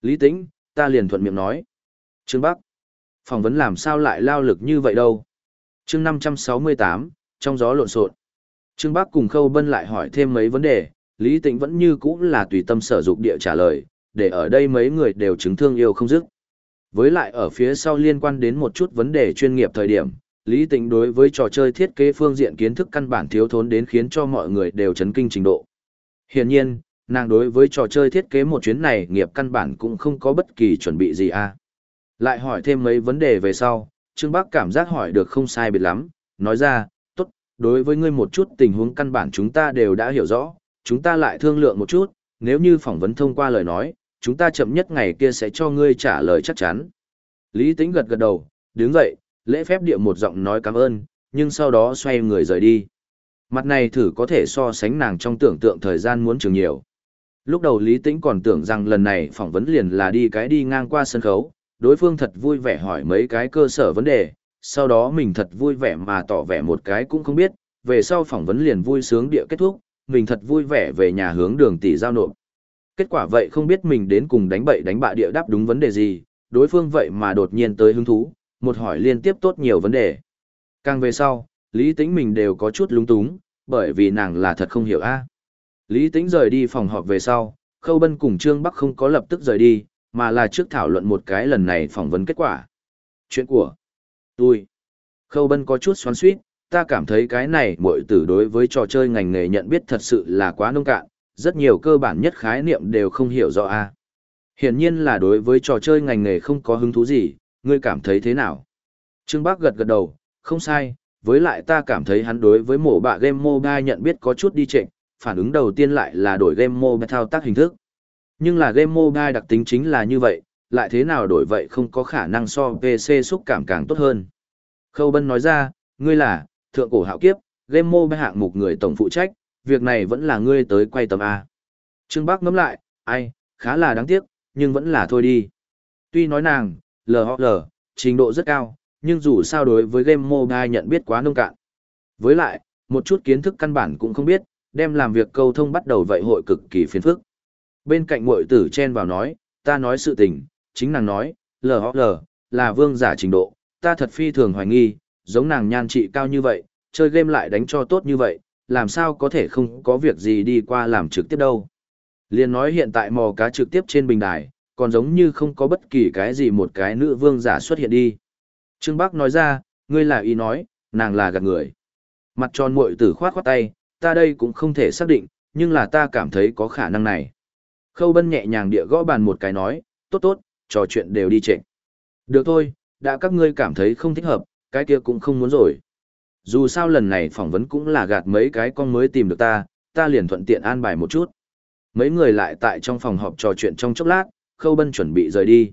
Lý Tĩnh, ta liền thuận miệng nói. Trương Bắc, phỏng vấn làm sao lại lao lực như vậy đâu? Chương 568, trong gió lộn xộn. Trương Bắc cùng Khâu Bân lại hỏi thêm mấy vấn đề, Lý Tĩnh vẫn như cũ là tùy tâm sở dục địa trả lời, để ở đây mấy người đều chứng thương yêu không dứt. Với lại ở phía sau liên quan đến một chút vấn đề chuyên nghiệp thời điểm, Lý Tĩnh đối với trò chơi thiết kế phương diện kiến thức căn bản thiếu thốn đến khiến cho mọi người đều chấn kinh trình độ. Hiển nhiên, nàng đối với trò chơi thiết kế một chuyến này nghiệp căn bản cũng không có bất kỳ chuẩn bị gì a. À. Lại hỏi thêm mấy vấn đề về sau, Trương Bắc cảm giác hỏi được không sai biệt lắm, nói ra, tốt, đối với ngươi một chút tình huống căn bản chúng ta đều đã hiểu rõ, chúng ta lại thương lượng một chút, nếu như phỏng vấn thông qua lời nói, chúng ta chậm nhất ngày kia sẽ cho ngươi trả lời chắc chắn. Lý Tĩnh gật gật đầu, đứng dậy, lễ phép địa một giọng nói cảm ơn, nhưng sau đó xoay người rời đi. Mặt này thử có thể so sánh nàng trong tưởng tượng thời gian muốn trường nhiều. Lúc đầu Lý Tĩnh còn tưởng rằng lần này phỏng vấn liền là đi cái đi ngang qua sân khấu, đối phương thật vui vẻ hỏi mấy cái cơ sở vấn đề, sau đó mình thật vui vẻ mà tỏ vẻ một cái cũng không biết, về sau phỏng vấn liền vui sướng địa kết thúc, mình thật vui vẻ về nhà hướng đường tỷ giao nộp. Kết quả vậy không biết mình đến cùng đánh bậy đánh bạ địa đáp đúng vấn đề gì, đối phương vậy mà đột nhiên tới hứng thú, một hỏi liên tiếp tốt nhiều vấn đề. Càng về sau, Lý Tĩnh mình đều có chút lung túng, bởi vì nàng là thật không hiểu a. Lý Tĩnh rời đi phòng họp về sau, Khâu Bân cùng Trương Bắc không có lập tức rời đi, mà là trước thảo luận một cái lần này phỏng vấn kết quả. Chuyện của tôi. Khâu Bân có chút xoắn xuýt, ta cảm thấy cái này muội tử đối với trò chơi ngành nghề nhận biết thật sự là quá nông cạn, rất nhiều cơ bản nhất khái niệm đều không hiểu rõ a. Hiển nhiên là đối với trò chơi ngành nghề không có hứng thú gì, ngươi cảm thấy thế nào? Trương bác gật gật đầu, không sai, với lại ta cảm thấy hắn đối với mổ bạ game mobile nhận biết có chút đi trệnh, phản ứng đầu tiên lại là đổi game mobile thao tác hình thức. Nhưng là game mobile đặc tính chính là như vậy, lại thế nào đổi vậy không có khả năng so PC xúc cảm càng tốt hơn. Khâu Bân nói ra, ngươi là, thượng cổ hạo kiếp, game mobile hạng mục người tổng phụ trách, việc này vẫn là ngươi tới quay tầm A. Trương Bác ngẫm lại, ai, khá là đáng tiếc, nhưng vẫn là thôi đi. Tuy nói nàng, LHL, trình độ rất cao, nhưng dù sao đối với game mobile nhận biết quá nông cạn. Với lại, một chút kiến thức căn bản cũng không biết, đem làm việc câu thông bắt đầu vậy hội cực kỳ phiền phức. Bên cạnh muội tử chen vào nói, ta nói sự tình, chính nàng nói, LHL, là vương giả trình độ, ta thật phi thường hoài nghi, giống nàng nhan trị cao như vậy, chơi game lại đánh cho tốt như vậy, làm sao có thể không có việc gì đi qua làm trực tiếp đâu. Liên nói hiện tại mò cá trực tiếp trên bình đài, còn giống như không có bất kỳ cái gì một cái nữ vương giả xuất hiện đi. Trương Bắc nói ra, ngươi là ý nói, nàng là gạt người. Mặt tròn muội tử khoát khoát tay, ta đây cũng không thể xác định, nhưng là ta cảm thấy có khả năng này. Khâu Bân nhẹ nhàng địa gõ bàn một cái nói, tốt tốt, trò chuyện đều đi trệ. Được thôi, đã các ngươi cảm thấy không thích hợp, cái kia cũng không muốn rồi. Dù sao lần này phỏng vấn cũng là gạt mấy cái con mới tìm được ta, ta liền thuận tiện an bài một chút. Mấy người lại tại trong phòng họp trò chuyện trong chốc lát, Khâu Bân chuẩn bị rời đi.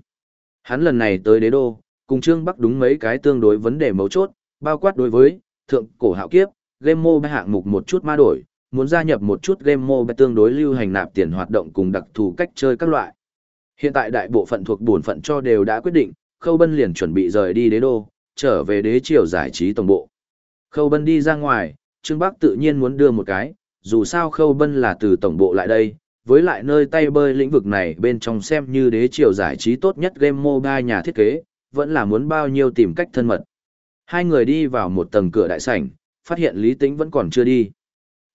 Hắn lần này tới đế đô, cùng Trương Bắc đúng mấy cái tương đối vấn đề mấu chốt, bao quát đối với thượng cổ hạo kiếp, game mobile hạng mục một chút ma đổi, muốn gia nhập một chút game mobile tương đối lưu hành nạp tiền hoạt động cùng đặc thù cách chơi các loại. Hiện tại đại bộ phận thuộc bổn phận cho đều đã quyết định, Khâu Bân liền chuẩn bị rời đi đế đô, trở về đế triều giải trí tổng bộ. Khâu Bân đi ra ngoài, Trương Bắc tự nhiên muốn đưa một cái, dù sao Khâu Bân là từ tổng bộ lại đây, với lại nơi tay bơi lĩnh vực này bên trong xem như đế triều giải trí tốt nhất game mobile nhà thiết kế, vẫn là muốn bao nhiêu tìm cách thân mật. Hai người đi vào một tầng cửa đại sảnh, phát hiện Lý Tĩnh vẫn còn chưa đi.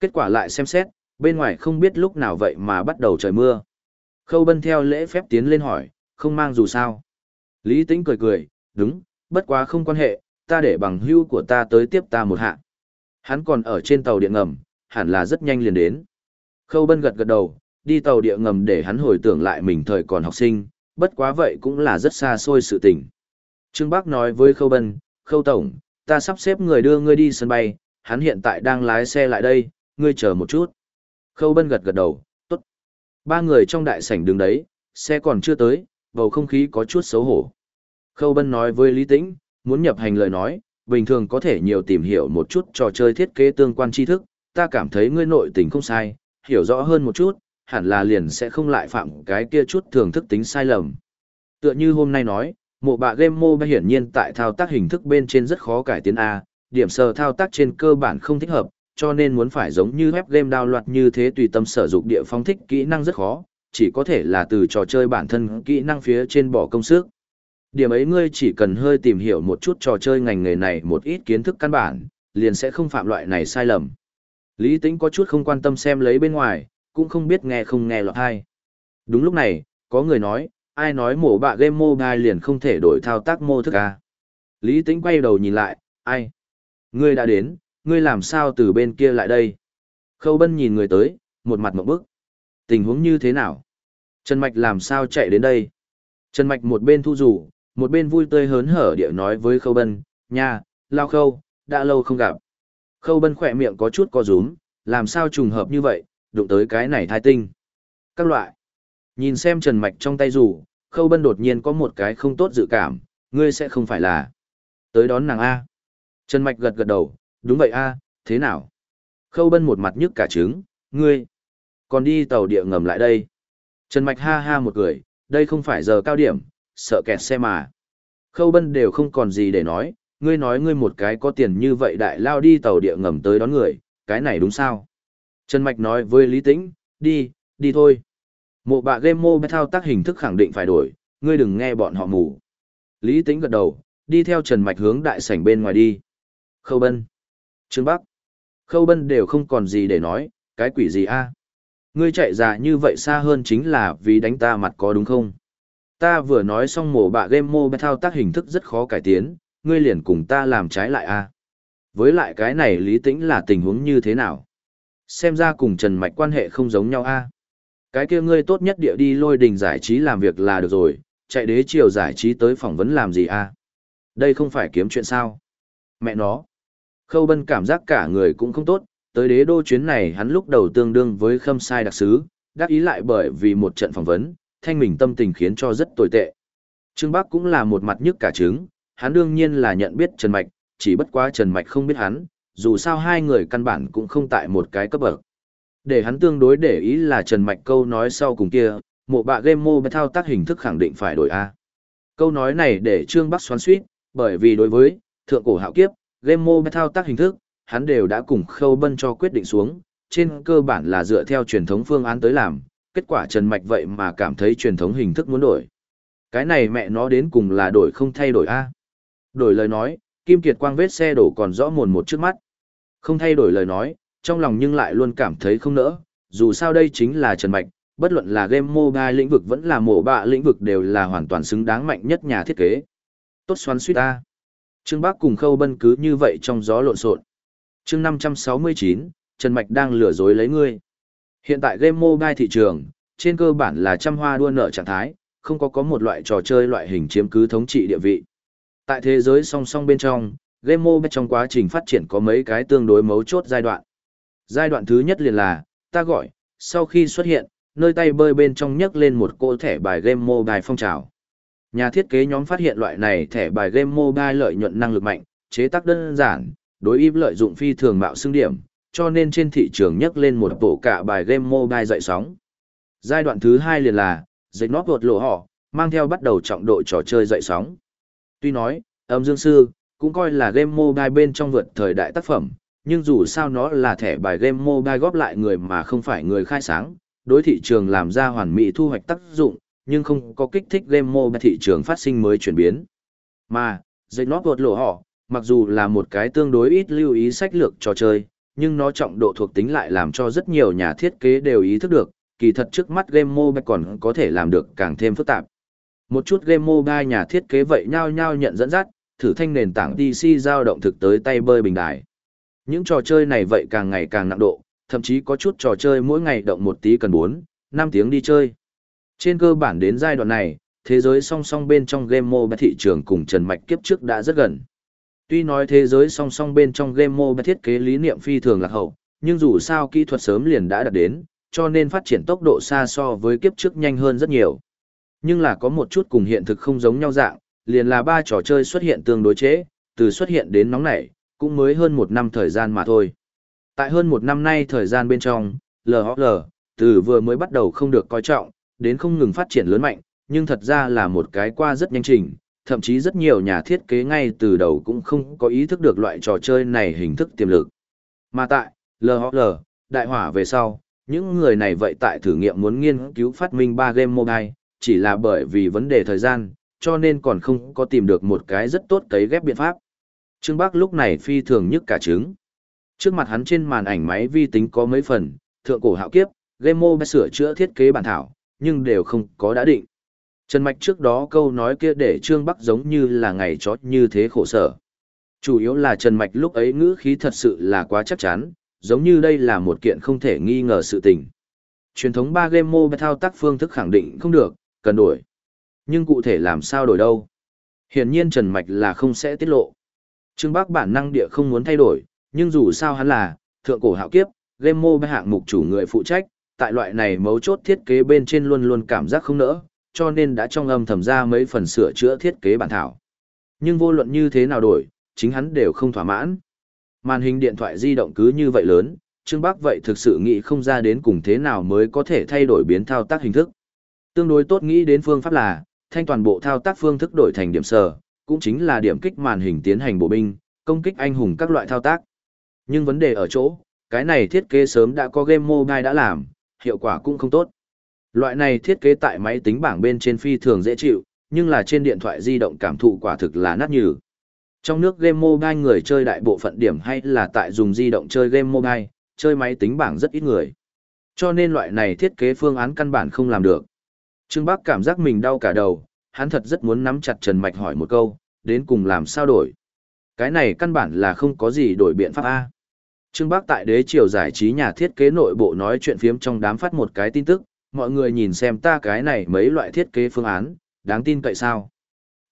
Kết quả lại xem xét, bên ngoài không biết lúc nào vậy mà bắt đầu trời mưa. Khâu Bân theo lễ phép tiến lên hỏi, không mang dù sao. Lý Tĩnh cười cười, đúng, bất quá không quan hệ, ta để bằng hưu của ta tới tiếp ta một hạ. Hắn còn ở trên tàu điện ngầm, hẳn là rất nhanh liền đến. Khâu Bân gật gật đầu, đi tàu điện ngầm để hắn hồi tưởng lại mình thời còn học sinh, bất quá vậy cũng là rất xa xôi sự tình. Trương Bác nói với Khâu Bân, Khâu Tổng, ta sắp xếp người đưa ngươi đi sân bay, hắn hiện tại đang lái xe lại đây, ngươi chờ một chút. Khâu Bân gật gật đầu, tốt. Ba người trong đại sảnh đứng đấy, xe còn chưa tới, bầu không khí có chút xấu hổ. Khâu Bân nói với Lý Tĩnh, muốn nhập hành lời nói, bình thường có thể nhiều tìm hiểu một chút trò chơi thiết kế tương quan tri thức, ta cảm thấy ngươi nội tình không sai, hiểu rõ hơn một chút, hẳn là liền sẽ không lại phạm cái kia chút thường thức tính sai lầm. Tựa như hôm nay nói, mộ bạ game mobile hiển nhiên tại thao tác hình thức bên trên rất khó cải tiến A, điểm sờ thao tác trên cơ bản không thích hợp, cho nên muốn phải giống như web game đao loạt như thế tùy tâm sở dụng địa phong thích kỹ năng rất khó, chỉ có thể là từ trò chơi bản thân kỹ năng phía trên bỏ công sức. Điểm ấy ngươi chỉ cần hơi tìm hiểu một chút trò chơi ngành nghề này một ít kiến thức căn bản, liền sẽ không phạm loại này sai lầm. Lý Tĩnh có chút không quan tâm xem lấy bên ngoài, cũng không biết nghe không nghe lọt hay. Đúng lúc này, có người nói, ai nói mổ bạ game mobile liền không thể đổi thao tác mô thức à? Lý Tĩnh quay đầu nhìn lại, ai? Ngươi đã đến, ngươi làm sao từ bên kia lại đây? Khâu Bân nhìn người tới, một mặt mộng bức. Tình huống như thế nào? Trần Mạch làm sao chạy đến đây? Trần Mạch một bên thu rủ, một bên vui tươi hớn hở địa nói với Khâu Bân, nha, lao khâu, đã lâu không gặp. Khâu Bân khỏe miệng có chút co rúm, làm sao trùng hợp như vậy, đụng tới cái này thai tinh. Các loại. Nhìn xem Trần Mạch trong tay rủ, Khâu Bân đột nhiên có một cái không tốt dự cảm, ngươi sẽ không phải là tới đón nàng A. Trần Mạch gật gật đầu, đúng vậy A, thế nào? Khâu Bân một mặt nhức cả trứng, ngươi, còn đi tàu địa ngầm lại đây. Trần Mạch ha ha một cười, đây không phải giờ cao điểm, sợ kẹt xe mà. Khâu Bân đều không còn gì để nói, ngươi nói ngươi một cái có tiền như vậy đại lao đi tàu địa ngầm tới đón người, cái này đúng sao? Trần Mạch nói với Lý Tĩnh, đi, đi thôi. Mộ bạ game mô thao tác hình thức khẳng định phải đổi, ngươi đừng nghe bọn họ mù. Lý Tĩnh gật đầu, đi theo Trần Mạch hướng đại sảnh bên ngoài đi. Khâu Bân. Trương Bắc. Khâu Bân đều không còn gì để nói, cái quỷ gì a? Ngươi chạy ra như vậy xa hơn chính là vì đánh ta mặt có đúng không? Ta vừa nói xong mổ bạ game mobile thao tác hình thức rất khó cải tiến, ngươi liền cùng ta làm trái lại a. Với lại cái này lý tĩnh là tình huống như thế nào? Xem ra cùng Trần Mạch quan hệ không giống nhau a. Cái kia ngươi tốt nhất địa đi lôi đình giải trí làm việc là được rồi, chạy đế chiều giải trí tới phỏng vấn làm gì a? Đây không phải kiếm chuyện sao? Mẹ nó. Khâu Bân cảm giác cả người cũng không tốt, tới đế đô chuyến này hắn lúc đầu tương đương với khâm sai đặc sứ, đắc ý lại bởi vì một trận phỏng vấn, thanh mình tâm tình khiến cho rất tồi tệ. Trương Bắc cũng là một mặt nhức cả trứng, hắn đương nhiên là nhận biết Trần Mạch, chỉ bất quá Trần Mạch không biết hắn, dù sao hai người căn bản cũng không tại một cái cấp bậc. Để hắn tương đối để ý là Trần Mạch câu nói sau cùng kia, mộ bạ game mô thao tác hình thức khẳng định phải đổi A. Câu nói này để Trương Bắc xoắn suýt, bởi vì đối với thượng cổ hạo kiếp, game mobile thao tác hình thức, hắn đều đã cùng khâu bân cho quyết định xuống, trên cơ bản là dựa theo truyền thống phương án tới làm, kết quả Trần Mạch vậy mà cảm thấy truyền thống hình thức muốn đổi. Cái này mẹ nó đến cùng là đổi không thay đổi A. Đổi lời nói, Kim Kiệt Quang vết xe đổ còn rõ mồn một trước mắt. Không thay đổi lời nói, trong lòng nhưng lại luôn cảm thấy không nỡ, dù sao đây chính là Trần Mạch, bất luận là game mobile lĩnh vực vẫn là mổ bạ lĩnh vực đều là hoàn toàn xứng đáng mạnh nhất nhà thiết kế. Tốt xoắn suýt ta. Trương Bác cùng Khâu Bân cứ như vậy trong gió lộn xộn. Chương 569, Trần Mạch đang lừa dối lấy ngươi. Hiện tại game mobile thị trường, trên cơ bản là trăm hoa đua nợ trạng thái, không có có một loại trò chơi loại hình chiếm cứ thống trị địa vị. Tại thế giới song song bên trong, game mobile trong quá trình phát triển có mấy cái tương đối mấu chốt giai đoạn. Giai đoạn thứ nhất liền là, ta gọi, sau khi xuất hiện, nơi tay bơi bên trong nhấc lên một cô thẻ bài game mobile phong trào. Nhà thiết kế nhóm phát hiện loại này thẻ bài game mobile lợi nhuận năng lực mạnh, chế tác đơn giản, đối im lợi dụng phi thường mạo xương điểm, cho nên trên thị trường nhấc lên một bộ cả bài game mobile dậy sóng. Giai đoạn thứ hai liền là, dịch nót vượt lộ họ, mang theo bắt đầu trọng độ trò chơi dậy sóng. Tuy nói, âm dương sư, cũng coi là game mobile bên trong vượt thời đại tác phẩm, nhưng dù sao nó là thẻ bài game mobile góp lại người mà không phải người khai sáng, đối thị trường làm ra hoàn mỹ thu hoạch tác dụng, nhưng không có kích thích game mobile thị trường phát sinh mới chuyển biến. Mà, dây nót vượt lộ họ, mặc dù là một cái tương đối ít lưu ý sách lược trò chơi, nhưng nó trọng độ thuộc tính lại làm cho rất nhiều nhà thiết kế đều ý thức được, kỳ thật trước mắt game mobile còn có thể làm được càng thêm phức tạp. Một chút game mobile nhà thiết kế vậy nhau nhau nhận dẫn dắt, thử thanh nền tảng DC giao động thực tới tay bơi bình đài. Những trò chơi này vậy càng ngày càng nặng độ, thậm chí có chút trò chơi mỗi ngày động một tí cần 4, 5 tiếng đi chơi. Trên cơ bản đến giai đoạn này, thế giới song song bên trong game mobile thị trường cùng Trần Mạch kiếp trước đã rất gần. Tuy nói thế giới song song bên trong game mobile thiết kế lý niệm phi thường lạc hậu, nhưng dù sao kỹ thuật sớm liền đã đạt đến, cho nên phát triển tốc độ xa so với kiếp trước nhanh hơn rất nhiều. Nhưng là có một chút cùng hiện thực không giống nhau dạng, liền là ba trò chơi xuất hiện tương đối chế, từ xuất hiện đến nóng nảy, cũng mới hơn một năm thời gian mà thôi. Tại hơn một năm nay thời gian bên trong, LHL, từ vừa mới bắt đầu không được coi trọng, đến không ngừng phát triển lớn mạnh, nhưng thật ra là một cái qua rất nhanh trình, thậm chí rất nhiều nhà thiết kế ngay từ đầu cũng không có ý thức được loại trò chơi này hình thức tiềm lực. Mà tại LHL, đại hỏa về sau, những người này vậy tại thử nghiệm muốn nghiên cứu phát minh ba game mobile, chỉ là bởi vì vấn đề thời gian, cho nên còn không có tìm được một cái rất tốt cấy ghép biện pháp. Trương Bắc lúc này phi thường nhất cả trứng. Trước mặt hắn trên màn ảnh máy vi tính có mấy phần, thượng cổ hạo kiếp, game mobile sửa chữa thiết kế bản thảo, nhưng đều không có đã định. Trần Mạch trước đó câu nói kia để Trương Bắc giống như là ngày chót như thế khổ sở. Chủ yếu là Trần Mạch lúc ấy ngữ khí thật sự là quá chắc chắn, giống như đây là một kiện không thể nghi ngờ sự tình. Truyền thống 3 game mobile thao tác phương thức khẳng định không được, cần đổi. Nhưng cụ thể làm sao đổi đâu? Hiển nhiên Trần Mạch là không sẽ tiết lộ. Trương Bắc bản năng địa không muốn thay đổi, Nhưng dù sao hắn là, thượng cổ hạo kiếp, game mobile hạng mục chủ người phụ trách, tại loại này mấu chốt thiết kế bên trên luôn luôn cảm giác không nỡ, cho nên đã trong âm thầm ra mấy phần sửa chữa thiết kế bản thảo. Nhưng vô luận như thế nào đổi, chính hắn đều không thỏa mãn. Màn hình điện thoại di động cứ như vậy lớn, Trương Bắc vậy thực sự nghĩ không ra đến cùng thế nào mới có thể thay đổi biến thao tác hình thức. Tương đối tốt nghĩ đến phương pháp là, thanh toàn bộ thao tác phương thức đổi thành điểm sở, cũng chính là điểm kích màn hình tiến hành bộ binh, công kích anh hùng các loại thao tác. Nhưng vấn đề ở chỗ, cái này thiết kế sớm đã có game mobile đã làm, hiệu quả cũng không tốt. Loại này thiết kế tại máy tính bảng bên trên phi thường dễ chịu, nhưng là trên điện thoại di động cảm thụ quả thực là nát nhừ. Trong nước game mobile người chơi đại bộ phận điểm hay là tại dùng di động chơi game mobile, chơi máy tính bảng rất ít người. Cho nên loại này thiết kế phương án căn bản không làm được. Trương Bắc cảm giác mình đau cả đầu, hắn thật rất muốn nắm chặt Trần Mạch hỏi một câu, đến cùng làm sao đổi. Cái này căn bản là không có gì đổi biện pháp A. Trương Bắc tại đế triều giải trí nhà thiết kế nội bộ nói chuyện phiếm trong đám phát một cái tin tức, mọi người nhìn xem ta cái này mấy loại thiết kế phương án, đáng tin cậy sao.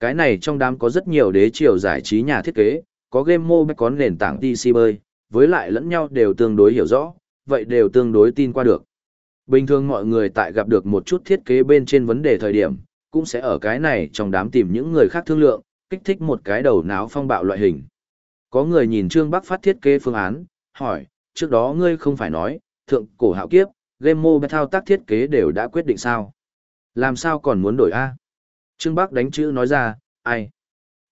Cái này trong đám có rất nhiều đế triều giải trí nhà thiết kế, có game mobile có nền tảng PC bơi, với lại lẫn nhau đều tương đối hiểu rõ, vậy đều tương đối tin qua được. Bình thường mọi người tại gặp được một chút thiết kế bên trên vấn đề thời điểm, cũng sẽ ở cái này trong đám tìm những người khác thương lượng, kích thích một cái đầu náo phong bạo loại hình. Có người nhìn Trương Bắc phát thiết kế phương án, hỏi, trước đó ngươi không phải nói, thượng cổ hạo kiếp, game mobile thao tác thiết kế đều đã quyết định sao? Làm sao còn muốn đổi A? Trương Bắc đánh chữ nói ra, ai?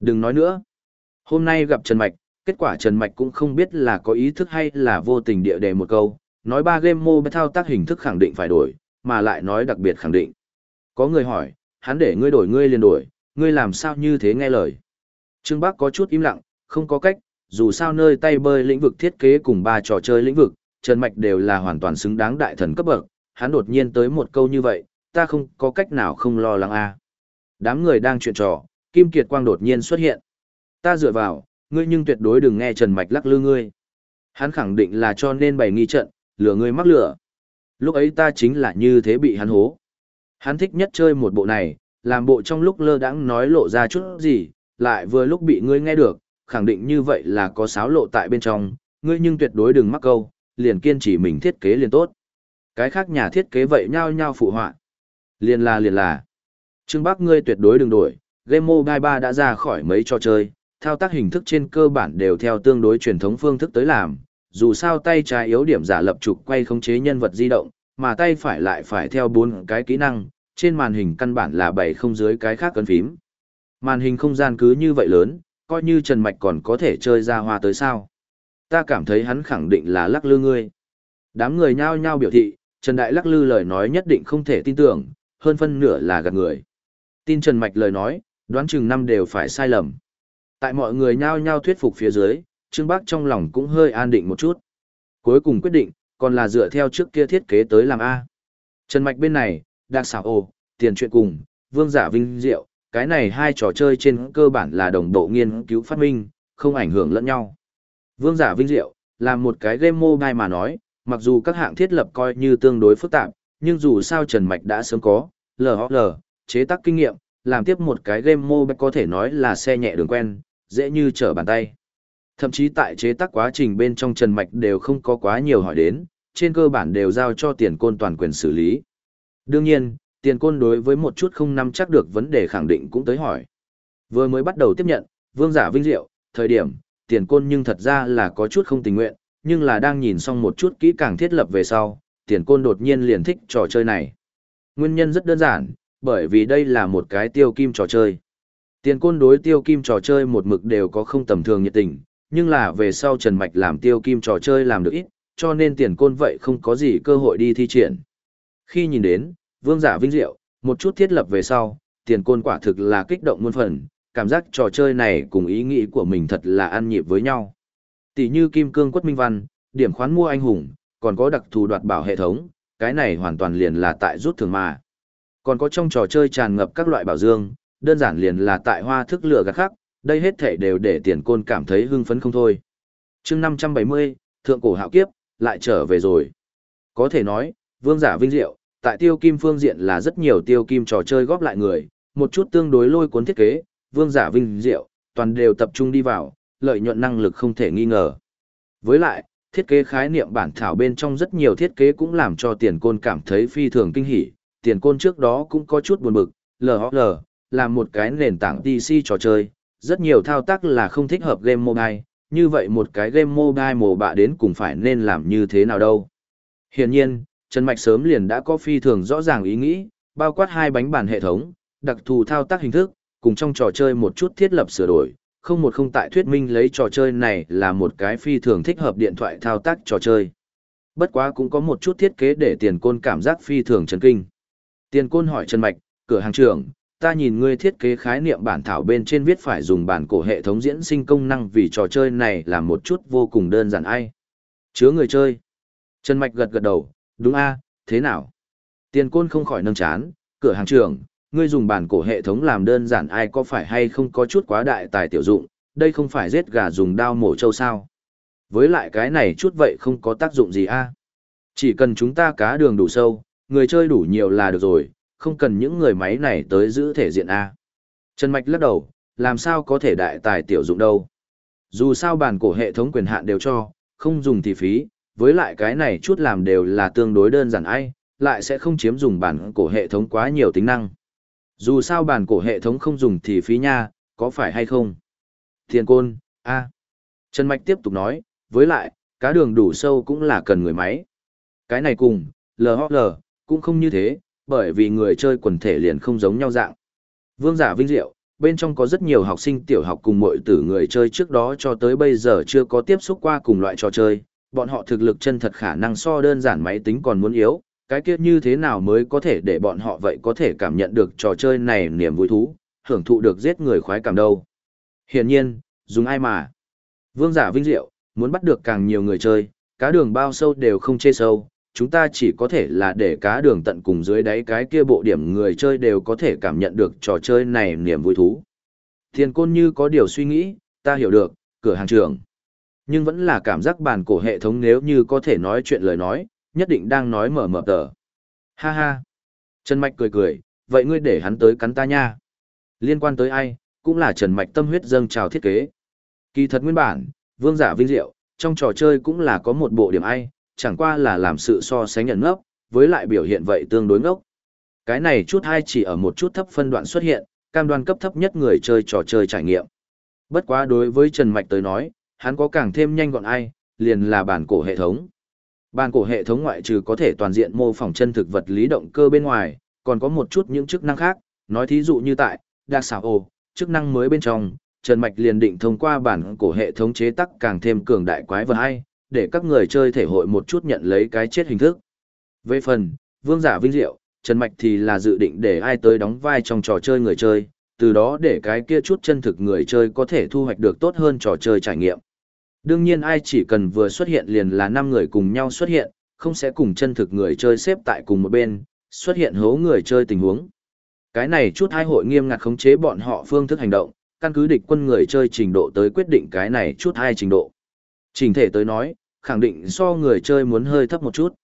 Đừng nói nữa. Hôm nay gặp Trần Mạch, kết quả Trần Mạch cũng không biết là có ý thức hay là vô tình địa đề một câu, nói ba game mobile thao tác hình thức khẳng định phải đổi, mà lại nói đặc biệt khẳng định. Có người hỏi, hắn để ngươi đổi ngươi liền đổi, ngươi làm sao như thế nghe lời. Trương Bắc có chút im lặng, không có cách, dù sao nơi tay bơi lĩnh vực thiết kế cùng ba trò chơi lĩnh vực, Trần Mạch đều là hoàn toàn xứng đáng đại thần cấp bậc, hắn đột nhiên tới một câu như vậy, ta không có cách nào không lo lắng a. Đám người đang chuyện trò, Kim Kiệt Quang đột nhiên xuất hiện. Ta dựa vào, ngươi nhưng tuyệt đối đừng nghe Trần Mạch lắc lư ngươi. Hắn khẳng định là cho nên bày nghi trận, lừa ngươi mắc lửa. Lúc ấy ta chính là như thế bị hắn hố. Hắn thích nhất chơi một bộ này, làm bộ trong lúc lơ đãng nói lộ ra chút gì, lại vừa lúc bị ngươi nghe được, khẳng định như vậy là có sáo lộ tại bên trong, ngươi nhưng tuyệt đối đừng mắc câu, liền kiên trì mình thiết kế liền tốt. Cái khác nhà thiết kế vậy nhau nhau phụ họa. Liền là liền là. Trương Bắc ngươi tuyệt đối đừng đổi, Game Mobile 3 đã ra khỏi mấy trò chơi, thao tác hình thức trên cơ bản đều theo tương đối truyền thống phương thức tới làm, dù sao tay trái yếu điểm giả lập trục quay khống chế nhân vật di động, mà tay phải lại phải theo bốn cái kỹ năng, trên màn hình căn bản là bảy không dưới cái khác cấn phím. Màn hình không gian cứ như vậy lớn, coi như Trần Mạch còn có thể chơi ra hoa tới sao. Ta cảm thấy hắn khẳng định là lắc lư ngươi. Đám người nhao nhao biểu thị, Trần Đại lắc lư lời nói nhất định không thể tin tưởng, hơn phân nửa là gạt người. Tin Trần Mạch lời nói, đoán chừng năm đều phải sai lầm. Tại mọi người nhao nhao thuyết phục phía dưới, Trương Bác trong lòng cũng hơi an định một chút. Cuối cùng quyết định, còn là dựa theo trước kia thiết kế tới làm A. Trần Mạch bên này, Đạc xảo ồ, tiền chuyện cùng, vương giả vinh diệu, cái này hai trò chơi trên cơ bản là đồng bộ nghiên cứu phát minh, không ảnh hưởng lẫn nhau. Vương giả vinh diệu, là một cái game mobile mà nói, mặc dù các hạng thiết lập coi như tương đối phức tạp, nhưng dù sao Trần Mạch đã sớm có, LHL, chế tác kinh nghiệm, làm tiếp một cái game mobile có thể nói là xe nhẹ đường quen, dễ như trở bàn tay. Thậm chí tại chế tác quá trình bên trong Trần Mạch đều không có quá nhiều hỏi đến, trên cơ bản đều giao cho tiền côn toàn quyền xử lý. Đương nhiên, tiền côn đối với một chút không nắm chắc được vấn đề khẳng định cũng tới hỏi. Vừa mới bắt đầu tiếp nhận, vương giả vinh diệu, thời điểm, tiền côn nhưng thật ra là có chút không tình nguyện, nhưng là đang nhìn xong một chút kỹ càng thiết lập về sau, tiền côn đột nhiên liền thích trò chơi này. Nguyên nhân rất đơn giản, bởi vì đây là một cái tiêu kim trò chơi. Tiền côn đối tiêu kim trò chơi một mực đều có không tầm thường nhiệt tình, nhưng là về sau Trần Mạch làm tiêu kim trò chơi làm được ít, cho nên tiền côn vậy không có gì cơ hội đi thi triển. Khi nhìn đến, vương giả vinh diệu, một chút thiết lập về sau, tiền côn quả thực là kích động muôn phần, cảm giác trò chơi này cùng ý nghĩ của mình thật là ăn nhịp với nhau. Tỷ như kim cương quất minh văn, điểm khoán mua anh hùng, còn có đặc thù đoạt bảo hệ thống, cái này hoàn toàn liền là tại rút thường mà. Còn có trong trò chơi tràn ngập các loại bảo dương, đơn giản liền là tại hoa thức lửa gạt khác, đây hết thể đều để tiền côn cảm thấy hưng phấn không thôi. chương 570, thượng cổ hạo kiếp, lại trở về rồi. Có thể nói, vương giả vinh diệu, tại tiêu kim phương diện là rất nhiều tiêu kim trò chơi góp lại người, một chút tương đối lôi cuốn thiết kế, vương giả vinh diệu, toàn đều tập trung đi vào, lợi nhuận năng lực không thể nghi ngờ. Với lại, thiết kế khái niệm bản thảo bên trong rất nhiều thiết kế cũng làm cho tiền côn cảm thấy phi thường kinh hỉ. Tiền côn trước đó cũng có chút buồn bực, LOL, là một cái nền tảng PC trò chơi, rất nhiều thao tác là không thích hợp game mobile, như vậy một cái game mobile mồ bạ đến cùng phải nên làm như thế nào đâu. Hiển nhiên, Trần Mạch sớm liền đã có phi thường rõ ràng ý nghĩ, bao quát hai bánh bản hệ thống, đặc thù thao tác hình thức, cùng trong trò chơi một chút thiết lập sửa đổi, không một không tại thuyết minh lấy trò chơi này là một cái phi thường thích hợp điện thoại thao tác trò chơi. Bất quá cũng có một chút thiết kế để tiền côn cảm giác phi thường chấn kinh. Tiền côn hỏi Trần Mạch, cửa hàng trưởng, ta nhìn ngươi thiết kế khái niệm bản thảo bên trên viết phải dùng bản cổ hệ thống diễn sinh công năng vì trò chơi này là một chút vô cùng đơn giản ai. Chứa người chơi. Trần Mạch gật gật đầu, đúng a thế nào? Tiền côn không khỏi nâng chán, cửa hàng trưởng, ngươi dùng bản cổ hệ thống làm đơn giản ai có phải hay không có chút quá đại tài tiểu dụng, đây không phải giết gà dùng đao mổ trâu sao. Với lại cái này chút vậy không có tác dụng gì a Chỉ cần chúng ta cá đường đủ sâu, người chơi đủ nhiều là được rồi, không cần những người máy này tới giữ thể diện A. Trần Mạch lắc đầu, làm sao có thể đại tài tiểu dụng đâu. Dù sao bản cổ hệ thống quyền hạn đều cho, không dùng thì phí, với lại cái này chút làm đều là tương đối đơn giản ai, lại sẽ không chiếm dùng bản cổ hệ thống quá nhiều tính năng. Dù sao bản cổ hệ thống không dùng thì phí nha, có phải hay không? thiên côn, a Trần Mạch tiếp tục nói, với lại, cá đường đủ sâu cũng là cần người máy. Cái này cùng, LHL, cũng không như thế, bởi vì người chơi quần thể liền không giống nhau dạng. Vương giả vinh diệu, bên trong có rất nhiều học sinh tiểu học cùng mọi tử người chơi trước đó cho tới bây giờ chưa có tiếp xúc qua cùng loại trò chơi, bọn họ thực lực chân thật khả năng so đơn giản máy tính còn muốn yếu, cái kia như thế nào mới có thể để bọn họ vậy có thể cảm nhận được trò chơi này niềm vui thú, hưởng thụ được giết người khoái cảm đâu. Hiển nhiên, dùng ai mà. Vương giả vinh diệu, muốn bắt được càng nhiều người chơi, cá đường bao sâu đều không chê sâu, chúng ta chỉ có thể là để cá đường tận cùng dưới đáy cái kia bộ điểm người chơi đều có thể cảm nhận được trò chơi này niềm vui thú. Thiên côn như có điều suy nghĩ, ta hiểu được, cửa hàng trưởng. Nhưng vẫn là cảm giác bàn cổ hệ thống nếu như có thể nói chuyện lời nói, nhất định đang nói mở mở tờ. Ha ha. Trần Mạch cười cười, vậy ngươi để hắn tới cắn ta nha. Liên quan tới ai, cũng là Trần Mạch tâm huyết dâng trào thiết kế. Kỳ thật nguyên bản, vương giả vinh diệu, trong trò chơi cũng là có một bộ điểm ai, chẳng qua là làm sự so sánh nhận ngốc, với lại biểu hiện vậy tương đối ngốc. Cái này chút hay chỉ ở một chút thấp phân đoạn xuất hiện, cam đoan cấp thấp nhất người chơi trò chơi trải nghiệm. Bất quá đối với Trần Mạch tới nói, hắn có càng thêm nhanh gọn ai, liền là bản cổ hệ thống. Bản cổ hệ thống ngoại trừ có thể toàn diện mô phỏng chân thực vật lý động cơ bên ngoài, còn có một chút những chức năng khác, nói thí dụ như tại, đặc xảo ồ, chức năng mới bên trong, Trần Mạch liền định thông qua bản cổ hệ thống chế tắc càng thêm cường đại quái vật hay, để các người chơi thể hội một chút nhận lấy cái chết hình thức. Về phần, vương giả vinh diệu, Trần Mạch thì là dự định để ai tới đóng vai trong trò chơi người chơi, từ đó để cái kia chút chân thực người chơi có thể thu hoạch được tốt hơn trò chơi trải nghiệm. Đương nhiên ai chỉ cần vừa xuất hiện liền là 5 người cùng nhau xuất hiện, không sẽ cùng chân thực người chơi xếp tại cùng một bên, xuất hiện hố người chơi tình huống. Cái này chút hai hội nghiêm ngặt khống chế bọn họ phương thức hành động, căn cứ địch quân người chơi trình độ tới quyết định cái này chút hai trình độ. Trình thể tới nói, khẳng định so người chơi muốn hơi thấp một chút.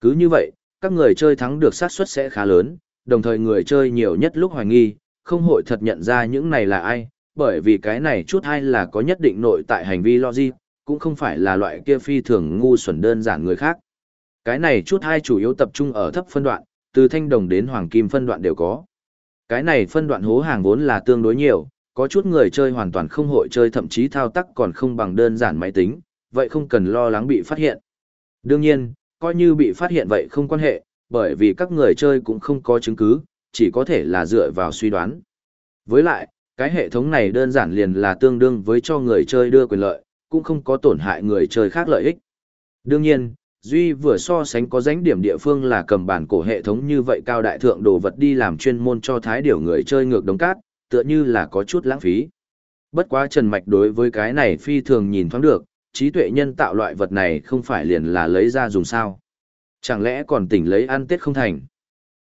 Cứ như vậy, các người chơi thắng được xác suất sẽ khá lớn, đồng thời người chơi nhiều nhất lúc hoài nghi, không hội thật nhận ra những này là ai, bởi vì cái này chút hay là có nhất định nội tại hành vi logic, cũng không phải là loại kia phi thường ngu xuẩn đơn giản người khác. Cái này chút hai chủ yếu tập trung ở thấp phân đoạn, từ thanh đồng đến hoàng kim phân đoạn đều có. Cái này phân đoạn hố hàng vốn là tương đối nhiều, có chút người chơi hoàn toàn không hội chơi thậm chí thao tác còn không bằng đơn giản máy tính, vậy không cần lo lắng bị phát hiện. Đương nhiên, coi như bị phát hiện vậy không quan hệ, bởi vì các người chơi cũng không có chứng cứ, chỉ có thể là dựa vào suy đoán. Với lại, cái hệ thống này đơn giản liền là tương đương với cho người chơi đưa quyền lợi, cũng không có tổn hại người chơi khác lợi ích. Đương nhiên, Duy vừa so sánh có danh điểm địa phương là cầm bản cổ hệ thống như vậy cao đại thượng đồ vật đi làm chuyên môn cho thái điều người chơi ngược đống cát, tựa như là có chút lãng phí. Bất quá Trần Mạch đối với cái này phi thường nhìn thoáng được, trí tuệ nhân tạo loại vật này không phải liền là lấy ra dùng sao. Chẳng lẽ còn tỉnh lấy ăn tết không thành.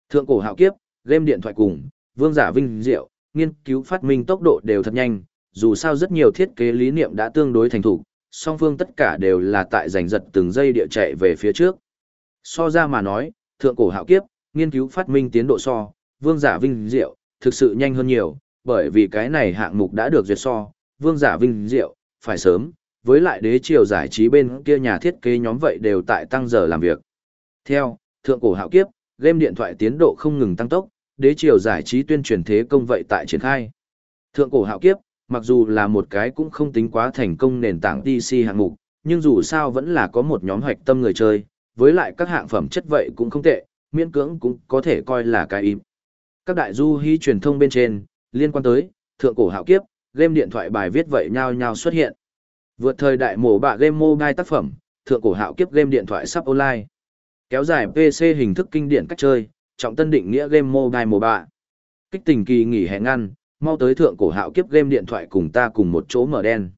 Thượng cổ hạo kiếp, game điện thoại cùng, vương giả vinh diệu, nghiên cứu phát minh tốc độ đều thật nhanh, dù sao rất nhiều thiết kế lý niệm đã tương đối thành thủ, song phương tất cả đều là tại giành giật từng giây địa chạy về phía trước. So ra mà nói, thượng cổ hạo kiếp, nghiên cứu phát minh tiến độ so, vương giả vinh diệu, thực sự nhanh hơn nhiều, bởi vì cái này hạng mục đã được duyệt so, vương giả vinh diệu, phải sớm, với lại đế triều giải trí bên kia nhà thiết kế nhóm vậy đều tại tăng giờ làm việc. Theo, thượng cổ hạo kiếp, game điện thoại tiến độ không ngừng tăng tốc, đế triều giải trí tuyên truyền thế công vậy tại triển khai. Thượng cổ hạo kiếp, mặc dù là một cái cũng không tính quá thành công nền tảng DC hạng mục, nhưng dù sao vẫn là có một nhóm hoạch tâm người chơi, với lại các hạng phẩm chất vậy cũng không tệ, miễn cưỡng cũng có thể coi là cái im. Các đại du hy truyền thông bên trên, liên quan tới, thượng cổ hạo kiếp, game điện thoại bài viết vậy nhau nhau xuất hiện. Vượt thời đại mổ bạ game mobile tác phẩm, thượng cổ hạo kiếp game điện thoại sắp online. Kéo dài PC hình thức kinh điển cách chơi, trọng tân định nghĩa game mobile mổ. Kích tình kỳ nghỉ hè ngăn, mau tới thượng cổ hạo kiếp game điện thoại cùng ta cùng một chỗ mở đen.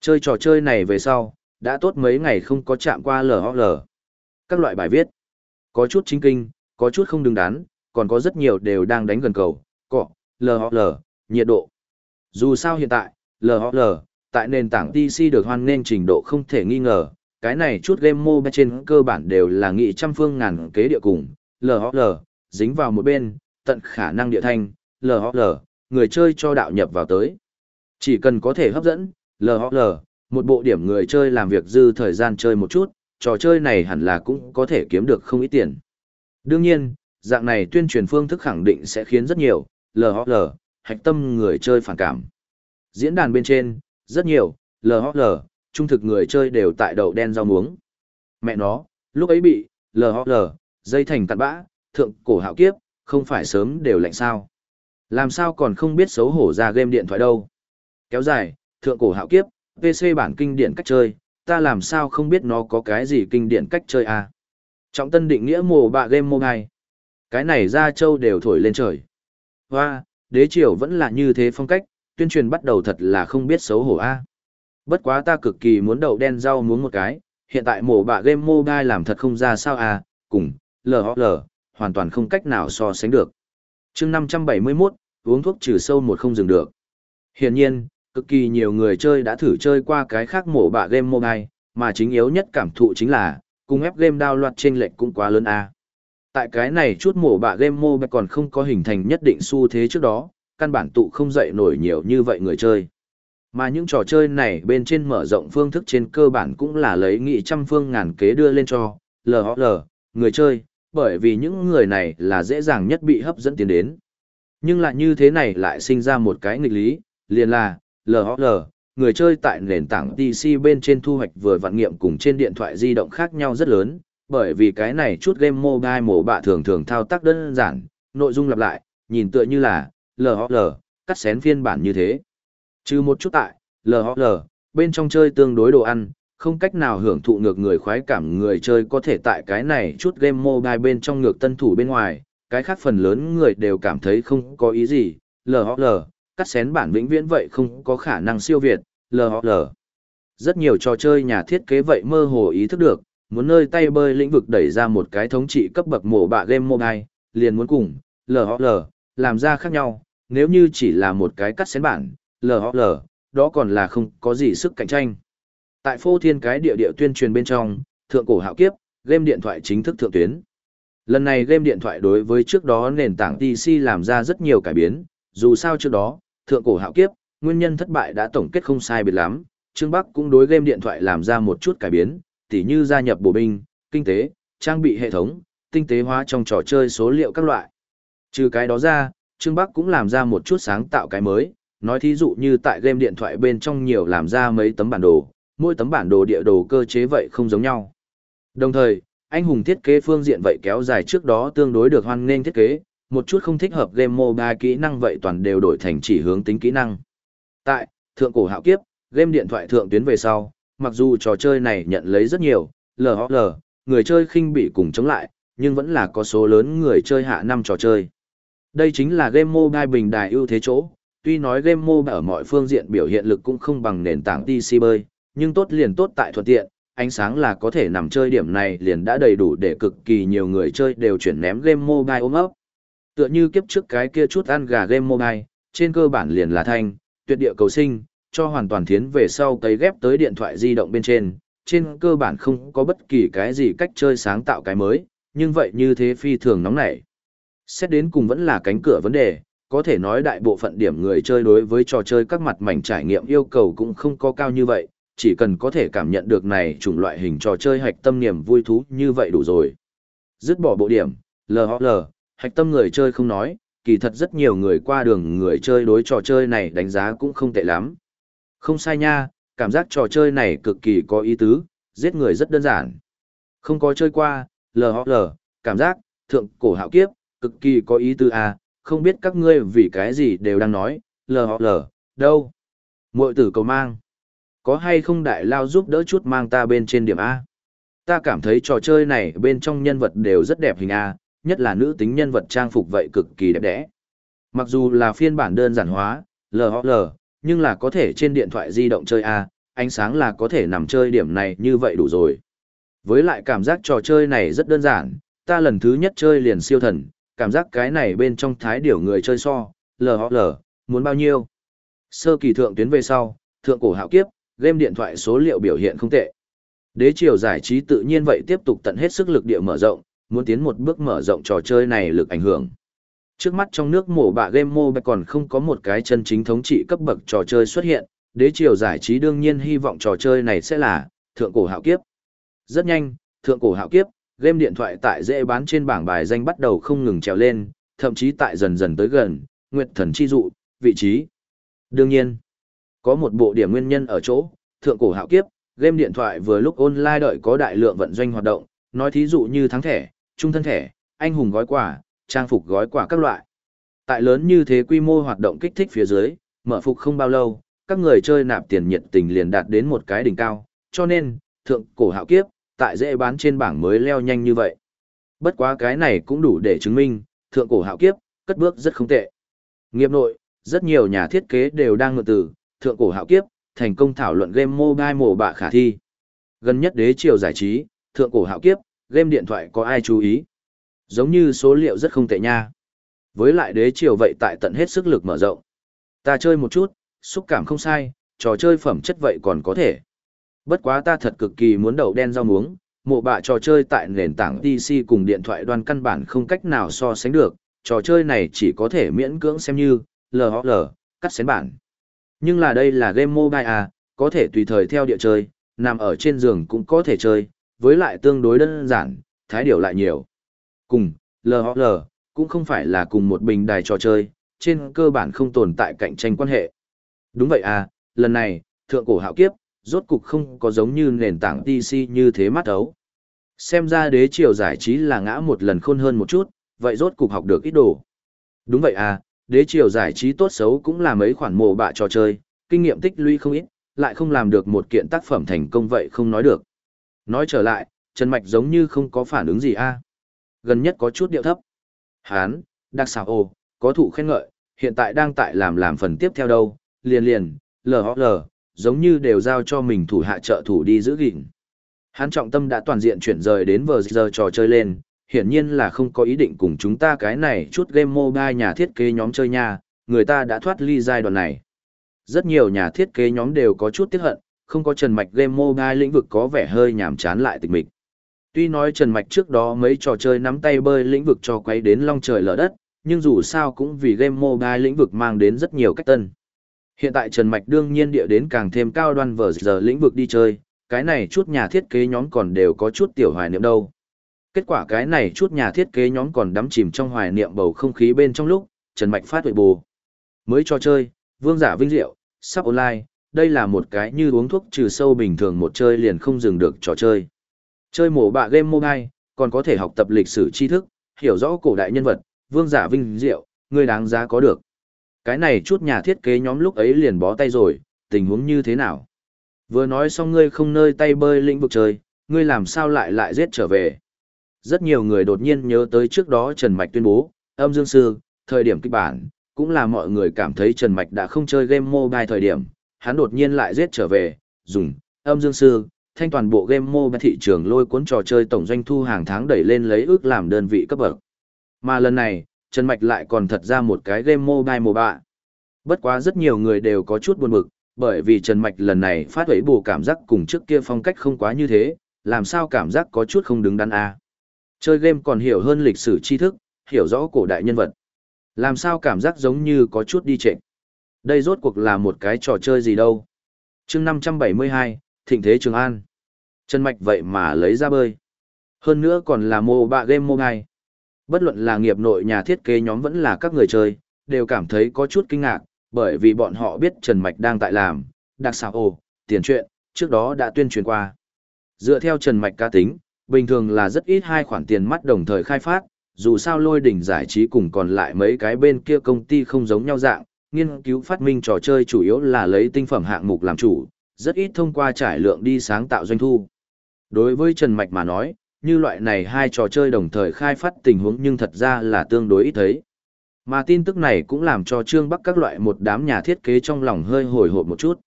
Chơi trò chơi này về sau, đã tốt mấy ngày không có chạm qua LOL. Các loại bài viết, có chút chính kinh, có chút không đứng đắn, còn có rất nhiều đều đang đánh gần cầu, cọ, LOL, nhiệt độ. Dù sao hiện tại, LOL, tại nền tảng PC được hoan nên trình độ không thể nghi ngờ, cái này chút game mobile trên cơ bản đều là nghị trăm phương ngàn kế địa cùng, LOL, dính vào một bên, tận khả năng địa thanh, lhl người chơi cho đạo nhập vào tới. Chỉ cần có thể hấp dẫn, lhl một bộ điểm người chơi làm việc dư thời gian chơi một chút, trò chơi này hẳn là cũng có thể kiếm được không ít tiền. Đương nhiên, dạng này tuyên truyền phương thức khẳng định sẽ khiến rất nhiều, lhl hạch tâm người chơi phản cảm. Diễn đàn bên trên, rất nhiều, lhl trung thực người chơi đều tại đầu đen rau muống. Mẹ nó, lúc ấy bị, lhl dây thành cặn bã, thượng cổ hạo kiếp, không phải sớm đều lạnh sao. Làm sao còn không biết xấu hổ ra game điện thoại đâu. Kéo dài, thượng cổ hạo kiếp, PC bản kinh điển cách chơi, ta làm sao không biết nó có cái gì kinh điển cách chơi à. Trọng tân định nghĩa mồ bạ game mobile. Cái này ra châu đều thổi lên trời. Hoa, đế triều vẫn là như thế phong cách, tuyên truyền bắt đầu thật là không biết xấu hổ a. Bất quá ta cực kỳ muốn đậu đen rau muốn một cái, hiện tại mổ bạ game mobile làm thật không ra sao à, cùng, lờ lờ hoàn toàn không cách nào so sánh được. chương 571, uống thuốc trừ sâu một không dừng được. Hiển nhiên, cực kỳ nhiều người chơi đã thử chơi qua cái khác mổ bạ game mobile, mà chính yếu nhất cảm thụ chính là, cùng ép game đao loạt trên lệnh cũng quá lớn a. Tại cái này chút mổ bạ game mobile còn không có hình thành nhất định xu thế trước đó, căn bản tụ không dậy nổi nhiều như vậy người chơi. Mà những trò chơi này bên trên mở rộng phương thức trên cơ bản cũng là lấy nghị trăm phương ngàn kế đưa lên cho LOL, người chơi, bởi vì những người này là dễ dàng nhất bị hấp dẫn tiến đến. Nhưng lại như thế này lại sinh ra một cái nghịch lý, liền là LOL, người chơi tại nền tảng PC bên trên thu hoạch vừa vạn nghiệm cùng trên điện thoại di động khác nhau rất lớn, bởi vì cái này chút game mobile mổ bạ thường thường thao tác đơn giản, nội dung lặp lại, nhìn tựa như là LOL, cắt xén phiên bản như thế. Chứ một chút tại, LOL, bên trong chơi tương đối đồ ăn, không cách nào hưởng thụ ngược người khoái cảm người chơi có thể tại cái này chút game mobile bên trong ngược tân thủ bên ngoài, cái khác phần lớn người đều cảm thấy không có ý gì, LOL, cắt xén bản vĩnh viễn vậy không có khả năng siêu việt, LOL. Rất nhiều trò chơi nhà thiết kế vậy mơ hồ ý thức được, muốn nơi tay bơi lĩnh vực đẩy ra một cái thống trị cấp bậc mổ bạ game mobile, liền muốn cùng, LOL, làm ra khác nhau, nếu như chỉ là một cái cắt xén bản, LOL, đó còn là không có gì sức cạnh tranh. Tại phô thiên cái địa địa tuyên truyền bên trong, thượng cổ hạo kiếp, game điện thoại chính thức thượng tuyến. Lần này game điện thoại đối với trước đó nền tảng PC làm ra rất nhiều cải biến, dù sao trước đó, thượng cổ hạo kiếp, nguyên nhân thất bại đã tổng kết không sai biệt lắm, Trương Bắc cũng đối game điện thoại làm ra một chút cải biến, tỉ như gia nhập bộ binh, kinh tế, trang bị hệ thống, tinh tế hóa trong trò chơi số liệu các loại. Trừ cái đó ra, Trương Bắc cũng làm ra một chút sáng tạo cái mới, nói thí dụ như tại game điện thoại bên trong nhiều làm ra mấy tấm bản đồ, mỗi tấm bản đồ địa đồ cơ chế vậy không giống nhau. Đồng thời, anh hùng thiết kế phương diện vậy kéo dài trước đó tương đối được hoan nghênh thiết kế, một chút không thích hợp game mobile kỹ năng vậy toàn đều đổi thành chỉ hướng tính kỹ năng. Tại, thượng cổ hạo kiếp, game điện thoại thượng tuyến về sau, mặc dù trò chơi này nhận lấy rất nhiều, LOL, người chơi khinh bị cùng chống lại, nhưng vẫn là có số lớn người chơi hạ năm trò chơi. Đây chính là game mobile bình đài ưu thế chỗ, tuy nói game mobile ở mọi phương diện biểu hiện lực cũng không bằng nền tảng PC bơi, nhưng tốt liền tốt tại thuận tiện, ánh sáng là có thể nằm chơi điểm này liền đã đầy đủ để cực kỳ nhiều người chơi đều chuyển ném game mobile ôm ấp. Tựa như kiếp trước cái kia chút ăn gà game mobile, trên cơ bản liền là thanh, tuyệt địa cầu sinh, cho hoàn toàn thiến về sau cấy ghép tới điện thoại di động bên trên, trên cơ bản không có bất kỳ cái gì cách chơi sáng tạo cái mới, nhưng vậy như thế phi thường nóng nảy. Xét đến cùng vẫn là cánh cửa vấn đề, có thể nói đại bộ phận điểm người chơi đối với trò chơi các mặt mảnh trải nghiệm yêu cầu cũng không có cao như vậy, chỉ cần có thể cảm nhận được này chủng loại hình trò chơi hạch tâm niềm vui thú như vậy đủ rồi. Dứt bỏ bộ điểm, LHL, hạch tâm người chơi không nói, kỳ thật rất nhiều người qua đường người chơi đối trò chơi này đánh giá cũng không tệ lắm. Không sai nha, cảm giác trò chơi này cực kỳ có ý tứ, giết người rất đơn giản. Không có chơi qua, LHL, cảm giác, thượng cổ hạo kiếp, cực kỳ có ý tứ à, không biết các ngươi vì cái gì đều đang nói, LHL, đâu. Mội tử cầu mang. Có hay không đại lao giúp đỡ chút mang ta bên trên điểm A? Ta cảm thấy trò chơi này bên trong nhân vật đều rất đẹp hình A, nhất là nữ tính nhân vật trang phục vậy cực kỳ đẹp đẽ. Mặc dù là phiên bản đơn giản hóa, LOL, nhưng là có thể trên điện thoại di động chơi A, ánh sáng là có thể nằm chơi điểm này như vậy đủ rồi. Với lại cảm giác trò chơi này rất đơn giản, ta lần thứ nhất chơi liền siêu thần, cảm giác cái này bên trong thái điểu người chơi so, LHL, muốn bao nhiêu? Sơ kỳ thượng tuyến về sau, thượng cổ hạo kiếp, game điện thoại số liệu biểu hiện không tệ. Đế triều giải trí tự nhiên vậy tiếp tục tận hết sức lực địa mở rộng, muốn tiến một bước mở rộng trò chơi này lực ảnh hưởng. Trước mắt trong nước mổ bạ game mobile còn không có một cái chân chính thống trị cấp bậc trò chơi xuất hiện, đế triều giải trí đương nhiên hy vọng trò chơi này sẽ là thượng cổ hạo kiếp. Rất nhanh, thượng cổ hạo kiếp, game điện thoại tại dễ bán trên bảng bài danh bắt đầu không ngừng trèo lên, thậm chí tại dần dần tới gần, nguyệt thần chi dụ, vị trí. Đương nhiên, có một bộ điểm nguyên nhân ở chỗ, thượng cổ hạo kiếp, game điện thoại vừa lúc online đợi có đại lượng vận doanh hoạt động, nói thí dụ như thắng thẻ, trung thân thẻ, anh hùng gói quà, trang phục gói quà các loại. Tại lớn như thế quy mô hoạt động kích thích phía dưới, mở phục không bao lâu, các người chơi nạp tiền nhiệt tình liền đạt đến một cái đỉnh cao, cho nên, thượng cổ hạo kiếp, tại dễ bán trên bảng mới leo nhanh như vậy. Bất quá cái này cũng đủ để chứng minh, thượng cổ hạo kiếp, cất bước rất không tệ. Nghiệp nội, rất nhiều nhà thiết kế đều đang ngược từ, thượng cổ hạo kiếp, thành công thảo luận game mobile mổ bạ khả thi. Gần nhất đế triều giải trí, thượng cổ hạo kiếp, game điện thoại có ai chú ý? Giống như số liệu rất không tệ nha. Với lại đế triều vậy tại tận hết sức lực mở rộng. Ta chơi một chút, xúc cảm không sai, trò chơi phẩm chất vậy còn có thể. Bất quá ta thật cực kỳ muốn đậu đen rau muống, mộ bạ trò chơi tại nền tảng PC cùng điện thoại đoan căn bản không cách nào so sánh được, trò chơi này chỉ có thể miễn cưỡng xem như LHL, cắt xén bản. Nhưng là đây là game mobile à, có thể tùy thời theo địa chơi, nằm ở trên giường cũng có thể chơi, với lại tương đối đơn giản, thái điều lại nhiều. Cùng, LHL, cũng không phải là cùng một bình đài trò chơi, trên cơ bản không tồn tại cạnh tranh quan hệ. Đúng vậy à, lần này, thượng cổ hạo kiếp, rốt cục không có giống như nền tảng PC như thế mắt ấu. Xem ra đế triều giải trí là ngã một lần khôn hơn một chút, vậy rốt cục học được ít đồ. Đúng vậy à, đế triều giải trí tốt xấu cũng là mấy khoản mồ bạ trò chơi, kinh nghiệm tích lũy không ít, lại không làm được một kiện tác phẩm thành công vậy không nói được. Nói trở lại, Trần Mạch giống như không có phản ứng gì a Gần nhất có chút điệu thấp. Hán, đặc xảo ồ, có thủ khen ngợi, hiện tại đang tại làm làm phần tiếp theo đâu, liền liền, lờ lờ, giống như đều giao cho mình thủ hạ trợ thủ đi giữ gìn. Hắn trọng tâm đã toàn diện chuyển rời đến vờ giờ trò chơi lên, hiển nhiên là không có ý định cùng chúng ta cái này chút game mobile nhà thiết kế nhóm chơi nha, người ta đã thoát ly giai đoạn này. Rất nhiều nhà thiết kế nhóm đều có chút tiếc hận, không có Trần Mạch game mobile lĩnh vực có vẻ hơi nhàm chán lại tịch mịch. Tuy nói Trần Mạch trước đó mấy trò chơi nắm tay bơi lĩnh vực cho quay đến long trời lở đất, nhưng dù sao cũng vì game mobile lĩnh vực mang đến rất nhiều cách tân. Hiện tại Trần Mạch đương nhiên địa đến càng thêm cao đoan vở giờ lĩnh vực đi chơi, cái này chút nhà thiết kế nhóm còn đều có chút tiểu hoài niệm đâu. Kết quả cái này chút nhà thiết kế nhóm còn đắm chìm trong hoài niệm bầu không khí bên trong lúc, Trần Mạch phát huệ bù. Mới cho chơi, vương giả vinh diệu, sắp online, đây là một cái như uống thuốc trừ sâu bình thường một chơi liền không dừng được trò chơi. Chơi mổ bạ game mobile, còn có thể học tập lịch sử tri thức, hiểu rõ cổ đại nhân vật, vương giả vinh diệu, người đáng giá có được. Cái này chút nhà thiết kế nhóm lúc ấy liền bó tay rồi, tình huống như thế nào? Vừa nói xong ngươi không nơi tay bơi lĩnh vực chơi, ngươi làm sao lại lại giết trở về? Rất nhiều người đột nhiên nhớ tới trước đó Trần Mạch tuyên bố, âm dương sư, thời điểm kịch bản, cũng là mọi người cảm thấy Trần Mạch đã không chơi game mobile thời điểm, hắn đột nhiên lại giết trở về, dùng âm dương sư, thanh toàn bộ game mobile thị trường lôi cuốn trò chơi tổng doanh thu hàng tháng đẩy lên lấy ước làm đơn vị cấp bậc. Mà lần này, Trần Mạch lại còn thật ra một cái game mobile mobile. Bất quá rất nhiều người đều có chút buồn bực, bởi vì Trần Mạch lần này phát huấy bù cảm giác cùng trước kia phong cách không quá như thế, làm sao cảm giác có chút không đứng đắn a à. Chơi game còn hiểu hơn lịch sử tri thức, hiểu rõ cổ đại nhân vật. Làm sao cảm giác giống như có chút đi trệnh. Đây rốt cuộc là một cái trò chơi gì đâu. chương 572, thịnh thế Trường An. Trần Mạch vậy mà lấy ra bơi. Hơn nữa còn là mô bạ game mô ngay Bất luận là nghiệp nội nhà thiết kế nhóm vẫn là các người chơi, đều cảm thấy có chút kinh ngạc, bởi vì bọn họ biết Trần Mạch đang tại làm, đặc xào ồ, tiền chuyện trước đó đã tuyên truyền qua. Dựa theo Trần Mạch ca tính, bình thường là rất ít hai khoản tiền mắt đồng thời khai phát, dù sao lôi đỉnh giải trí cùng còn lại mấy cái bên kia công ty không giống nhau dạng, nghiên cứu phát minh trò chơi chủ yếu là lấy tinh phẩm hạng mục làm chủ, rất ít thông qua trải lượng đi sáng tạo doanh thu. Đối với Trần Mạch mà nói, như loại này hai trò chơi đồng thời khai phát tình huống nhưng thật ra là tương đối ít thấy. Mà tin tức này cũng làm cho Trương Bắc các loại một đám nhà thiết kế trong lòng hơi hồi hộp một chút.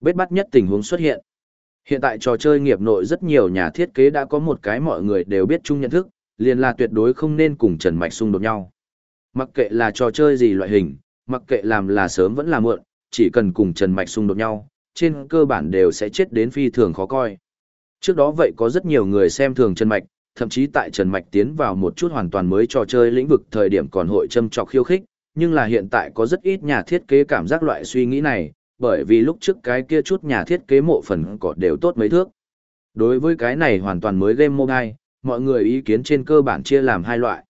Bết bắt nhất tình huống xuất hiện. Hiện tại trò chơi nghiệp nội rất nhiều nhà thiết kế đã có một cái mọi người đều biết chung nhận thức, liền là tuyệt đối không nên cùng Trần Mạch xung đột nhau. Mặc kệ là trò chơi gì loại hình, mặc kệ làm là sớm vẫn là muộn, chỉ cần cùng Trần Mạch xung đột nhau, trên cơ bản đều sẽ chết đến phi thường khó coi. Trước đó vậy có rất nhiều người xem thường Trần Mạch, thậm chí tại Trần Mạch tiến vào một chút hoàn toàn mới trò chơi lĩnh vực thời điểm còn hội châm trọc khiêu khích, nhưng là hiện tại có rất ít nhà thiết kế cảm giác loại suy nghĩ này, bởi vì lúc trước cái kia chút nhà thiết kế mộ phần cỏ đều tốt mấy thước. Đối với cái này hoàn toàn mới game mobile, mọi người ý kiến trên cơ bản chia làm hai loại.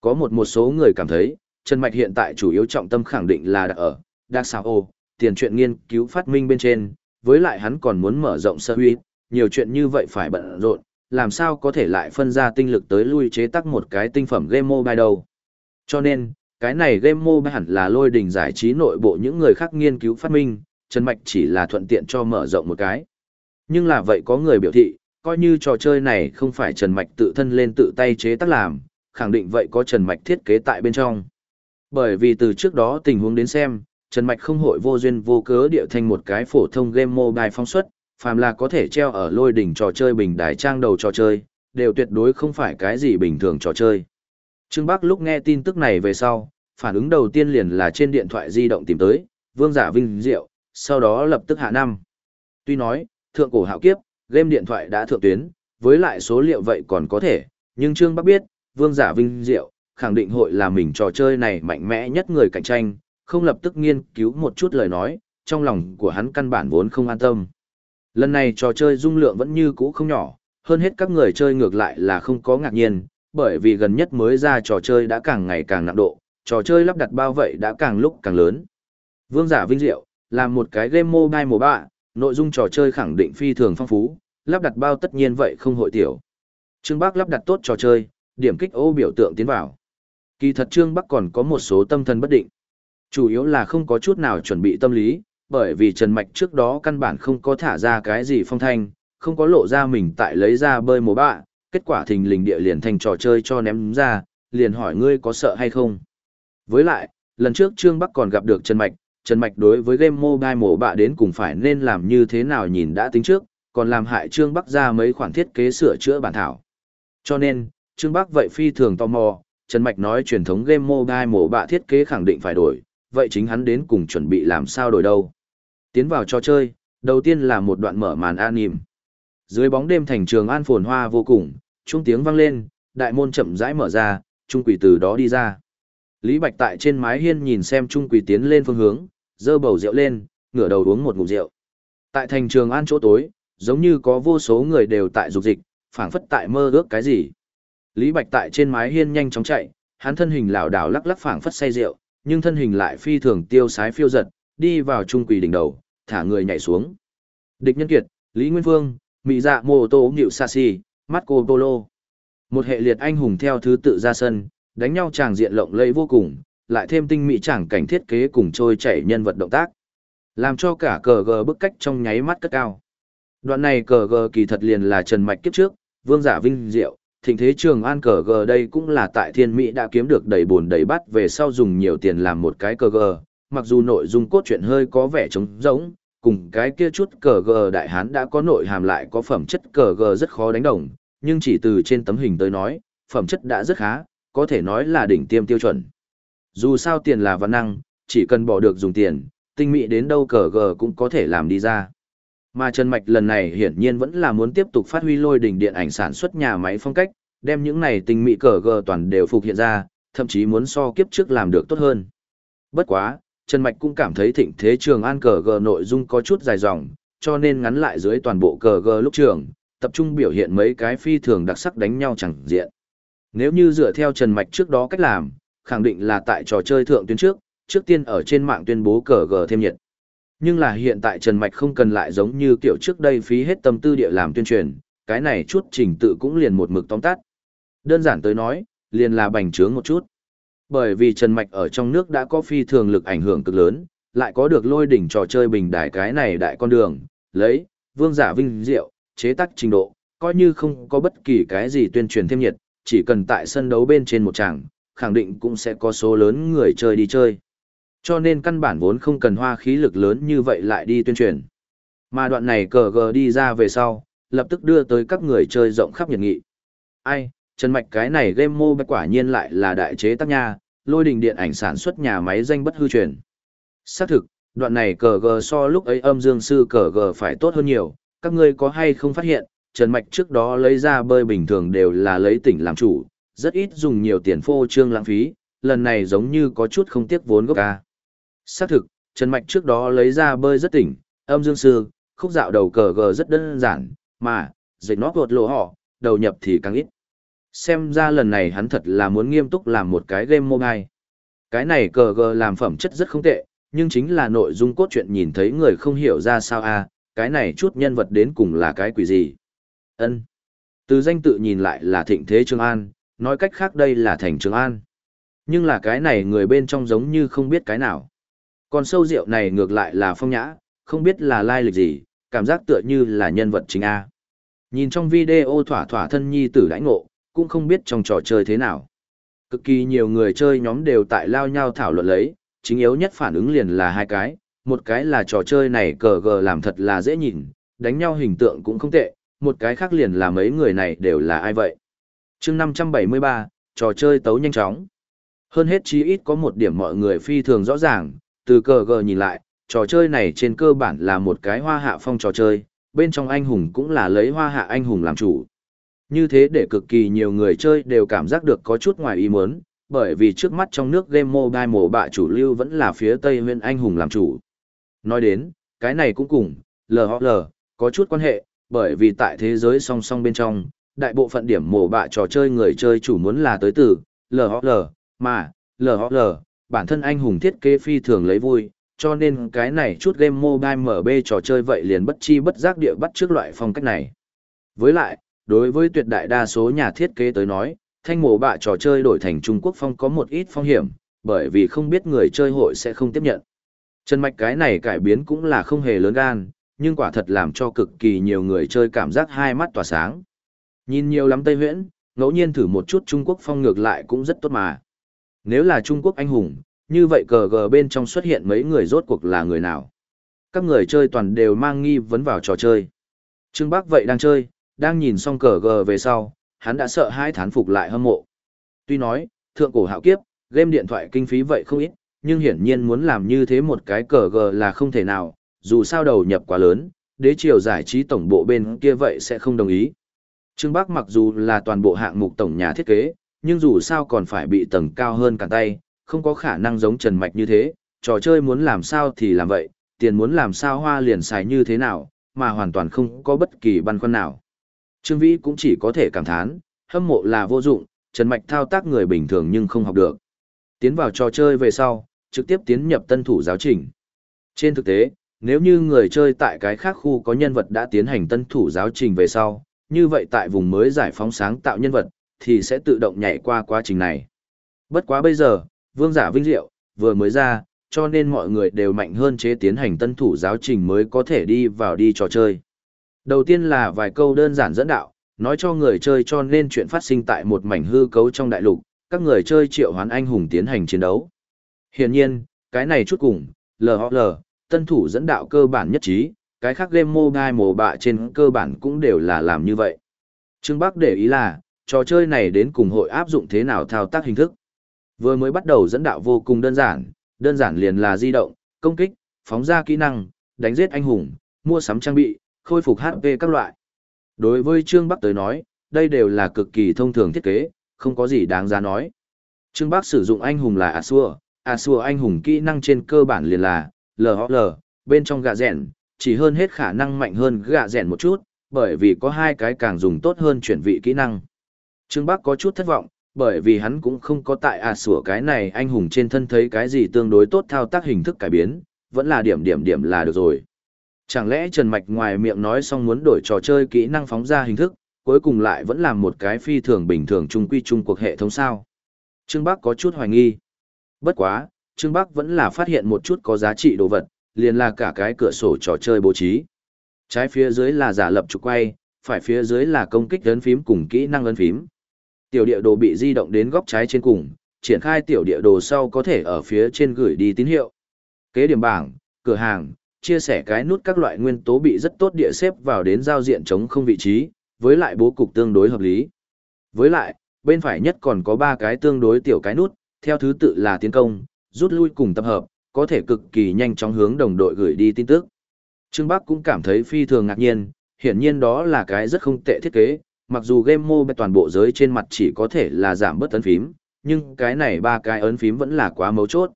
Có một một số người cảm thấy, Trần Mạch hiện tại chủ yếu trọng tâm khẳng định là đặt ở, Dark Sao tiền chuyện nghiên cứu phát minh bên trên, với lại hắn còn muốn mở rộng sơ huy, nhiều chuyện như vậy phải bận rộn, làm sao có thể lại phân ra tinh lực tới lui chế tác một cái tinh phẩm game mobile đâu. Cho nên, cái này game mobile hẳn là lôi đình giải trí nội bộ những người khác nghiên cứu phát minh, Trần Mạch chỉ là thuận tiện cho mở rộng một cái. Nhưng là vậy có người biểu thị, coi như trò chơi này không phải Trần Mạch tự thân lên tự tay chế tác làm, khẳng định vậy có Trần Mạch thiết kế tại bên trong. Bởi vì từ trước đó tình huống đến xem, Trần Mạch không hội vô duyên vô cớ địa thành một cái phổ thông game mobile phong suất, phàm là có thể treo ở lôi đỉnh trò chơi bình đài trang đầu trò chơi, đều tuyệt đối không phải cái gì bình thường trò chơi. Trương Bắc lúc nghe tin tức này về sau, phản ứng đầu tiên liền là trên điện thoại di động tìm tới, Vương Giả Vinh Diệu, sau đó lập tức hạ năm. Tuy nói, thượng cổ hạo kiếp, game điện thoại đã thượng tuyến, với lại số liệu vậy còn có thể, nhưng Trương Bắc biết, Vương Giả Vinh Diệu, khẳng định hội là mình trò chơi này mạnh mẽ nhất người cạnh tranh, không lập tức nghiên cứu một chút lời nói, trong lòng của hắn căn bản vốn không an tâm. Lần này trò chơi dung lượng vẫn như cũ không nhỏ, hơn hết các người chơi ngược lại là không có ngạc nhiên, bởi vì gần nhất mới ra trò chơi đã càng ngày càng nặng độ, trò chơi lắp đặt bao vậy đã càng lúc càng lớn. Vương giả vinh diệu, là một cái game mobile MOBA, nội dung trò chơi khẳng định phi thường phong phú, lắp đặt bao tất nhiên vậy không hội tiểu. Trương Bắc lắp đặt tốt trò chơi, điểm kích ô biểu tượng tiến vào. Kỳ thật Trương Bắc còn có một số tâm thần bất định. Chủ yếu là không có chút nào chuẩn bị tâm lý, bởi vì Trần Mạch trước đó căn bản không có thả ra cái gì phong thanh, không có lộ ra mình tại lấy ra bơi mùa bạ, kết quả thình lình địa liền thành trò chơi cho ném ra, liền hỏi ngươi có sợ hay không. Với lại, lần trước Trương Bắc còn gặp được Trần Mạch, Trần Mạch đối với game mobile mổ bạ đến cùng phải nên làm như thế nào nhìn đã tính trước, còn làm hại Trương Bắc ra mấy khoản thiết kế sửa chữa bản thảo. Cho nên, Trương Bắc vậy phi thường tò mò, Trần Mạch nói truyền thống game mobile mổ bạ thiết kế khẳng định phải đổi, vậy chính hắn đến cùng chuẩn bị làm sao đổi đâu. Tiến vào trò chơi, đầu tiên là một đoạn mở màn an nìm. Dưới bóng đêm thành trường an phồn hoa vô cùng, trung tiếng vang lên, đại môn chậm rãi mở ra, trung quỷ từ đó đi ra. Lý Bạch tại trên mái hiên nhìn xem trung quỷ tiến lên phương hướng, dơ bầu rượu lên, ngửa đầu uống một ngụm rượu. Tại thành trường an chỗ tối, giống như có vô số người đều tại dục dịch, phảng phất tại mơ ước cái gì. Lý Bạch tại trên mái hiên nhanh chóng chạy, hắn thân hình lảo đảo lắc lắc phảng phất say rượu, nhưng thân hình lại phi thường tiêu sái phiêu giật, đi vào trung quỳ đỉnh đầu, thả người nhảy xuống. Địch nhân kiệt, Lý Nguyên Vương, Mỹ dạ mô tô Nhiệu Sa Si, Marco Polo. Một hệ liệt anh hùng theo thứ tự ra sân, đánh nhau tràng diện lộng lẫy vô cùng, lại thêm tinh mỹ chẳng cảnh thiết kế cùng trôi chảy nhân vật động tác. Làm cho cả cờ gờ bức cách trong nháy mắt cất cao. Đoạn này cờ gờ kỳ thật liền là Trần Mạch kiếp trước, Vương Giả Vinh Diệu, thịnh thế trường an cờ gờ đây cũng là tại thiên mỹ đã kiếm được đầy bồn đầy bắt về sau dùng nhiều tiền làm một cái cờ gờ, mặc dù nội dung cốt truyện hơi có vẻ trống rỗng, cùng cái kia chút cờ gờ đại hán đã có nội hàm lại có phẩm chất cờ gờ rất khó đánh đồng, nhưng chỉ từ trên tấm hình tới nói, phẩm chất đã rất khá, có thể nói là đỉnh tiêm tiêu chuẩn. Dù sao tiền là văn năng, chỉ cần bỏ được dùng tiền, tinh mỹ đến đâu cờ gờ cũng có thể làm đi ra. Mà Trần Mạch lần này hiển nhiên vẫn là muốn tiếp tục phát huy lôi đỉnh điện ảnh sản xuất nhà máy phong cách, đem những này tinh mỹ cờ gờ toàn đều phục hiện ra, thậm chí muốn so kiếp trước làm được tốt hơn. Bất quá, Trần Mạch cũng cảm thấy thịnh thế trường an cờ gờ nội dung có chút dài dòng, cho nên ngắn lại dưới toàn bộ cờ gờ lúc trường, tập trung biểu hiện mấy cái phi thường đặc sắc đánh nhau chẳng diện. Nếu như dựa theo Trần Mạch trước đó cách làm, khẳng định là tại trò chơi thượng tuyến trước, trước tiên ở trên mạng tuyên bố cờ gờ thêm nhiệt. Nhưng là hiện tại Trần Mạch không cần lại giống như kiểu trước đây phí hết tâm tư địa làm tuyên truyền, cái này chút trình tự cũng liền một mực tóm tắt. Đơn giản tới nói, liền là bành trướng một chút. Bởi vì Trần Mạch ở trong nước đã có phi thường lực ảnh hưởng cực lớn, lại có được lôi đỉnh trò chơi bình đại cái này đại con đường, lấy, vương giả vinh diệu, chế tác trình độ, coi như không có bất kỳ cái gì tuyên truyền thêm nhiệt, chỉ cần tại sân đấu bên trên một tràng, khẳng định cũng sẽ có số lớn người chơi đi chơi. Cho nên căn bản vốn không cần hoa khí lực lớn như vậy lại đi tuyên truyền. Mà đoạn này cờ gờ đi ra về sau, lập tức đưa tới các người chơi rộng khắp nhiệt nghị. Ai, Trần Mạch cái này game mobile quả nhiên lại là đại chế tác nha, lôi đình điện ảnh sản xuất nhà máy danh bất hư truyền. Xác thực, đoạn này cờ gờ so lúc ấy âm dương sư cờ gờ phải tốt hơn nhiều, các ngươi có hay không phát hiện, Trần Mạch trước đó lấy ra bơi bình thường đều là lấy tỉnh làm chủ, rất ít dùng nhiều tiền phô trương lãng phí, lần này giống như có chút không tiếc vốn gốc ca. Xác thực, Trần Mạch trước đó lấy ra bơi rất tỉnh, âm dương sư, khúc dạo đầu cờ gờ rất đơn giản, mà, dịch nó vượt lộ họ, đầu nhập thì càng ít. Xem ra lần này hắn thật là muốn nghiêm túc làm một cái game mobile. Cái này cờ gờ làm phẩm chất rất không tệ, nhưng chính là nội dung cốt truyện nhìn thấy người không hiểu ra sao a cái này chút nhân vật đến cùng là cái quỷ gì. ân Từ danh tự nhìn lại là thịnh thế Trương An, nói cách khác đây là thành Trường An. Nhưng là cái này người bên trong giống như không biết cái nào. Còn sâu rượu này ngược lại là phong nhã, không biết là lai lịch gì, cảm giác tựa như là nhân vật chính A. Nhìn trong video thỏa thỏa thân nhi tử đãi ngộ, cũng không biết trong trò chơi thế nào. Cực kỳ nhiều người chơi nhóm đều tại lao nhau thảo luận lấy, chính yếu nhất phản ứng liền là hai cái, một cái là trò chơi này cờ gờ làm thật là dễ nhìn, đánh nhau hình tượng cũng không tệ, một cái khác liền là mấy người này đều là ai vậy chương 573, trò chơi tấu nhanh chóng. Hơn hết chí ít có một điểm mọi người phi thường rõ ràng, từ cờ gờ nhìn lại, trò chơi này trên cơ bản là một cái hoa hạ phong trò chơi, bên trong anh hùng cũng là lấy hoa hạ anh hùng làm chủ. Như thế để cực kỳ nhiều người chơi đều cảm giác được có chút ngoài ý muốn, bởi vì trước mắt trong nước game mobile mổ bạ chủ lưu vẫn là phía Tây huyện anh hùng làm chủ. Nói đến, cái này cũng cùng, lờ có chút quan hệ, bởi vì tại thế giới song song bên trong, đại bộ phận điểm mổ bạ trò chơi người chơi chủ muốn là tới từ LHL, mà LHL, bản thân anh hùng thiết kế phi thường lấy vui, cho nên cái này chút game mobile MB trò chơi vậy liền bất chi bất giác địa bắt trước loại phong cách này. Với lại, đối với tuyệt đại đa số nhà thiết kế tới nói, thanh mổ bạ trò chơi đổi thành Trung Quốc phong có một ít phong hiểm, bởi vì không biết người chơi hội sẽ không tiếp nhận. Trần Mạch cái này cải biến cũng là không hề lớn gan, nhưng quả thật làm cho cực kỳ nhiều người chơi cảm giác hai mắt tỏa sáng. Nhìn nhiều lắm Tây Huyễn, ngẫu nhiên thử một chút Trung Quốc phong ngược lại cũng rất tốt mà. Nếu là Trung Quốc anh hùng, như vậy cờ gờ bên trong xuất hiện mấy người rốt cuộc là người nào? Các người chơi toàn đều mang nghi vấn vào trò chơi. Trương Bác vậy đang chơi, đang nhìn xong cờ gờ về sau, hắn đã sợ hai thán phục lại hâm mộ. Tuy nói, thượng cổ hạo kiếp, game điện thoại kinh phí vậy không ít, nhưng hiển nhiên muốn làm như thế một cái cờ gờ là không thể nào, dù sao đầu nhập quá lớn, đế triều giải trí tổng bộ bên kia vậy sẽ không đồng ý. Trương Bắc mặc dù là toàn bộ hạng mục tổng nhà thiết kế, nhưng dù sao còn phải bị tầng cao hơn cả tay, không có khả năng giống Trần Mạch như thế, trò chơi muốn làm sao thì làm vậy, tiền muốn làm sao hoa liền xài như thế nào, mà hoàn toàn không có bất kỳ băn khoăn nào. Trương Vĩ cũng chỉ có thể cảm thán, hâm mộ là vô dụng, Trần Mạch thao tác người bình thường nhưng không học được. Tiến vào trò chơi về sau, trực tiếp tiến nhập tân thủ giáo trình. Trên thực tế, nếu như người chơi tại cái khác khu có nhân vật đã tiến hành tân thủ giáo trình về sau, như vậy tại vùng mới giải phóng sáng tạo nhân vật, thì sẽ tự động nhảy qua quá trình này. Bất quá bây giờ, vương giả vinh diệu, vừa mới ra, cho nên mọi người đều mạnh hơn chế tiến hành tân thủ giáo trình mới có thể đi vào đi trò chơi. Đầu tiên là vài câu đơn giản dẫn đạo, nói cho người chơi cho nên chuyện phát sinh tại một mảnh hư cấu trong đại lục, các người chơi triệu hoán anh hùng tiến hành chiến đấu. Hiển nhiên, cái này chút cùng, LHL, tân thủ dẫn đạo cơ bản nhất trí, cái khác game mobile mồ bạ trên cơ bản cũng đều là làm như vậy. Trương Bắc để ý là, trò chơi này đến cùng hội áp dụng thế nào thao tác hình thức. Vừa mới bắt đầu dẫn đạo vô cùng đơn giản, đơn giản liền là di động, công kích, phóng ra kỹ năng, đánh giết anh hùng, mua sắm trang bị, khôi phục HP các loại. Đối với Trương Bắc tới nói, đây đều là cực kỳ thông thường thiết kế, không có gì đáng giá nói. Trương Bắc sử dụng anh hùng là Asua, Asua anh hùng kỹ năng trên cơ bản liền là LHL, bên trong gạ rèn, chỉ hơn hết khả năng mạnh hơn gạ rèn một chút, bởi vì có hai cái càng dùng tốt hơn chuyển vị kỹ năng. Trương Bắc có chút thất vọng, bởi vì hắn cũng không có tại à sủa cái này anh hùng trên thân thấy cái gì tương đối tốt thao tác hình thức cải biến, vẫn là điểm điểm điểm là được rồi. Chẳng lẽ Trần Mạch ngoài miệng nói xong muốn đổi trò chơi kỹ năng phóng ra hình thức, cuối cùng lại vẫn làm một cái phi thường bình thường trung quy trung cuộc hệ thống sao? Trương Bắc có chút hoài nghi. Bất quá, Trương Bắc vẫn là phát hiện một chút có giá trị đồ vật, liền là cả cái cửa sổ trò chơi bố trí. Trái phía dưới là giả lập trục quay, phải phía dưới là công kích ấn phím cùng kỹ năng ấn phím. Tiểu địa đồ bị di động đến góc trái trên cùng, triển khai tiểu địa đồ sau có thể ở phía trên gửi đi tín hiệu. Kế điểm bảng, cửa hàng, chia sẻ cái nút các loại nguyên tố bị rất tốt địa xếp vào đến giao diện chống không vị trí, với lại bố cục tương đối hợp lý. Với lại, bên phải nhất còn có ba cái tương đối tiểu cái nút, theo thứ tự là tiến công, rút lui cùng tập hợp, có thể cực kỳ nhanh chóng hướng đồng đội gửi đi tin tức. Trương Bắc cũng cảm thấy phi thường ngạc nhiên, hiển nhiên đó là cái rất không tệ thiết kế, mặc dù game mobile toàn bộ giới trên mặt chỉ có thể là giảm bớt ấn phím, nhưng cái này ba cái ấn phím vẫn là quá mấu chốt.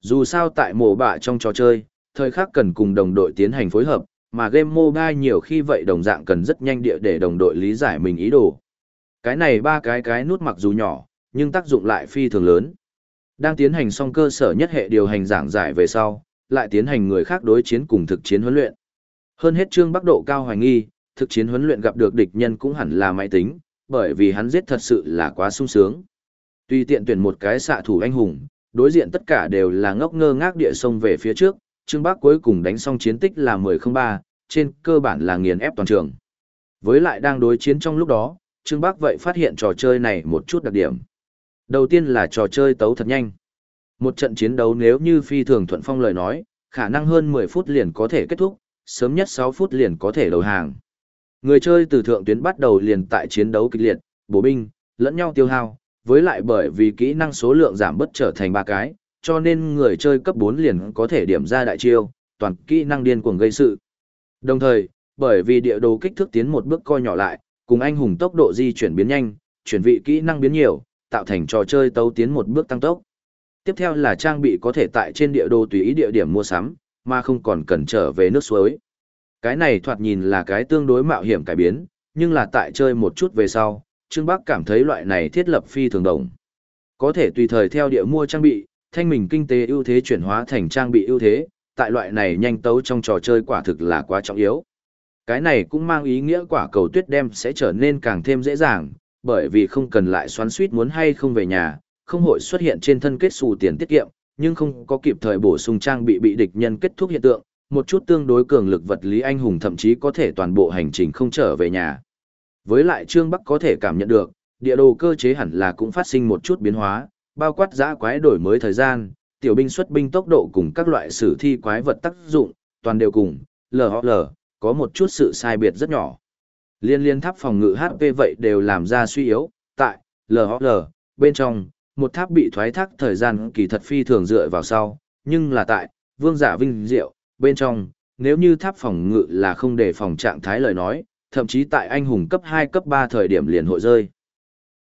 Dù sao tại mổ bạ trong trò chơi, thời khắc cần cùng đồng đội tiến hành phối hợp, mà game mobile nhiều khi vậy đồng dạng cần rất nhanh địa để đồng đội lý giải mình ý đồ. Cái này ba cái cái nút mặc dù nhỏ, nhưng tác dụng lại phi thường lớn. Đang tiến hành xong cơ sở nhất hệ điều hành giảng giải về sau, lại tiến hành người khác đối chiến cùng thực chiến huấn luyện. Hơn hết trương bắc độ cao hoài nghi, thực chiến huấn luyện gặp được địch nhân cũng hẳn là máy tính, bởi vì hắn giết thật sự là quá sung sướng. Tuy tiện tuyển một cái xạ thủ anh hùng, đối diện tất cả đều là ngốc ngơ ngác địa sông về phía trước, Trương Bắc cuối cùng đánh xong chiến tích là 10-03, trên cơ bản là nghiền ép toàn trường. Với lại đang đối chiến trong lúc đó, Trương Bắc vậy phát hiện trò chơi này một chút đặc điểm. Đầu tiên là trò chơi tấu thật nhanh. Một trận chiến đấu nếu như phi thường thuận phong lời nói, khả năng hơn 10 phút liền có thể kết thúc, sớm nhất 6 phút liền có thể đầu hàng. Người chơi từ thượng tuyến bắt đầu liền tại chiến đấu kịch liệt, bổ binh, lẫn nhau tiêu hao, với lại bởi vì kỹ năng số lượng giảm bất trở thành ba cái, cho nên người chơi cấp 4 liền có thể điểm ra đại chiêu, toàn kỹ năng điên cuồng gây sự. Đồng thời, bởi vì địa đồ kích thước tiến một bước coi nhỏ lại, cùng anh hùng tốc độ di chuyển biến nhanh, chuyển vị kỹ năng biến nhiều, tạo thành trò chơi tấu tiến một bước tăng tốc. Tiếp theo là trang bị có thể tại trên địa đồ tùy ý địa điểm mua sắm, mà không còn cần trở về nước suối. Cái này thoạt nhìn là cái tương đối mạo hiểm cải biến, nhưng là tại chơi một chút về sau, Trương Bắc cảm thấy loại này thiết lập phi thường đồng. Có thể tùy thời theo địa mua trang bị, thanh mình kinh tế ưu thế chuyển hóa thành trang bị ưu thế, tại loại này nhanh tấu trong trò chơi quả thực là quá trọng yếu. Cái này cũng mang ý nghĩa quả cầu tuyết đem sẽ trở nên càng thêm dễ dàng, bởi vì không cần lại xoắn suýt muốn hay không về nhà, không hội xuất hiện trên thân kết xù tiền tiết kiệm, nhưng không có kịp thời bổ sung trang bị bị địch nhân kết thúc hiện tượng, một chút tương đối cường lực vật lý anh hùng thậm chí có thể toàn bộ hành trình không trở về nhà. Với lại Trương Bắc có thể cảm nhận được, địa đồ cơ chế hẳn là cũng phát sinh một chút biến hóa, bao quát giã quái đổi mới thời gian, tiểu binh xuất binh tốc độ cùng các loại sử thi quái vật tác dụng, toàn đều cùng, lờ lờ, có một chút sự sai biệt rất nhỏ. Liên liên tháp phòng ngự HP vậy đều làm ra suy yếu, tại LHL, bên trong, một tháp bị thoái thác thời gian kỳ thật phi thường dựa vào sau, nhưng là tại, vương giả vinh diệu, bên trong, nếu như tháp phòng ngự là không để phòng trạng thái lời nói, thậm chí tại anh hùng cấp 2 cấp 3 thời điểm liền hội rơi.